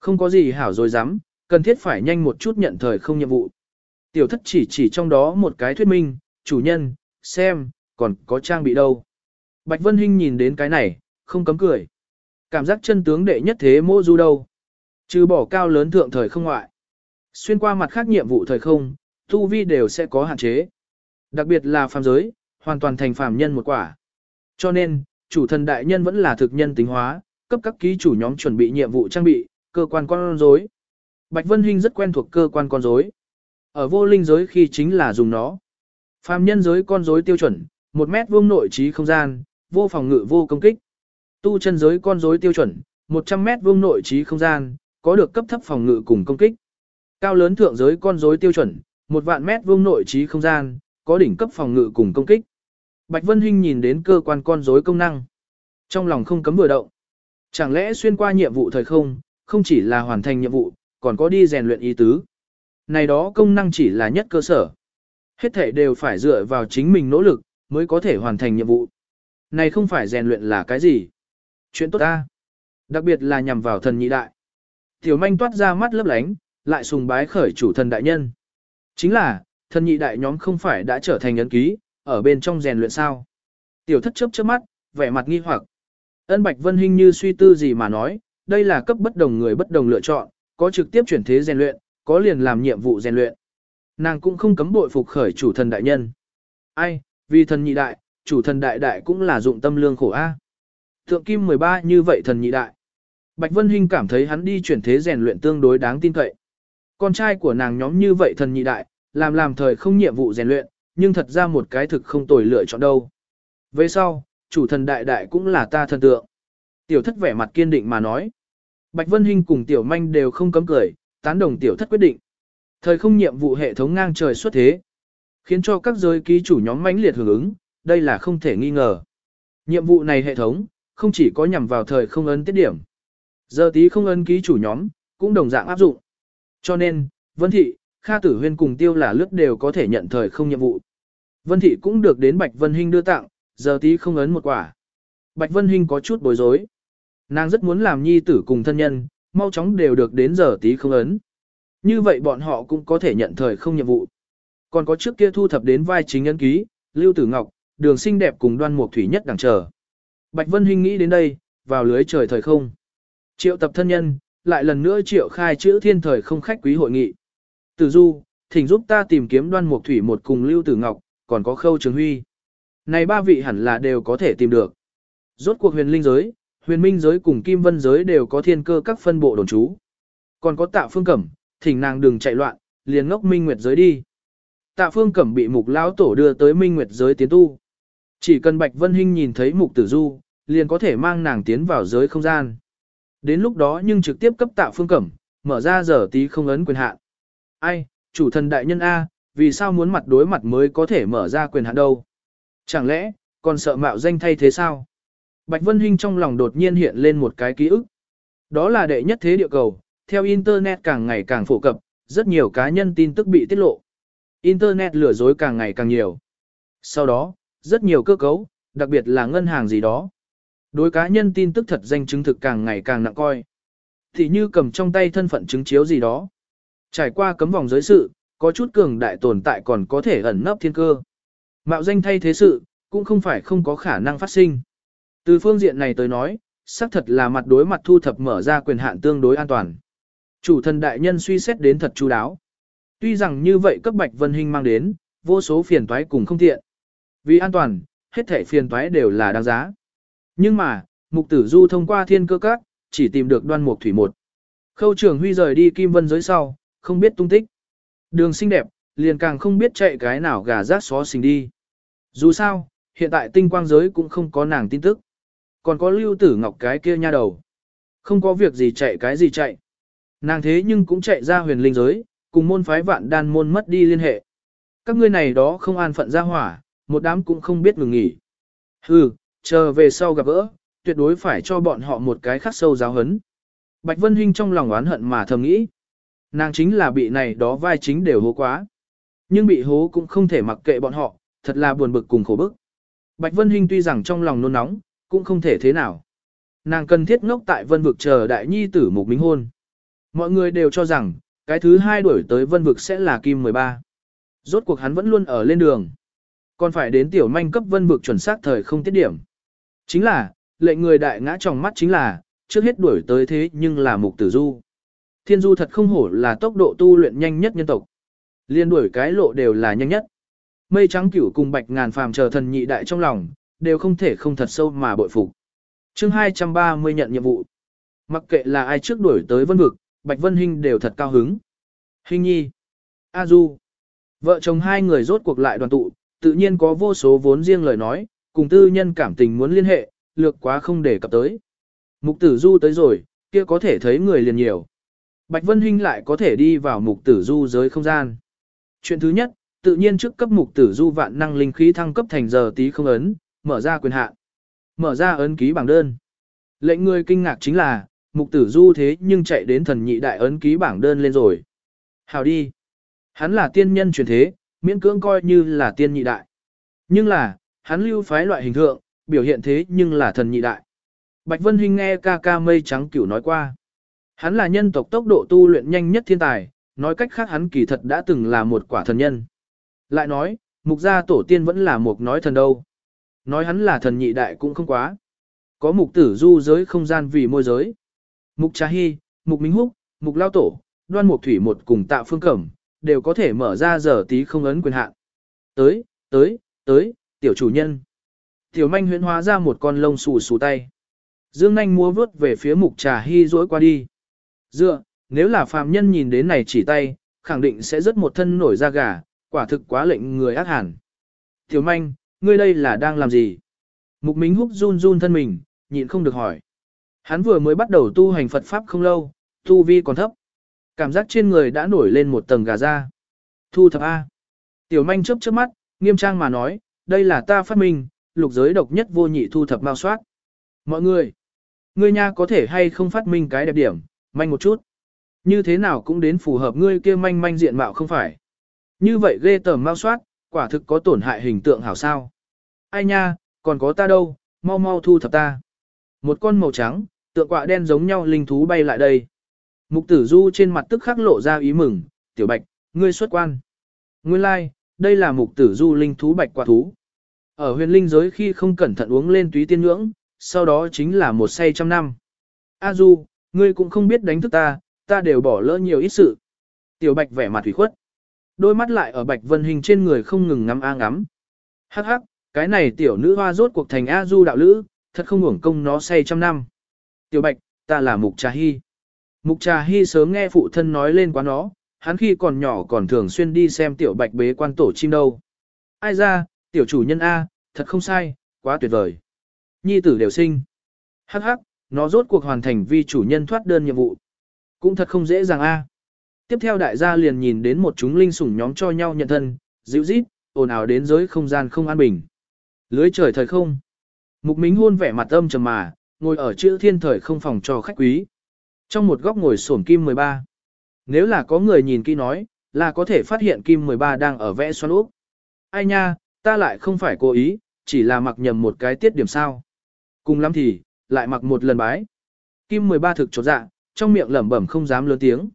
[SPEAKER 1] Không có gì hảo rồi dám, cần thiết phải nhanh một chút nhận thời không nhiệm vụ. Tiểu thất chỉ chỉ trong đó một cái thuyết minh, chủ nhân, xem, còn có trang bị đâu. Bạch Vân Hinh nhìn đến cái này, không cấm cười. Cảm giác chân tướng đệ nhất thế mô du đâu. Trừ bỏ cao lớn thượng thời không ngoại. Xuyên qua mặt khác nhiệm vụ thời không, tu vi đều sẽ có hạn chế. Đặc biệt là phàm giới, hoàn toàn thành phàm nhân một quả. Cho nên, chủ thần đại nhân vẫn là thực nhân tính hóa, cấp các ký chủ nhóm chuẩn bị nhiệm vụ trang bị, cơ quan con rối. Bạch Vân Hinh rất quen thuộc cơ quan con rối. Ở vô linh giới khi chính là dùng nó. Phàm nhân giới con rối tiêu chuẩn, một mét vuông nội trí không gian, vô phòng ngự vô công kích. Tu chân giới con rối tiêu chuẩn, 100 mét vuông nội trí không gian, có được cấp thấp phòng ngự cùng công kích. Cao lớn thượng giới con rối tiêu chuẩn, một vạn mét vuông nội trí không gian, có đỉnh cấp phòng ngự cùng công kích. Bạch Vân Hinh nhìn đến cơ quan con rối công năng. Trong lòng không cấm vừa động. Chẳng lẽ xuyên qua nhiệm vụ thời không, không chỉ là hoàn thành nhiệm vụ, còn có đi rèn luyện ý tứ. Này đó công năng chỉ là nhất cơ sở. Hết thể đều phải dựa vào chính mình nỗ lực, mới có thể hoàn thành nhiệm vụ. Này không phải rèn luyện là cái gì? Chuyện tốt ta. Đặc biệt là nhằm vào thần nhị đại. Tiểu manh toát ra mắt lấp lánh, lại sùng bái khởi chủ thần đại nhân. Chính là, thần nhị đại nhóm không phải đã trở thành ấn ký, ở bên trong rèn luyện sao. Tiểu thất chớp chớp mắt, vẻ mặt nghi hoặc. Ân Bạch Vân Hinh như suy tư gì mà nói, đây là cấp bất đồng người bất đồng lựa chọn, có trực tiếp chuyển thế rèn luyện, có liền làm nhiệm vụ rèn luyện. Nàng cũng không cấm bội phục khởi chủ thần đại nhân. Ai, vì thần nhị đại, chủ thần đại đại cũng là dụng tâm lương khổ a. Thượng kim 13 như vậy thần nhị đại. Bạch Vân Hinh cảm thấy hắn đi chuyển thế rèn luyện tương đối đáng tin cậy. Con trai của nàng nhóm như vậy thần nhị đại, làm làm thời không nhiệm vụ rèn luyện, nhưng thật ra một cái thực không tồi lựa chọn đâu. Về sau, chủ thần đại đại cũng là ta thần tượng. Tiểu thất vẻ mặt kiên định mà nói. Bạch Vân Hinh cùng tiểu manh đều không cấm cười, tán đồng tiểu thất quyết định. Thời không nhiệm vụ hệ thống ngang trời xuất thế, khiến cho các giới ký chủ nhóm mãnh liệt hưởng ứng, đây là không thể nghi ngờ. Nhiệm vụ này hệ thống, không chỉ có nhằm vào thời không ấn tiết điểm. Giờ tí không ấn ký chủ nhóm, cũng đồng dạng áp dụng. Cho nên, Vân Thị, Kha Tử Huyên cùng Tiêu là lướt đều có thể nhận thời không nhiệm vụ. Vân Thị cũng được đến Bạch Vân Hinh đưa tặng, giờ tí không ấn một quả. Bạch Vân Hinh có chút bối rối. Nàng rất muốn làm nhi tử cùng thân nhân, mau chóng đều được đến giờ tí không ấn. Như vậy bọn họ cũng có thể nhận thời không nhiệm vụ. Còn có trước kia thu thập đến vai chính ấn ký, Lưu Tử Ngọc, đường xinh đẹp cùng đoan mục thủy nhất đang chờ. Bạch Vân Hinh nghĩ đến đây, vào lưới trời thời không. Triệu tập thân nhân, lại lần nữa triệu khai chữ thiên thời không khách quý hội nghị. Tử Du, thỉnh giúp ta tìm kiếm đoan mục thủy một cùng Lưu Tử Ngọc, còn có khâu trường huy. Này ba vị hẳn là đều có thể tìm được. Rốt cuộc huyền linh giới, huyền minh giới cùng kim vân giới đều có thiên cơ các phân bộ đồn trú. Còn có tạ phương cẩm, thỉnh nàng đừng chạy loạn, liền ngốc minh nguyệt giới đi. Tạ phương cẩm bị mục lão tổ đưa tới minh nguyệt giới tiến tu. Chỉ cần Bạch Vân Hinh nhìn thấy mục tử du, liền có thể mang nàng tiến vào giới không gian. Đến lúc đó nhưng trực tiếp cấp tạ phương cẩm, mở ra giờ tí không ấn quyền hạn. Ai, chủ thần đại nhân A, vì sao muốn mặt đối mặt mới có thể mở ra quyền hạn đâu? Chẳng lẽ, còn sợ mạo danh thay thế sao? Bạch Vân Hinh trong lòng đột nhiên hiện lên một cái ký ức. Đó là đệ nhất thế địa cầu, theo Internet càng ngày càng phổ cập, rất nhiều cá nhân tin tức bị tiết lộ. Internet lừa dối càng ngày càng nhiều. Sau đó, rất nhiều cơ cấu, đặc biệt là ngân hàng gì đó. Đối cá nhân tin tức thật danh chứng thực càng ngày càng nặng coi. Thì như cầm trong tay thân phận chứng chiếu gì đó. Trải qua cấm vòng giới sự, có chút cường đại tồn tại còn có thể ẩn nấp thiên cơ. Mạo danh thay thế sự, cũng không phải không có khả năng phát sinh. Từ phương diện này tới nói, xác thật là mặt đối mặt thu thập mở ra quyền hạn tương đối an toàn. Chủ thần đại nhân suy xét đến thật chú đáo. Tuy rằng như vậy cấp Bạch Vân Hinh mang đến, vô số phiền toái cùng không tiện. Vì an toàn, hết thể phiền toái đều là đáng giá. Nhưng mà, mục tử du thông qua thiên cơ các, chỉ tìm được đoan mục thủy một. Khâu trưởng huy rời đi kim vân giới sau, không biết tung tích. Đường xinh đẹp, liền càng không biết chạy cái nào gà rác xó xình đi. Dù sao, hiện tại tinh quang giới cũng không có nàng tin tức. Còn có lưu tử ngọc cái kia nha đầu. Không có việc gì chạy cái gì chạy. Nàng thế nhưng cũng chạy ra huyền linh giới, cùng môn phái vạn đan môn mất đi liên hệ. Các ngươi này đó không an phận ra hỏa, một đám cũng không biết ngừng nghỉ. Hừ, chờ về sau gặp gỡ, tuyệt đối phải cho bọn họ một cái khắc sâu giáo hấn. Bạch Vân Hinh trong lòng oán hận mà thầm nghĩ. Nàng chính là bị này đó vai chính đều hố quá. Nhưng bị hố cũng không thể mặc kệ bọn họ, thật là buồn bực cùng khổ bức. Bạch Vân Hinh tuy rằng trong lòng nôn nóng, cũng không thể thế nào. Nàng cần thiết ngốc tại vân vực chờ đại nhi tử mục minh hôn. Mọi người đều cho rằng, cái thứ hai đuổi tới vân vực sẽ là kim 13. Rốt cuộc hắn vẫn luôn ở lên đường. Còn phải đến tiểu manh cấp vân vực chuẩn xác thời không tiết điểm. Chính là, lệnh người đại ngã trong mắt chính là, trước hết đuổi tới thế nhưng là mục tử du. Thiên du thật không hổ là tốc độ tu luyện nhanh nhất nhân tộc. Liên đuổi cái lộ đều là nhanh nhất. Mây trắng cửu cùng bạch ngàn phàm chờ thần nhị đại trong lòng, đều không thể không thật sâu mà bội phục. Chương 230 nhận nhiệm vụ. Mặc kệ là ai trước đuổi tới vân vực, Bạch Vân Hinh đều thật cao hứng. Hinh nhi, A Du, vợ chồng hai người rốt cuộc lại đoàn tụ, tự nhiên có vô số vốn riêng lời nói, cùng tư nhân cảm tình muốn liên hệ, lược quá không để cập tới. Mục tử Du tới rồi, kia có thể thấy người liền nhiều. Bạch Vân Hinh lại có thể đi vào mục tử Du giới không gian. Chuyện thứ nhất, tự nhiên trước cấp mục tử Du vạn năng linh khí thăng cấp thành giờ tí không ấn, mở ra quyền hạn. Mở ra ấn ký bảng đơn. Lệnh người kinh ngạc chính là, mục tử du thế nhưng chạy đến thần nhị đại ấn ký bảng đơn lên rồi. Hào đi. Hắn là tiên nhân truyền thế, miễn cưỡng coi như là tiên nhị đại. Nhưng là, hắn lưu phái loại hình thượng, biểu hiện thế nhưng là thần nhị đại. Bạch Vân Hinh nghe ca ca mây trắng cửu nói qua. Hắn là nhân tộc tốc độ tu luyện nhanh nhất thiên tài, nói cách khác hắn kỳ thật đã từng là một quả thần nhân. Lại nói, mục gia tổ tiên vẫn là một nói thần đâu. Nói hắn là thần nhị đại cũng không quá. Có mục tử du giới không gian vì môi giới. Mục Trà Hy, Mục Minh Húc, Mục Lao Tổ, Đoan Mục Thủy một cùng Tạ Phương Cẩm, đều có thể mở ra giờ tí không ấn quyền hạn. Tới, tới, tới, tiểu chủ nhân. Tiểu manh huyễn hóa ra một con lông xù xù tay. Dương nanh múa vớt về phía Mục Trà Hy rỗi qua đi. Dựa, nếu là phàm nhân nhìn đến này chỉ tay, khẳng định sẽ rất một thân nổi da gà, quả thực quá lệnh người ác hẳn. Tiểu manh, ngươi đây là đang làm gì? Mục Minh Húc run run thân mình, nhịn không được hỏi. Hắn vừa mới bắt đầu tu hành Phật Pháp không lâu, tu vi còn thấp. Cảm giác trên người đã nổi lên một tầng gà da. Thu thập A. Tiểu manh chớp chớp mắt, nghiêm trang mà nói, đây là ta phát minh, lục giới độc nhất vô nhị thu thập mao soát. Mọi người, ngươi nha có thể hay không phát minh cái đẹp điểm, manh một chút. Như thế nào cũng đến phù hợp ngươi kia manh manh diện mạo không phải. Như vậy ghê tởm mao soát, quả thực có tổn hại hình tượng hảo sao. Ai nha, còn có ta đâu, mau mau thu thập ta. Một con màu trắng, tượng quạ đen giống nhau linh thú bay lại đây. Mục tử du trên mặt tức khắc lộ ra ý mừng, tiểu bạch, ngươi xuất quan. Nguyên lai, like, đây là mục tử du linh thú bạch quả thú. Ở huyền linh giới khi không cẩn thận uống lên túy tiên nhưỡng, sau đó chính là một say trăm năm. A du, ngươi cũng không biết đánh thức ta, ta đều bỏ lỡ nhiều ít sự. Tiểu bạch vẻ mặt thủy khuất. Đôi mắt lại ở bạch vân hình trên người không ngừng ngắm a ngắm. Hắc hắc, cái này tiểu nữ hoa rốt cuộc thành A du đạo lữ, thật không hưởng công nó say trăm năm. Tiểu Bạch, ta là Mục Trà Hy. Mục Trà Hy sớm nghe phụ thân nói lên quá nó, hắn khi còn nhỏ còn thường xuyên đi xem Tiểu Bạch bế quan tổ chim đâu. Ai ra, tiểu chủ nhân A, thật không sai, quá tuyệt vời. Nhi tử đều sinh. Hắc hắc, nó rốt cuộc hoàn thành vì chủ nhân thoát đơn nhiệm vụ. Cũng thật không dễ dàng A. Tiếp theo đại gia liền nhìn đến một chúng linh sủng nhóm cho nhau nhận thân, dịu rít, ồn ào đến giới không gian không an bình. Lưới trời thời không. Mục Mính hôn vẻ mặt âm trầm mà, ngồi ở chữ thiên thời không phòng cho khách quý. Trong một góc ngồi sổm kim 13. Nếu là có người nhìn kỹ nói, là có thể phát hiện kim 13 đang ở vẽ xoắn úp. Ai nha, ta lại không phải cố ý, chỉ là mặc nhầm một cái tiết điểm sao. Cùng lắm thì, lại mặc một lần bái. Kim 13 thực chột dạ, trong miệng lẩm bẩm không dám lớn tiếng.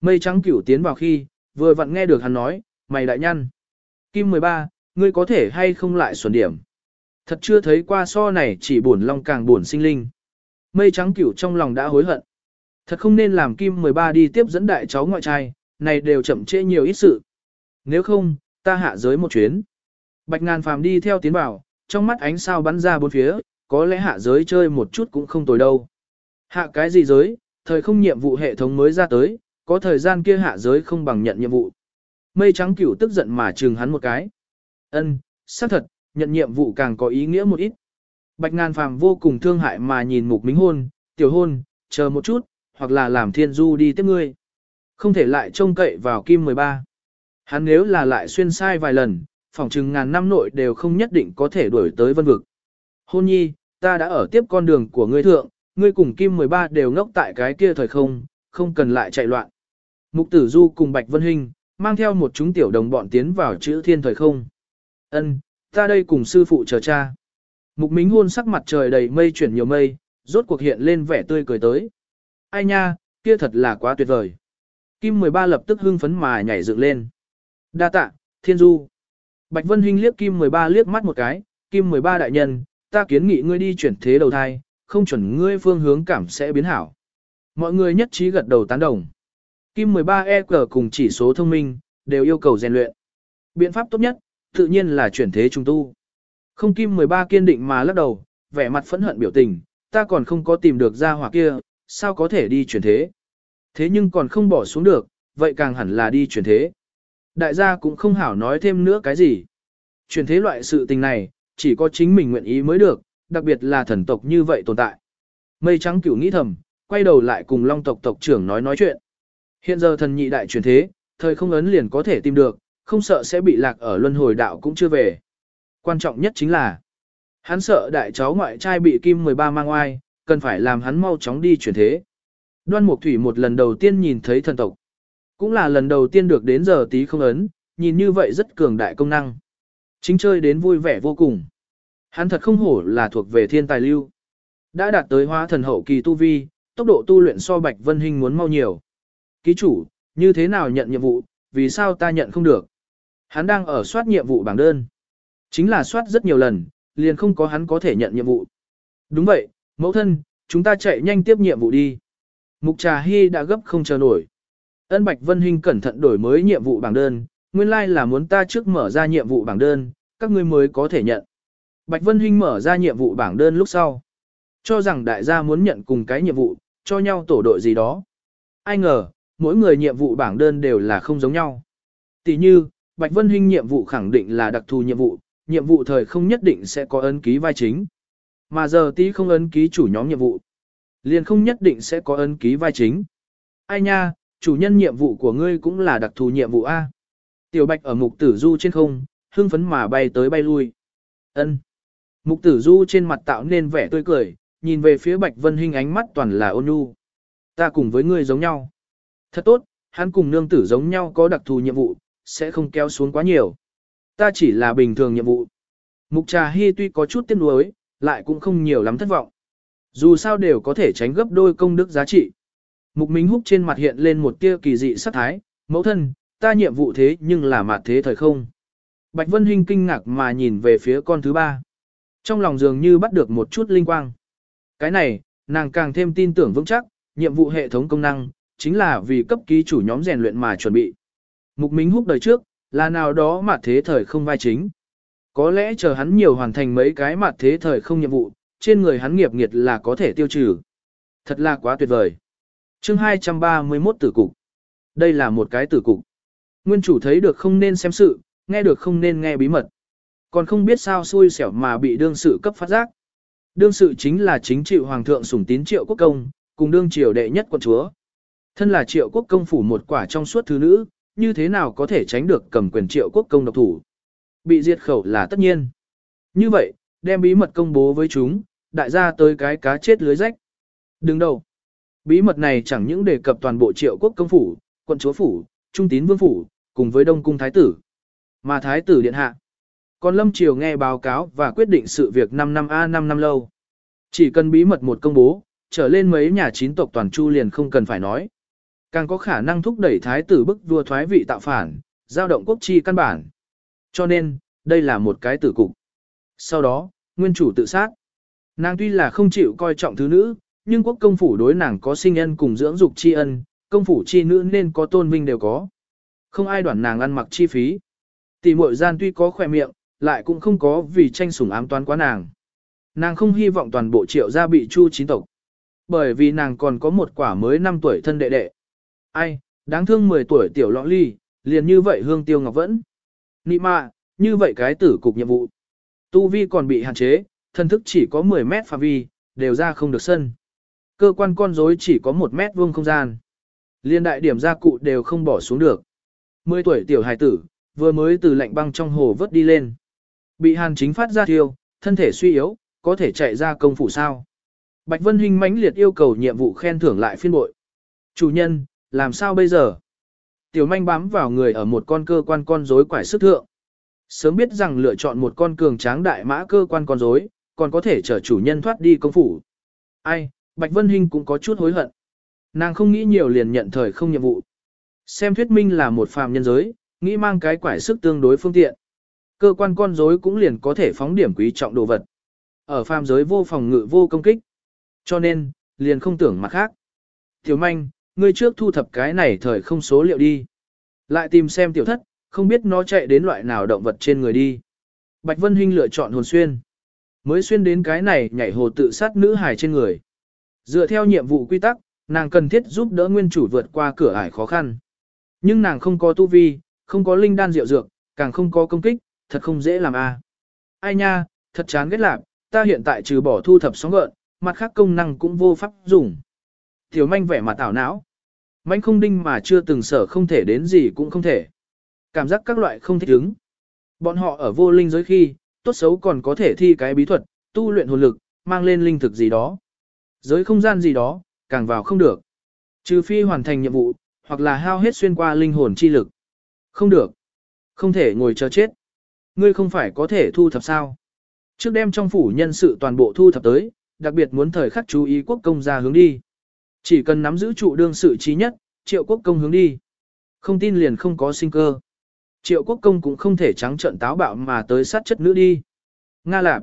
[SPEAKER 1] Mây trắng cửu tiến vào khi, vừa vặn nghe được hắn nói, mày đại nhăn. Kim 13, ngươi có thể hay không lại xuẩn điểm. Thật chưa thấy qua so này chỉ buồn long càng buồn sinh linh. Mây trắng cửu trong lòng đã hối hận. Thật không nên làm Kim 13 đi tiếp dẫn đại cháu ngoại trai, này đều chậm trễ nhiều ít sự. Nếu không, ta hạ giới một chuyến. Bạch ngàn phàm đi theo tiến bảo trong mắt ánh sao bắn ra bốn phía, có lẽ hạ giới chơi một chút cũng không tồi đâu. Hạ cái gì giới, thời không nhiệm vụ hệ thống mới ra tới, có thời gian kia hạ giới không bằng nhận nhiệm vụ. Mây trắng cửu tức giận mà trừng hắn một cái. Ân, xác thật, nhận nhiệm vụ càng có ý nghĩa một ít. Bạch ngàn phàm vô cùng thương hại mà nhìn mục minh hôn, tiểu hôn, chờ một chút, hoặc là làm thiên du đi tiếp ngươi. Không thể lại trông cậy vào kim 13. Hắn nếu là lại xuyên sai vài lần, phòng chừng ngàn năm nội đều không nhất định có thể đuổi tới vân vực. Hôn nhi, ta đã ở tiếp con đường của ngươi thượng, ngươi cùng kim 13 đều ngốc tại cái kia thời không, không cần lại chạy loạn. Mục tử du cùng Bạch Vân Hinh, mang theo một chúng tiểu đồng bọn tiến vào chữ thiên thời không. Ân, ta đây cùng sư phụ chờ cha. Mục Mính hôn sắc mặt trời đầy mây chuyển nhiều mây, rốt cuộc hiện lên vẻ tươi cười tới. Ai nha, kia thật là quá tuyệt vời. Kim 13 lập tức hưng phấn mà nhảy dựng lên. Đa tạ, thiên du. Bạch Vân Hinh liếc Kim 13 liếc mắt một cái, Kim 13 đại nhân, ta kiến nghị ngươi đi chuyển thế đầu thai, không chuẩn ngươi phương hướng cảm sẽ biến hảo. Mọi người nhất trí gật đầu tán đồng. Kim 13EQ cùng chỉ số thông minh, đều yêu cầu rèn luyện. Biện pháp tốt nhất, tự nhiên là chuyển thế trung tu. Không Kim 13 kiên định mà lắc đầu, vẻ mặt phẫn hận biểu tình, ta còn không có tìm được ra hỏa kia, sao có thể đi chuyển thế. Thế nhưng còn không bỏ xuống được, vậy càng hẳn là đi chuyển thế. Đại gia cũng không hảo nói thêm nữa cái gì. Chuyển thế loại sự tình này, chỉ có chính mình nguyện ý mới được, đặc biệt là thần tộc như vậy tồn tại. Mây trắng cửu nghĩ thầm, quay đầu lại cùng long tộc tộc trưởng nói nói chuyện. Hiện giờ thần nhị đại chuyển thế, thời không ấn liền có thể tìm được, không sợ sẽ bị lạc ở luân hồi đạo cũng chưa về. Quan trọng nhất chính là, hắn sợ đại cháu ngoại trai bị kim 13 mang oai, cần phải làm hắn mau chóng đi chuyển thế. Đoan Mục Thủy một lần đầu tiên nhìn thấy thần tộc. Cũng là lần đầu tiên được đến giờ tí không ấn, nhìn như vậy rất cường đại công năng. Chính chơi đến vui vẻ vô cùng. Hắn thật không hổ là thuộc về thiên tài lưu. Đã đạt tới hóa thần hậu kỳ tu vi, tốc độ tu luyện so Bạch Vân Hinh muốn mau nhiều. Ký chủ, như thế nào nhận nhiệm vụ, vì sao ta nhận không được? Hắn đang ở soát nhiệm vụ bảng đơn. Chính là soát rất nhiều lần, liền không có hắn có thể nhận nhiệm vụ. Đúng vậy, mẫu thân, chúng ta chạy nhanh tiếp nhiệm vụ đi. Mục Trà Hy đã gấp không chờ nổi. Ân Bạch Vân Hinh cẩn thận đổi mới nhiệm vụ bảng đơn, nguyên lai like là muốn ta trước mở ra nhiệm vụ bảng đơn, các ngươi mới có thể nhận. Bạch Vân Hinh mở ra nhiệm vụ bảng đơn lúc sau. Cho rằng đại gia muốn nhận cùng cái nhiệm vụ, cho nhau tổ đội gì đó. Ai ngờ, mỗi người nhiệm vụ bảng đơn đều là không giống nhau. Tỷ như, Bạch Vân Hinh nhiệm vụ khẳng định là đặc thù nhiệm vụ, nhiệm vụ thời không nhất định sẽ có ấn ký vai chính. Mà giờ tí không ấn ký chủ nhóm nhiệm vụ. Liền không nhất định sẽ có ấn ký vai chính. Ai nha, chủ nhân nhiệm vụ của ngươi cũng là đặc thù nhiệm vụ A. Tiểu Bạch ở mục tử du trên không, hưng phấn mà bay tới bay lui. ân Mục tử du trên mặt tạo nên vẻ tươi cười, nhìn về phía Bạch Vân Hinh ánh mắt toàn là ôn nhu. Ta cùng với ngươi giống nhau. Thật tốt, hắn cùng nương tử giống nhau có đặc thù nhiệm vụ, sẽ không kéo xuống quá nhiều. Ta chỉ là bình thường nhiệm vụ. Mục trà hy tuy có chút tiếc nuối, lại cũng không nhiều lắm thất vọng. Dù sao đều có thể tránh gấp đôi công đức giá trị. Mục Minh Húc trên mặt hiện lên một tia kỳ dị sắc thái, mẫu thân, ta nhiệm vụ thế nhưng là mặt thế thời không. Bạch Vân Hinh kinh ngạc mà nhìn về phía con thứ ba. Trong lòng dường như bắt được một chút linh quang. Cái này, nàng càng thêm tin tưởng vững chắc, nhiệm vụ hệ thống công năng, chính là vì cấp ký chủ nhóm rèn luyện mà chuẩn bị. Mục Minh Húc đời trước, là nào đó mà thế thời không vai chính. Có lẽ chờ hắn nhiều hoàn thành mấy cái mặt thế thời không nhiệm vụ, trên người hắn nghiệp nghiệt là có thể tiêu trừ. Thật là quá tuyệt vời. chương 231 tử cục. Đây là một cái tử cục. Nguyên chủ thấy được không nên xem sự, nghe được không nên nghe bí mật. Còn không biết sao xui xẻo mà bị đương sự cấp phát giác. Đương sự chính là chính trị hoàng thượng sủng tín triệu quốc công, cùng đương triều đệ nhất quận chúa. Thân là triệu quốc công phủ một quả trong suốt thứ nữ, như thế nào có thể tránh được cầm quyền triệu quốc công độc thủ. Bị diệt khẩu là tất nhiên. Như vậy, đem bí mật công bố với chúng, đại gia tới cái cá chết lưới rách. Đừng đâu. Bí mật này chẳng những đề cập toàn bộ triệu quốc công phủ, quận chúa phủ, trung tín vương phủ, cùng với đông cung thái tử. Mà thái tử điện hạ. Còn Lâm Triều nghe báo cáo và quyết định sự việc 5 năm A 5 năm lâu. Chỉ cần bí mật một công bố, trở lên mấy nhà chín tộc toàn chu liền không cần phải nói. Càng có khả năng thúc đẩy thái tử bức vua thoái vị tạo phản, giao động quốc chi căn bản. Cho nên, đây là một cái tử cục. Sau đó, nguyên chủ tự sát. Nàng tuy là không chịu coi trọng thứ nữ, nhưng quốc công phủ đối nàng có sinh ân cùng dưỡng dục tri ân, công phủ chi nữ nên có tôn vinh đều có. Không ai đoản nàng ăn mặc chi phí. Tỷ muội gian tuy có khỏe miệng, lại cũng không có vì tranh sủng ám toán quá nàng. Nàng không hy vọng toàn bộ triệu gia bị chu chín tộc. Bởi vì nàng còn có một quả mới 5 tuổi thân đệ đệ. Ai, đáng thương 10 tuổi tiểu lọ ly, liền như vậy hương tiêu ngọc vẫn. Nị mạ, như vậy cái tử cục nhiệm vụ. Tu vi còn bị hạn chế, thân thức chỉ có 10 mét phạm vi, đều ra không được sân. Cơ quan con rối chỉ có 1 mét vuông không gian. Liên đại điểm gia cụ đều không bỏ xuống được. 10 tuổi tiểu hài tử, vừa mới từ lạnh băng trong hồ vớt đi lên. Bị hàn chính phát ra thiêu, thân thể suy yếu, có thể chạy ra công phủ sao. Bạch Vân Hinh mãnh liệt yêu cầu nhiệm vụ khen thưởng lại phiên bội. Chủ nhân, làm sao bây giờ? Tiểu manh bám vào người ở một con cơ quan con rối quải sức thượng. Sớm biết rằng lựa chọn một con cường tráng đại mã cơ quan con rối, còn có thể chở chủ nhân thoát đi công phủ. Ai, Bạch Vân Hinh cũng có chút hối hận. Nàng không nghĩ nhiều liền nhận thời không nhiệm vụ. Xem thuyết minh là một phàm nhân giới, nghĩ mang cái quải sức tương đối phương tiện. Cơ quan con rối cũng liền có thể phóng điểm quý trọng đồ vật. Ở phàm giới vô phòng ngự vô công kích. Cho nên, liền không tưởng mặt khác. Tiểu manh, ngươi trước thu thập cái này thời không số liệu đi. Lại tìm xem tiểu thất, không biết nó chạy đến loại nào động vật trên người đi. Bạch Vân Hinh lựa chọn hồn xuyên. Mới xuyên đến cái này nhảy hồ tự sát nữ hài trên người. Dựa theo nhiệm vụ quy tắc, nàng cần thiết giúp đỡ nguyên chủ vượt qua cửa ải khó khăn. Nhưng nàng không có tu vi, không có linh đan diệu dược, càng không có công kích, thật không dễ làm a. Ai nha, thật chán ghét lạc, ta hiện tại trừ bỏ thu thập sóng gợn, mặt khác công năng cũng vô pháp dùng. Tiểu manh vẻ mặt ảo não. Mạnh không đinh mà chưa từng sở không thể đến gì cũng không thể. Cảm giác các loại không thích ứng. Bọn họ ở vô linh giới khi, tốt xấu còn có thể thi cái bí thuật, tu luyện hồn lực, mang lên linh thực gì đó. Giới không gian gì đó, càng vào không được. Trừ phi hoàn thành nhiệm vụ, hoặc là hao hết xuyên qua linh hồn chi lực. Không được. Không thể ngồi chờ chết. Ngươi không phải có thể thu thập sao. Trước đêm trong phủ nhân sự toàn bộ thu thập tới, đặc biệt muốn thời khắc chú ý quốc công ra hướng đi. Chỉ cần nắm giữ trụ đương sự trí nhất, triệu quốc công hướng đi. Không tin liền không có sinh cơ. Triệu quốc công cũng không thể trắng trận táo bạo mà tới sát chất nữ đi. Nga lạp.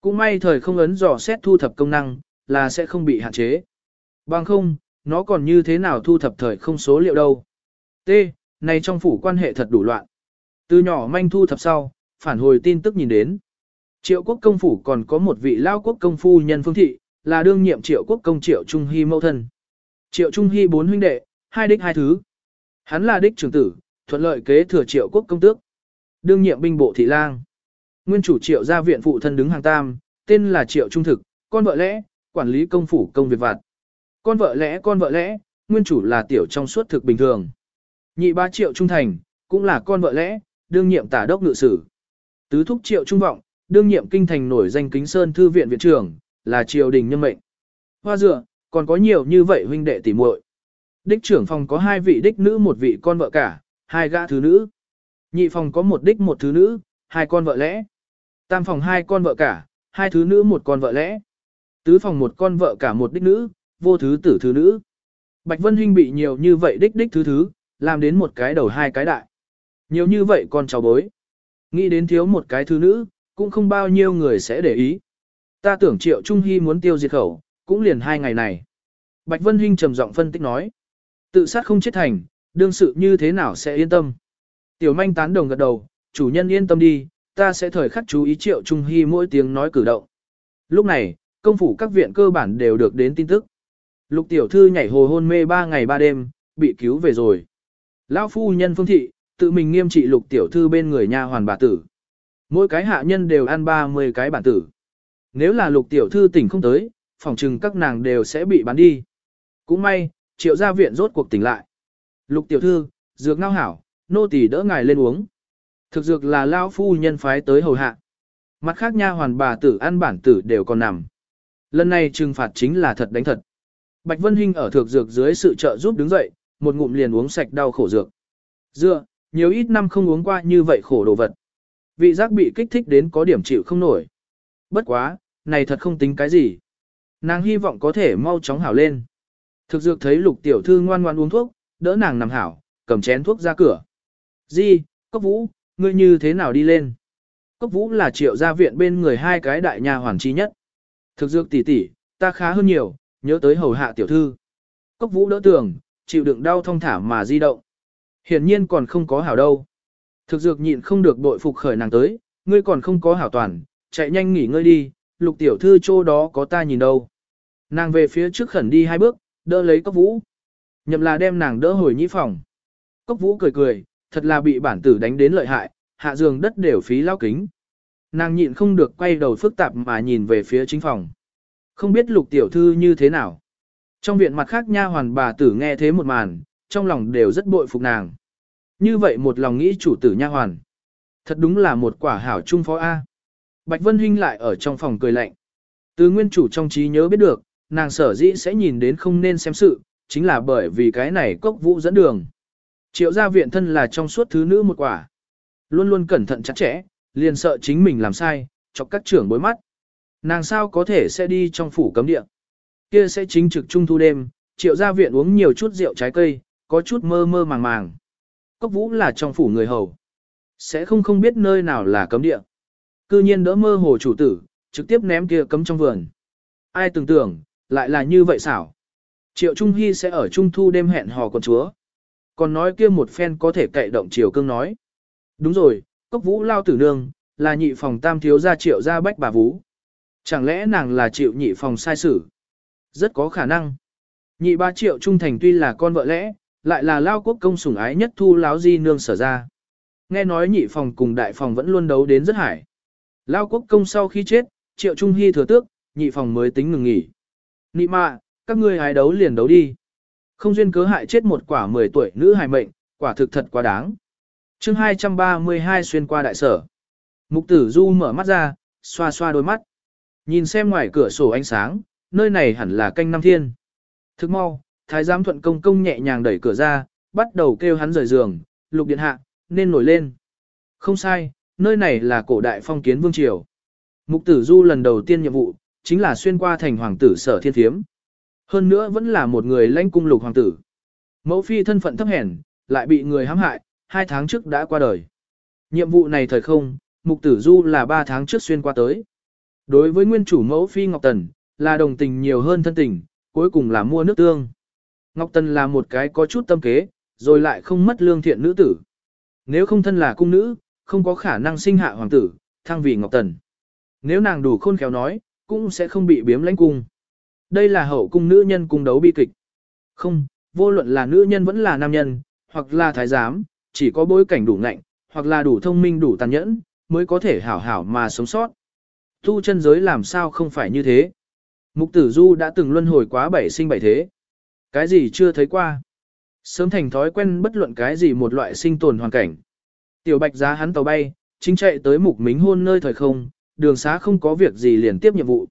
[SPEAKER 1] Cũng may thời không ấn dò xét thu thập công năng, là sẽ không bị hạn chế. Bằng không, nó còn như thế nào thu thập thời không số liệu đâu. T. Này trong phủ quan hệ thật đủ loạn. Từ nhỏ manh thu thập sau, phản hồi tin tức nhìn đến. Triệu quốc công phủ còn có một vị lao quốc công phu nhân phương thị, là đương nhiệm triệu quốc công triệu Trung Hy mẫu thân. Triệu Trung Hy bốn huynh đệ, hai đích hai thứ. Hắn là đích trưởng tử, thuận lợi kế thừa triệu quốc công tước. Đương nhiệm binh bộ thị lang. Nguyên chủ triệu gia viện phụ thân đứng hàng tam, tên là triệu trung thực, con vợ lẽ, quản lý công phủ công việc vặt. Con vợ lẽ con vợ lẽ, nguyên chủ là tiểu trong suốt thực bình thường. Nhị ba triệu trung thành, cũng là con vợ lẽ, đương nhiệm tả đốc ngự sử. Tứ thúc triệu trung vọng, đương nhiệm kinh thành nổi danh kính sơn thư viện viện trưởng, là triều đình nhân mệnh. Hoa dựa, còn có nhiều như vậy huynh đệ tỉ muội. Đích trưởng phòng có hai vị đích nữ một vị con vợ cả, hai gã thứ nữ. Nhị phòng có một đích một thứ nữ, hai con vợ lẽ. Tam phòng hai con vợ cả, hai thứ nữ một con vợ lẽ. Tứ phòng một con vợ cả một đích nữ, vô thứ tử thứ nữ. Bạch Vân Hinh bị nhiều như vậy đích đích thứ thứ, làm đến một cái đầu hai cái đại. Nhiều như vậy con cháu bối. Nghĩ đến thiếu một cái thứ nữ, cũng không bao nhiêu người sẽ để ý. Ta tưởng Triệu Trung Hy muốn tiêu diệt khẩu, cũng liền hai ngày này. Bạch Vân Hinh trầm giọng phân tích nói. Tự sát không chết thành, đương sự như thế nào sẽ yên tâm. Tiểu manh tán đồng gật đầu, chủ nhân yên tâm đi, ta sẽ thời khắc chú ý Triệu Trung Hy mỗi tiếng nói cử động. Lúc này, công phủ các viện cơ bản đều được đến tin tức. Lục tiểu thư nhảy hồ hôn mê ba ngày ba đêm, bị cứu về rồi. Lão phu nhân phương thị, tự mình nghiêm trị lục tiểu thư bên người nha hoàn bà tử. Mỗi cái hạ nhân đều ăn 30 cái bản tử. Nếu là lục tiểu thư tỉnh không tới, phòng trừng các nàng đều sẽ bị bán đi. Cũng may, triệu gia viện rốt cuộc tỉnh lại. Lục tiểu thư, dược ngao hảo, nô tỳ đỡ ngài lên uống. Thực dược là lao phu nhân phái tới hầu hạ. Mặt khác nha hoàn bà tử ăn bản tử đều còn nằm. Lần này trừng phạt chính là thật đánh thật. Bạch Vân Hinh ở thực dược dưới sự trợ giúp đứng dậy, một ngụm liền uống sạch đau khổ dược. Dựa, nhiều ít năm không uống qua như vậy khổ đồ vật. Vị giác bị kích thích đến có điểm chịu không nổi. Bất quá, này thật không tính cái gì. Nàng hy vọng có thể mau chóng hảo lên. Thực dược thấy lục tiểu thư ngoan ngoan uống thuốc, đỡ nàng nằm hảo, cầm chén thuốc ra cửa. Di, cốc vũ, ngươi như thế nào đi lên? Cốc vũ là triệu gia viện bên người hai cái đại nhà hoàn chi nhất. Thực dược tỷ tỷ, ta khá hơn nhiều, nhớ tới hầu hạ tiểu thư. Cốc vũ đỡ tường, chịu đựng đau thông thả mà di động. Hiển nhiên còn không có hảo đâu. Thực dược nhịn không được bội phục khởi nàng tới, ngươi còn không có hảo toàn, chạy nhanh nghỉ ngơi đi, lục tiểu thư chỗ đó có ta nhìn đâu. Nàng về phía trước khẩn đi hai bước, đỡ lấy cốc vũ. Nhậm là đem nàng đỡ hồi nhĩ phòng. Cốc vũ cười cười, thật là bị bản tử đánh đến lợi hại, hạ giường đất đều phí lao kính. Nàng nhịn không được quay đầu phức tạp mà nhìn về phía chính phòng. Không biết lục tiểu thư như thế nào. Trong viện mặt khác nha hoàn bà tử nghe thế một màn, trong lòng đều rất bội phục nàng. Như vậy một lòng nghĩ chủ tử nha hoàn. Thật đúng là một quả hảo trung phó A. Bạch Vân Hinh lại ở trong phòng cười lạnh. Từ nguyên chủ trong trí nhớ biết được, nàng sở dĩ sẽ nhìn đến không nên xem sự, chính là bởi vì cái này cốc vũ dẫn đường. Triệu gia viện thân là trong suốt thứ nữ một quả. Luôn luôn cẩn thận chặt chẽ, liền sợ chính mình làm sai, chọc các trưởng bối mắt. Nàng sao có thể sẽ đi trong phủ cấm địa. Kia sẽ chính trực trung thu đêm, triệu gia viện uống nhiều chút rượu trái cây, có chút mơ mơ màng màng. Cốc vũ là trong phủ người hầu. Sẽ không không biết nơi nào là cấm địa. Cư nhiên đỡ mơ hồ chủ tử, trực tiếp ném kia cấm trong vườn. Ai tưởng tưởng, lại là như vậy xảo. Triệu Trung Hy sẽ ở Trung Thu đêm hẹn hò con chúa. Còn nói kia một phen có thể cậy động Triều Cương nói. Đúng rồi, cốc vũ lao tử nương, là nhị phòng tam thiếu gia triệu gia bách bà vũ. Chẳng lẽ nàng là triệu nhị phòng sai sử? Rất có khả năng. Nhị ba triệu trung thành tuy là con vợ lẽ, lại là lao quốc công sủng ái nhất thu láo di nương sở ra. Nghe nói nhị phòng cùng đại phòng vẫn luôn đấu đến rất hải. Lao quốc công sau khi chết, triệu trung hy thừa tước, nhị phòng mới tính ngừng nghỉ. Nị mạ, các ngươi hái đấu liền đấu đi. Không duyên cớ hại chết một quả 10 tuổi nữ hài mệnh, quả thực thật quá đáng. chương 232 xuyên qua đại sở. Mục tử du mở mắt ra, xoa xoa đôi mắt. Nhìn xem ngoài cửa sổ ánh sáng, nơi này hẳn là canh năm thiên. Thức mau, thái giám thuận công công nhẹ nhàng đẩy cửa ra, bắt đầu kêu hắn rời giường, lục điện hạ, nên nổi lên. Không sai, nơi này là cổ đại phong kiến vương triều. Mục tử du lần đầu tiên nhiệm vụ, chính là xuyên qua thành hoàng tử sở thiên thiếm. Hơn nữa vẫn là một người lãnh cung lục hoàng tử. Mẫu phi thân phận thấp hèn, lại bị người hãm hại, hai tháng trước đã qua đời. Nhiệm vụ này thời không, mục tử du là ba tháng trước xuyên qua tới. Đối với nguyên chủ mẫu phi Ngọc Tần, là đồng tình nhiều hơn thân tình, cuối cùng là mua nước tương. Ngọc Tần là một cái có chút tâm kế, rồi lại không mất lương thiện nữ tử. Nếu không thân là cung nữ, không có khả năng sinh hạ hoàng tử, thăng vì Ngọc Tần. Nếu nàng đủ khôn khéo nói, cũng sẽ không bị biếm lãnh cung. Đây là hậu cung nữ nhân cung đấu bi kịch. Không, vô luận là nữ nhân vẫn là nam nhân, hoặc là thái giám, chỉ có bối cảnh đủ ngạnh, hoặc là đủ thông minh đủ tàn nhẫn, mới có thể hảo hảo mà sống sót. Tu chân giới làm sao không phải như thế. Mục tử du đã từng luân hồi quá bảy sinh bảy thế. Cái gì chưa thấy qua. Sớm thành thói quen bất luận cái gì một loại sinh tồn hoàn cảnh. Tiểu bạch giá hắn tàu bay, chính chạy tới mục mính hôn nơi thời không, đường xá không có việc gì liền tiếp nhiệm vụ.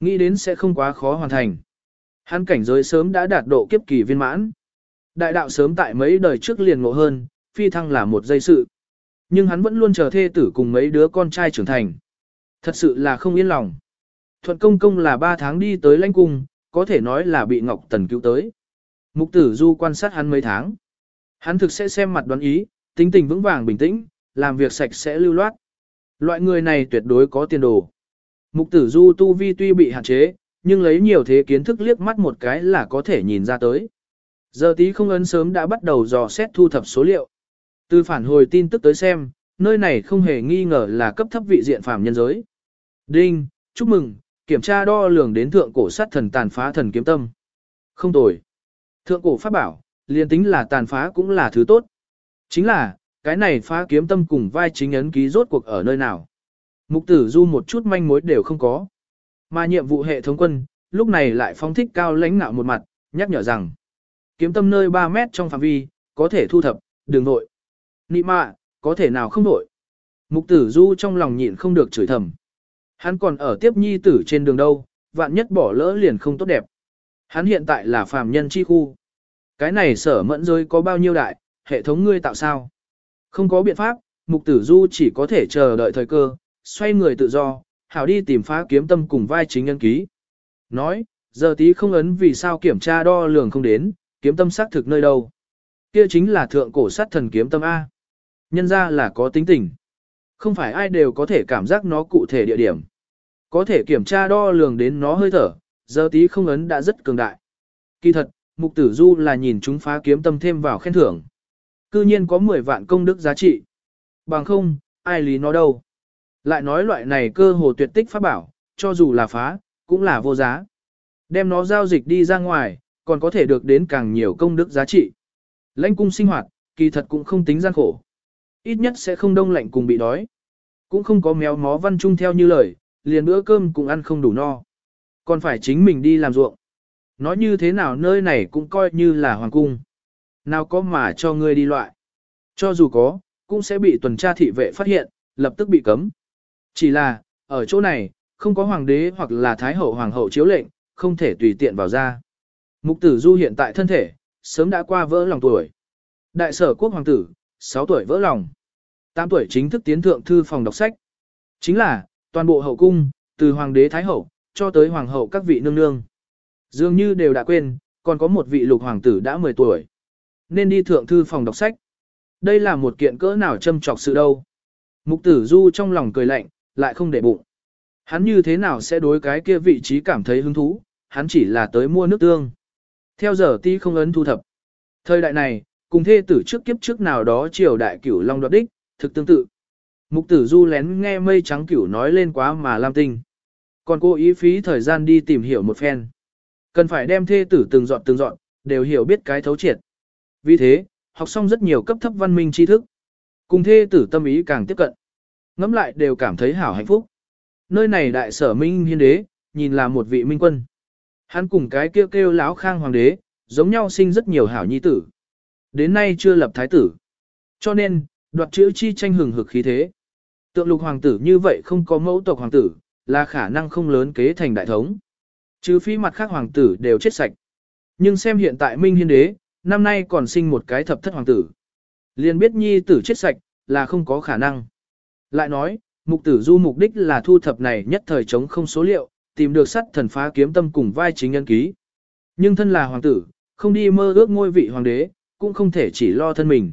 [SPEAKER 1] Nghĩ đến sẽ không quá khó hoàn thành. Hắn cảnh giới sớm đã đạt độ kiếp kỳ viên mãn. Đại đạo sớm tại mấy đời trước liền ngộ hơn, phi thăng là một dây sự. Nhưng hắn vẫn luôn chờ thê tử cùng mấy đứa con trai trưởng thành. Thật sự là không yên lòng. Thuận công công là 3 tháng đi tới lãnh cung, có thể nói là bị Ngọc Tần cứu tới. Mục tử du quan sát hắn mấy tháng. Hắn thực sẽ xem mặt đoán ý, tính tình vững vàng bình tĩnh, làm việc sạch sẽ lưu loát. Loại người này tuyệt đối có tiền đồ. Mục tử du tu vi tuy bị hạn chế, nhưng lấy nhiều thế kiến thức liếc mắt một cái là có thể nhìn ra tới. Giờ tí không ấn sớm đã bắt đầu dò xét thu thập số liệu. Từ phản hồi tin tức tới xem, nơi này không hề nghi ngờ là cấp thấp vị diện phàm nhân giới. Đinh, chúc mừng, kiểm tra đo lường đến thượng cổ sát thần tàn phá thần kiếm tâm. Không tồi. Thượng cổ pháp bảo, liền tính là tàn phá cũng là thứ tốt. Chính là, cái này phá kiếm tâm cùng vai chính ấn ký rốt cuộc ở nơi nào. Mục tử du một chút manh mối đều không có. Mà nhiệm vụ hệ thống quân, lúc này lại phóng thích cao lãnh nạo một mặt, nhắc nhở rằng. kiếm tâm nơi 3 mét trong phạm vi, có thể thu thập, đường nội. Nị mạ, có thể nào không nội. Mục tử du trong lòng nhịn không được chửi thầm. Hắn còn ở tiếp nhi tử trên đường đâu, vạn nhất bỏ lỡ liền không tốt đẹp. Hắn hiện tại là phàm nhân chi khu. Cái này sở mẫn rơi có bao nhiêu đại, hệ thống ngươi tạo sao? Không có biện pháp, mục tử du chỉ có thể chờ đợi thời cơ, xoay người tự do, hảo đi tìm phá kiếm tâm cùng vai chính nhân ký. Nói, giờ tí không ấn vì sao kiểm tra đo lường không đến, kiếm tâm xác thực nơi đâu. Kia chính là thượng cổ sát thần kiếm tâm A. Nhân ra là có tính tình. Không phải ai đều có thể cảm giác nó cụ thể địa điểm. Có thể kiểm tra đo lường đến nó hơi thở, giờ tí không ấn đã rất cường đại. Kỳ thật, mục tử du là nhìn chúng phá kiếm tâm thêm vào khen thưởng. Cư nhiên có 10 vạn công đức giá trị. Bằng không, ai lý nó đâu. Lại nói loại này cơ hồ tuyệt tích pháp bảo, cho dù là phá, cũng là vô giá. Đem nó giao dịch đi ra ngoài, còn có thể được đến càng nhiều công đức giá trị. Lãnh cung sinh hoạt, kỳ thật cũng không tính gian khổ. Ít nhất sẽ không đông lạnh cùng bị đói. Cũng không có méo mó văn chung theo như lời, liền bữa cơm cũng ăn không đủ no. Còn phải chính mình đi làm ruộng. Nói như thế nào nơi này cũng coi như là hoàng cung. Nào có mà cho ngươi đi loại. Cho dù có, cũng sẽ bị tuần tra thị vệ phát hiện, lập tức bị cấm. Chỉ là, ở chỗ này, không có hoàng đế hoặc là thái hậu hoàng hậu chiếu lệnh, không thể tùy tiện vào ra. Mục tử du hiện tại thân thể, sớm đã qua vỡ lòng tuổi. Đại sở quốc hoàng tử, 6 tuổi vỡ lòng. 8 tuổi chính thức tiến thượng thư phòng đọc sách. Chính là, toàn bộ hậu cung, từ hoàng đế thái hậu, cho tới hoàng hậu các vị nương nương. Dường như đều đã quên, còn có một vị lục hoàng tử đã 10 tuổi. Nên đi thượng thư phòng đọc sách. Đây là một kiện cỡ nào châm trọc sự đâu. Mục tử du trong lòng cười lạnh, lại không để bụng. Hắn như thế nào sẽ đối cái kia vị trí cảm thấy hứng thú, hắn chỉ là tới mua nước tương. Theo giờ ti không ấn thu thập. Thời đại này, cùng thê tử trước kiếp trước nào đó triều đại cửu long đoạt đích, thực tương tự. Mục tử du lén nghe mây trắng cửu nói lên quá mà lam tinh. Còn cô ý phí thời gian đi tìm hiểu một phen. Cần phải đem thê tử từng dọn từng dọn, đều hiểu biết cái thấu triệt. Vì thế, học xong rất nhiều cấp thấp văn minh tri thức. Cùng thê tử tâm ý càng tiếp cận. Ngắm lại đều cảm thấy hảo hạnh phúc. Nơi này đại sở minh hiên đế, nhìn là một vị minh quân. Hắn cùng cái kêu kêu láo khang hoàng đế, giống nhau sinh rất nhiều hảo nhi tử. Đến nay chưa lập thái tử. Cho nên, đoạt chữ chi tranh hừng hực khí thế. Tượng lục hoàng tử như vậy không có mẫu tộc hoàng tử, là khả năng không lớn kế thành đại thống. Chứ phi mặt khác hoàng tử đều chết sạch. Nhưng xem hiện tại Minh Hiên Đế, năm nay còn sinh một cái thập thất hoàng tử. Liền biết nhi tử chết sạch, là không có khả năng. Lại nói, mục tử du mục đích là thu thập này nhất thời chống không số liệu, tìm được sắt thần phá kiếm tâm cùng vai chính nhân ký. Nhưng thân là hoàng tử, không đi mơ ước ngôi vị hoàng đế, cũng không thể chỉ lo thân mình.